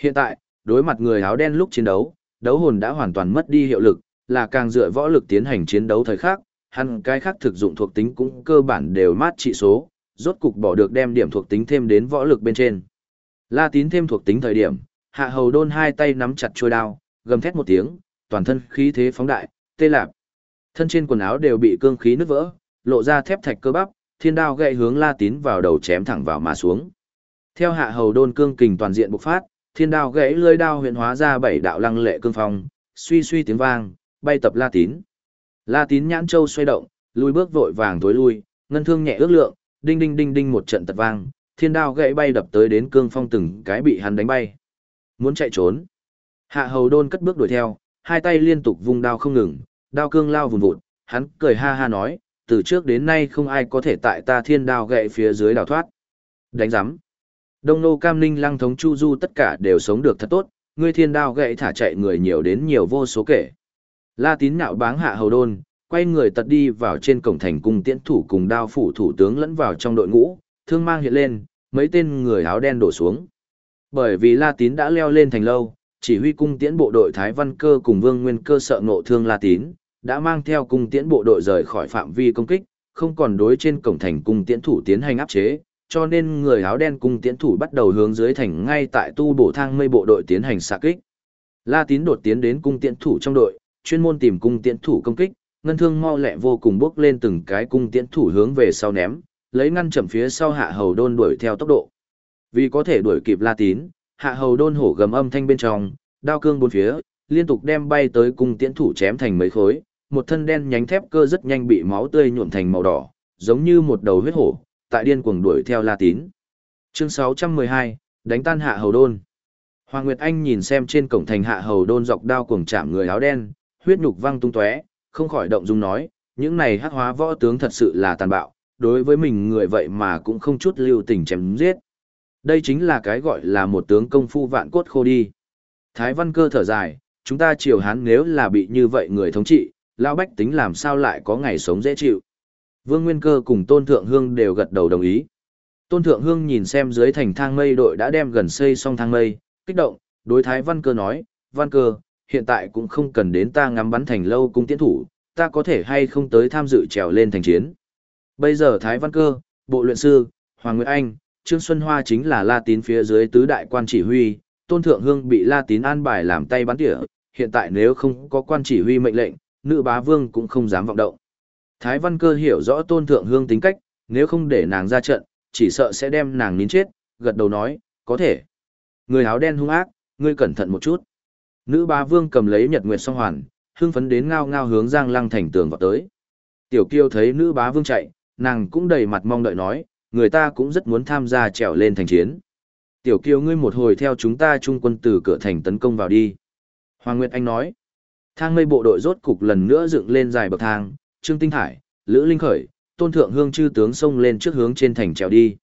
Hiện tại, đối mặt người áo đen lúc chiến đấu, đấu hồn đã hoàn toàn mất đi hiệu lực, là càng dựa võ lực tiến hành chiến đấu thời khác, hắn cái khác thực dụng thuộc tính cũng cơ bản đều mát trị số, rốt cục bỏ được đem điểm thuộc tính thêm đến võ lực bên trên. La tín thêm thuộc tính thời điểm, hạ hầu đôn hai tay nắm chặt chuôi đao, gầm thét một tiếng, toàn thân khí thế phóng đại, tê lạp. Thân trên quần áo đều bị cương khí nứt vỡ, lộ ra thép thạch cơ bắp, thiên đao gậy hướng La tín vào đầu chém thẳng vào mà xuống. Theo hạ hầu đôn cương kình toàn diện bộc phát, thiên đao gãy lưỡi đao huyền hóa ra bảy đạo lăng lệ cương phong, suy suy tiếng vang, bay tập La tín. La tín nhãn châu xoay động, lùi bước vội vàng tối lui, ngân thương nhẹ ước lượng, đinh đinh đinh đinh một trận tật vang, thiên đao gãy bay đập tới đến cương phong từng cái bị hắn đánh bay. Muốn chạy trốn. Hạ hầu đôn cất bước đuổi theo, hai tay liên tục vung đao không ngừng, đao cương lao vùn vụt, hắn cười ha ha nói, từ trước đến nay không ai có thể tại ta thiên đao gậy phía dưới đào thoát. Đánh giám. Đông nô cam ninh lăng thống chu du tất cả đều sống được thật tốt, ngươi thiên đao gậy thả chạy người nhiều đến nhiều vô số kể. La tín nạo báng hạ hầu đôn, quay người tật đi vào trên cổng thành cung tiễn thủ cùng đao phủ thủ tướng lẫn vào trong đội ngũ, thương mang hiện lên, mấy tên người áo đen đổ xuống. Bởi vì La tín đã leo lên thành lâu, chỉ huy cung tiễn bộ đội Thái Văn Cơ cùng Vương Nguyên Cơ sợ ngộ thương La tín, đã mang theo cung tiễn bộ đội rời khỏi phạm vi công kích, không còn đối trên cổng thành cung tiễn thủ tiến hành áp chế, cho nên người áo đen cung tiễn thủ bắt đầu hướng dưới thành ngay tại tu bổ thang mây bộ đội tiến hành xạ kích. La tín đột tiến đến cung tiễn thủ trong đội, chuyên môn tìm cung tiễn thủ công kích, ngân thương mau lẹ vô cùng bước lên từng cái cung tiễn thủ hướng về sau ném, lấy ngăn chậm phía sau hạ hầu đôn đuổi theo tốc độ. Vì có thể đuổi kịp La Tín, hạ hầu đôn hổ gầm âm thanh bên trong, đao cương bốn phía, liên tục đem bay tới cung tiễn thủ chém thành mấy khối, một thân đen nhánh thép cơ rất nhanh bị máu tươi nhuộm thành màu đỏ, giống như một đầu huyết hổ, tại điên cuồng đuổi theo La Tín. Chương 612, đánh tan hạ hầu đôn. Hoàng Nguyệt Anh nhìn xem trên cổng thành hạ hầu đôn dọc đao cuồng chạm người áo đen, huyết nhục văng tung tóe, không khỏi động dung nói, những này hắc hóa võ tướng thật sự là tàn bạo, đối với mình người vậy mà cũng không chút lưu tình chém giết. Đây chính là cái gọi là một tướng công phu vạn cốt khô đi. Thái Văn Cơ thở dài, chúng ta triều hán nếu là bị như vậy người thống trị, lao bách tính làm sao lại có ngày sống dễ chịu. Vương Nguyên Cơ cùng Tôn Thượng Hương đều gật đầu đồng ý. Tôn Thượng Hương nhìn xem dưới thành thang mây đội đã đem gần xây xong thang mây, kích động, đối Thái Văn Cơ nói, Văn Cơ, hiện tại cũng không cần đến ta ngắm bắn thành lâu cung tiến thủ, ta có thể hay không tới tham dự trèo lên thành chiến. Bây giờ Thái Văn Cơ, Bộ Luyện Sư, Hoàng Nguyệt Anh, Trương Xuân Hoa chính là La Tín phía dưới tứ đại quan chỉ huy, Tôn Thượng Hương bị La Tín an bài làm tay bắn tỉa, hiện tại nếu không có quan chỉ huy mệnh lệnh, nữ bá vương cũng không dám vọng động. Thái Văn Cơ hiểu rõ Tôn Thượng Hương tính cách, nếu không để nàng ra trận, chỉ sợ sẽ đem nàng nín chết, gật đầu nói, có thể. Người áo đen hung ác, ngươi cẩn thận một chút. Nữ bá vương cầm lấy nhật nguyệt song hoàn, hưng phấn đến ngao ngao hướng Giang Lăng thành tường vào tới. Tiểu Kiêu thấy nữ bá vương chạy, nàng cũng đầy mặt mong đợi nói, người ta cũng rất muốn tham gia trèo lên thành chiến. Tiểu Kiêu ngươi một hồi theo chúng ta trung quân từ cửa thành tấn công vào đi. Hoàng Nguyệt Anh nói, thang mây bộ đội rốt cục lần nữa dựng lên dài bậc thang, Trương Tinh Hải, Lữ Linh Khởi, Tôn Thượng Hương chư tướng xông lên trước hướng trên thành trèo đi.